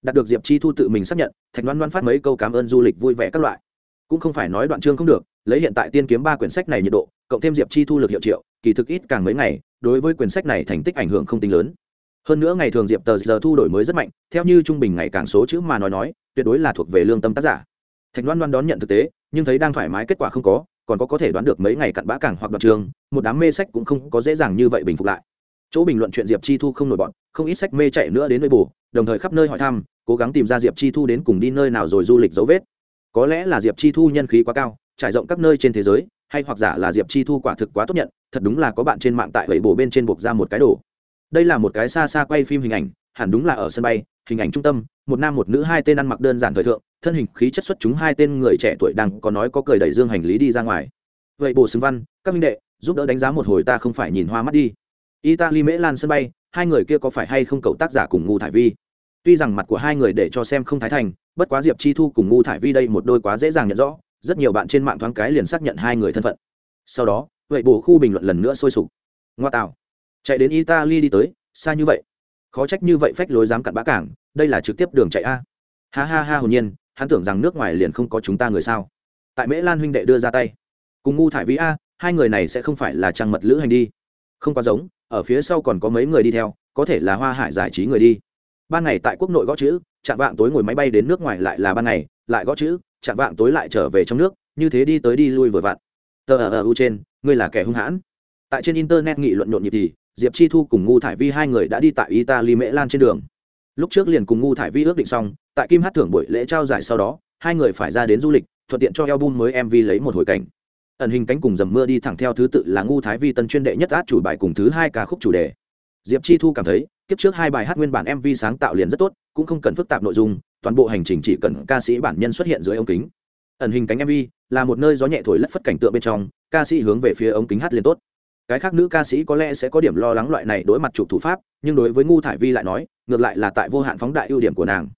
Đạt được diệp chi thu tự mình xác nhận, thạch loan loan phát mấy câu cảm ơn du lịch vui vẻ các loại. Cũng không phải nói đoạn chương không được lấy hiện tại tiên kiếm ba quyển sách này nhiệt độ, cộng thêm diệp chi thu lực hiệu triệu, kỳ thực ít càng mấy ngày, đối với quyển sách này thành tích ảnh hưởng không tính lớn. Hơn nữa ngày thường diệp tờ giờ thu đổi mới rất mạnh, theo như trung bình ngày càng số chữ mà nói nói, tuyệt đối là thuộc về lương tâm tác giả. Thạch loan loan đón nhận thực tế, nhưng thấy đang thoải mái kết quả không có, còn có có thể đoán được mấy ngày cặn bã càng hoặc đoạn trường, một đám mê sách cũng không có dễ dàng như vậy bình phục lại. Chỗ bình luận chuyện diệp chi thu không nổi bọn, không ít sách mê chạy nữa đến nơi bù, đồng thời khắp nơi hỏi thăm, cố gắng tìm ra diệp chi thu đến cùng đi nơi nào rồi du lịch dấu vết. Có lẽ là diệp chi thu nhân khí quá cao trải rộng các nơi trên thế giới, hay hoặc giả là diệp chi thu quả thực quá tốt nhận, thật đúng là có bạn trên mạng tại vậy bổ bên trên buộc ra một cái đồ. Đây là một cái xa xa quay phim hình ảnh, hẳn đúng là ở sân bay, hình ảnh trung tâm, một nam một nữ hai tên ăn mặc đơn giản thời thượng, thân hình khí chất xuất chúng hai tên người trẻ tuổi đang có nói có cười đẩy dương hành lý đi ra ngoài. Vậy bổ xứng văn, các minh đệ, giúp đỡ đánh giá một hồi ta không phải nhìn hoa mắt đi. Italy mễ lan sân bay, hai người kia có phải hay không cậu tác giả cùng ngu thải vi? Tuy rằng mặt của hai người để cho xem không thái thành, bất quá diệp chi thu cùng ngu thải vi đây một đôi quá dễ dàng nhận rõ rất nhiều bạn trên mạng thoáng cái liền xác nhận hai người thân phận. Sau đó, vậy bổ khu bình luận lần nữa sôi sục. Ngoa tạo. Chạy đến italy đi tới, xa như vậy. Khó trách như vậy phách lối dám cặn bã cảng, đây là trực tiếp đường chạy a. Ha ha ha, hồn nhiên, hắn tưởng rằng nước ngoài liền không có chúng ta người sao. Tại mễ lan huynh đệ đưa ra tay. Cùng ngu thải vĩ a, hai người này sẽ không phải là trang mật lữ hành đi. Không quá giống, ở phía sau còn có mấy người đi theo, có thể là hoa hải giải trí người đi. Ban ngày tại quốc nội gõ chữ, chạm vạng tối ngồi máy bay đến nước ngoài lại là ban ngày, lại gõ chữ chạm vạng tối lại trở về trong nước, như thế đi tới đi lui vừa vặn. Tờ ở u trên, ngươi là kẻ hung hãn. Tại trên internet nghị luận nhộn nhịp thì, diệp chi thu cùng ngu thải vi hai người đã đi tại italy mễ lan trên đường. Lúc trước liền cùng ngu thải vi ước định xong, tại kim hát thưởng buổi lễ trao giải sau đó, hai người phải ra đến du lịch, thuận tiện cho album mới mv lấy một hồi cảnh. Ẩn hình cánh cùng dầm mưa đi thẳng theo thứ tự là ngu thái vi tân chuyên đệ nhất át chủ bài cùng thứ hai ca khúc chủ đề. Diệp chi thu cảm thấy, kiếp trước hai bài hát nguyên bản mv sáng tạo liền rất tốt, cũng không cần phức tạp nội dung toàn bộ hành trình chỉ cần ca sĩ bản nhân xuất hiện dưới ống kính. Ẩn hình cánh mv là một nơi gió nhẹ thổi lất phất cảnh tượng bên trong, ca sĩ hướng về phía ống kính hát liền tốt. Cái khác nữ ca sĩ có lẽ sẽ có điểm lo lắng loại này đối mặt chụp thủ pháp, nhưng đối với ngu thải vi lại nói, ngược lại là tại vô hạn phóng đại ưu điểm của nàng.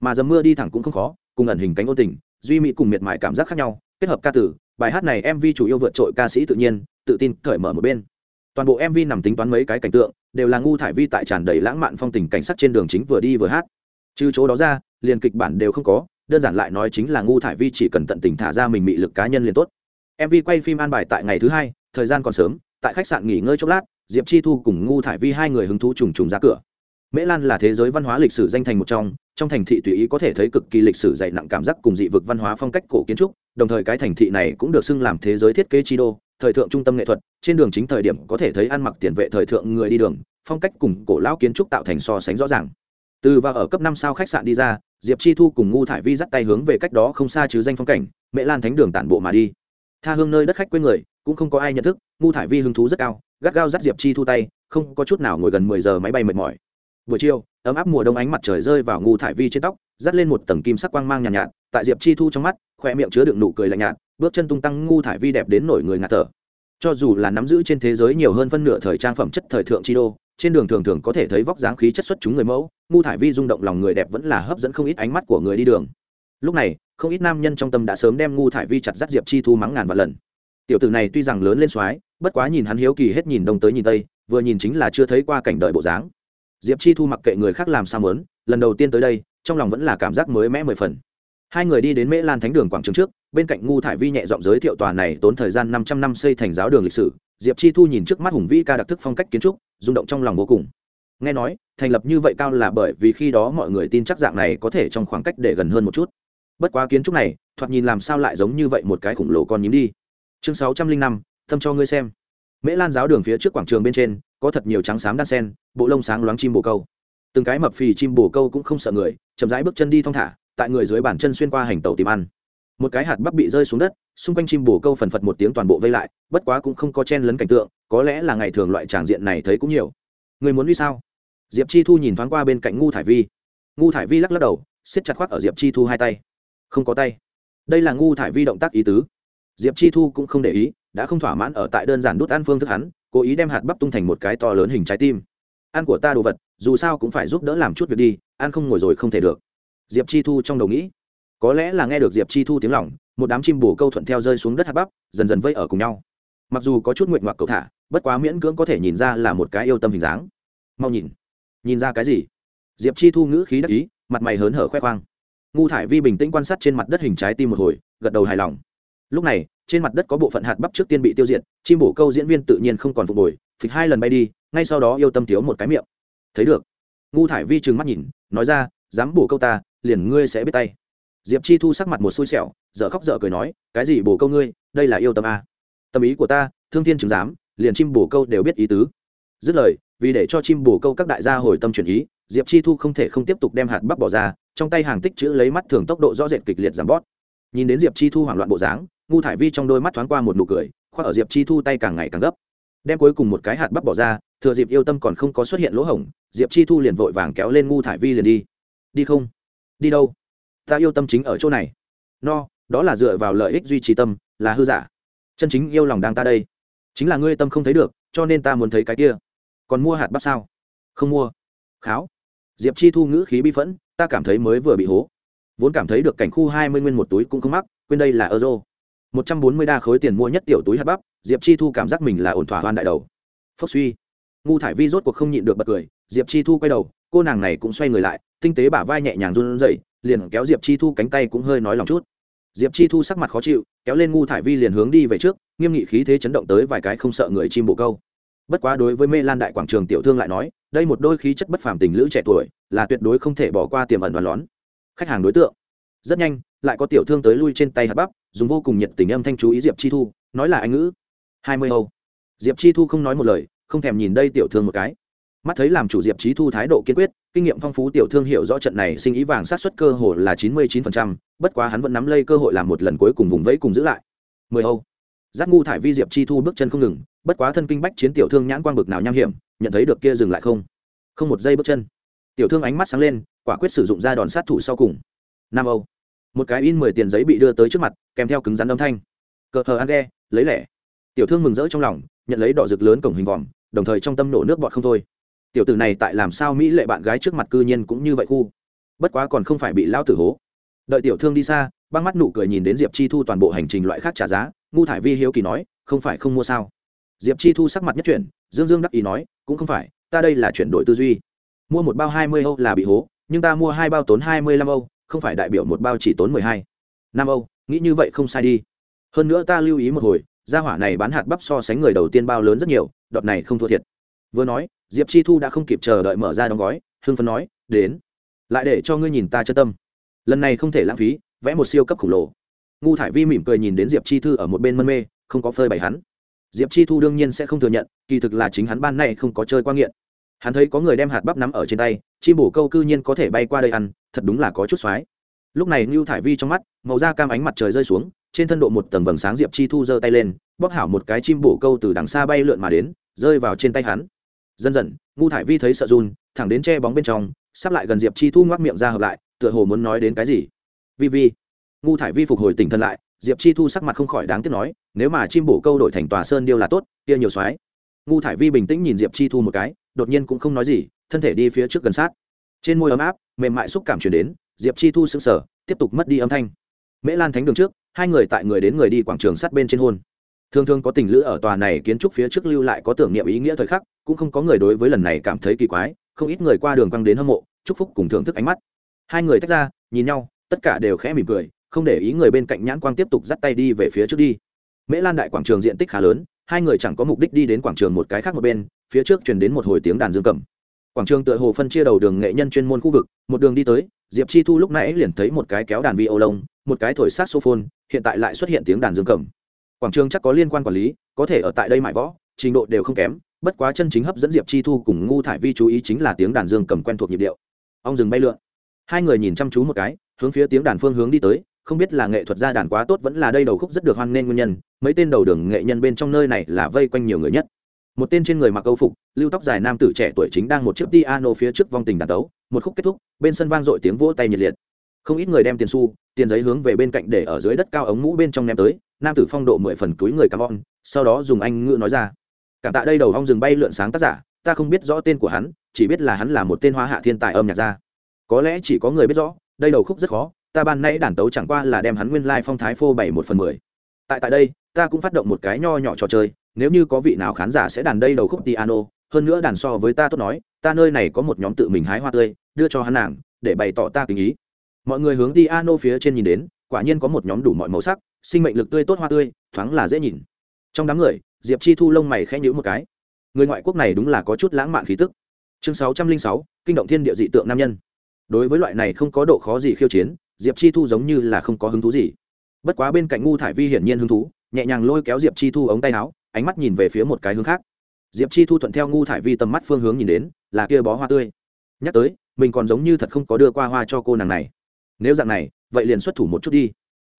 Mà dầm mưa đi thẳng cũng không khó, cùng ẩn hình cánh ôn tình, duy mỹ cùng miệt mài cảm giác khác nhau, kết hợp ca tử, bài hát này mv chủ yêu vượt trội ca sĩ tự nhiên, tự tin cởi mở một bên. Toàn bộ mv nằm tính toán mấy cái cảnh tượng, đều là ngu thải vi tại tràn đầy lãng mạn phong tình cảnh sắc trên đường chính vừa đi vừa hát. Trừ chỗ đó ra liền kịch bản đều không có, đơn giản lại nói chính là ngu thải vi chỉ cần tận tình thả ra mình mị lực cá nhân liền tốt. Mv quay phim an bài tại ngày thứ hai, thời gian còn sớm, tại khách sạn nghỉ ngơi chốc lát, diệp chi thu cùng ngu thải vi hai người hứng thú trùng trùng ra cửa. Mễ lan là thế giới văn hóa lịch sử danh thành một trong trong thành thị tùy ý có thể thấy cực kỳ lịch sử dày nặng cảm giác cùng dị vực văn hóa phong cách cổ kiến trúc, đồng thời cái thành thị này cũng được xưng làm thế giới thiết kế chi đô, thời thượng trung tâm nghệ thuật, trên đường chính thời điểm có thể thấy ăn mặc tiền vệ thời thượng người đi đường, phong cách cùng cổ lão kiến trúc tạo thành so sánh rõ ràng từ và ở cấp năm sao khách sạn đi ra diệp chi thu cùng ngu thải vi dắt tay hướng về cách đó không xa chứ danh phong cảnh Mẹ lan thánh đường tản bộ mà đi. Tha hương nơi đất khách quê người cũng không có ai nhận thức ngu thải vi hứng thú rất cao gắt gao dắt diệp chi thu tay không có chút nào ngồi gần mười giờ máy bay mệt mỏi. Buổi chiều ấm áp mùa đông ánh mặt trời rơi vào ngu thải vi trên tóc dắt lên một tầng kim sắc quang mang nhàn nhạt, nhạt tại diệp chi thu trong mắt khoe miệng chứa đựng nụ cười lạnh nhạt bước chân tung tăng ngu thải vi đẹp đến nổi người ngạt thở. Cho dù là nắm giữ trên thế giới nhiều hơn phân nửa thời trang phẩm chất thời thượng chi đô trên đường thường thường có thể thấy vóc dáng khí chất xuất chúng người mẫu, ngu thải vi rung động lòng người đẹp vẫn là hấp dẫn không ít ánh mắt của người đi đường. Lúc này, không ít nam nhân trong tâm đã sớm đem ngu thải vi chặt dắt diệp chi thu mắng ngàn vạn lần. Tiểu tử này tuy rằng lớn lên soái, bất quá nhìn hắn hiếu kỳ hết nhìn đông tới nhìn tây, vừa nhìn chính là chưa thấy qua cảnh đời bộ dáng. Diệp chi thu mặc kệ người khác làm sao mớn lần đầu tiên tới đây, trong lòng vẫn là cảm giác mới mẽ mười phần. Hai người đi đến mễ lan thánh đường quảng trường trước, bên cạnh ngu thải vi nhẹ giọng giới thiệu tòa này tốn thời gian năm trăm năm xây thành giáo đường lịch sử diệp chi thu nhìn trước mắt hùng vĩ ca đặc thức phong cách kiến trúc, rung động trong lòng vô cùng. Nghe nói, thành lập như vậy cao là bởi vì khi đó mọi người tin chắc dạng này có thể trong khoảng cách để gần hơn một chút. Bất quá kiến trúc này, thoạt nhìn làm sao lại giống như vậy một cái khủng lồ con nhím đi. Chương sáu trăm linh năm, thâm cho ngươi xem. Mễ lan giáo đường phía trước quảng trường bên trên, có thật nhiều trắng xám đan sen, bộ lông sáng loáng chim bồ câu. Từng cái mập phì chim bồ câu cũng không sợ người, chậm rãi bước chân đi thong thả, tại người dưới bàn chân xuyên qua hành tàu tìm ăn. Một cái hạt bắp bị rơi xuống đất xung quanh chim bồ câu phần phật một tiếng toàn bộ vây lại, bất quá cũng không có chen lấn cảnh tượng, có lẽ là ngày thường loại tràng diện này thấy cũng nhiều. Người muốn đi sao? Diệp chi thu nhìn thoáng qua bên cạnh ngu thải vi. Ngu thải vi lắc lắc đầu, siết chặt khoác ở diệp chi thu hai tay. Không có tay. Đây là ngu thải vi động tác ý tứ. Diệp chi thu cũng không để ý, đã không thỏa mãn ở tại đơn giản đút ăn phương thức hắn, cố ý đem hạt bắp tung thành một cái to lớn hình trái tim. Ăn của ta đồ vật, dù sao cũng phải giúp đỡ làm chút việc đi, ăn không ngồi rồi không thể được. Diệp chi thu trong đầu nghĩ, có lẽ là nghe được diệp chi thu tiếng lỏng một đám chim bổ câu thuận theo rơi xuống đất hạt bắp, dần dần vây ở cùng nhau. Mặc dù có chút nguyện ngoạc cầu thả, bất quá miễn cưỡng có thể nhìn ra là một cái yêu tâm hình dáng. Mau nhìn. Nhìn ra cái gì? Diệp chi thu ngữ khí đắc ý, mặt mày hớn hở khoe khoang. Ngu thải vi bình tĩnh quan sát trên mặt đất hình trái tim một hồi, gật đầu hài lòng. Lúc này, trên mặt đất có bộ phận hạt bắp trước tiên bị tiêu diệt, chim bổ câu diễn viên tự nhiên không còn phục hồi, phịch hai lần bay đi, ngay sau đó yêu tâm thiếu một cái miệng. Thấy được. Ngu thải vi trừng mắt nhìn, nói ra, dám bổ câu ta, liền ngươi sẽ biết tay diệp chi thu sắc mặt một xui xẻo, dở khóc dở cười nói, cái gì bổ câu ngươi, đây là yêu tâm a. Tâm ý của ta, thương thiên chứng giám, liền chim bổ câu đều biết ý tứ. Dứt lời, vì để cho chim bổ câu các đại gia hồi tâm chuyển ý, diệp chi thu không thể không tiếp tục đem hạt bắp bỏ ra, trong tay hàng tích chữ lấy mắt thường tốc độ rõ rệt kịch liệt giảm bót. Nhìn đến diệp chi thu hoảng loạn bộ dáng, ngu thải vi trong đôi mắt thoáng qua một nụ cười, khoác ở diệp chi thu tay càng ngày càng gấp. Đem cuối cùng một cái hạt bắp bỏ ra, thừa dịp yêu tâm còn không có xuất hiện lỗ hổng, diệp chi thu liền vội vàng kéo lên ngu thải vi liền đi. Đi không? Đi đâu? Ta yêu tâm chính ở chỗ này. No, đó là dựa vào lợi ích duy trì tâm, là hư giả. Chân chính yêu lòng đang ta đây. Chính là ngươi tâm không thấy được, cho nên ta muốn thấy cái kia. Còn mua hạt bắp sao? Không mua. Kháo. Diệp chi thu ngữ khí bi phẫn, ta cảm thấy mới vừa bị hố. Vốn cảm thấy được cảnh khu hai mươi nguyên một túi cũng không mắc, quên đây là euro. Một trăm bốn mươi đa khối tiền mua nhất tiểu túi hạt bắp, diệp chi thu cảm giác mình là ổn thỏa hoan đại đầu. Phốc suy. Ngu thải vi rốt cuộc không nhịn được bật cười, diệp chi thu quay đầu, cô nàng này cũng xoay người lại tinh tế bả vai nhẹ nhàng run rẩy, liền kéo diệp chi thu cánh tay cũng hơi nói lòng chút. Diệp chi thu sắc mặt khó chịu, kéo lên ngu thải vi liền hướng đi về trước, nghiêm nghị khí thế chấn động tới vài cái không sợ người chim bồ câu. Bất quá đối với mê lan đại quảng trường tiểu thương lại nói, đây một đôi khí chất bất phàm tình lữ trẻ tuổi, là tuyệt đối không thể bỏ qua tiềm ẩn đoán lón. Khách hàng đối tượng. Rất nhanh, lại có tiểu thương tới lui trên tay hạt bắp, dùng vô cùng nhiệt tình âm thanh chú ý diệp chi thu, nói là anh ngữ. Hai mươi âu. Diệp chi thu không nói một lời, không thèm nhìn đây tiểu thương một cái. Mắt thấy làm chủ diệp chi thu thái độ kiên quyết kinh nghiệm phong phú tiểu thương hiểu rõ trận này sinh ý vàng sát xuất cơ hội là chín mươi chín phần trăm, bất quá hắn vẫn nắm lây cơ hội làm một lần cuối cùng vùng vẫy cùng giữ lại. Mười âu giác ngu thải vi diệp chi thu bước chân không ngừng, bất quá thân kinh bách chiến tiểu thương nhãn quang bực nào nham hiểm, nhận thấy được kia dừng lại không. Không một giây bước chân. Tiểu thương ánh mắt sáng lên, quả quyết sử dụng ra đòn sát thủ sau cùng. Năm âu. Một cái in mười tiền giấy bị đưa tới trước mặt, kèm theo cứng rắn âm thanh. Cờ hờ ăn ghe, lấy lẻ. Tiểu thương mừng rỡ trong lòng, nhận lấy đỏ rực lớn cổng hình vòm, đồng thời trong tâm nổ nước bọt không thôi tiểu tử này tại làm sao mỹ lệ bạn gái trước mặt cư nhiên cũng như vậy khu. Bất quá còn không phải bị lao tử hố. Đợi tiểu thương đi xa, băng mắt nụ cười nhìn đến diệp chi thu toàn bộ hành trình loại khác trả giá, ngu thải vi hiếu kỳ nói, không phải không mua sao? Diệp chi thu sắc mặt nhất chuyển, dương dương đắc ý nói, cũng không phải, ta đây là chuyển đổi tư duy. Mua một bao hai mươi âu là bị hố, nhưng ta mua hai bao tốn hai mươi lăm âu, không phải đại biểu một bao chỉ tốn mười hai năm âu, nghĩ như vậy không sai đi. Hơn nữa ta lưu ý một hồi, gia hỏa này bán hạt bắp so sánh người đầu tiên bao lớn rất nhiều, đọt này không thua thiệt. Vừa nói diệp chi thu đã không kịp chờ đợi mở ra đóng gói hương phấn nói, đến, lại để cho ngươi nhìn ta chân tâm. Lần này không thể lãng phí, vẽ một siêu cấp khổng lồ. Ngu thải vi mỉm cười nhìn đến diệp chi thư ở một bên mân mê, không có phơi bày hắn. Diệp chi thu đương nhiên sẽ không thừa nhận, kỳ thực là chính hắn ban nay không có chơi qua nghiện. Hắn thấy có người đem hạt bắp nắm ở trên tay, chi bổ câu cư nhiên có thể bay qua đây ăn, thật đúng là có chút xoái. Lúc này ngưu thải vi trong mắt, màu da cam ánh mặt trời rơi xuống, trên thân độ một tầng vầng sáng diệp chi thu giơ tay lên bóc hảo một cái chim bổ câu từ đằng xa bay lượn mà đến, rơi vào trên tay hắn dần dần, ngu thải vi thấy sợ run, thẳng đến che bóng bên trong, sắp lại gần diệp chi thu ngoác miệng ra hợp lại, tựa hồ muốn nói đến cái gì. Vi vi. Ngu thải vi phục hồi tỉnh thân lại, diệp chi thu sắc mặt không khỏi đáng tiếc nói, nếu mà chim bổ câu đổi thành tòa sơn điêu là tốt, kia nhiều soái. Ngu thải vi bình tĩnh nhìn diệp chi thu một cái, đột nhiên cũng không nói gì, thân thể đi phía trước gần sát. Trên môi ấm áp, mềm mại xúc cảm chuyển đến, diệp chi thu sững sờ, tiếp tục mất đi âm thanh. Mễ lan thánh đường trước, hai người tại người đến người đi quảng trường sát bên trên hôn. Thường thường có tình lữ ở tòa này kiến trúc phía trước lưu lại có tưởng niệm ý nghĩa thời khắc cũng không có người đối với lần này cảm thấy kỳ quái, không ít người qua đường quăng đến hâm mộ, chúc phúc cùng thưởng thức ánh mắt. Hai người tách ra, nhìn nhau, tất cả đều khẽ mỉm cười, không để ý người bên cạnh nhãn quang tiếp tục dắt tay đi về phía trước đi. Mễ lan đại quảng trường diện tích khá lớn, hai người chẳng có mục đích đi đến quảng trường một cái khác một bên, phía trước truyền đến một hồi tiếng đàn dương cầm. Quảng trường tựa hồ phân chia đầu đường nghệ nhân chuyên môn khu vực, một đường đi tới, diệp chi thu lúc nãy liền thấy một cái kéo đàn vi ô lông một cái thổi saxophone hiện tại lại xuất hiện tiếng đàn dương cầm. Quảng trường chắc có liên quan quản lý, có thể ở tại đây mãi võ, trình độ đều không kém bất quá chân chính hấp dẫn diệp chi thu cùng ngu thải vi chú ý chính là tiếng đàn dương cầm quen thuộc nhịp điệu. Ông dừng bay lượn. Hai người nhìn chăm chú một cái, hướng phía tiếng đàn phương hướng đi tới, không biết là nghệ thuật gia đàn quá tốt vẫn là đây đầu khúc rất được hoan nghênh nguyên nhân, mấy tên đầu đường nghệ nhân bên trong nơi này là vây quanh nhiều người nhất. Một tên trên người mặc câu phục, lưu tóc dài nam tử trẻ tuổi chính đang một chiếc piano phía trước vong tình đàn tấu một khúc kết thúc, bên sân vang dội tiếng vỗ tay nhiệt liệt. Không ít người đem tiền xu, tiền giấy hướng về bên cạnh để ở dưới đất cao ống mũ bên trong ném tới, nam tử phong độ mười phần túi người cam on, sau đó dùng anh ngữ nói ra cảm tạ đây đầu hong rừng bay lượn sáng tác giả, ta không biết rõ tên của hắn, chỉ biết là hắn là một tên hoa hạ thiên tài âm nhạc gia. Có lẽ chỉ có người biết rõ, đây đầu khúc rất khó, ta ban nãy đàn tấu chẳng qua là đem hắn nguyên lai、like、phong thái phô bảy một phần mười. Tại tại đây, ta cũng phát động một cái nho nhỏ trò chơi, nếu như có vị nào khán giả sẽ đàn đây đầu khúc piano, hơn nữa đàn so với ta tốt nói, ta nơi này có một nhóm tự mình hái hoa tươi, đưa cho hắn nàng, để bày tỏ ta kính ý. Mọi người hướng piano phía trên nhìn đến, quả nhiên có một nhóm đủ mọi màu sắc, sinh mệnh lực tươi tốt hoa tươi, thoáng là dễ nhìn. Trong đám người diệp chi thu lông mày khẽ nhữ một cái. Người ngoại quốc này đúng là có chút lãng mạn khí tức. Chương sáu trăm linh sáu, kinh động thiên địa dị tượng nam nhân. Đối với loại này không có độ khó gì khiêu chiến, diệp chi thu giống như là không có hứng thú gì. Bất quá bên cạnh ngu thải vi hiển nhiên hứng thú, nhẹ nhàng lôi kéo diệp chi thu ống tay áo, ánh mắt nhìn về phía một cái hướng khác. Diệp chi thu thuận theo ngu thải vi tầm mắt phương hướng nhìn đến, là kia bó hoa tươi. Nhắc tới, mình còn giống như thật không có đưa qua hoa cho cô nàng này. Nếu dạng này, vậy liền xuất thủ một chút đi.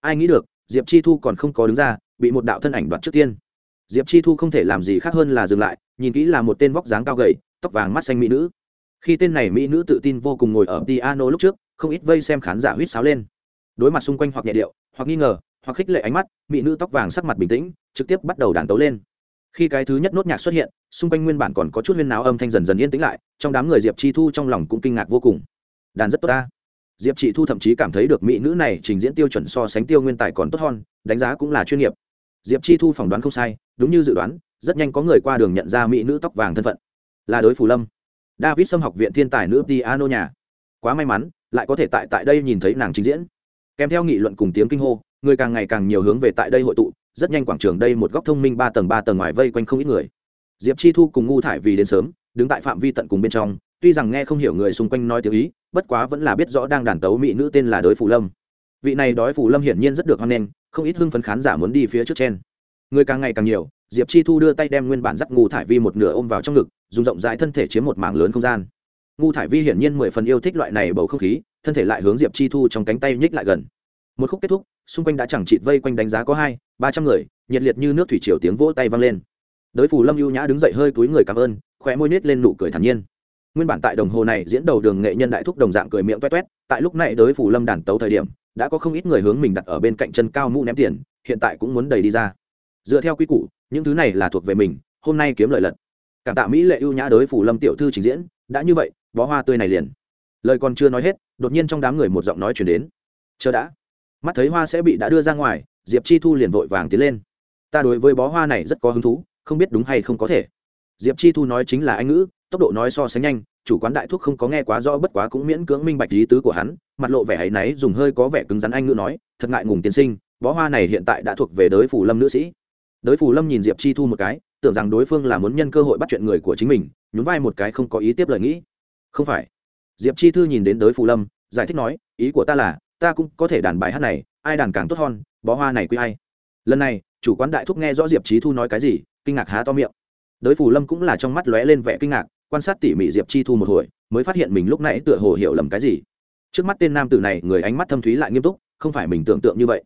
Ai nghĩ được, diệp chi thu còn không có đứng ra, bị một đạo thân ảnh đoạt trước tiên diệp chi thu không thể làm gì khác hơn là dừng lại, nhìn kỹ là một tên vóc dáng cao gầy, tóc vàng mắt xanh mỹ nữ. Khi tên này mỹ nữ tự tin vô cùng ngồi ở piano lúc trước, không ít vây xem khán giả huýt sáo lên. Đối mặt xung quanh hoặc nhẹ điệu, hoặc nghi ngờ, hoặc khích lệ ánh mắt, mỹ nữ tóc vàng sắc mặt bình tĩnh, trực tiếp bắt đầu đàn tấu lên. Khi cái thứ nhất nốt nhạc xuất hiện, xung quanh nguyên bản còn có chút huyên náo âm thanh dần dần yên tĩnh lại, trong đám người diệp chi thu trong lòng cũng kinh ngạc vô cùng. Đàn rất tốt ta. Diệp chị thu thậm chí cảm thấy được mỹ nữ này trình diễn tiêu chuẩn so sánh tiêu nguyên tài còn tốt hơn, đánh giá cũng là chuyên nghiệp diệp chi thu phỏng đoán không sai, đúng như dự đoán, rất nhanh có người qua đường nhận ra mỹ nữ tóc vàng thân phận. Là đối phù lâm. David xâm học viện thiên tài nữ piano nhà. Quá may mắn, lại có thể tại tại đây nhìn thấy nàng trình diễn. Kèm theo nghị luận cùng tiếng kinh hô, người càng ngày càng nhiều hướng về tại đây hội tụ, rất nhanh quảng trường đây một góc thông minh ba tầng ba tầng ngoài vây quanh không ít người. Diệp chi thu cùng ngu thải vì đến sớm, đứng tại phạm vi tận cùng bên trong, tuy rằng nghe không hiểu người xung quanh nói tiếng ý, bất quá vẫn là biết rõ đang đàn tấu mỹ nữ tên là đới phù lâm vị này đói phủ lâm hiển nhiên rất được hoan nghênh, không ít hưng phấn khán giả muốn đi phía trước trên người càng ngày càng nhiều, diệp chi thu đưa tay đem nguyên bản dắt ngu thải vi một nửa ôm vào trong ngực, dùng rộng rãi thân thể chiếm một mảng lớn không gian. Ngu thải vi hiển nhiên mười phần yêu thích loại này bầu không khí, thân thể lại hướng diệp chi thu trong cánh tay nhích lại gần. Một khúc kết thúc, xung quanh đã chẳng chịt vây quanh đánh giá có hai, ba trăm người, nhiệt liệt như nước thủy triều tiếng vỗ tay vang lên. Đới phù lâm ưu nhã đứng dậy hơi túi người cảm ơn, khóe môi nít lên nụ cười thản nhiên. Nguyên bản tại đồng hồ này diễn đầu đường nghệ nhân đại thúc đồng dạng cười miệng toét toét tại lúc này đới phù lâm đàn tấu thời điểm đã có không ít người hướng mình đặt ở bên cạnh chân cao mũ ném tiền, hiện tại cũng muốn đầy đi ra. Dựa theo quy củ, những thứ này là thuộc về mình, hôm nay kiếm lợi lật. Cảm tạ mỹ lệ ưu nhã đới phủ lâm tiểu thư trình diễn, đã như vậy, bó hoa tươi này liền. Lời còn chưa nói hết, đột nhiên trong đám người một giọng nói chuyển đến. Chờ đã. Mắt thấy hoa sẽ bị đã đưa ra ngoài, diệp chi thu liền vội vàng tiến lên. Ta đối với bó hoa này rất có hứng thú, không biết đúng hay không có thể. Diệp chi thu nói chính là anh ngữ tốc độ nói so sánh nhanh, chủ quán đại thúc không có nghe quá rõ, bất quá cũng miễn cưỡng minh bạch lý tứ của hắn, mặt lộ vẻ hay náy, dùng hơi có vẻ cứng rắn anh ngữ nói, thật ngại ngùng tiên sinh, bó hoa này hiện tại đã thuộc về đới phủ lâm nữ sĩ. Đới phủ lâm nhìn diệp chi thu một cái, tưởng rằng đối phương là muốn nhân cơ hội bắt chuyện người của chính mình, nhún vai một cái không có ý tiếp lời nghĩ. Không phải. Diệp chi thư nhìn đến đới phủ lâm, giải thích nói, ý của ta là, ta cũng có thể đàn bài hát này, ai đàn càng tốt hơn, bó hoa này quy hay lần này, chủ quán đại thúc nghe rõ diệp trí thu nói cái gì, kinh ngạc há to miệng. Đới phủ lâm cũng là trong mắt lóe lên vẻ kinh ngạc quan sát tỉ mỉ diệp chi thu một hồi, mới phát hiện mình lúc nãy tựa hồ hiểu lầm cái gì. Trước mắt tên nam tử này, người ánh mắt thâm thúy lại nghiêm túc, không phải mình tưởng tượng như vậy.